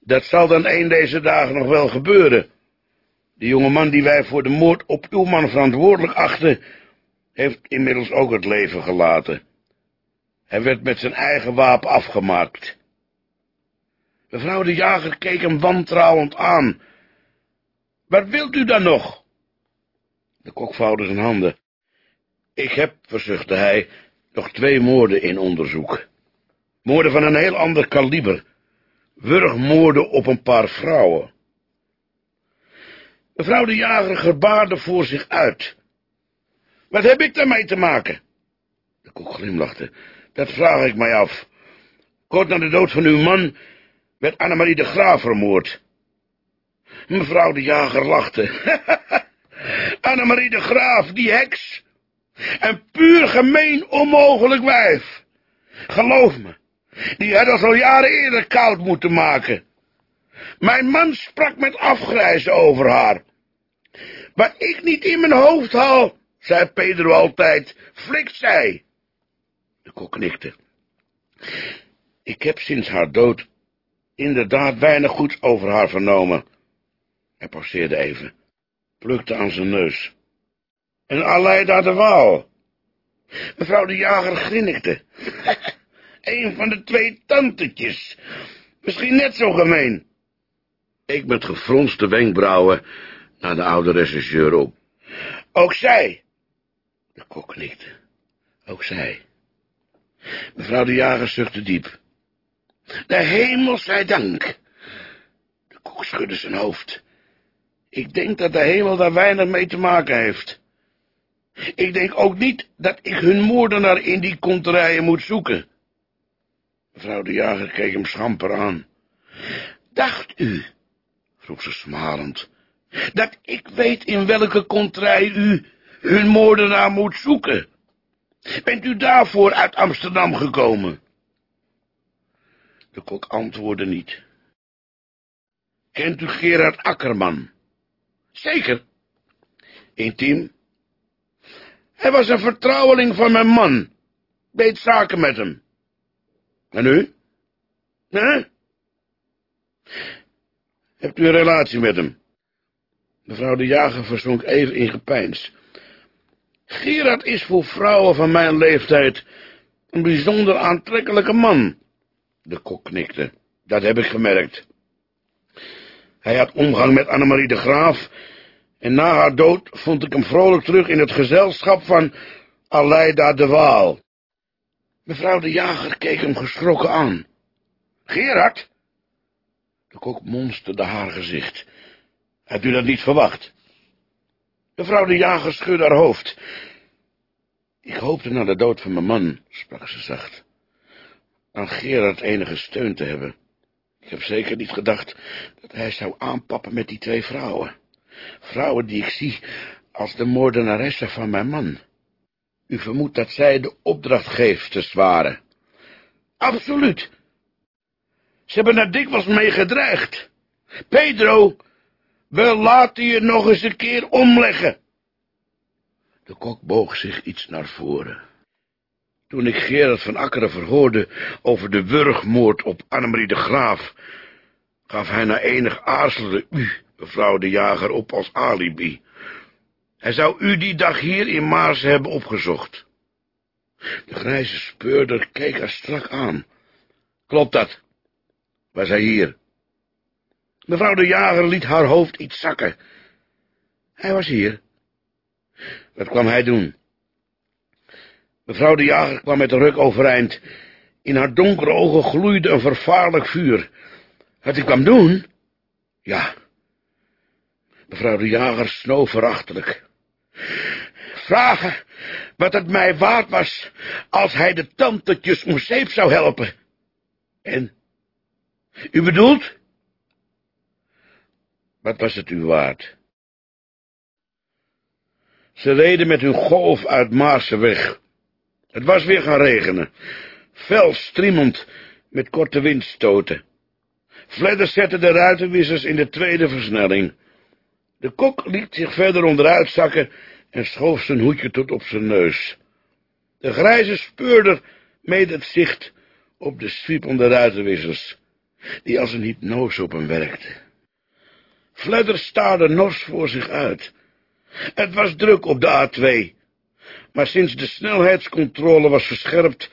Dat zal dan een deze dagen nog wel gebeuren. De jonge man die wij voor de moord op uw man verantwoordelijk achten, heeft inmiddels ook het leven gelaten. Hij werd met zijn eigen wapen afgemaakt. Mevrouw de jager keek hem wantrouwend aan. Wat wilt u dan nog? De kok vouwde zijn handen. Ik heb, verzuchtte hij, nog twee moorden in onderzoek. Moorden van een heel ander kaliber. Wurgmoorden op een paar vrouwen. Mevrouw de jager gebaarde voor zich uit. Wat heb ik daarmee te maken? De kok glimlachte. Dat vraag ik mij af. Kort na de dood van uw man werd Annemarie de Graaf vermoord. Mevrouw de jager lachte. Annemarie de Graaf, die heks. Een puur gemeen onmogelijk wijf. Geloof me, die had al jaren eerder koud moeten maken. Mijn man sprak met afgrijzen over haar. Wat ik niet in mijn hoofd haal, zei Pedro altijd, flikt zij. De kok knikte. Ik heb sinds haar dood inderdaad weinig goeds over haar vernomen. Hij pauzeerde even, plukte aan zijn neus. En Aleida de Waal. Mevrouw de jager grinnikte. Een van de twee tantetjes. Misschien net zo gemeen. Ik met gefronste wenkbrauwen naar de oude rechercheur op. Ook zij. De kok knikte. Ook zij. Mevrouw de jager zuchtte diep. De hemel zij dank. De kok schudde zijn hoofd. Ik denk dat de hemel daar weinig mee te maken heeft. Ik denk ook niet dat ik hun moordenaar in die konterijen moet zoeken. Mevrouw de jager keek hem schamper aan. Dacht u, vroeg ze smalend, dat ik weet in welke kontrij u hun moordenaar moet zoeken? Bent u daarvoor uit Amsterdam gekomen? De kok antwoordde niet. Kent u Gerard Akkerman? Zeker. Intiem? Hij was een vertrouweling van mijn man. Deed zaken met hem. En u? Nee? Hebt u een relatie met hem? Mevrouw de jager verzonk even in gepeins. Gerard is voor vrouwen van mijn leeftijd een bijzonder aantrekkelijke man. De kok knikte. Dat heb ik gemerkt. Hij had omgang met Annemarie de Graaf, en na haar dood vond ik hem vrolijk terug in het gezelschap van Aleida de Waal. Mevrouw de jager keek hem geschrokken aan. Gerard? De kok monsterde haar gezicht. Hebt u dat niet verwacht? Mevrouw de jager schudde haar hoofd. Ik hoopte na de dood van mijn man, sprak ze zacht, aan Gerard enige steun te hebben. Ik heb zeker niet gedacht dat hij zou aanpappen met die twee vrouwen. Vrouwen die ik zie als de moordenaressen van mijn man. U vermoedt dat zij de opdracht geeft te zwaren. Absoluut. Ze hebben daar dikwijls mee gedreigd. Pedro, we laten je nog eens een keer omleggen. De kok boog zich iets naar voren. Toen ik Gerard van Akkeren verhoorde over de wurgmoord op Annemarie de Graaf, gaf hij na enig aarzelen u, mevrouw de jager, op als alibi. Hij zou u die dag hier in Maas hebben opgezocht. De grijze speurder keek haar strak aan. Klopt dat? Was hij hier? Mevrouw de jager liet haar hoofd iets zakken. Hij was hier. Wat kwam hij doen? Mevrouw de jager kwam met de ruk overeind. In haar donkere ogen gloeide een vervaarlijk vuur. Wat ik kwam doen? Ja. Mevrouw de jager snoof verachtelijk. Vragen wat het mij waard was als hij de tantetjes om zeep zou helpen. En, u bedoelt? Wat was het u waard? Ze reden met hun golf uit Maarse weg. Het was weer gaan regenen, fel striemend met korte windstoten. Fledder zette de ruitenwissers in de tweede versnelling. De kok liet zich verder onderuit zakken en schoof zijn hoedje tot op zijn neus. De grijze speurder meed het zicht op de zwiepende ruitenwissers, die als een hypnose op hem werkte. Fledder staarde nors voor zich uit. Het was druk op de A2, maar sinds de snelheidscontrole was verscherpt,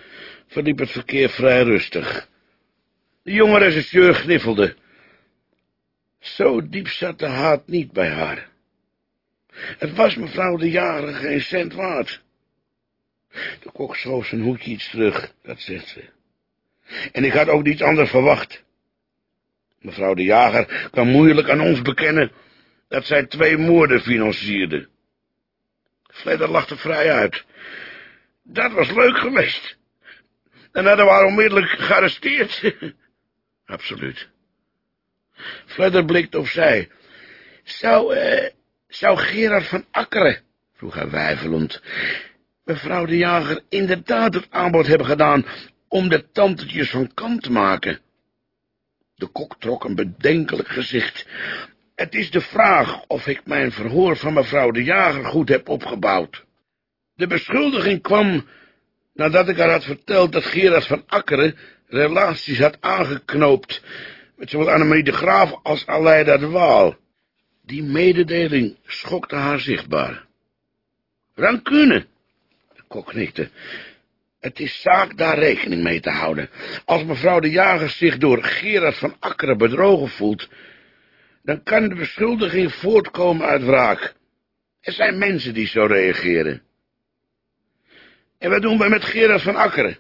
verliep het verkeer vrij rustig. De jonge regisseur gniffelde. Zo diep zat de haat niet bij haar. Het was mevrouw de jager geen cent waard. De kok schoof zijn hoedje iets terug, dat zegt ze. En ik had ook niets anders verwacht. Mevrouw de jager kan moeilijk aan ons bekennen dat zij twee moorden financierde. Fledder lachte vrij uit. Dat was leuk geweest. En hadden we haar onmiddellijk gearresteerd. Absoluut. Fledder blikte op zij. Zou, eh, zou Gerard van Akkeren, vroeg hij weifelend, mevrouw de jager inderdaad het aanbod hebben gedaan om de tantetjes van kant te maken? De kok trok een bedenkelijk gezicht. Het is de vraag of ik mijn verhoor van mevrouw de jager goed heb opgebouwd. De beschuldiging kwam nadat ik haar had verteld dat Gerard van Akkeren relaties had aangeknoopt met zowel Annemarie de Graaf als Aleida de Waal. Die mededeling schokte haar zichtbaar. Rancune, de kok knikte. Het is zaak daar rekening mee te houden. Als mevrouw de jager zich door Gerard van Akkeren bedrogen voelt, dan kan de beschuldiging voortkomen uit wraak. Er zijn mensen die zo reageren. En wat doen wij met Gerard van Akkeren?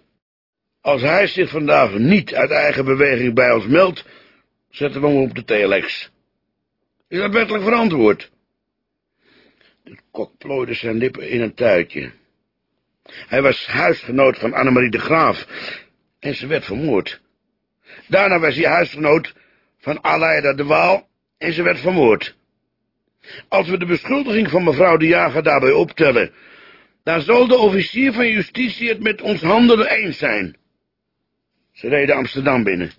Als hij zich vandaag niet uit eigen beweging bij ons meldt, zetten we hem op de telex. Is dat wettelijk verantwoord? De kok plooide zijn lippen in een tuitje. Hij was huisgenoot van Annemarie de Graaf en ze werd vermoord. Daarna was hij huisgenoot van Aleida de Waal en ze werd vermoord. Als we de beschuldiging van mevrouw de Jager daarbij optellen, dan zal de officier van justitie het met ons handelen eens zijn. Ze reden Amsterdam binnen.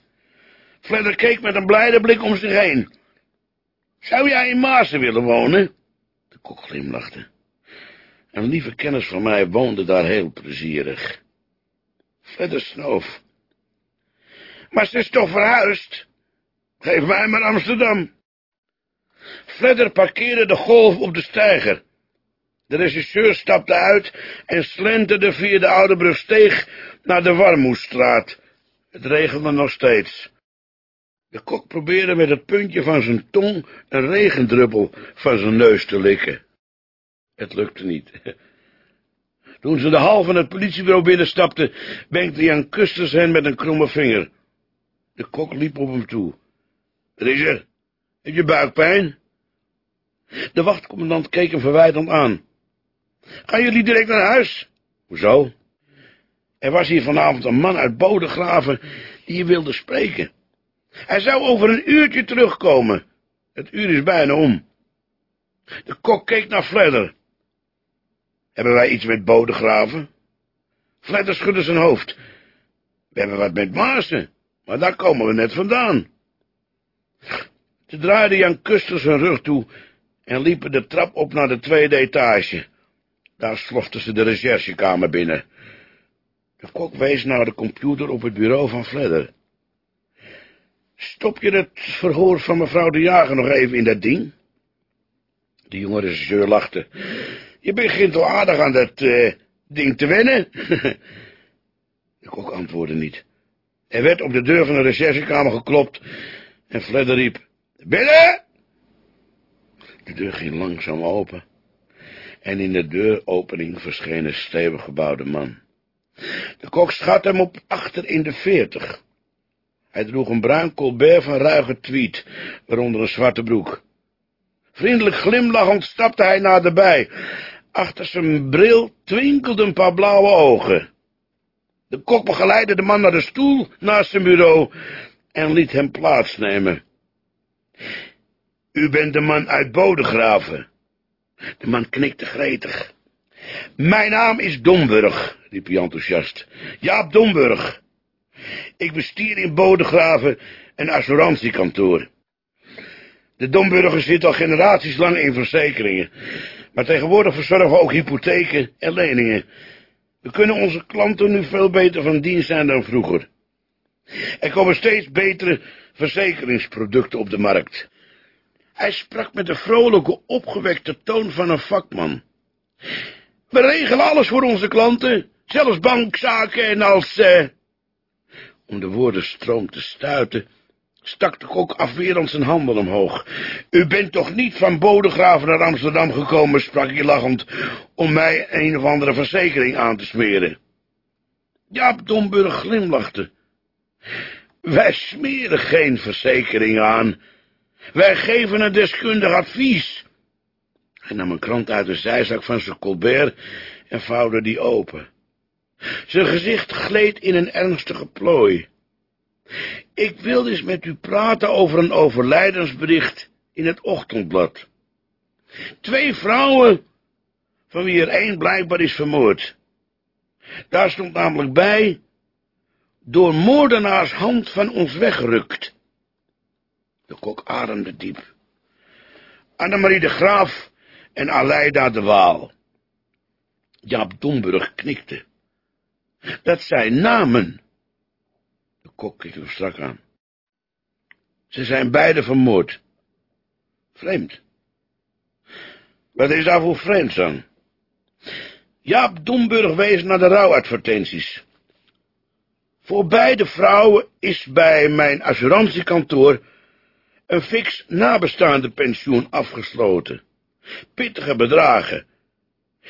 Fledder keek met een blijde blik om zich heen. Zou jij in Maasen willen wonen? De kok glimlachte. Een lieve kennis van mij woonde daar heel plezierig. Fledder snoof. Maar ze is toch verhuisd? Geef mij maar Amsterdam. Fledder parkeerde de golf op de steiger. De regisseur stapte uit en slenterde via de Oudebrugsteeg naar de Warmoestraat. Het regende nog steeds. De kok probeerde met het puntje van zijn tong een regendruppel van zijn neus te likken. Het lukte niet. Toen ze de hal van het politiebureau binnenstapte, wenkte Jan Kusters hen met een kromme vinger. De kok liep op hem toe. Wat? Heb je buikpijn? De wachtcommandant keek hem verwijtend aan. Gaan jullie direct naar huis? Hoezo? Er was hier vanavond een man uit Bodegraven die je wilde spreken. Hij zou over een uurtje terugkomen. Het uur is bijna om. De kok keek naar Fledder. Hebben wij iets met Bodegraven? Fledder schudde zijn hoofd. We hebben wat met Maasen, maar daar komen we net vandaan. Ze draaiden Jan Kuster zijn rug toe en liepen de trap op naar de tweede etage. Daar slochten ze de recherchekamer binnen. De kok wees naar de computer op het bureau van Fledder. Stop je het verhoor van mevrouw de Jager nog even in dat ding? De jonge regisseur lachte. Je begint al aardig aan dat uh, ding te wennen. de kok antwoordde niet. Er werd op de deur van de recherchekamer geklopt en Fledder riep, binnen! De deur ging langzaam open en in de deuropening verscheen een stevig gebouwde man. De kok schat hem op achter in de veertig. Hij droeg een bruin colbert van ruige tweed, waaronder een zwarte broek. Vriendelijk glimlachend stapte hij naderbij. Achter zijn bril twinkelden een paar blauwe ogen. De kok begeleidde de man naar de stoel naast zijn bureau en liet hem plaatsnemen. U bent de man uit Bodegraven. De man knikte gretig. Mijn naam is Domburg, riep hij enthousiast. Jaap Domburg. Ik bestier in Bodegraven een assurantiekantoor. De Domburgers zitten al generaties lang in verzekeringen, maar tegenwoordig verzorgen we ook hypotheken en leningen. We kunnen onze klanten nu veel beter van dienst zijn dan vroeger. Er komen steeds betere verzekeringsproducten op de markt. Hij sprak met de vrolijke, opgewekte toon van een vakman. We regelen alles voor onze klanten, zelfs bankzaken en als... Eh... Om de woorden stroom te stuiten, stak de kok afwerend zijn handen omhoog. U bent toch niet van Bodegraven naar Amsterdam gekomen, sprak hij lachend, om mij een of andere verzekering aan te smeren. Jaap Domburg glimlachte. Wij smeren geen verzekering aan, wij geven een deskundig advies. Hij nam een krant uit de zijzak van zijn colbert en vouwde die open. Zijn gezicht gleed in een ernstige plooi. Ik wil eens met u praten over een overlijdensbericht in het ochtendblad. Twee vrouwen, van wie er één blijkbaar is vermoord. Daar stond namelijk bij, door moordenaars hand van ons weggerukt. De kok ademde diep. Annemarie de Graaf en Aleida de Waal. Jaap Domburg knikte. Dat zijn namen. De kok keek hem strak aan. Ze zijn beide vermoord. Vreemd. Wat is daar voor vreemd aan? Jaap Domburg wees naar de rouwadvertenties. Voor beide vrouwen is bij mijn assurantiekantoor een fix nabestaande pensioen afgesloten. Pittige bedragen.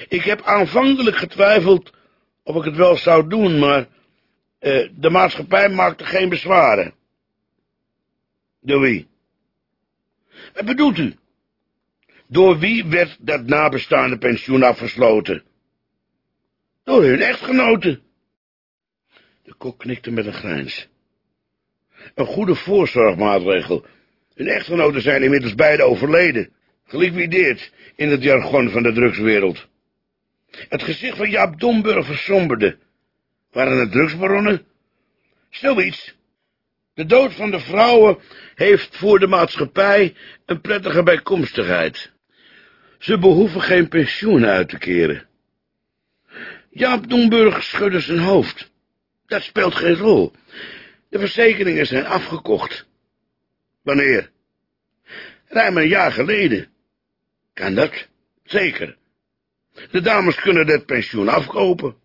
Ik heb aanvankelijk getwijfeld of ik het wel zou doen, maar uh, de maatschappij maakte geen bezwaren. Door wie? Wat bedoelt u? Door wie werd dat nabestaande pensioen afgesloten? Door hun echtgenoten. De kok knikte met een grijns. Een goede voorzorgmaatregel. Hun echtgenoten zijn inmiddels beide overleden, geliquideerd in het jargon van de drugswereld. Het gezicht van Jaap Domburg versomberde. Waren het drugsbaronnen? Zoiets. De dood van de vrouwen heeft voor de maatschappij een prettige bijkomstigheid. Ze behoeven geen pensioen uit te keren. Jaap Domburg schudde zijn hoofd. Dat speelt geen rol. De verzekeringen zijn afgekocht. Wanneer? Ruim een jaar geleden. Kan dat? Zeker. De dames kunnen dit pensioen afkopen.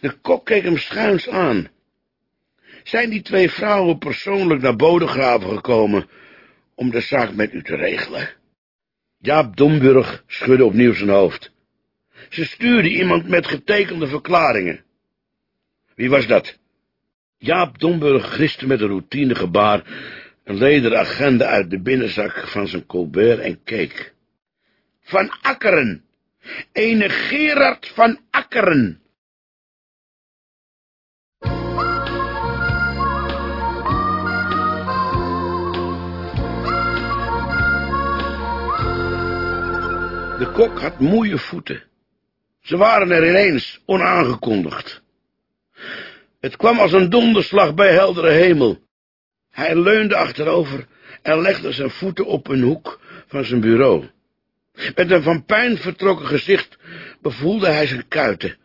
De kok keek hem schuins aan. Zijn die twee vrouwen persoonlijk naar Bodegraven gekomen om de zaak met u te regelen? Jaap Domburg schudde opnieuw zijn hoofd. Ze stuurde iemand met getekende verklaringen. Wie was dat? Jaap Domburg griste met een routine gebaar een lederen agenda uit de binnenzak van zijn Colbert en keek. Van Akkeren. Ene Gerard van Akkeren. De kok had moeie voeten. Ze waren er ineens, onaangekondigd. Het kwam als een donderslag bij heldere hemel. Hij leunde achterover en legde zijn voeten op een hoek van zijn bureau. Met een van pijn vertrokken gezicht bevoelde hij zijn kuiten.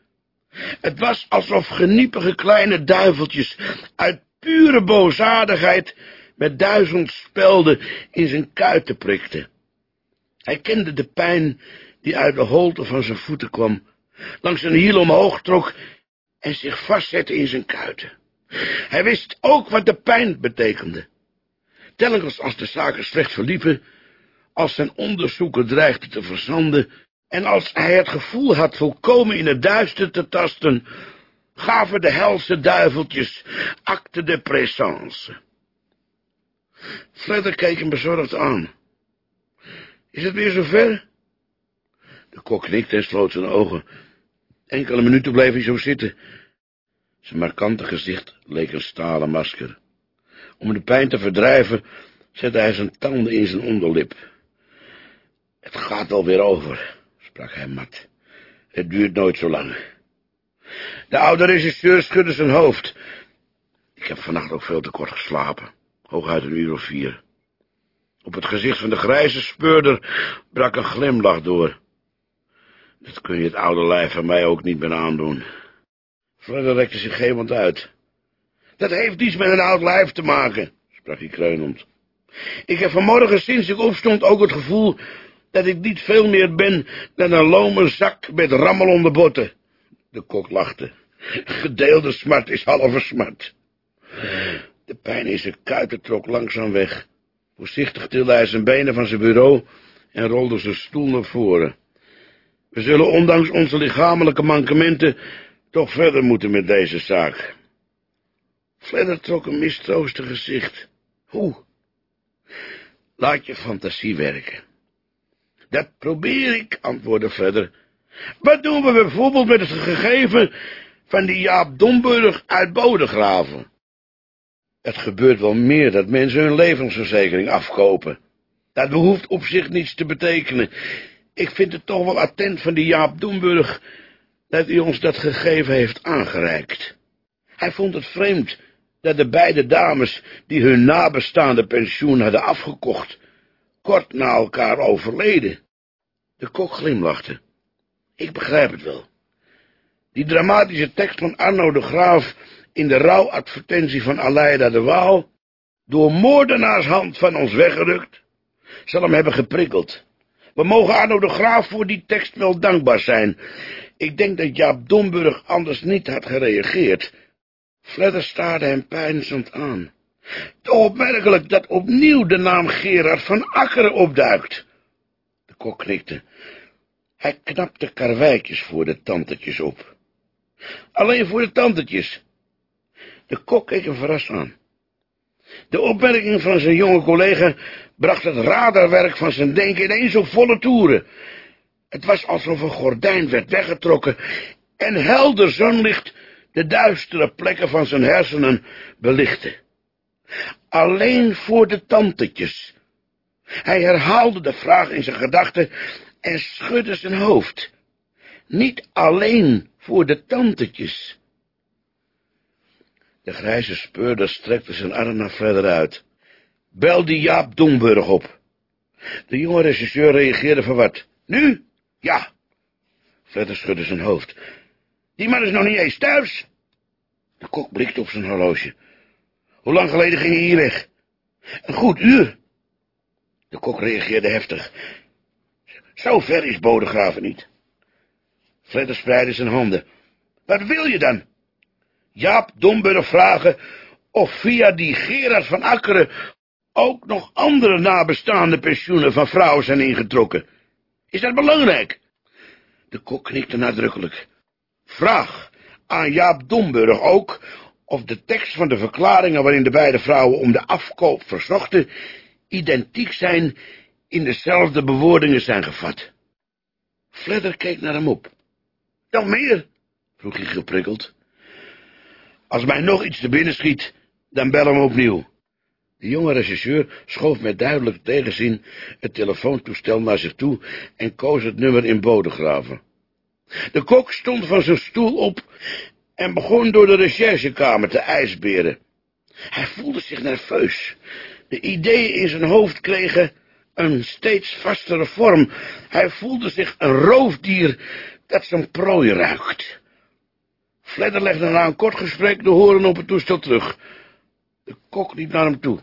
Het was alsof geniepige kleine duiveltjes uit pure boosaardigheid met duizend spelden in zijn kuiten prikten. Hij kende de pijn die uit de holte van zijn voeten kwam, langs zijn hiel omhoog trok en zich vastzette in zijn kuiten. Hij wist ook wat de pijn betekende. Telkens als de zaken slecht verliepen, als zijn onderzoeken dreigden te verzanden, en als hij het gevoel had volkomen in het duister te tasten, gaven de helse duiveltjes acte de présence. Fledder keek hem bezorgd aan. Is het weer zover? De kok knikte en sloot zijn ogen. Enkele minuten bleef hij zo zitten. Zijn markante gezicht leek een stalen masker. Om de pijn te verdrijven, zette hij zijn tanden in zijn onderlip. Het gaat alweer over, sprak hij mat. Het duurt nooit zo lang. De oude regisseur schudde zijn hoofd. Ik heb vannacht ook veel te kort geslapen, hooguit een uur of vier. Op het gezicht van de grijze speurder brak een glimlach door. Dat kun je het oude lijf van mij ook niet meer aandoen. Fredder rekte zich geeuwend uit. Dat heeft iets met een oud lijf te maken, sprak hij kreunend. Ik heb vanmorgen sinds ik opstond ook het gevoel dat ik niet veel meer ben dan een lome zak met rammel onder botten. De kok lachte. Gedeelde smart is halve smart. De pijn in zijn kuiten trok langzaam weg. Voorzichtig tilde hij zijn benen van zijn bureau en rolde zijn stoel naar voren. We zullen ondanks onze lichamelijke mankementen toch verder moeten met deze zaak. Fledder trok een mistroostig gezicht. Hoe? Laat je fantasie werken. Dat probeer ik, antwoordde Fledder. Wat doen we bijvoorbeeld met het gegeven van die Jaap Domburg uit Bodegraven? Het gebeurt wel meer dat mensen hun levensverzekering afkopen. Dat behoeft op zich niets te betekenen. Ik vind het toch wel attent van die Jaap Domburg dat hij ons dat gegeven heeft aangereikt. Hij vond het vreemd dat de beide dames die hun nabestaande pensioen hadden afgekocht, kort na elkaar overleden. De kok glimlachte. Ik begrijp het wel. Die dramatische tekst van Arno de Graaf in de rouwadvertentie van Aleida de Waal, door moordenaarshand van ons weggerukt, zal hem hebben geprikkeld. We mogen Arno de Graaf voor die tekst wel dankbaar zijn. Ik denk dat Jaap Domburg anders niet had gereageerd. Fledder staarde hem pijnzend aan. Opmerkelijk dat opnieuw de naam Gerard van Akkeren opduikt. De kok knikte. Hij knapte karweitjes voor de tantetjes op. Alleen voor de tantetjes. De kok keek hem verrast aan. De opmerking van zijn jonge collega bracht het radarwerk van zijn denken ineens op volle toeren. Het was alsof een gordijn werd weggetrokken en helder zonlicht de duistere plekken van zijn hersenen belichtte. Alleen voor de tantetjes. Hij herhaalde de vraag in zijn gedachten en schudde zijn hoofd. Niet alleen voor de tantetjes. De grijze speurder strekte zijn arm naar verder uit. Bel die Jaap Domburg op. De jonge regisseur reageerde verward. Nu? Ja. Verder schudde zijn hoofd. Die man is nog niet eens thuis. De kok blikte op zijn horloge. Hoe lang geleden ging hij hier weg? Een goed uur. De kok reageerde heftig. Zo ver is Bodegraven niet. Fledder spreidde zijn handen. Wat wil je dan? Jaap Domburg vragen of via die Gerard van Akkeren ook nog andere nabestaande pensioenen van vrouwen zijn ingetrokken. Is dat belangrijk? De kok knikte nadrukkelijk. Vraag aan Jaap Domburg ook of de tekst van de verklaringen waarin de beide vrouwen om de afkoop verzochten, identiek zijn, in dezelfde bewoordingen zijn gevat. Fledder keek naar hem op. Nog meer? vroeg hij geprikkeld. Als mij nog iets te binnen schiet, dan bel hem opnieuw. De jonge regisseur schoof met duidelijk tegenzin het telefoontoestel naar zich toe en koos het nummer in Bodegraven. De kok stond van zijn stoel op en begon door de recherchekamer te ijsberen. Hij voelde zich nerveus. De ideeën in zijn hoofd kregen een steeds vastere vorm. Hij voelde zich een roofdier dat zijn prooi ruikt. Fledder legde na een kort gesprek de horen op het toestel terug. De kok liep naar hem toe.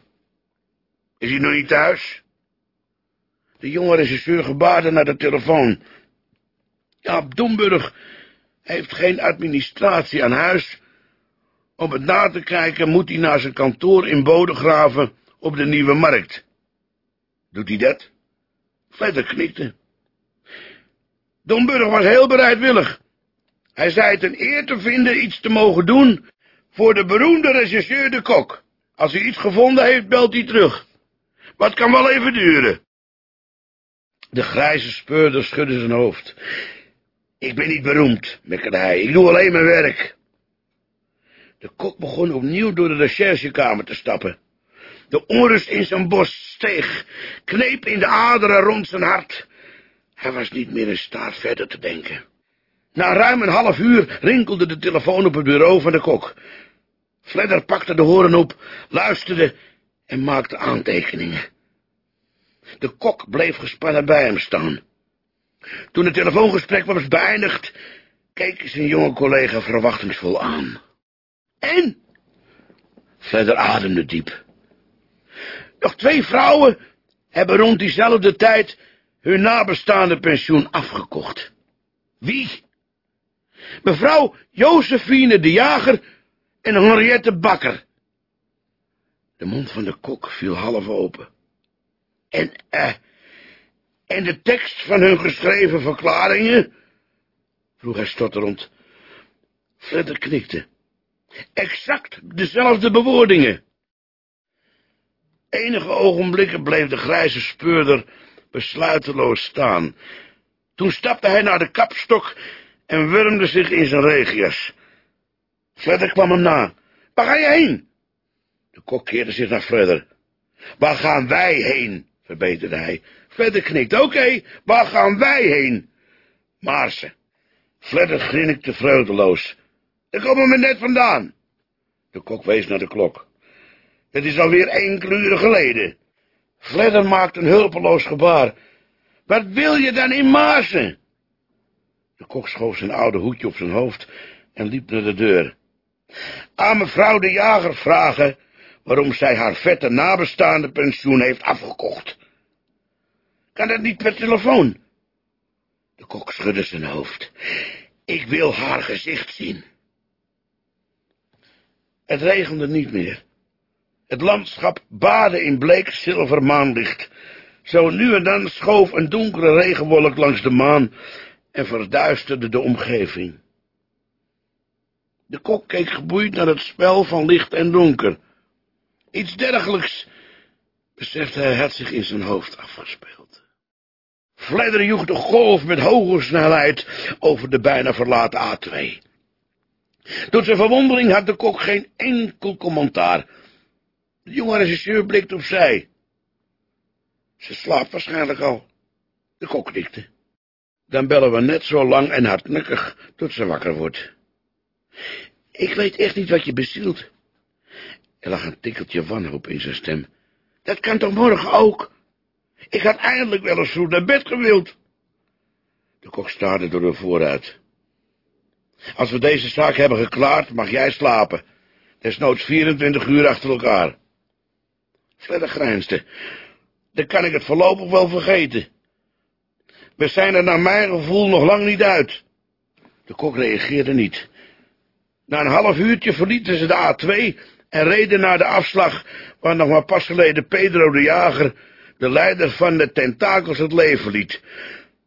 Is hij nog niet thuis? De jonge regisseur gebaarde naar de telefoon. Ja, Domburg heeft geen administratie aan huis. Om het na te kijken moet hij naar zijn kantoor in Bodegraven op de Nieuwe Markt. Doet hij dat? Fledder knikte. Domburg was heel bereidwillig. Hij zei het een eer te vinden iets te mogen doen voor de beroemde regisseur de Kok. Als hij iets gevonden heeft, belt hij terug. Wat kan wel even duren. De grijze speurder schudde zijn hoofd. Ik ben niet beroemd, mekkerde hij. Ik doe alleen mijn werk. De kok begon opnieuw door de recherchekamer te stappen. De onrust in zijn borst steeg, kneep in de aderen rond zijn hart. Hij was niet meer in staat verder te denken. Na ruim een half uur rinkelde de telefoon op het bureau van de kok. Fledder pakte de horen op, luisterde en maakte aantekeningen. De kok bleef gespannen bij hem staan. Toen het telefoongesprek was beëindigd, keek zijn jonge collega verwachtingsvol aan. En? Fledder ademde diep. Nog twee vrouwen hebben rond diezelfde tijd hun nabestaande pensioen afgekocht. Wie? Mevrouw Josephine de Jager en Henriette Bakker. De mond van de kok viel half open. En, eh, en de tekst van hun geschreven verklaringen? vroeg hij stotterend. Fredder knikte. Exact dezelfde bewoordingen. Enige ogenblikken bleef de grijze speurder besluiteloos staan. Toen stapte hij naar de kapstok en wurmde zich in zijn regias. Fredder kwam hem na. Waar ga je heen? De kok keerde zich naar Fredder. Waar gaan wij heen? verbeterde hij. Fledder knikte. Oké, waar gaan wij heen? Maarsen. Fledder grinnikte vreugdeloos. Daar komen we net vandaan. De kok wees naar de klok. Het is alweer enkele uren geleden. Fledder maakte een hulpeloos gebaar. Wat wil je dan in Maarsen? De kok schoof zijn oude hoedje op zijn hoofd en liep naar de deur. Aan mevrouw de jager vragen waarom zij haar vette nabestaande pensioen heeft afgekocht. Kan dat niet per telefoon? De kok schudde zijn hoofd. Ik wil haar gezicht zien. Het regende niet meer. Het landschap baadde in bleek zilver maanlicht. Zo nu en dan schoof een donkere regenwolk langs de maan en verduisterde de omgeving. De kok keek geboeid naar het spel van licht en donker. Iets dergelijks, besefte hij, had zich in zijn hoofd afgespeeld. Fledder joeg de golf met hoge snelheid over de bijna verlaten A2. Tot zijn verwondering had de kok geen enkel commentaar. De jonge regisseur blikte opzij. Ze slaapt waarschijnlijk al. De kok knikte. Dan bellen we net zo lang en hardnekkig tot ze wakker wordt. Ik weet echt niet wat je bezielt. Er lag een tikkeltje wanhoop in zijn stem. Dat kan toch morgen ook? Ik had eindelijk wel eens vroeg naar bed gewild. De kok staarde door de vooruit. Als we deze zaak hebben geklaard, mag jij slapen. Desnoods 24 uur achter elkaar. Fledder grijnsde. Dan kan ik het voorlopig wel vergeten. We zijn er naar mijn gevoel nog lang niet uit. De kok reageerde niet. Na een half uurtje verlieten ze de A2 en reden naar de afslag waar nog maar pas geleden Pedro de Jager, de leider van de tentakels, het leven liet.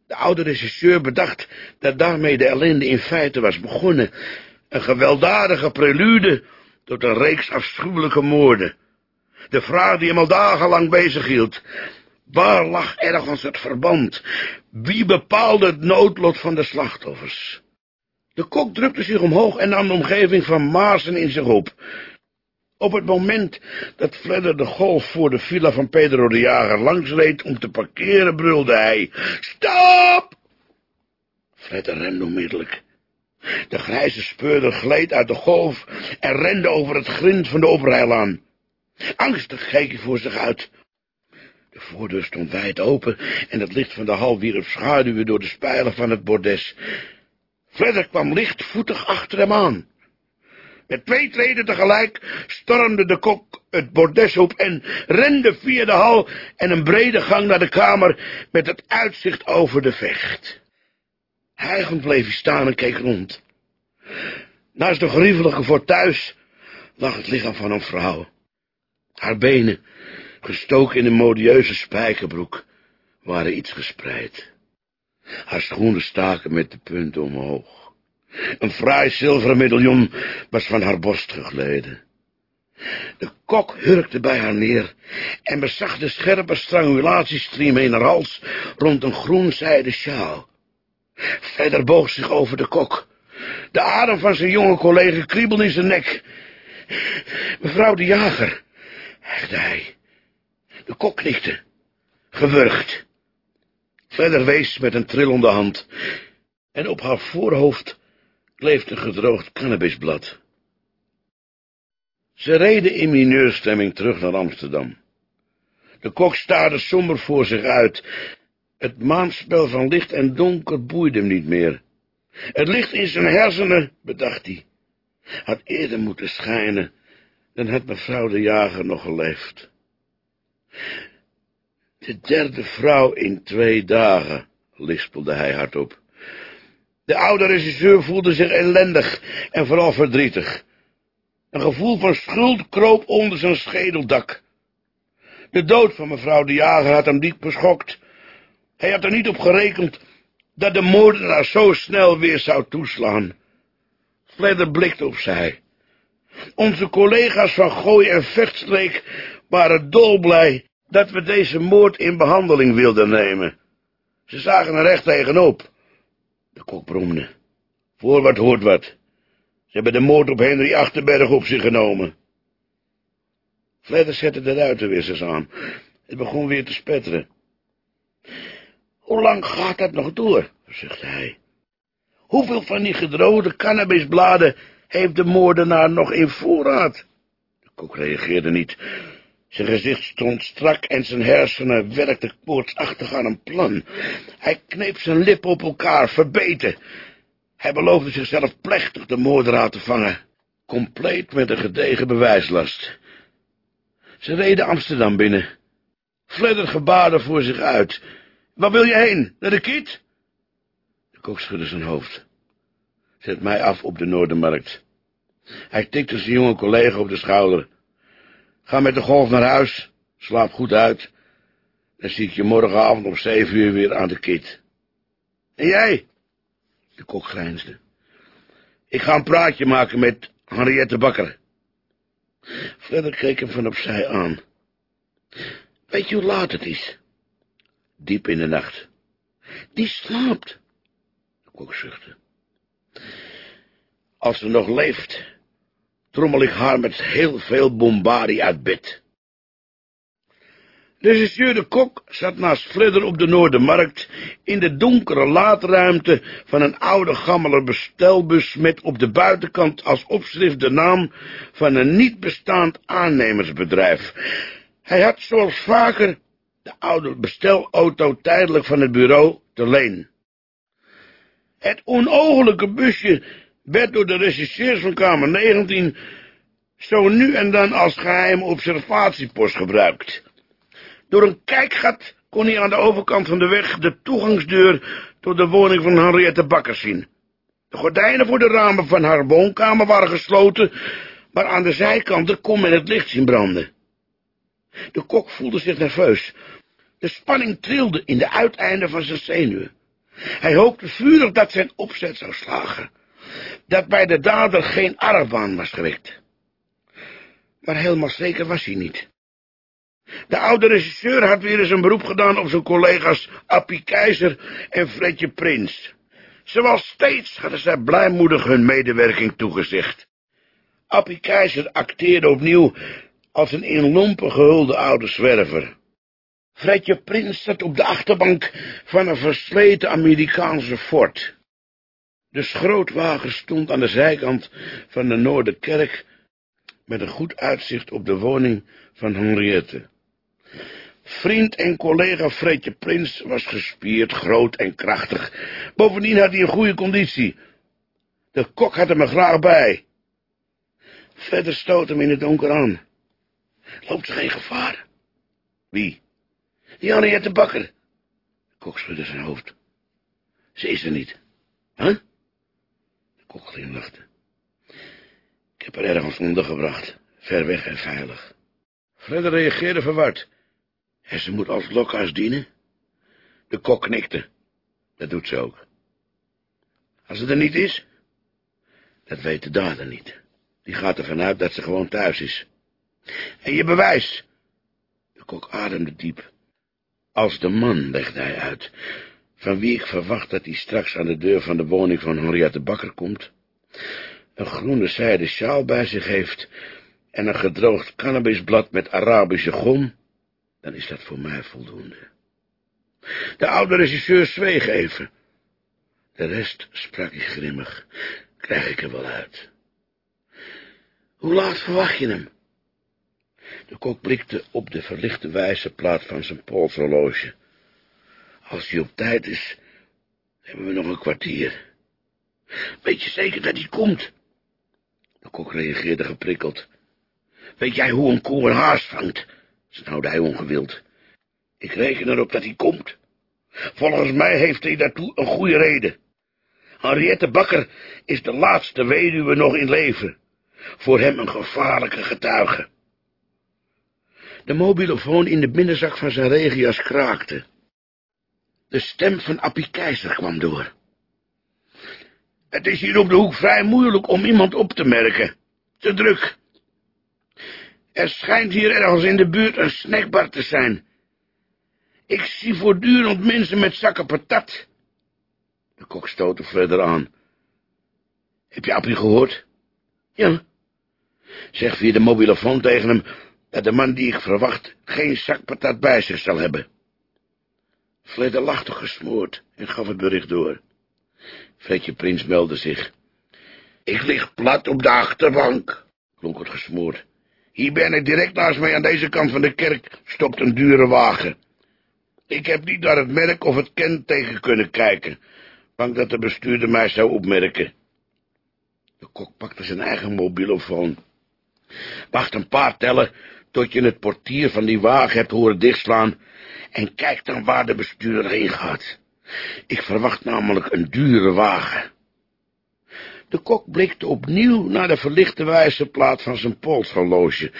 De oude regisseur bedacht dat daarmee de ellende in feite was begonnen. Een gewelddadige prelude tot een reeks afschuwelijke moorden. De vraag die hem al dagenlang bezighield. Waar lag ergens het verband? Wie bepaalde het noodlot van de slachtoffers? De kok drukte zich omhoog en nam de omgeving van Maarsen in zich op. Op het moment dat Fledder de golf voor de villa van Pedro de Jager langsreed om te parkeren, brulde hij, Stop! Fledder remde onmiddellijk. De grijze speurder gleed uit de golf en rende over het grind van de oprijlaan. Angstig keek hij voor zich uit. De voordeur stond wijd open en het licht van de hal wierp schaduwen door de spijlen van het bordes. Fledder kwam lichtvoetig achter hem aan. Met twee treden tegelijk stormde de kok het bordes op en rende via de hal en een brede gang naar de kamer met het uitzicht over de vecht. Hijgend bleef hij staan en keek rond. Naast de grievelige thuis lag het lichaam van een vrouw. Haar benen, gestoken in een modieuze spijkerbroek, waren iets gespreid. Haar schoenen staken met de punten omhoog. Een fraai zilveren medaillon was van haar borst gegleden. De kok hurkte bij haar neer en bezag de scherpe strangulatiestriem in haar hals rond een groen zijden sjaal. Verder boog zich over de kok. De adem van zijn jonge collega kriebelde in zijn nek. Mevrouw de jager, hechtte hij. De kok knikte, gewurgd. Verder wees met een trillende hand, en op haar voorhoofd kleeft een gedroogd cannabisblad. Ze reden in mineurstemming terug naar Amsterdam. De kok staarde somber voor zich uit. Het maanspel van licht en donker boeide hem niet meer. Het licht in zijn hersenen, bedacht hij, had eerder moeten schijnen, dan had mevrouw de jager nog geleefd. De derde vrouw in twee dagen, lispelde hij hardop. De oude regisseur voelde zich ellendig en vooral verdrietig. Een gevoel van schuld kroop onder zijn schedeldak. De dood van mevrouw de Jager had hem diep beschokt. Hij had er niet op gerekend dat de moordenaar zo snel weer zou toeslaan. Fledder blikte op zij. Onze collega's van Gooi en Vechtstreek waren dolblij dat we deze moord in behandeling wilden nemen. Ze zagen er recht tegenop. De kok bromde. Voor wat hoort wat. Ze hebben de moord op Henry Achterberg op zich genomen. Fledder zette de ruitenwissers aan. Het begon weer te spetteren. Hoe lang gaat dat nog door? zuchtte hij. Hoeveel van die gedroogde cannabisbladen heeft de moordenaar nog in voorraad? De kok reageerde niet. Zijn gezicht stond strak en zijn hersenen werkten koortsachtig aan een plan. Hij kneep zijn lippen op elkaar, verbeten. Hij beloofde zichzelf plechtig de moordenaar te vangen, compleet met een gedegen bewijslast. Ze reden Amsterdam binnen. Fledder gebaarde voor zich uit Waar wil je heen? Naar de kiet? De kok schudde zijn hoofd. Zet mij af op de Noordermarkt. Hij tikte zijn jonge collega op de schouder. Ga met de golf naar huis, slaap goed uit. Dan zie ik je morgenavond om zeven uur weer aan de kit. En jij? De kok grijnsde. Ik ga een praatje maken met Henriette Bakker. Verder keek hem van opzij aan. Weet je hoe laat het is? Diep in de nacht. Die slaapt. De kok zuchtte. Als ze nog leeft, trommel ik haar met heel veel bombardie uit bed. Regisseur de Kok zat naast Fledder op de Noordermarkt in de donkere laadruimte van een oude gammele bestelbus met op de buitenkant als opschrift de naam van een niet bestaand aannemersbedrijf. Hij had zoals vaker de oude bestelauto tijdelijk van het bureau te leen. Het onogelijke busje werd door de regisseurs van Kamer 19 zo nu en dan als geheim observatiepost gebruikt. Door een kijkgat kon hij aan de overkant van de weg de toegangsdeur tot de woning van Henriette Bakker zien. De gordijnen voor de ramen van haar woonkamer waren gesloten, maar aan de zijkanten kon men het licht zien branden. De kok voelde zich nerveus. De spanning trilde in de uiteinden van zijn zenuwen. Hij hoopte vurig dat zijn opzet zou slagen, dat bij de dader geen armbaan was gewekt. Maar helemaal zeker was hij niet. De oude regisseur had weer eens een beroep gedaan op zijn collega's Appie Keizer en Fredje Prins. Zoals steeds hadden zij blijmoedig hun medewerking toegezegd. Appie Keizer acteerde opnieuw als een in lompen gehulde oude zwerver. Fredje Prins zat op de achterbank van een versleten Amerikaanse fort. De schrootwagen stond aan de zijkant van de Noorderkerk met een goed uitzicht op de woning van Henriette. Vriend en collega Fredje Prins was gespierd, groot en krachtig. Bovendien had hij een goede conditie. De kok had hem graag bij. Verder stoot hem in het donker aan. Loopt ze geen gevaar? Wie? Die Henriette Bakker. De kok schudde zijn hoofd. Ze is er niet. Huh? Kok glimlachte. Ik heb haar ergens ondergebracht, ver weg en veilig. Fredder reageerde verward. En ze moet als lokhuis dienen? De kok knikte. Dat doet ze ook. Als ze er niet is? Dat weet de dader niet. Die gaat ervan uit dat ze gewoon thuis is. En je bewijs? De kok ademde diep. Als de man, legde hij uit, van wie ik verwacht dat hij straks aan de deur van de woning van Henriette Bakker komt, een groene zijde sjaal bij zich heeft en een gedroogd cannabisblad met Arabische gom, dan is dat voor mij voldoende. De oude regisseur zweeg even. De rest sprak ik grimmig. Krijg ik er wel uit. Hoe laat verwacht je hem? De kok blikte op de verlichte wijzerplaat van zijn polshorloge. Als hij op tijd is, hebben we nog een kwartier. Weet je zeker dat hij komt? De kok reageerde geprikkeld. Weet jij hoe een koe een haas vangt? snauwde hij ongewild. Ik reken erop dat hij komt. Volgens mij heeft hij daartoe een goede reden. Henriette Bakker is de laatste weduwe nog in leven. Voor hem een gevaarlijke getuige. De mobielefoon in de binnenzak van zijn regias kraakte. De stem van Appie Keizer kwam door. Het is hier op de hoek vrij moeilijk om iemand op te merken. Te druk. Er schijnt hier ergens in de buurt een snackbar te zijn. Ik zie voortdurend mensen met zakken patat. De kok stootte verder aan. Heb je Appie gehoord? Ja. Zeg via de mobielefoon tegen hem dat de man die ik verwacht geen zak patat bij zich zal hebben. Fledder lachte gesmoord en gaf het bericht door. Fredje Prins meldde zich. Ik lig plat op de achterbank, klonk het gesmoord. Hier ben ik direct naast mij aan deze kant van de kerk, stopt een dure wagen. Ik heb niet naar het merk of het kenteken kunnen kijken, bang dat de bestuurder mij zou opmerken. De kok pakte zijn eigen mobielefoon. Wacht een paar tellen, tot je het portier van die wagen hebt horen dichtslaan, en kijk dan waar de bestuurder heen gaat. Ik verwacht namelijk een dure wagen. De kok blikte opnieuw naar de verlichte wijzerplaat van zijn polshorloge.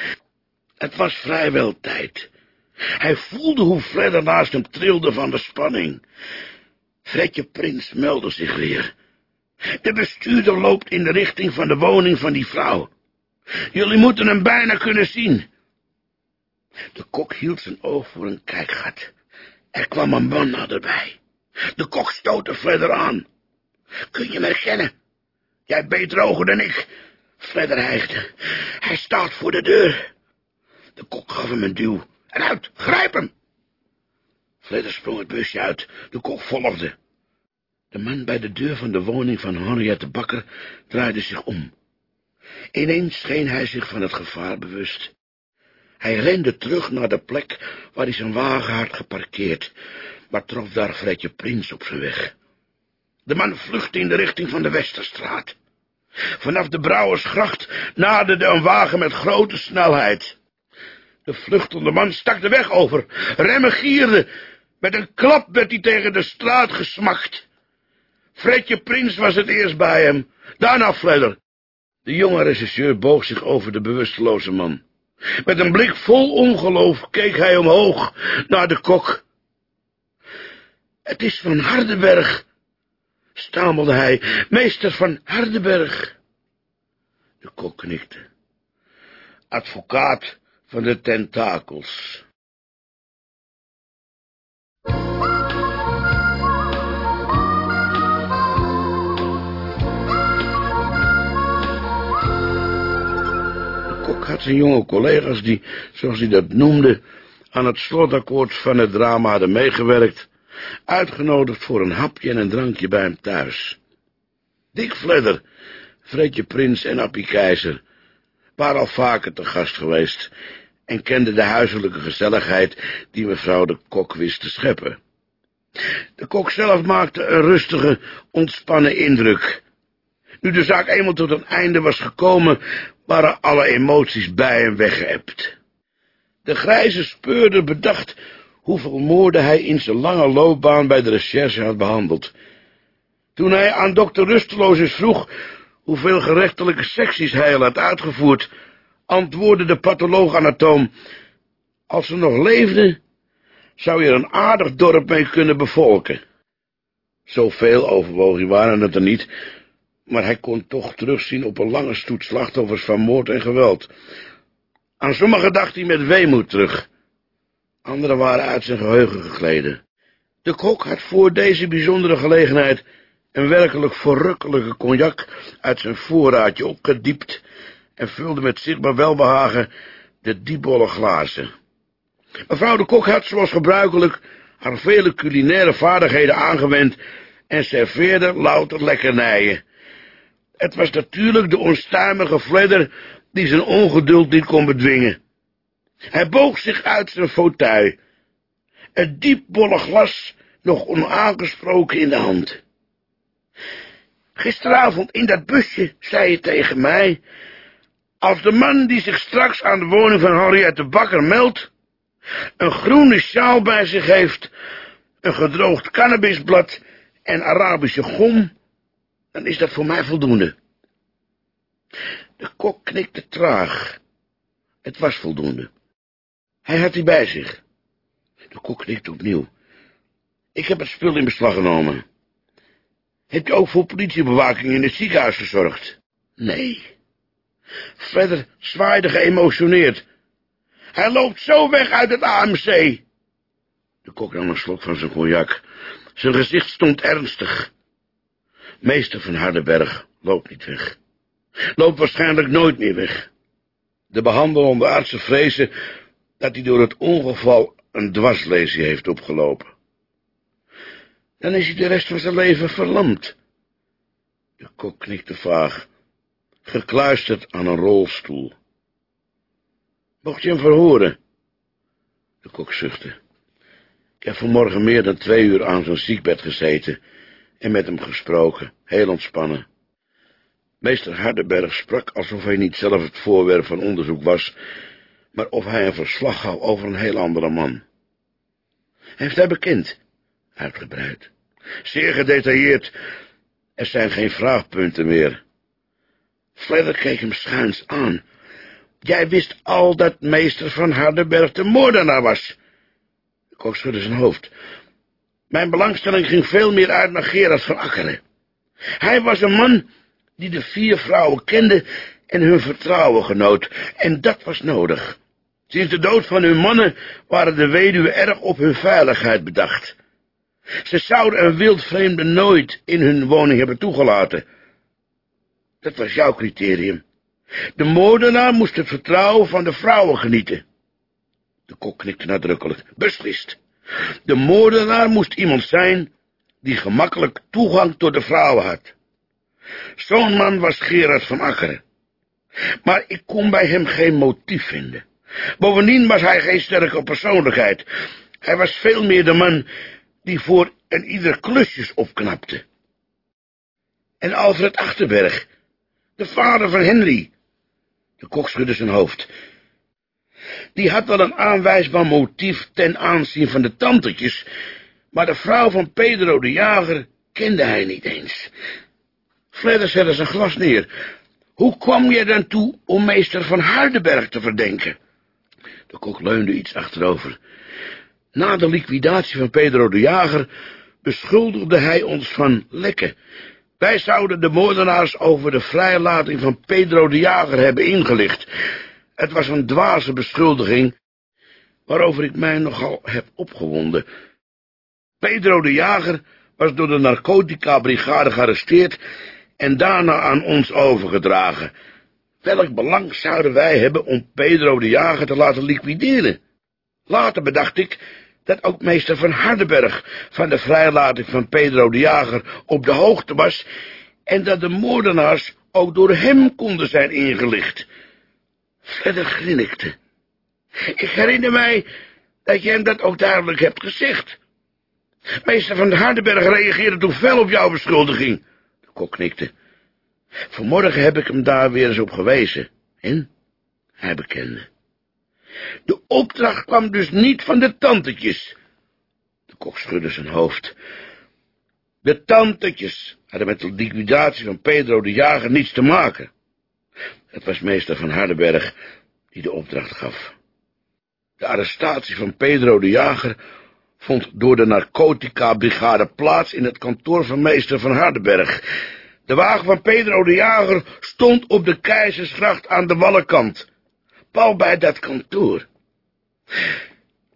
Het was vrijwel tijd. Hij voelde hoe Fredder naast hem trilde van de spanning. Fredje Prins meldde zich weer. De bestuurder loopt in de richting van de woning van die vrouw. Jullie moeten hem bijna kunnen zien. De kok hield zijn oog voor een kijkgat. Er kwam een man naderbij. De kok stootte Fredder aan. Kun je me herkennen? Jij hebt beter ogen dan ik. Fredder hijgde. Hij staat voor de deur. De kok gaf hem een duw. Eruit, grijp hem! Fledder sprong het busje uit. De kok volgde. De man bij de deur van de woning van Henriette Bakker draaide zich om. Ineens scheen hij zich van het gevaar bewust. Hij rende terug naar de plek waar hij zijn wagen had geparkeerd, maar trof daar Fredje Prins op zijn weg. De man vluchtte in de richting van de Westerstraat. Vanaf de Brouwersgracht naderde een wagen met grote snelheid. De vluchtende man stak de weg over. Remmen gierde. Met een klap werd hij tegen de straat gesmakt. Fredje Prins was het eerst bij hem. Daarna Fledder. De jonge regisseur boog zich over de bewusteloze man. Met een blik vol ongeloof keek hij omhoog naar de kok. Het is van Hardenberg, stamelde hij, meester van Hardenberg. De kok knikte. Advocaat van de tentakels. Had zijn jonge collega's die, zoals hij dat noemde, aan het slotakkoord van het drama hadden meegewerkt, uitgenodigd voor een hapje en een drankje bij hem thuis. Dick Fledder, Fredje Prins en Appie Keizer waren al vaker te gast geweest en kende de huiselijke gezelligheid die mevrouw de kok wist te scheppen. De kok zelf maakte een rustige, ontspannen indruk. Nu de zaak eenmaal tot een einde was gekomen, waren alle emoties bij hem weggeëpt. De grijze speurder bedacht hoeveel moorden hij in zijn lange loopbaan bij de recherche had behandeld. Toen hij aan dokter Rusteloos vroeg hoeveel gerechtelijke secties hij al had uitgevoerd, antwoordde de patholoog-anatoom, als ze nog leefde, zou je er een aardig dorp mee kunnen bevolken. Zoveel overwogen waren het er niet, maar hij kon toch terugzien op een lange stoet slachtoffers van moord en geweld. Aan sommigen dacht hij met weemoed terug. Anderen waren uit zijn geheugen gegleden. De kok had voor deze bijzondere gelegenheid een werkelijk verrukkelijke cognac uit zijn voorraadje opgediept en vulde met zichtbaar welbehagen de diepbolle glazen. Mevrouw de kok had, zoals gebruikelijk, haar vele culinaire vaardigheden aangewend en serveerde louter lekkernijen. Het was natuurlijk de onstuimige Fledder die zijn ongeduld niet kon bedwingen. Hij boog zich uit zijn fauteuil, het diepbolle glas nog onaangesproken in de hand. Gisteravond in dat busje zei je tegen mij als de man die zich straks aan de woning van Henriette Bakker meldt, een groene sjaal bij zich heeft, een gedroogd cannabisblad en Arabische gom, dan is dat voor mij voldoende. De kok knikte traag. Het was voldoende. Hij had die bij zich. De kok knikte opnieuw. Ik heb het spul in beslag genomen. Heb je ook voor politiebewaking in het ziekenhuis gezorgd? Nee. Verder zwaaide geëmotioneerd. Hij loopt zo weg uit het AMC. De kok nam een slok van zijn cognac. Zijn gezicht stond ernstig. Meester van Hardenberg loopt niet weg. Loopt waarschijnlijk nooit meer weg. De behandelende artsen vrezen dat hij door het ongeval een dwarslesie heeft opgelopen. Dan is hij de rest van zijn leven verlamd. De kok knikte vaag gekluisterd aan een rolstoel. Mocht je hem verhoren? De kok zuchtte. Ik heb vanmorgen meer dan twee uur aan zo'n ziekbed gezeten en met hem gesproken, heel ontspannen. Meester Hardenberg sprak alsof hij niet zelf het voorwerp van onderzoek was, maar of hij een verslag houdt over een heel andere man. Heeft hij bekend? Uitgebreid. Zeer gedetailleerd. Er zijn geen vraagpunten meer. Fledder keek hem schuins aan. Jij wist al dat meester van Hardenberg de moordenaar was. Kok schudde zijn hoofd. Mijn belangstelling ging veel meer uit naar Gerard van Akkeren. Hij was een man die de vier vrouwen kende en hun vertrouwen genoot, en dat was nodig. Sinds de dood van hun mannen waren de weduwen erg op hun veiligheid bedacht. Ze zouden een wildvreemde nooit in hun woning hebben toegelaten. Dat was jouw criterium. De moordenaar moest het vertrouwen van de vrouwen genieten. De kok knikte nadrukkelijk. Beslist. De moordenaar moest iemand zijn die gemakkelijk toegang tot de vrouwen had. Zo'n man was Gerard van Akkeren. Maar ik kon bij hem geen motief vinden. Bovendien was hij geen sterke persoonlijkheid. Hij was veel meer de man die voor en ieder klusjes opknapte. En Alfred Achterberg, de vader van Henry. De kok schudde zijn hoofd. Die had wel een aanwijsbaar motief ten aanzien van de tantetjes, maar de vrouw van Pedro de Jager kende hij niet eens. Fledder zette zijn glas neer. Hoe kwam je dan toe om meester van Hardenberg te verdenken? De kok leunde iets achterover. Na de liquidatie van Pedro de Jager beschuldigde hij ons van lekken. Wij zouden de moordenaars over de vrijlating van Pedro de Jager hebben ingelicht. Het was een dwaze beschuldiging, waarover ik mij nogal heb opgewonden. Pedro de Jager was door de narcotica-brigade gearresteerd en daarna aan ons overgedragen. Welk belang zouden wij hebben om Pedro de Jager te laten liquideren? Later bedacht ik dat ook meester van Hardenberg van de vrijlating van Pedro de Jager op de hoogte was en dat de moordenaars ook door hem konden zijn ingelicht. Verder grinnikte. Ik herinner mij dat je hem dat ook duidelijk hebt gezegd. Meester van Hardenberg reageerde toen fel op jouw beschuldiging. De kok knikte. Vanmorgen heb ik hem daar weer eens op gewezen. En hij bekende. De opdracht kwam dus niet van de tantetjes. De kok schudde zijn hoofd. De tantetjes hadden met de liquidatie van Pedro de Jager niets te maken. Het was meester van Hardenberg die de opdracht gaf. De arrestatie van Pedro de Jager vond door de narcotica-brigade plaats in het kantoor van meester van Hardenberg. De wagen van Pedro de Jager stond op de Keizersgracht aan de wallenkant, pal bij dat kantoor.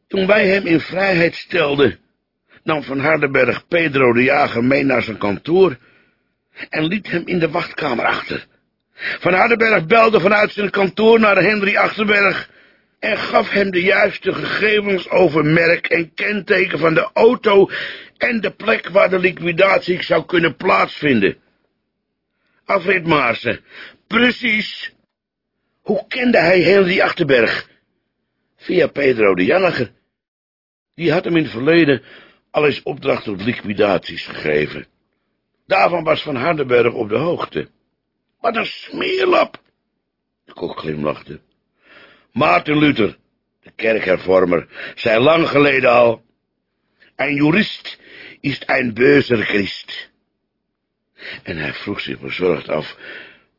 Toen wij hem in vrijheid stelden, nam van Hardenberg Pedro de Jager mee naar zijn kantoor en liet hem in de wachtkamer achter. Van Hardenberg belde vanuit zijn kantoor naar Henry Achterberg en gaf hem de juiste gegevens over merk en kenteken van de auto en de plek waar de liquidatie zou kunnen plaatsvinden. Alfred Maarsen, precies. Hoe kende hij Henry Achterberg? Via Pedro de Janiger. Die had hem in het verleden al eens opdracht tot liquidaties gegeven. Daarvan was Van Hardenberg op de hoogte. Wat een smeerlap! De kok glimlachte. Maarten Luther, de kerkhervormer, zei lang geleden al, een jurist is een beuzer Christ. En hij vroeg zich bezorgd af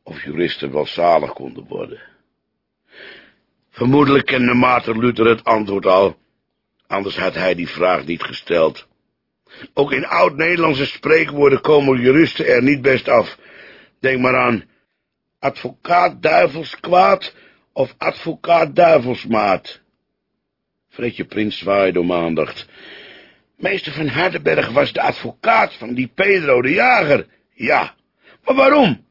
of juristen wel zalig konden worden. Vermoedelijk kende Maarten Luther het antwoord al, anders had hij die vraag niet gesteld. Ook in oud-Nederlandse spreekwoorden komen juristen er niet best af. Denk maar aan advocaat duivels kwaad of advocaat duivelsmaat. Fredje Prins zwaaide om aandacht. Meester van Hardenberg was de advocaat van die Pedro de Jager. Ja, maar waarom?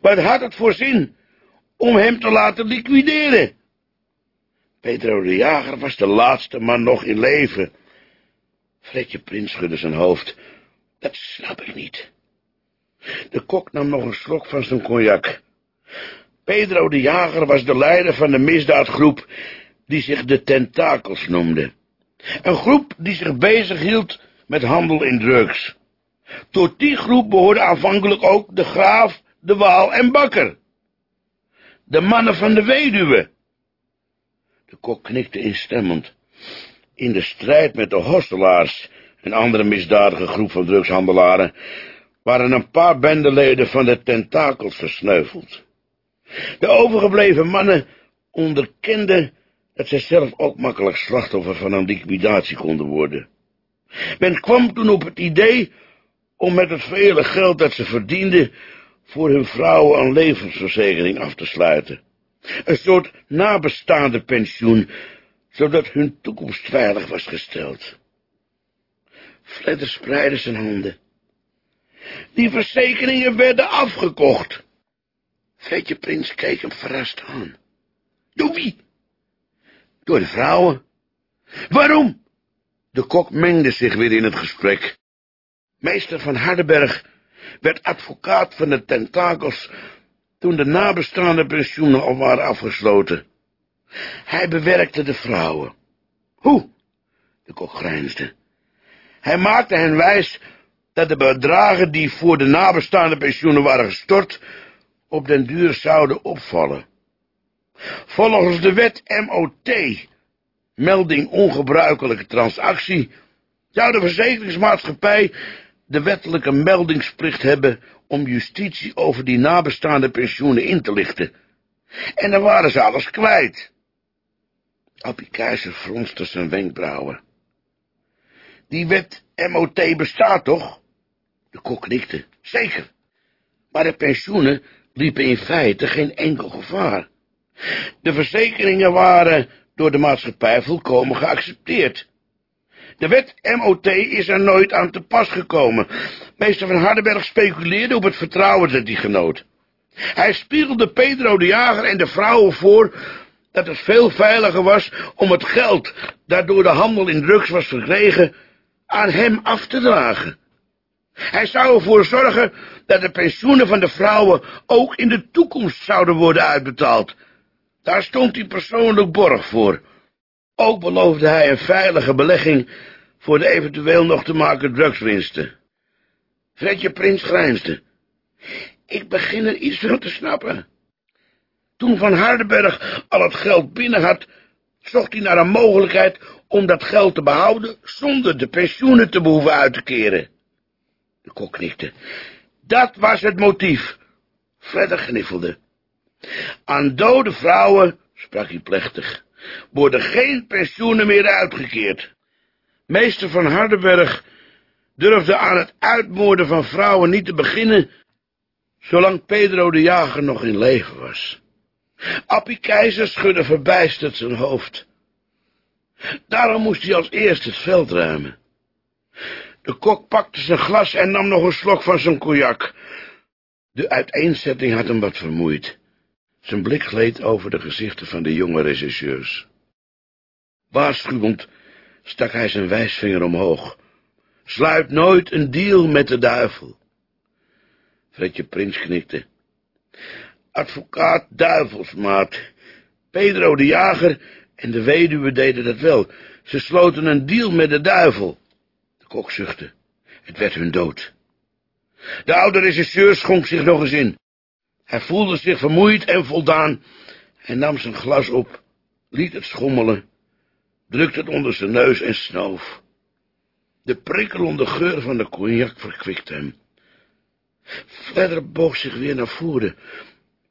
Wat had het voor zin om hem te laten liquideren? Pedro de Jager was de laatste man nog in leven. Fredje Prins schudde zijn hoofd. Dat snap ik niet. De kok nam nog een slok van zijn cognac. Pedro de Jager was de leider van de misdaadgroep die zich de Tentakels noemde. Een groep die zich bezighield met handel in drugs. Tot die groep behoorden aanvankelijk ook de Graaf, de Waal en Bakker. De mannen van de weduwe. De kok knikte instemmend. In de strijd met de hostelaars, een andere misdadige groep van drugshandelaren, waren een paar bendeleden van de tentakels versneuveld. De overgebleven mannen onderkenden dat zij zelf ook makkelijk slachtoffer van een liquidatie konden worden. Men kwam toen op het idee om met het vele geld dat ze verdienden voor hun vrouwen een levensverzekering af te sluiten. Een soort nabestaande pensioen, zodat hun toekomst veilig was gesteld. Fledder spreidde zijn handen. Die verzekeringen werden afgekocht. Fredje Prins keek hem verrast aan. Door wie? Door de vrouwen. Waarom? De kok mengde zich weer in het gesprek. Meester van Hardenberg werd advocaat van de tentakels toen de nabestaande pensioenen al waren afgesloten. Hij bewerkte de vrouwen. Hoe? De kok grijnsde. Hij maakte hen wijs dat de bedragen die voor de nabestaande pensioenen waren gestort, op den duur zouden opvallen. Volgens de wet MOT, melding ongebruikelijke transactie, zou de verzekeringsmaatschappij de wettelijke meldingsplicht hebben om justitie over die nabestaande pensioenen in te lichten. En dan waren ze alles kwijt. Appie Keizer fronste zijn wenkbrauwen. Die wet MOT bestaat toch? De kok knikte. Zeker. Maar de pensioenen liepen in feite geen enkel gevaar. De verzekeringen waren door de maatschappij volkomen geaccepteerd. De wet MOT is er nooit aan te pas gekomen. Meester van Hardenberg speculeerde op het vertrouwen dat hij genoot. Hij spiegelde Pedro de Jager en de vrouwen voor dat het veel veiliger was om het geld dat door de handel in drugs was verkregen aan hem af te dragen. Hij zou ervoor zorgen dat de pensioenen van de vrouwen ook in de toekomst zouden worden uitbetaald. Daar stond hij persoonlijk borg voor. Ook beloofde hij een veilige belegging voor de eventueel nog te maken drugswinsten. Fredje Prins grijnsde. Ik begin er iets van te snappen. Toen Van Hardenberg al het geld binnen had, zocht hij naar een mogelijkheid om dat geld te behouden zonder de pensioenen te behoeven uit te keren. De kok knikte. Dat was het motief. Fredder gniffelde. Aan dode vrouwen, sprak hij plechtig, worden geen pensioenen meer uitgekeerd. Meester van Hardenberg durfde aan het uitmoorden van vrouwen niet te beginnen, zolang Pedro de Jager nog in leven was. Appie Keizer schudde verbijsterd zijn hoofd. Daarom moest hij als eerste het veld ruimen. De kok pakte zijn glas en nam nog een slok van zijn cognac. De uiteenzetting had hem wat vermoeid. Zijn blik gleed over de gezichten van de jonge regisseurs. Waarschuwend stak hij zijn wijsvinger omhoog. Sluit nooit een deal met de duivel. Fredje Prins knikte. Advocaat Duivelsmaat. Pedro de Jager en de weduwe deden dat wel. Ze sloten een deal met de duivel. De kok zuchtte. Het werd hun dood. De oude regisseur schonk zich nog eens in. Hij voelde zich vermoeid en voldaan. Hij nam zijn glas op, liet het schommelen, drukte het onder zijn neus en snoof. De prikkelende geur van de cognac verkwikte hem. Fledder boog zich weer naar voren.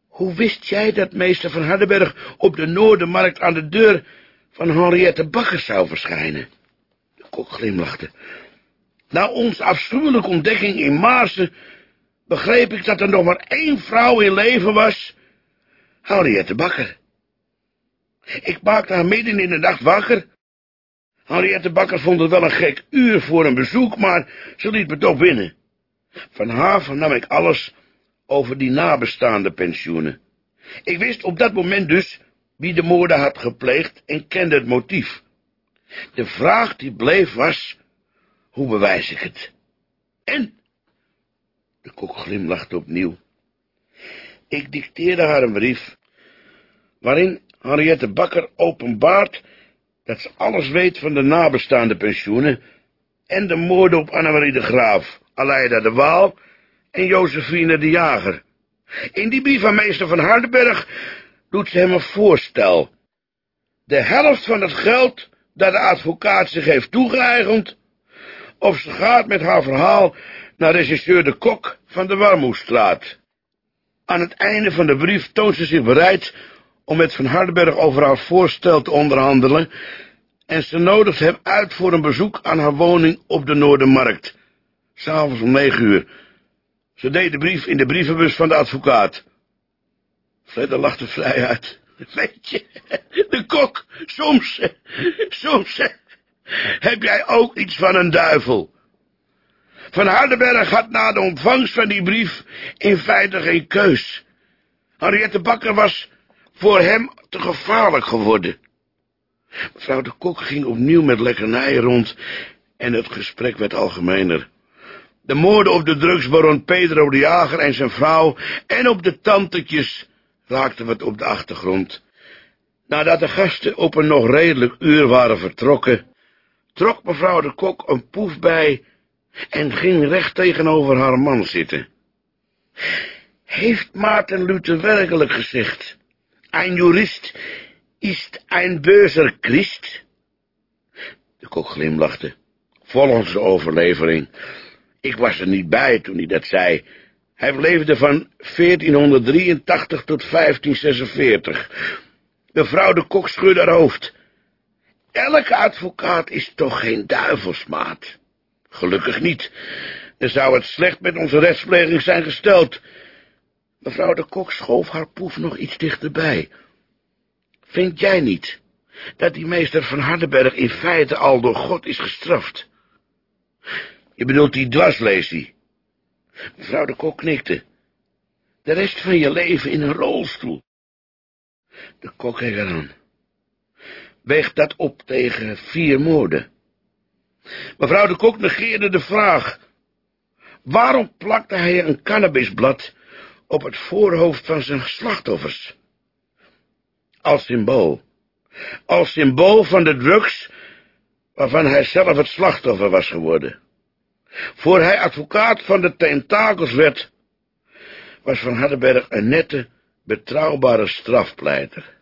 Hoe wist jij dat meester van Hardenberg op de Noordermarkt aan de deur van Henriette Bakker zou verschijnen? De kok glimlachte. Na onze afschuwelijke ontdekking in Maarsen begreep ik dat er nog maar één vrouw in leven was, Henriette Bakker. Ik maakte haar midden in de nacht wakker. Henriette Bakker vond het wel een gek uur voor een bezoek, maar ze liet me toch binnen. Van haar vernam ik alles over die nabestaande pensioenen. Ik wist op dat moment dus wie de moorden had gepleegd en kende het motief. De vraag die bleef was, hoe bewijs ik het? En? De kok glimlachte opnieuw. Ik dicteerde haar een brief, waarin Henriette Bakker openbaart dat ze alles weet van de nabestaande pensioenen en de moorden op Annemarie de Graaf, Aleida de Waal en Josephine de Jager. In die brief van meester van Hardenberg doet ze hem een voorstel. de helft van het geld dat de advocaat zich heeft toegeëigend, of ze gaat met haar verhaal naar regisseur de Kok van de Warmoestraat. Aan het einde van de brief toont ze zich bereid om met Van Hardenberg over haar voorstel te onderhandelen, en ze nodigt hem uit voor een bezoek aan haar woning op de Noordermarkt, s'avonds om negen uur. Ze deed de brief in de brievenbus van de advocaat. Fledder lachte vrij uit. Weet je, de kok, soms, soms heb jij ook iets van een duivel. Van Hardenberg had na de ontvangst van die brief in feite geen keus. Henriette Bakker was voor hem te gevaarlijk geworden. Mevrouw de Kok ging opnieuw met lekkernijen rond en het gesprek werd algemener. De moorden op de drugsbaron Pedro de Jager en zijn vrouw en op de tantetjes raakten wat op de achtergrond. Nadat de gasten op een nog redelijk uur waren vertrokken, trok mevrouw de Kok een poef bij en ging recht tegenover haar man zitten. Heeft Maarten Luther werkelijk gezegd, een jurist is een beuzer Christ? De kok glimlachte. Volgens de overlevering. Ik was er niet bij toen hij dat zei. Hij leefde van 1483 tot 1546. Mevrouw de kok schudde haar hoofd. Elke advocaat is toch geen duivelsmaat? Gelukkig niet. Dan zou het slecht met onze rechtspleging zijn gesteld. Mevrouw de kok schoof haar poef nog iets dichterbij. Vind jij niet dat die meester van Hardenberg in feite al door God is gestraft? Je bedoelt die dwarslesie? Mevrouw de kok knikte. De rest van je leven in een rolstoel. De kok keek eraan. Weegt dat op tegen vier moorden? Mevrouw de kok negeerde de vraag. Waarom plakte hij een cannabisblad op het voorhoofd van zijn slachtoffers? Als symbool. Als symbool van de drugs waarvan hij zelf het slachtoffer was geworden. Voor hij advocaat van de tentakels werd, was Van Hardenberg een nette, betrouwbare strafpleiter.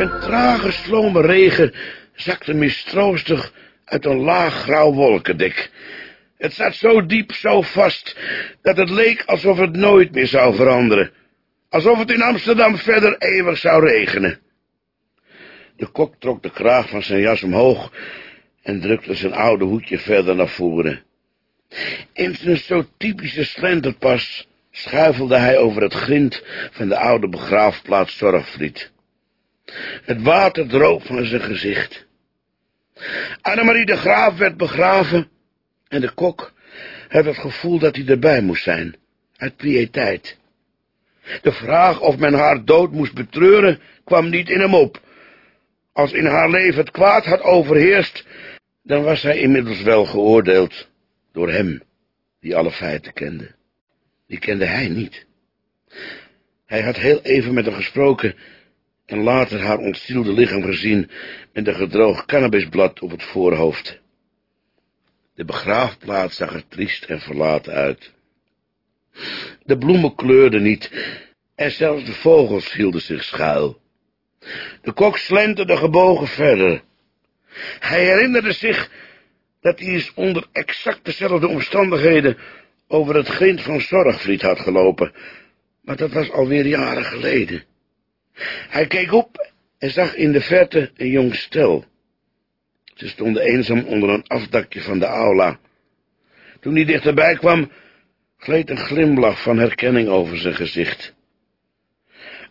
Een trage slome regen zakte mistroostig uit een laag grauw wolkendek. Het zat zo diep, zo vast, dat het leek alsof het nooit meer zou veranderen. Alsof het in Amsterdam verder eeuwig zou regenen. De kok trok de kraag van zijn jas omhoog en drukte zijn oude hoedje verder naar voren. In zijn zo typische slenterpas schuifelde hij over het grind van de oude begraafplaats Zorgvliet. Het water droop van zijn gezicht. Annemarie de Graaf werd begraven en de kok had het gevoel dat hij erbij moest zijn, uit piëteit. De vraag of men haar dood moest betreuren kwam niet in hem op. Als in haar leven het kwaad had overheerst, dan was zij inmiddels wel geoordeeld door hem, die alle feiten kende. Die kende hij niet. Hij had heel even met haar gesproken en later haar ontzielde lichaam gezien met een gedroogd cannabisblad op het voorhoofd. De begraafplaats zag er triest en verlaten uit. De bloemen kleurden niet, en zelfs de vogels hielden zich schuil. De kok slenterde gebogen verder. Hij herinnerde zich dat hij eens onder exact dezelfde omstandigheden over het grind van Zorgvliet had gelopen, maar dat was alweer jaren geleden. Hij keek op en zag in de verte een jong stel. Ze stonden eenzaam onder een afdakje van de aula. Toen hij dichterbij kwam, gleed een glimlach van herkenning over zijn gezicht.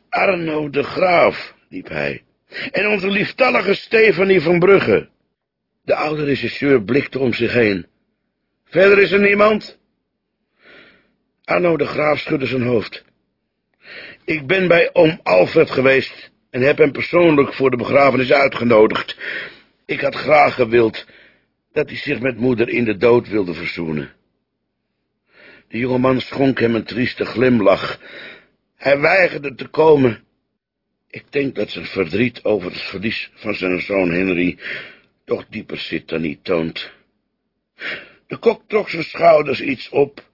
Arno de Graaf, riep hij, en onze lieftallige Stefanie van Brugge. De oude regisseur blikte om zich heen. Verder is er niemand? Arno de Graaf schudde zijn hoofd. Ik ben bij oom Alfred geweest en heb hem persoonlijk voor de begrafenis uitgenodigd. Ik had graag gewild dat hij zich met moeder in de dood wilde verzoenen. De jonge man schonk hem een trieste glimlach. Hij weigerde te komen. Ik denk dat zijn verdriet over het verlies van zijn zoon Henry toch dieper zit dan hij toont. De kok trok zijn schouders iets op.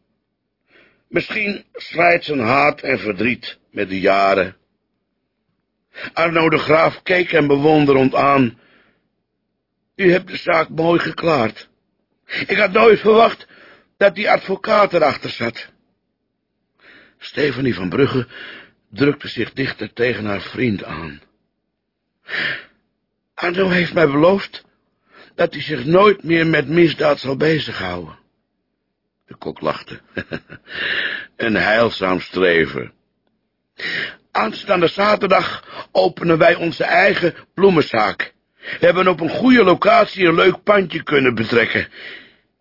Misschien slijt zijn haat en verdriet met de jaren. Arno de Graaf keek hem bewonderend aan. U hebt de zaak mooi geklaard. Ik had nooit verwacht dat die advocaat erachter zat. Stefanie van Brugge drukte zich dichter tegen haar vriend aan. Arno heeft mij beloofd dat hij zich nooit meer met misdaad zal bezighouden. De kok lachte. Een heilzaam streven. Aanstaande zaterdag openen wij onze eigen bloemenzaak. We hebben op een goede locatie een leuk pandje kunnen betrekken.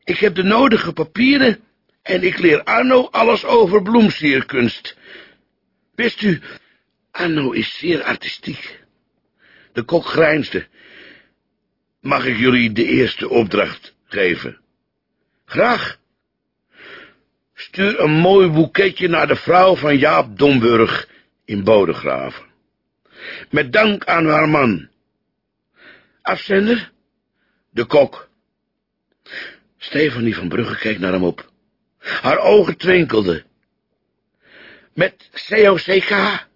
Ik heb de nodige papieren en ik leer Arno alles over bloemsierkunst. Wist u, Arno is zeer artistiek. De kok grijnsde. Mag ik jullie de eerste opdracht geven? Graag. Stuur een mooi boeketje naar de vrouw van Jaap Domburg in Bodegraven. Met dank aan haar man. Afzender? De kok. Stefanie van Brugge keek naar hem op. Haar ogen twinkelden. Met COCK?